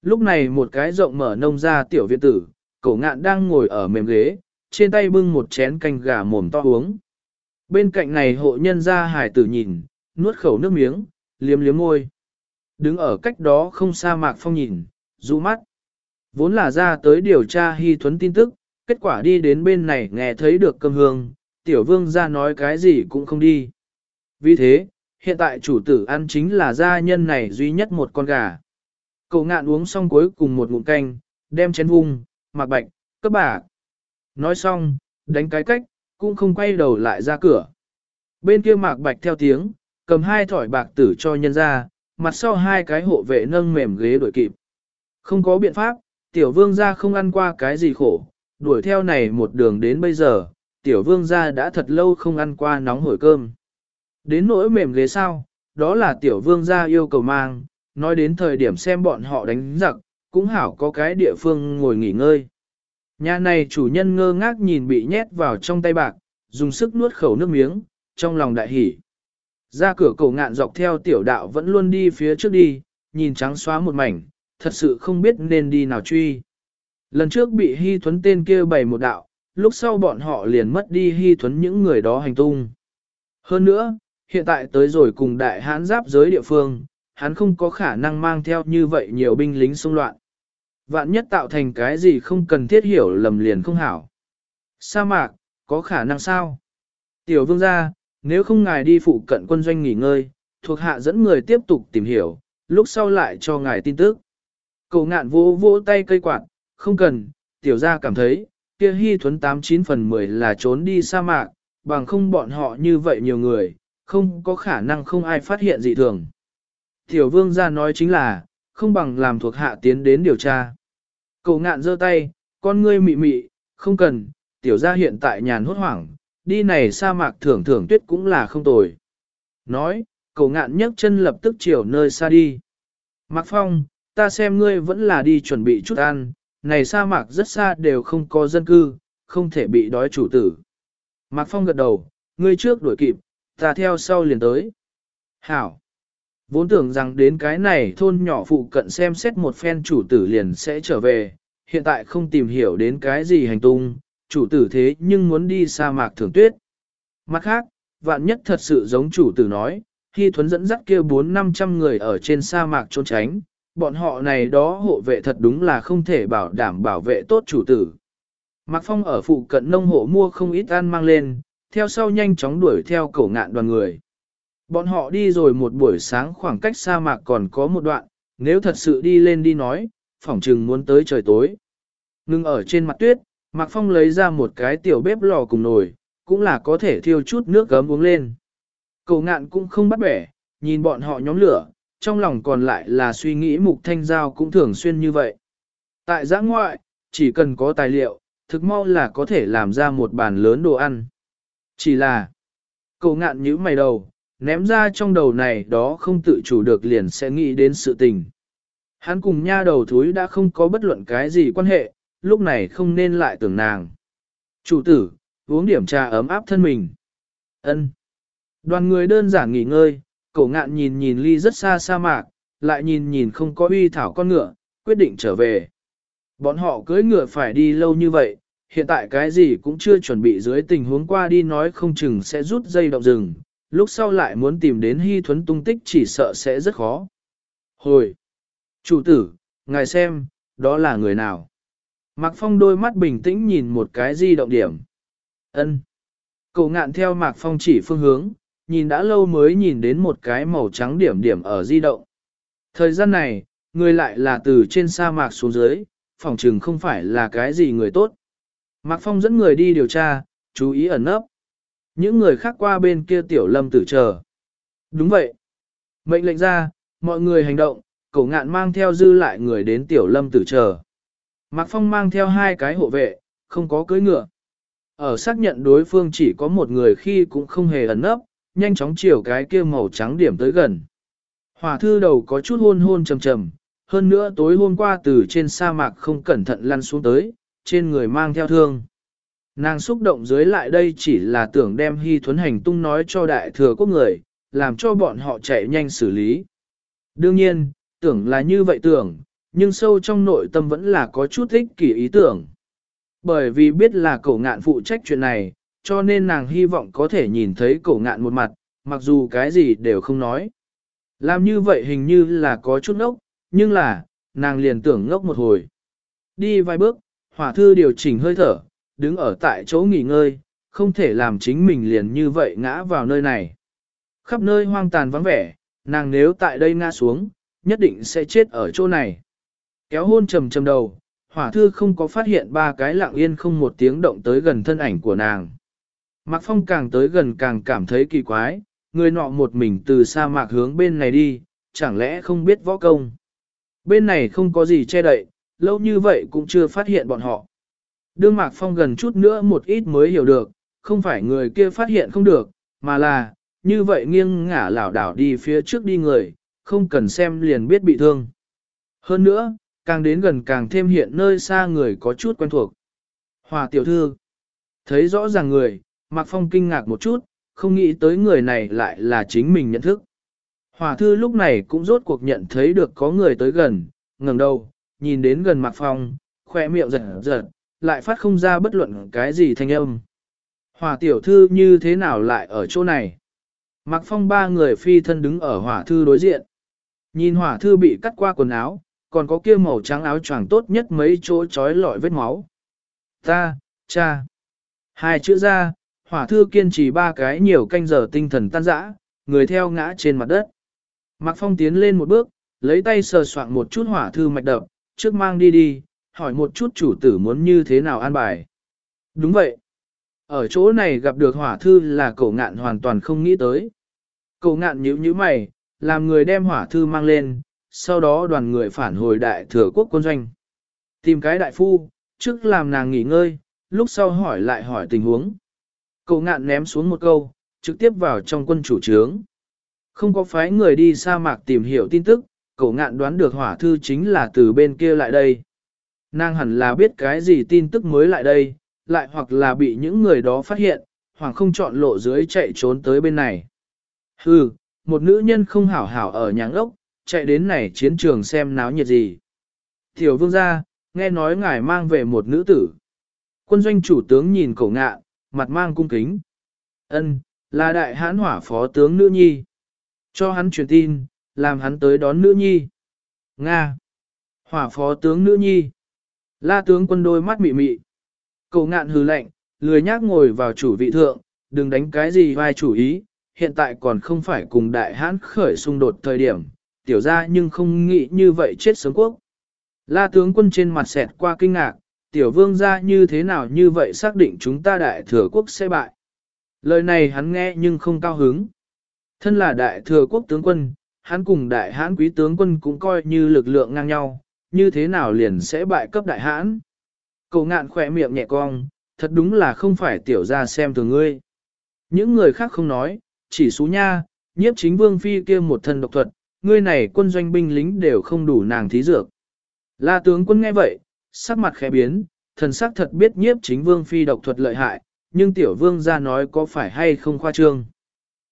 Lúc này một cái rộng mở nông ra tiểu viện tử, cổ ngạn đang ngồi ở mềm ghế, trên tay bưng một chén canh gà mồm to uống. Bên cạnh này hộ nhân ra hải tử nhìn, nuốt khẩu nước miếng, liếm liếm môi. Đứng ở cách đó không xa mạc phong nhìn, rũ mắt. Vốn là ra tới điều tra hy thuấn tin tức, kết quả đi đến bên này nghe thấy được cơm hương, tiểu vương ra nói cái gì cũng không đi. Vì thế, hiện tại chủ tử ăn chính là gia nhân này duy nhất một con gà. Cậu ngạn uống xong cuối cùng một ngụm canh, đem chén vung, mặc bạch, cấp bà. Nói xong, đánh cái cách, cũng không quay đầu lại ra cửa. Bên kia mạc bạch theo tiếng, cầm hai thỏi bạc tử cho nhân ra, mặt sau hai cái hộ vệ nâng mềm ghế đuổi kịp. Không có biện pháp, tiểu vương gia không ăn qua cái gì khổ, đuổi theo này một đường đến bây giờ, tiểu vương gia đã thật lâu không ăn qua nóng hổi cơm. Đến nỗi mềm ghế sao, đó là tiểu vương gia yêu cầu mang, nói đến thời điểm xem bọn họ đánh giặc, cũng hảo có cái địa phương ngồi nghỉ ngơi. Nhà này chủ nhân ngơ ngác nhìn bị nhét vào trong tay bạc, dùng sức nuốt khẩu nước miếng, trong lòng đại hỉ. Ra cửa cổ ngạn dọc theo tiểu đạo vẫn luôn đi phía trước đi, nhìn trắng xóa một mảnh, thật sự không biết nên đi nào truy. Lần trước bị hy thuấn tên kia bày một đạo, lúc sau bọn họ liền mất đi hy thuấn những người đó hành tung. Hơn nữa, hiện tại tới rồi cùng đại hán giáp giới địa phương, hắn không có khả năng mang theo như vậy nhiều binh lính xung loạn. Vạn nhất tạo thành cái gì không cần thiết hiểu lầm liền không hảo. Sa mạc, có khả năng sao? Tiểu vương gia, nếu không ngài đi phụ cận quân doanh nghỉ ngơi, thuộc hạ dẫn người tiếp tục tìm hiểu, lúc sau lại cho ngài tin tức. Cầu ngạn vỗ vỗ tay cây quạt, không cần, tiểu gia cảm thấy, kia hy thuấn 89 phần 10 là trốn đi sa mạc, bằng không bọn họ như vậy nhiều người, không có khả năng không ai phát hiện dị thường. Tiểu vương gia nói chính là, không bằng làm thuộc hạ tiến đến điều tra. Cầu ngạn giơ tay, con ngươi mị mị, không cần, tiểu gia hiện tại nhàn hốt hoảng, đi này sa mạc thưởng thưởng tuyết cũng là không tồi. Nói, cậu ngạn nhấc chân lập tức chiều nơi xa đi. Mạc Phong, ta xem ngươi vẫn là đi chuẩn bị chút ăn, này sa mạc rất xa đều không có dân cư, không thể bị đói chủ tử. Mạc Phong gật đầu, ngươi trước đuổi kịp, ta theo sau liền tới. Hảo. Vốn tưởng rằng đến cái này thôn nhỏ phụ cận xem xét một phen chủ tử liền sẽ trở về, hiện tại không tìm hiểu đến cái gì hành tung, chủ tử thế nhưng muốn đi sa mạc thường tuyết. Mặt khác, vạn nhất thật sự giống chủ tử nói, khi thuấn dẫn dắt kia bốn năm trăm người ở trên sa mạc trốn tránh, bọn họ này đó hộ vệ thật đúng là không thể bảo đảm bảo vệ tốt chủ tử. Mạc Phong ở phụ cận nông hộ mua không ít ăn mang lên, theo sau nhanh chóng đuổi theo cổ ngạn đoàn người. Bọn họ đi rồi một buổi sáng khoảng cách sa mạc còn có một đoạn, nếu thật sự đi lên đi nói, phỏng chừng muốn tới trời tối. Ngưng ở trên mặt tuyết, Mạc Phong lấy ra một cái tiểu bếp lò cùng nồi, cũng là có thể thiêu chút nước gấm uống lên. Cầu ngạn cũng không bắt bẻ, nhìn bọn họ nhóm lửa, trong lòng còn lại là suy nghĩ mục thanh giao cũng thường xuyên như vậy. Tại giã ngoại, chỉ cần có tài liệu, thực mau là có thể làm ra một bàn lớn đồ ăn. Chỉ là, cầu ngạn nhíu mày đầu, ném ra trong đầu này đó không tự chủ được liền sẽ nghĩ đến sự tình. Hắn cùng nha đầu thúi đã không có bất luận cái gì quan hệ, lúc này không nên lại tưởng nàng. Chủ tử, uống điểm trà ấm áp thân mình. ân Đoàn người đơn giản nghỉ ngơi, cổ ngạn nhìn nhìn ly rất xa sa mạc, lại nhìn nhìn không có uy thảo con ngựa, quyết định trở về. Bọn họ cưỡi ngựa phải đi lâu như vậy, hiện tại cái gì cũng chưa chuẩn bị dưới tình huống qua đi nói không chừng sẽ rút dây động rừng, lúc sau lại muốn tìm đến hy thuấn tung tích chỉ sợ sẽ rất khó. Hồi! Chủ tử, ngài xem, đó là người nào? Mạc Phong đôi mắt bình tĩnh nhìn một cái di động điểm. Ân. Cậu ngạn theo Mạc Phong chỉ phương hướng, nhìn đã lâu mới nhìn đến một cái màu trắng điểm điểm ở di động. Thời gian này, người lại là từ trên sa mạc xuống dưới, phòng trừng không phải là cái gì người tốt. Mạc Phong dẫn người đi điều tra, chú ý ẩn nấp. Những người khác qua bên kia tiểu lâm tử chờ. Đúng vậy. Mệnh lệnh ra, mọi người hành động, cổ ngạn mang theo dư lại người đến tiểu lâm tử chờ. Mạc Phong mang theo hai cái hộ vệ, không có cưỡi ngựa. Ở xác nhận đối phương chỉ có một người khi cũng không hề ẩn nấp, nhanh chóng chiều cái kia màu trắng điểm tới gần. Hỏa thư đầu có chút hôn hôn trầm trầm, hơn nữa tối hôm qua từ trên sa mạc không cẩn thận lăn xuống tới, trên người mang theo thương. Nàng xúc động dưới lại đây chỉ là tưởng đem hy thuấn hành tung nói cho đại thừa quốc người, làm cho bọn họ chạy nhanh xử lý. Đương nhiên, tưởng là như vậy tưởng, nhưng sâu trong nội tâm vẫn là có chút thích kỷ ý tưởng. Bởi vì biết là cổ ngạn phụ trách chuyện này, cho nên nàng hy vọng có thể nhìn thấy cổ ngạn một mặt, mặc dù cái gì đều không nói. Làm như vậy hình như là có chút ngốc, nhưng là, nàng liền tưởng ngốc một hồi. Đi vài bước, hỏa thư điều chỉnh hơi thở, đứng ở tại chỗ nghỉ ngơi, không thể làm chính mình liền như vậy ngã vào nơi này. Khắp nơi hoang tàn vắng vẻ, nàng nếu tại đây ngã xuống, nhất định sẽ chết ở chỗ này. Kéo hôn trầm trầm đầu, hỏa thư không có phát hiện ba cái lặng yên không một tiếng động tới gần thân ảnh của nàng. Mạc Phong càng tới gần càng cảm thấy kỳ quái, người nọ một mình từ sa mạc hướng bên này đi, chẳng lẽ không biết võ công. Bên này không có gì che đậy, lâu như vậy cũng chưa phát hiện bọn họ. Đương Mạc Phong gần chút nữa một ít mới hiểu được, không phải người kia phát hiện không được, mà là, như vậy nghiêng ngả lảo đảo đi phía trước đi người, không cần xem liền biết bị thương. Hơn nữa, càng đến gần càng thêm hiện nơi xa người có chút quen thuộc. Hòa tiểu thư, thấy rõ ràng người, Mạc Phong kinh ngạc một chút, không nghĩ tới người này lại là chính mình nhận thức. Hòa thư lúc này cũng rốt cuộc nhận thấy được có người tới gần, ngẩng đầu, nhìn đến gần Mạc Phong, khoe miệng giật giật, lại phát không ra bất luận cái gì thanh âm. Hòa tiểu thư như thế nào lại ở chỗ này? Mạc Phong ba người phi thân đứng ở hỏa thư đối diện. Nhìn hỏa thư bị cắt qua quần áo, còn có kia màu trắng áo choàng tốt nhất mấy chỗ trói lọi vết máu. Ta, cha. Hai chữ ra, hỏa thư kiên trì ba cái nhiều canh giờ tinh thần tan rã, người theo ngã trên mặt đất. Mạc Phong tiến lên một bước, lấy tay sờ soạn một chút hỏa thư mạch đập, trước mang đi đi, hỏi một chút chủ tử muốn như thế nào an bài. Đúng vậy. Ở chỗ này gặp được hỏa thư là cậu ngạn hoàn toàn không nghĩ tới. Cậu ngạn nhíu nhíu mày, làm người đem hỏa thư mang lên, sau đó đoàn người phản hồi đại thừa quốc quân doanh. Tìm cái đại phu, trước làm nàng nghỉ ngơi, lúc sau hỏi lại hỏi tình huống. Cậu ngạn ném xuống một câu, trực tiếp vào trong quân chủ trướng. Không có phái người đi sa mạc tìm hiểu tin tức, cậu ngạn đoán được hỏa thư chính là từ bên kia lại đây. Nàng hẳn là biết cái gì tin tức mới lại đây, lại hoặc là bị những người đó phát hiện, hoặc không chọn lộ dưới chạy trốn tới bên này. Hừ, một nữ nhân không hảo hảo ở nhà ốc, chạy đến này chiến trường xem náo nhiệt gì. Tiểu vương gia, nghe nói ngài mang về một nữ tử. Quân doanh chủ tướng nhìn cổ ngạ, mặt mang cung kính. Ân, là đại hãn hỏa phó tướng nữ nhi. Cho hắn truyền tin, làm hắn tới đón nữ nhi. Nga. Hỏa phó tướng nữ nhi. La tướng quân đôi mắt mị mị. Cổ ngạn hừ lạnh, lười nhác ngồi vào chủ vị thượng, đừng đánh cái gì vai chủ ý, hiện tại còn không phải cùng đại hãn khởi xung đột thời điểm, tiểu ra nhưng không nghĩ như vậy chết sớm quốc. La tướng quân trên mặt xẹt qua kinh ngạc, tiểu vương ra như thế nào như vậy xác định chúng ta đại thừa quốc sẽ bại. Lời này hắn nghe nhưng không cao hứng. Thân là đại thừa quốc tướng quân, hắn cùng đại hãn quý tướng quân cũng coi như lực lượng ngang nhau, như thế nào liền sẽ bại cấp đại hãn. Cầu ngạn khỏe miệng nhẹ cong, thật đúng là không phải tiểu ra xem thường ngươi. Những người khác không nói, chỉ xú nha, nhiếp chính vương phi kia một thân độc thuật, ngươi này quân doanh binh lính đều không đủ nàng thí dược. La tướng quân nghe vậy, sắc mặt khẽ biến, thần sắc thật biết nhiếp chính vương phi độc thuật lợi hại, nhưng tiểu vương ra nói có phải hay không khoa trương.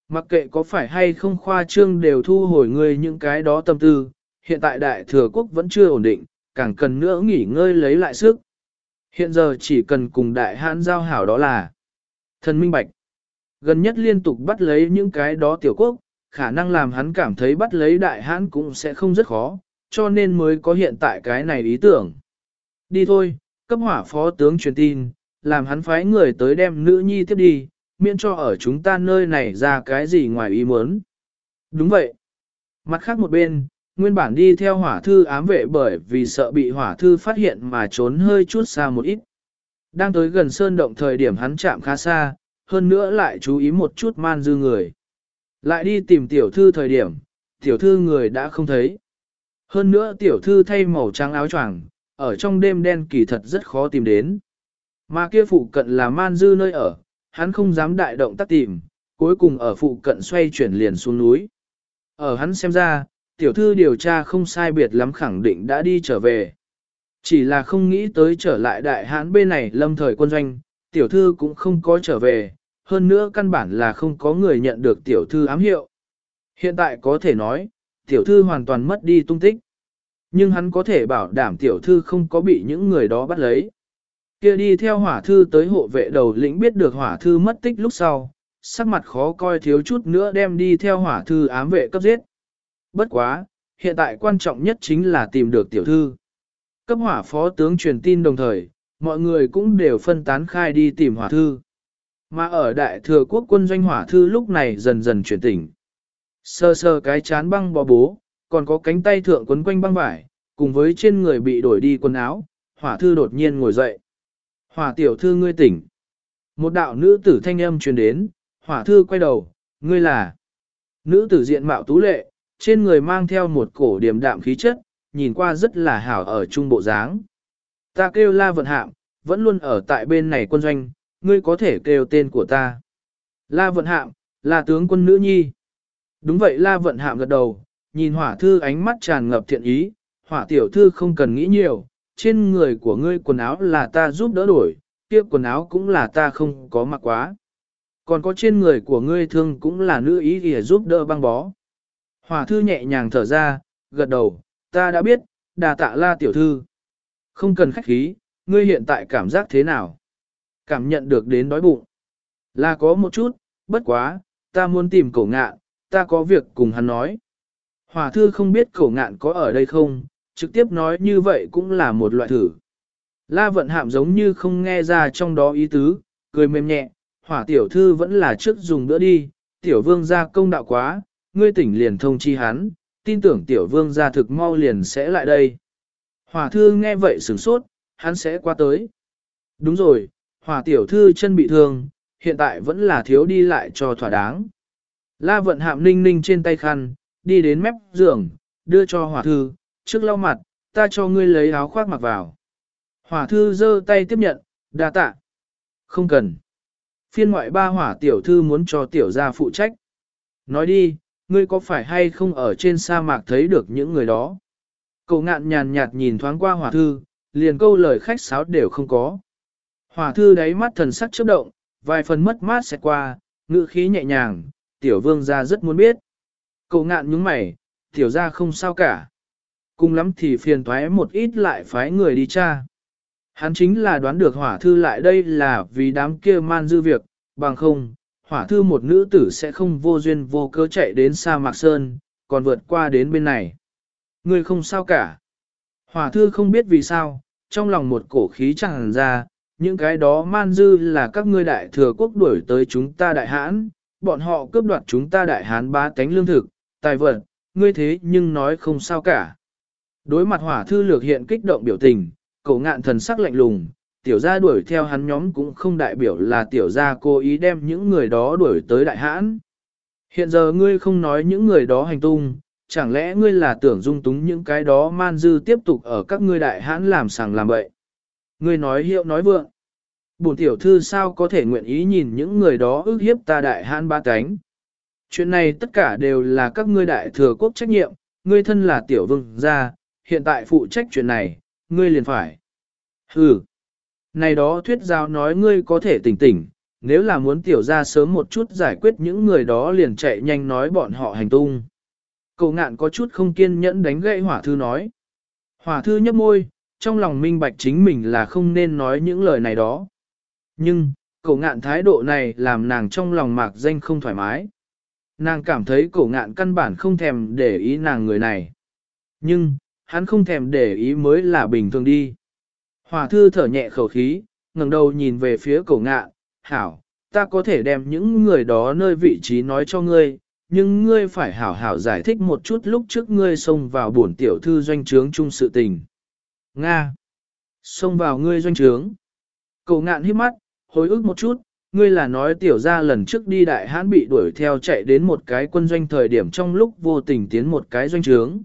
Mặc kệ có phải hay không khoa trương đều thu hồi ngươi những cái đó tâm tư, hiện tại đại thừa quốc vẫn chưa ổn định, càng cần nữa nghỉ ngơi lấy lại sức. Hiện giờ chỉ cần cùng đại hãn giao hảo đó là thần minh bạch. Gần nhất liên tục bắt lấy những cái đó tiểu quốc, khả năng làm hắn cảm thấy bắt lấy đại hãn cũng sẽ không rất khó, cho nên mới có hiện tại cái này ý tưởng. Đi thôi, cấp hỏa phó tướng truyền tin, làm hắn phái người tới đem nữ nhi tiếp đi, miễn cho ở chúng ta nơi này ra cái gì ngoài ý muốn. Đúng vậy. Mặt khác một bên, nguyên bản đi theo hỏa thư ám vệ bởi vì sợ bị hỏa thư phát hiện mà trốn hơi chút xa một ít. Đang tới gần sơn động thời điểm hắn chạm khá xa, hơn nữa lại chú ý một chút man dư người. Lại đi tìm tiểu thư thời điểm, tiểu thư người đã không thấy. Hơn nữa tiểu thư thay màu trắng áo choàng, ở trong đêm đen kỳ thật rất khó tìm đến. Mà kia phụ cận là man dư nơi ở, hắn không dám đại động tác tìm, cuối cùng ở phụ cận xoay chuyển liền xuống núi. Ở hắn xem ra, tiểu thư điều tra không sai biệt lắm khẳng định đã đi trở về. Chỉ là không nghĩ tới trở lại đại hãn bên này lâm thời quân doanh, tiểu thư cũng không có trở về, hơn nữa căn bản là không có người nhận được tiểu thư ám hiệu. Hiện tại có thể nói, tiểu thư hoàn toàn mất đi tung tích. Nhưng hắn có thể bảo đảm tiểu thư không có bị những người đó bắt lấy. Kia đi theo hỏa thư tới hộ vệ đầu lĩnh biết được hỏa thư mất tích lúc sau, sắc mặt khó coi thiếu chút nữa đem đi theo hỏa thư ám vệ cấp giết. Bất quá, hiện tại quan trọng nhất chính là tìm được tiểu thư. Cấp hỏa phó tướng truyền tin đồng thời, mọi người cũng đều phân tán khai đi tìm hỏa thư. Mà ở đại thừa quốc quân doanh hỏa thư lúc này dần dần chuyển tỉnh. Sơ sơ cái chán băng bó bố, còn có cánh tay thượng quấn quanh băng vải, cùng với trên người bị đổi đi quần áo, hỏa thư đột nhiên ngồi dậy. Hỏa tiểu thư ngươi tỉnh. Một đạo nữ tử thanh âm truyền đến, hỏa thư quay đầu, ngươi là. Nữ tử diện mạo tú lệ, trên người mang theo một cổ điểm đạm khí chất, nhìn qua rất là hảo ở trung bộ dáng. Ta kêu la vận hạm, vẫn luôn ở tại bên này quân doanh, ngươi có thể kêu tên của ta. La vận hạm, là tướng quân nữ nhi. Đúng vậy la vận hạm gật đầu, nhìn hỏa thư ánh mắt tràn ngập thiện ý, hỏa tiểu thư không cần nghĩ nhiều, trên người của ngươi quần áo là ta giúp đỡ đổi, kia quần áo cũng là ta không có mặc quá. Còn có trên người của ngươi thương cũng là nữ ý để giúp đỡ băng bó. Hỏa thư nhẹ nhàng thở ra, gật đầu, ta đã biết, đà tạ la tiểu thư. Không cần khách khí, ngươi hiện tại cảm giác thế nào? Cảm nhận được đến đói bụng. Là có một chút, bất quá, ta muốn tìm cổ ngạn, ta có việc cùng hắn nói. Hỏa thư không biết cổ ngạn có ở đây không, trực tiếp nói như vậy cũng là một loại thử. La vận hạm giống như không nghe ra trong đó ý tứ, cười mềm nhẹ, hỏa tiểu thư vẫn là trước dùng bữa đi, tiểu vương gia công đạo quá, ngươi tỉnh liền thông chi hắn, tin tưởng tiểu vương gia thực mau liền sẽ lại đây. Hỏa thư nghe vậy sửng sốt, hắn sẽ qua tới. Đúng rồi, hòa tiểu thư chân bị thương, hiện tại vẫn là thiếu đi lại cho thỏa đáng. La vận hạm ninh ninh trên tay khăn, đi đến mép giường, đưa cho hỏa thư, trước lau mặt, ta cho ngươi lấy áo khoác mặc vào. Hỏa thư giơ tay tiếp nhận, đa tạ. Không cần. Phiên ngoại ba hỏa tiểu thư muốn cho tiểu gia phụ trách. Nói đi, ngươi có phải hay không ở trên sa mạc thấy được những người đó? Cậu ngạn nhàn nhạt nhìn thoáng qua hỏa thư, liền câu lời khách sáo đều không có. Hỏa thư đáy mắt thần sắc chớp động, vài phần mất mát sẽ qua, ngữ khí nhẹ nhàng, tiểu vương gia rất muốn biết. Cậu ngạn nhướng mày, tiểu gia không sao cả. Cùng lắm thì phiền thoái một ít lại phái người đi tra. Hắn chính là đoán được hỏa thư lại đây là vì đám kia man dư việc, bằng không, hỏa thư một nữ tử sẽ không vô duyên vô cớ chạy đến sa mạc sơn, còn vượt qua đến bên này. Người không sao cả. Hỏa thư không biết vì sao, trong lòng một cổ khí chẳng ra, những cái đó man dư là các ngươi đại thừa quốc đuổi tới chúng ta đại hãn, bọn họ cướp đoạt chúng ta đại hán ba tánh lương thực, tài vật, ngươi thế nhưng nói không sao cả. Đối mặt hỏa thư lược hiện kích động biểu tình, cậu ngạn thần sắc lạnh lùng, tiểu gia đuổi theo hắn nhóm cũng không đại biểu là tiểu gia cố ý đem những người đó đuổi tới đại hãn. Hiện giờ ngươi không nói những người đó hành tung, chẳng lẽ ngươi là tưởng dung túng những cái đó man dư tiếp tục ở các ngươi đại hãn làm sàng làm bậy. Ngươi nói hiệu nói vượng. Bổn tiểu thư sao có thể nguyện ý nhìn những người đó ước hiếp ta đại hãn ba cánh. Chuyện này tất cả đều là các ngươi đại thừa quốc trách nhiệm, ngươi thân là tiểu vương gia, hiện tại phụ trách chuyện này, ngươi liền phải. Hừ. Này đó thuyết giao nói ngươi có thể tỉnh tỉnh, nếu là muốn tiểu ra sớm một chút giải quyết những người đó liền chạy nhanh nói bọn họ hành tung. Cậu ngạn có chút không kiên nhẫn đánh gậy hỏa thư nói. Hỏa thư nhấp môi, trong lòng minh bạch chính mình là không nên nói những lời này đó. Nhưng, cổ ngạn thái độ này làm nàng trong lòng mạc danh không thoải mái. Nàng cảm thấy cổ ngạn căn bản không thèm để ý nàng người này. Nhưng, hắn không thèm để ý mới là bình thường đi. Hòa thư thở nhẹ khẩu khí, ngẩng đầu nhìn về phía cổ ngạn hảo, ta có thể đem những người đó nơi vị trí nói cho ngươi, nhưng ngươi phải hảo hảo giải thích một chút lúc trước ngươi xông vào bổn tiểu thư doanh trướng chung sự tình. Nga! Xông vào ngươi doanh trướng. Cậu ngạn hít mắt, hồi ức một chút, ngươi là nói tiểu ra lần trước đi đại hãn bị đuổi theo chạy đến một cái quân doanh thời điểm trong lúc vô tình tiến một cái doanh trướng.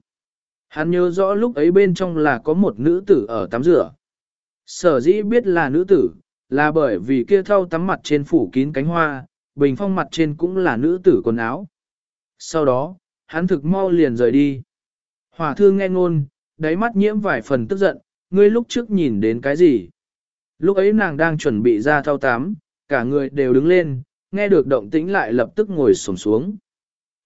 Hắn nhớ rõ lúc ấy bên trong là có một nữ tử ở tắm rửa. Sở dĩ biết là nữ tử, là bởi vì kia thau tắm mặt trên phủ kín cánh hoa, bình phong mặt trên cũng là nữ tử quần áo. Sau đó, hắn thực mau liền rời đi. Hỏa thương nghe ngôn, đáy mắt nhiễm vài phần tức giận, ngươi lúc trước nhìn đến cái gì? Lúc ấy nàng đang chuẩn bị ra thao tám, cả người đều đứng lên, nghe được động tĩnh lại lập tức ngồi xổm xuống.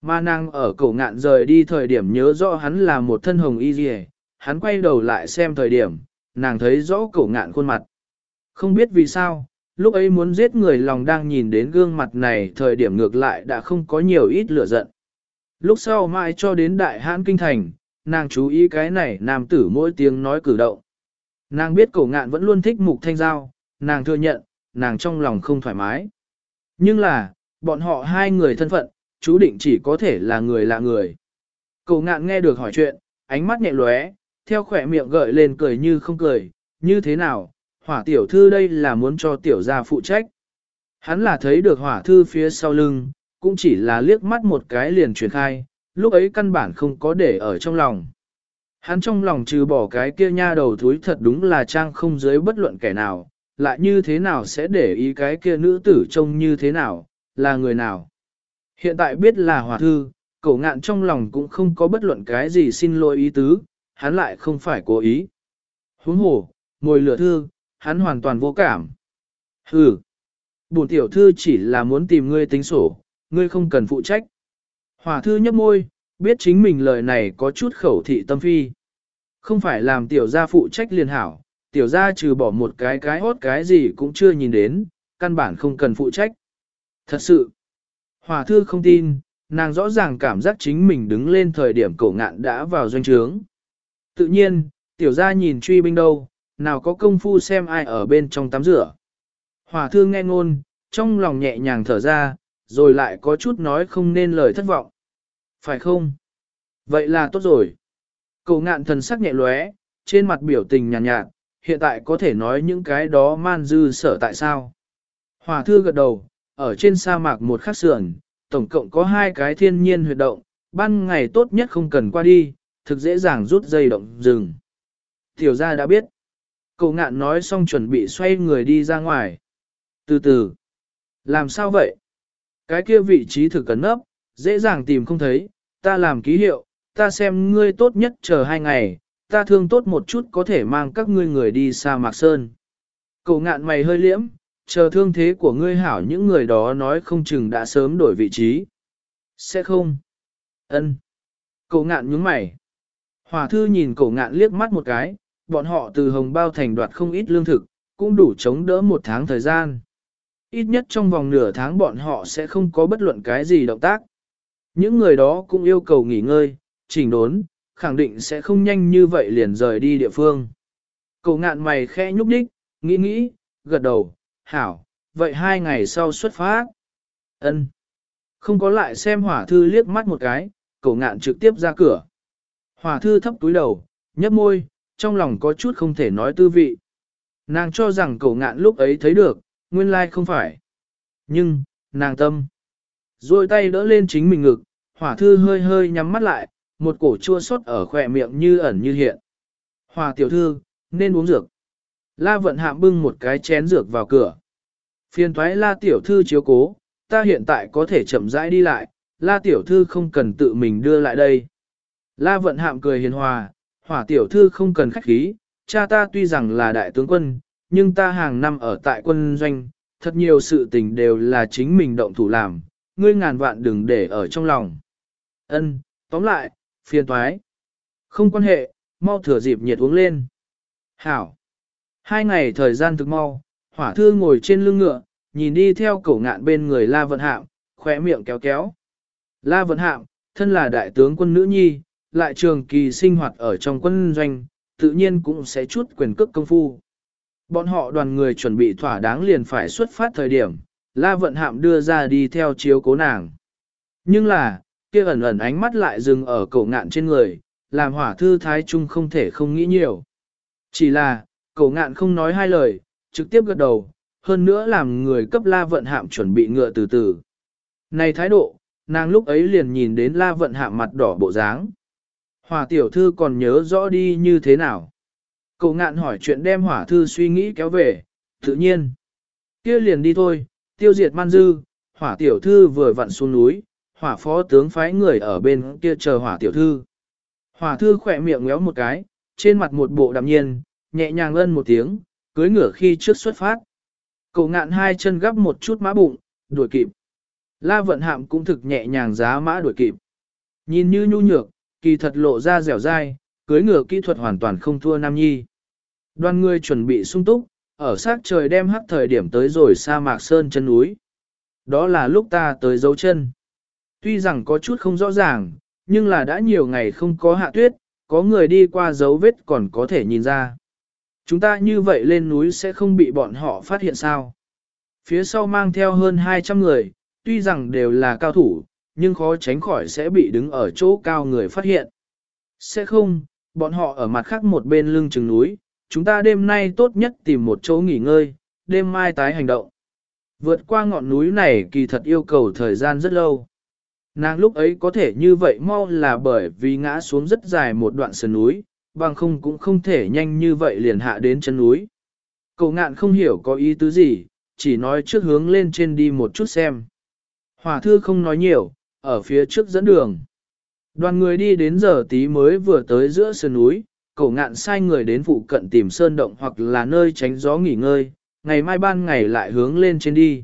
Mà nàng ở cổ ngạn rời đi thời điểm nhớ rõ hắn là một thân hồng y rìa, hắn quay đầu lại xem thời điểm, nàng thấy rõ cổ ngạn khuôn mặt. Không biết vì sao, lúc ấy muốn giết người lòng đang nhìn đến gương mặt này thời điểm ngược lại đã không có nhiều ít lửa giận. Lúc sau mãi cho đến đại hãn kinh thành, nàng chú ý cái này nam tử mỗi tiếng nói cử động. Nàng biết cổ ngạn vẫn luôn thích mục thanh giao, nàng thừa nhận, nàng trong lòng không thoải mái. Nhưng là, bọn họ hai người thân phận, chú định chỉ có thể là người lạ người. Cổ ngạn nghe được hỏi chuyện, ánh mắt nhẹ lóe, theo khỏe miệng gợi lên cười như không cười, như thế nào, hỏa tiểu thư đây là muốn cho tiểu gia phụ trách. Hắn là thấy được hỏa thư phía sau lưng, cũng chỉ là liếc mắt một cái liền truyền khai, lúc ấy căn bản không có để ở trong lòng. Hắn trong lòng trừ bỏ cái kia nha đầu thúi thật đúng là trang không dưới bất luận kẻ nào, lại như thế nào sẽ để ý cái kia nữ tử trông như thế nào, là người nào. Hiện tại biết là hòa thư, cậu ngạn trong lòng cũng không có bất luận cái gì xin lỗi ý tứ, hắn lại không phải cố ý. Huống hồ, ngồi lửa thư, hắn hoàn toàn vô cảm. Hừ, bổn tiểu thư chỉ là muốn tìm ngươi tính sổ, ngươi không cần phụ trách. Hòa thư nhấp môi, biết chính mình lời này có chút khẩu thị tâm phi. Không phải làm tiểu gia phụ trách liền hảo, tiểu gia trừ bỏ một cái cái hốt cái gì cũng chưa nhìn đến, căn bản không cần phụ trách. Thật sự, hòa thư không tin, nàng rõ ràng cảm giác chính mình đứng lên thời điểm cổ ngạn đã vào doanh trướng. Tự nhiên, tiểu gia nhìn truy binh đâu, nào có công phu xem ai ở bên trong tắm rửa. Hòa thư nghe ngôn, trong lòng nhẹ nhàng thở ra, rồi lại có chút nói không nên lời thất vọng. Phải không? Vậy là tốt rồi. cậu ngạn thần sắc nhẹ lóe, trên mặt biểu tình nhàn nhạt, nhạt, hiện tại có thể nói những cái đó man dư sở tại sao. Hòa thư gật đầu, ở trên sa mạc một khắc sườn, tổng cộng có hai cái thiên nhiên huyệt động, ban ngày tốt nhất không cần qua đi, thực dễ dàng rút dây động rừng. Tiểu gia đã biết. cậu ngạn nói xong chuẩn bị xoay người đi ra ngoài. Từ từ. Làm sao vậy? Cái kia vị trí thực cấn nấp, dễ dàng tìm không thấy, ta làm ký hiệu, ta xem ngươi tốt nhất chờ hai ngày, ta thương tốt một chút có thể mang các ngươi người đi xa Mạc Sơn. Cậu ngạn mày hơi liễm, chờ thương thế của ngươi hảo những người đó nói không chừng đã sớm đổi vị trí. Sẽ không? Ân. Cậu ngạn nhướng mày. Hòa thư nhìn cậu ngạn liếc mắt một cái, bọn họ từ hồng bao thành đoạt không ít lương thực, cũng đủ chống đỡ một tháng thời gian. Ít nhất trong vòng nửa tháng bọn họ sẽ không có bất luận cái gì động tác. Những người đó cũng yêu cầu nghỉ ngơi, chỉnh đốn, khẳng định sẽ không nhanh như vậy liền rời đi địa phương. Cậu ngạn mày khẽ nhúc đích, nghĩ nghĩ, gật đầu, hảo, vậy hai ngày sau xuất phát. ân Không có lại xem hỏa thư liếc mắt một cái, cậu ngạn trực tiếp ra cửa. Hỏa thư thấp túi đầu, nhấp môi, trong lòng có chút không thể nói tư vị. Nàng cho rằng cậu ngạn lúc ấy thấy được, nguyên lai không phải. Nhưng, nàng tâm. Rồi tay đỡ lên chính mình ngực, hỏa thư hơi hơi nhắm mắt lại, một cổ chua xót ở khỏe miệng như ẩn như hiện. Hòa tiểu thư, nên uống dược. La vận hạm bưng một cái chén dược vào cửa. Phiền thoái la tiểu thư chiếu cố, ta hiện tại có thể chậm rãi đi lại, la tiểu thư không cần tự mình đưa lại đây. La vận hạm cười hiền hòa, hỏa tiểu thư không cần khách khí, cha ta tuy rằng là đại tướng quân, nhưng ta hàng năm ở tại quân doanh, thật nhiều sự tình đều là chính mình động thủ làm, ngươi ngàn vạn đừng để ở trong lòng. Ân, tóm lại, phiền toái. Không quan hệ, mau thừa dịp nhiệt uống lên. Hảo. Hai ngày thời gian thực mau, hỏa thư ngồi trên lưng ngựa, nhìn đi theo cổ ngạn bên người La Vận Hạm, khỏe miệng kéo kéo. La Vận Hạm, thân là đại tướng quân nữ nhi, lại trường kỳ sinh hoạt ở trong quân doanh, tự nhiên cũng sẽ chút quyền cước công phu. Bọn họ đoàn người chuẩn bị thỏa đáng liền phải xuất phát thời điểm, La Vận Hạm đưa ra đi theo chiếu cố nàng. Nhưng là, kia ẩn ẩn ánh mắt lại dừng ở cổ ngạn trên người, làm hỏa thư thái trung không thể không nghĩ nhiều. Chỉ là, cổ ngạn không nói hai lời, trực tiếp gật đầu, hơn nữa làm người cấp La Vận Hạm chuẩn bị ngựa từ từ. Này thái độ, nàng lúc ấy liền nhìn đến La Vận Hạm mặt đỏ bộ dáng. Hỏa tiểu thư còn nhớ rõ đi như thế nào. Cậu ngạn hỏi chuyện đem hỏa thư suy nghĩ kéo về, tự nhiên. kia liền đi thôi, tiêu diệt man dư, hỏa tiểu thư vừa vặn xuống núi, hỏa phó tướng phái người ở bên kia chờ hỏa tiểu thư. Hỏa thư khỏe miệng ngéo một cái, trên mặt một bộ đạm nhiên, nhẹ nhàng ân một tiếng, cưới ngửa khi trước xuất phát. Cậu ngạn hai chân gấp một chút mã bụng, đuổi kịp. La vận hạm cũng thực nhẹ nhàng giá mã đuổi kịp. Nhìn như nhu nhược, kỳ thật lộ ra dẻo dai, cưới ngựa kỹ thuật hoàn toàn không thua Nam Nhi. Đoàn người chuẩn bị sung túc, ở sát trời đem hắc thời điểm tới rồi sa mạc sơn chân núi. Đó là lúc ta tới dấu chân. Tuy rằng có chút không rõ ràng, nhưng là đã nhiều ngày không có hạ tuyết, có người đi qua dấu vết còn có thể nhìn ra. Chúng ta như vậy lên núi sẽ không bị bọn họ phát hiện sao. Phía sau mang theo hơn 200 người, tuy rằng đều là cao thủ, nhưng khó tránh khỏi sẽ bị đứng ở chỗ cao người phát hiện. Sẽ không, bọn họ ở mặt khác một bên lưng chừng núi, chúng ta đêm nay tốt nhất tìm một chỗ nghỉ ngơi, đêm mai tái hành động. Vượt qua ngọn núi này kỳ thật yêu cầu thời gian rất lâu. Nàng lúc ấy có thể như vậy mau là bởi vì ngã xuống rất dài một đoạn sườn núi, bằng không cũng không thể nhanh như vậy liền hạ đến chân núi. Cậu ngạn không hiểu có ý tứ gì, chỉ nói trước hướng lên trên đi một chút xem. Hòa thư không nói nhiều, ở phía trước dẫn đường. Đoàn người đi đến giờ tí mới vừa tới giữa sườn núi, Cổ ngạn sai người đến phụ cận tìm sơn động hoặc là nơi tránh gió nghỉ ngơi, ngày mai ban ngày lại hướng lên trên đi.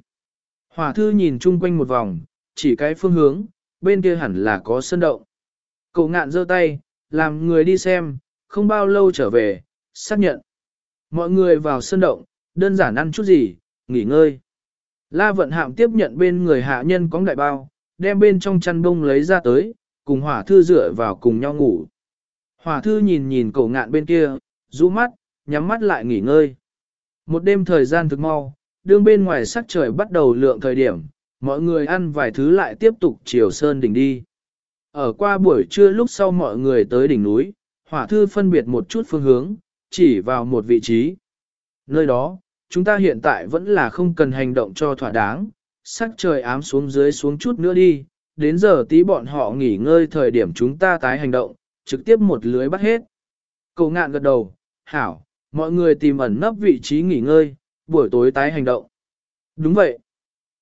Hòa thư nhìn chung quanh một vòng, chỉ cái phương hướng, bên kia hẳn là có sơn động. Cổ ngạn giơ tay, làm người đi xem, không bao lâu trở về, xác nhận. Mọi người vào sơn động, đơn giản ăn chút gì, nghỉ ngơi. La vận hạm tiếp nhận bên người hạ nhân có đại bao, đem bên trong chăn bông lấy ra tới, cùng hỏa thư dựa vào cùng nhau ngủ. Hỏa thư nhìn nhìn cổ ngạn bên kia, rũ mắt, nhắm mắt lại nghỉ ngơi. Một đêm thời gian thực mau, đương bên ngoài sắc trời bắt đầu lượng thời điểm, mọi người ăn vài thứ lại tiếp tục chiều sơn đỉnh đi. Ở qua buổi trưa lúc sau mọi người tới đỉnh núi, hỏa thư phân biệt một chút phương hướng, chỉ vào một vị trí. Nơi đó, chúng ta hiện tại vẫn là không cần hành động cho thỏa đáng, sắc trời ám xuống dưới xuống chút nữa đi, đến giờ tí bọn họ nghỉ ngơi thời điểm chúng ta tái hành động, trực tiếp một lưới bắt hết. cậu ngạn gật đầu, hảo, mọi người tìm ẩn nấp vị trí nghỉ ngơi, buổi tối tái hành động. Đúng vậy.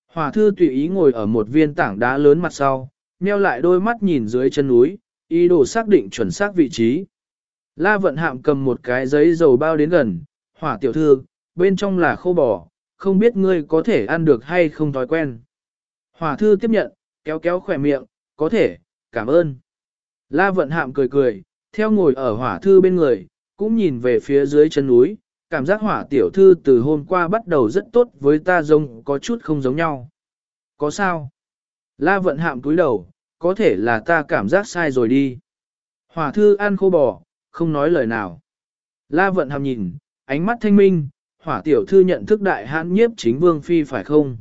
Hòa thư tùy ý ngồi ở một viên tảng đá lớn mặt sau, nheo lại đôi mắt nhìn dưới chân núi, ý đồ xác định chuẩn xác vị trí. La vận hạm cầm một cái giấy dầu bao đến gần, hỏa tiểu thư, bên trong là khô bò, không biết ngươi có thể ăn được hay không thói quen. Hỏa thư tiếp nhận, kéo kéo khỏe miệng, có thể, cảm ơn. La vận hạm cười cười, theo ngồi ở hỏa thư bên người, cũng nhìn về phía dưới chân núi, cảm giác hỏa tiểu thư từ hôm qua bắt đầu rất tốt với ta giống có chút không giống nhau. Có sao? La vận hạm cúi đầu, có thể là ta cảm giác sai rồi đi. Hỏa thư ăn khô bò, không nói lời nào. La vận hạm nhìn, ánh mắt thanh minh, hỏa tiểu thư nhận thức đại hãn nhiếp chính vương phi phải không?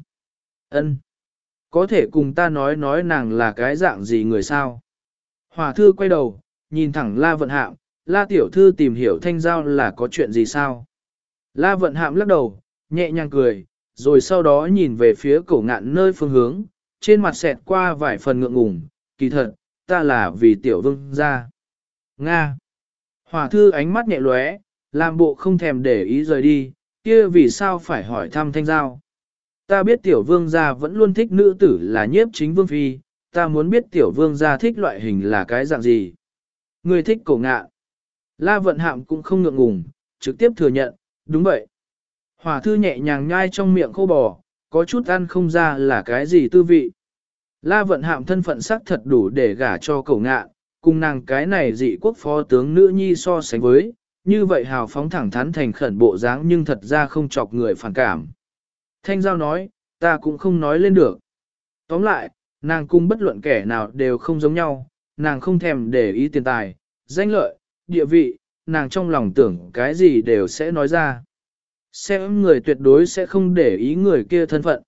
Ân, Có thể cùng ta nói nói nàng là cái dạng gì người sao? Hòa thư quay đầu, nhìn thẳng la vận hạm, la tiểu thư tìm hiểu thanh giao là có chuyện gì sao? La vận hạm lắc đầu, nhẹ nhàng cười, rồi sau đó nhìn về phía cổ ngạn nơi phương hướng, trên mặt xẹt qua vài phần ngượng ngùng, kỳ thật, ta là vì tiểu vương ra. Nga. Hòa thư ánh mắt nhẹ lóe, làm bộ không thèm để ý rời đi, kia vì sao phải hỏi thăm thanh giao. Ta biết tiểu vương gia vẫn luôn thích nữ tử là nhiếp chính vương phi, ta muốn biết tiểu vương gia thích loại hình là cái dạng gì. Người thích cổ ngạ. La vận hạm cũng không ngượng ngùng, trực tiếp thừa nhận, đúng vậy. Hỏa thư nhẹ nhàng nhai trong miệng khô bò, có chút ăn không ra là cái gì tư vị. La vận hạm thân phận sắc thật đủ để gả cho cổ ngạ, cùng nàng cái này dị quốc phó tướng nữ nhi so sánh với, như vậy hào phóng thẳng thắn thành khẩn bộ dáng nhưng thật ra không chọc người phản cảm. Thanh Giao nói, ta cũng không nói lên được. Tóm lại, nàng cung bất luận kẻ nào đều không giống nhau, nàng không thèm để ý tiền tài, danh lợi, địa vị, nàng trong lòng tưởng cái gì đều sẽ nói ra. Xem người tuyệt đối sẽ không để ý người kia thân phận.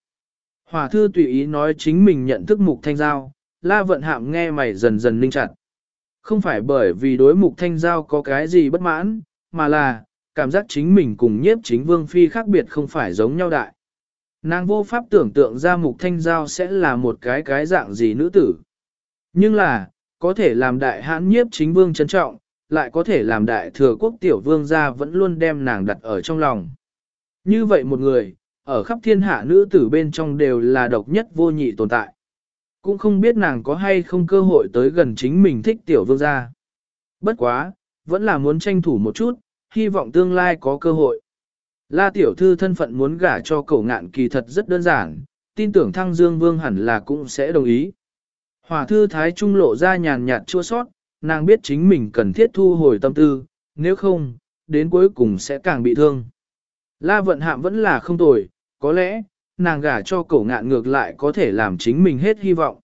Hòa thư tùy ý nói chính mình nhận thức mục thanh giao, la vận hạm nghe mày dần dần ninh chặt. Không phải bởi vì đối mục thanh giao có cái gì bất mãn, mà là, cảm giác chính mình cùng nhiếp chính vương phi khác biệt không phải giống nhau đại. Nàng vô pháp tưởng tượng ra mục thanh giao sẽ là một cái cái dạng gì nữ tử. Nhưng là, có thể làm đại hãn nhiếp chính vương trân trọng, lại có thể làm đại thừa quốc tiểu vương gia vẫn luôn đem nàng đặt ở trong lòng. Như vậy một người, ở khắp thiên hạ nữ tử bên trong đều là độc nhất vô nhị tồn tại. Cũng không biết nàng có hay không cơ hội tới gần chính mình thích tiểu vương gia. Bất quá, vẫn là muốn tranh thủ một chút, hy vọng tương lai có cơ hội. La tiểu thư thân phận muốn gả cho cậu ngạn kỳ thật rất đơn giản, tin tưởng thăng dương vương hẳn là cũng sẽ đồng ý. Hòa thư thái trung lộ ra nhàn nhạt chua sót, nàng biết chính mình cần thiết thu hồi tâm tư, nếu không, đến cuối cùng sẽ càng bị thương. La vận hạm vẫn là không tồi, có lẽ, nàng gả cho cậu ngạn ngược lại có thể làm chính mình hết hy vọng.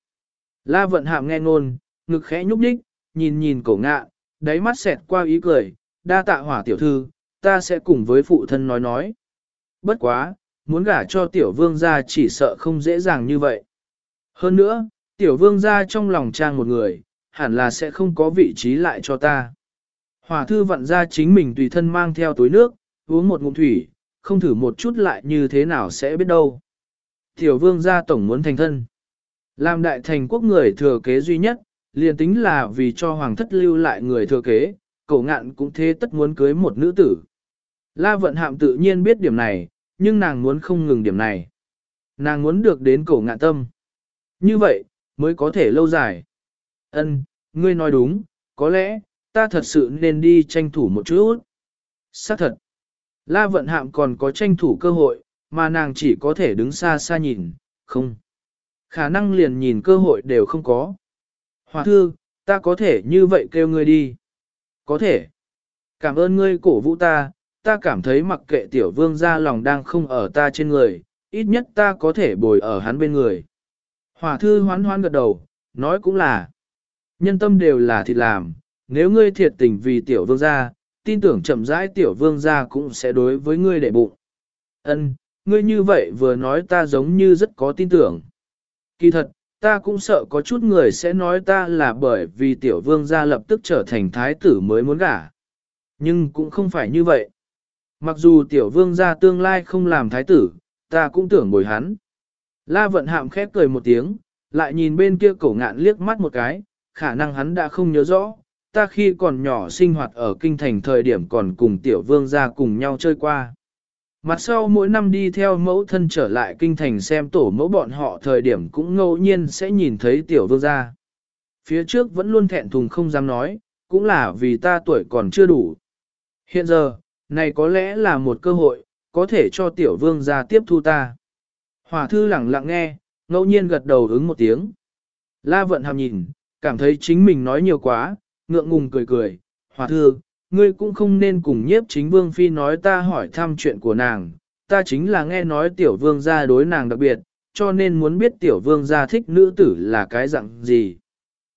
La vận hạm nghe ngôn, ngực khẽ nhúc nhích, nhìn nhìn cậu ngạn, đáy mắt xẹt qua ý cười, đa tạ hỏa tiểu thư, ta sẽ cùng với phụ thân nói nói. Bất quá, muốn gả cho tiểu vương gia chỉ sợ không dễ dàng như vậy. Hơn nữa, tiểu vương gia trong lòng trang một người, hẳn là sẽ không có vị trí lại cho ta. Hỏa thư vặn ra chính mình tùy thân mang theo túi nước, uống một ngụm thủy, không thử một chút lại như thế nào sẽ biết đâu. Tiểu vương gia tổng muốn thành thân. Làm đại thành quốc người thừa kế duy nhất, liền tính là vì cho hoàng thất lưu lại người thừa kế, cổ ngạn cũng thế tất muốn cưới một nữ tử. La vận hạm tự nhiên biết điểm này, nhưng nàng muốn không ngừng điểm này. Nàng muốn được đến cổ ngạn tâm. Như vậy, mới có thể lâu dài. Ân, ngươi nói đúng, có lẽ, ta thật sự nên đi tranh thủ một chút. Xác thật. La vận hạm còn có tranh thủ cơ hội, mà nàng chỉ có thể đứng xa xa nhìn, không. Khả năng liền nhìn cơ hội đều không có. Hòa thư, ta có thể như vậy kêu ngươi đi. Có thể. Cảm ơn ngươi cổ vũ ta, ta cảm thấy mặc kệ tiểu vương ra lòng đang không ở ta trên người, ít nhất ta có thể bồi ở hắn bên người. Hòa thư hoán hoán gật đầu, nói cũng là. Nhân tâm đều là thịt làm, nếu ngươi thiệt tình vì tiểu vương gia, tin tưởng chậm rãi tiểu vương gia cũng sẽ đối với ngươi để bụng. Ân, ngươi như vậy vừa nói ta giống như rất có tin tưởng. Kỳ thật, ta cũng sợ có chút người sẽ nói ta là bởi vì tiểu vương gia lập tức trở thành thái tử mới muốn gả. Nhưng cũng không phải như vậy. Mặc dù tiểu vương gia tương lai không làm thái tử, ta cũng tưởng bồi hắn. La vận hạm khép cười một tiếng, lại nhìn bên kia cổ ngạn liếc mắt một cái, khả năng hắn đã không nhớ rõ, ta khi còn nhỏ sinh hoạt ở kinh thành thời điểm còn cùng tiểu vương gia cùng nhau chơi qua. Mặt sau mỗi năm đi theo mẫu thân trở lại kinh thành xem tổ mẫu bọn họ thời điểm cũng ngẫu nhiên sẽ nhìn thấy tiểu vương gia. Phía trước vẫn luôn thẹn thùng không dám nói, cũng là vì ta tuổi còn chưa đủ. Hiện giờ, này có lẽ là một cơ hội, có thể cho tiểu vương gia tiếp thu ta. Hòa thư lặng lặng nghe, ngẫu nhiên gật đầu ứng một tiếng. La vận hàm nhìn, cảm thấy chính mình nói nhiều quá, ngượng ngùng cười cười, hòa thư, ngươi cũng không nên cùng nhiếp chính vương phi nói ta hỏi thăm chuyện của nàng, ta chính là nghe nói tiểu vương gia đối nàng đặc biệt, cho nên muốn biết tiểu vương gia thích nữ tử là cái dạng gì.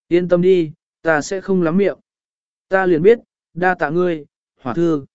Yên tâm đi, ta sẽ không lắm miệng. Ta liền biết, đa tạ ngươi, hòa thư.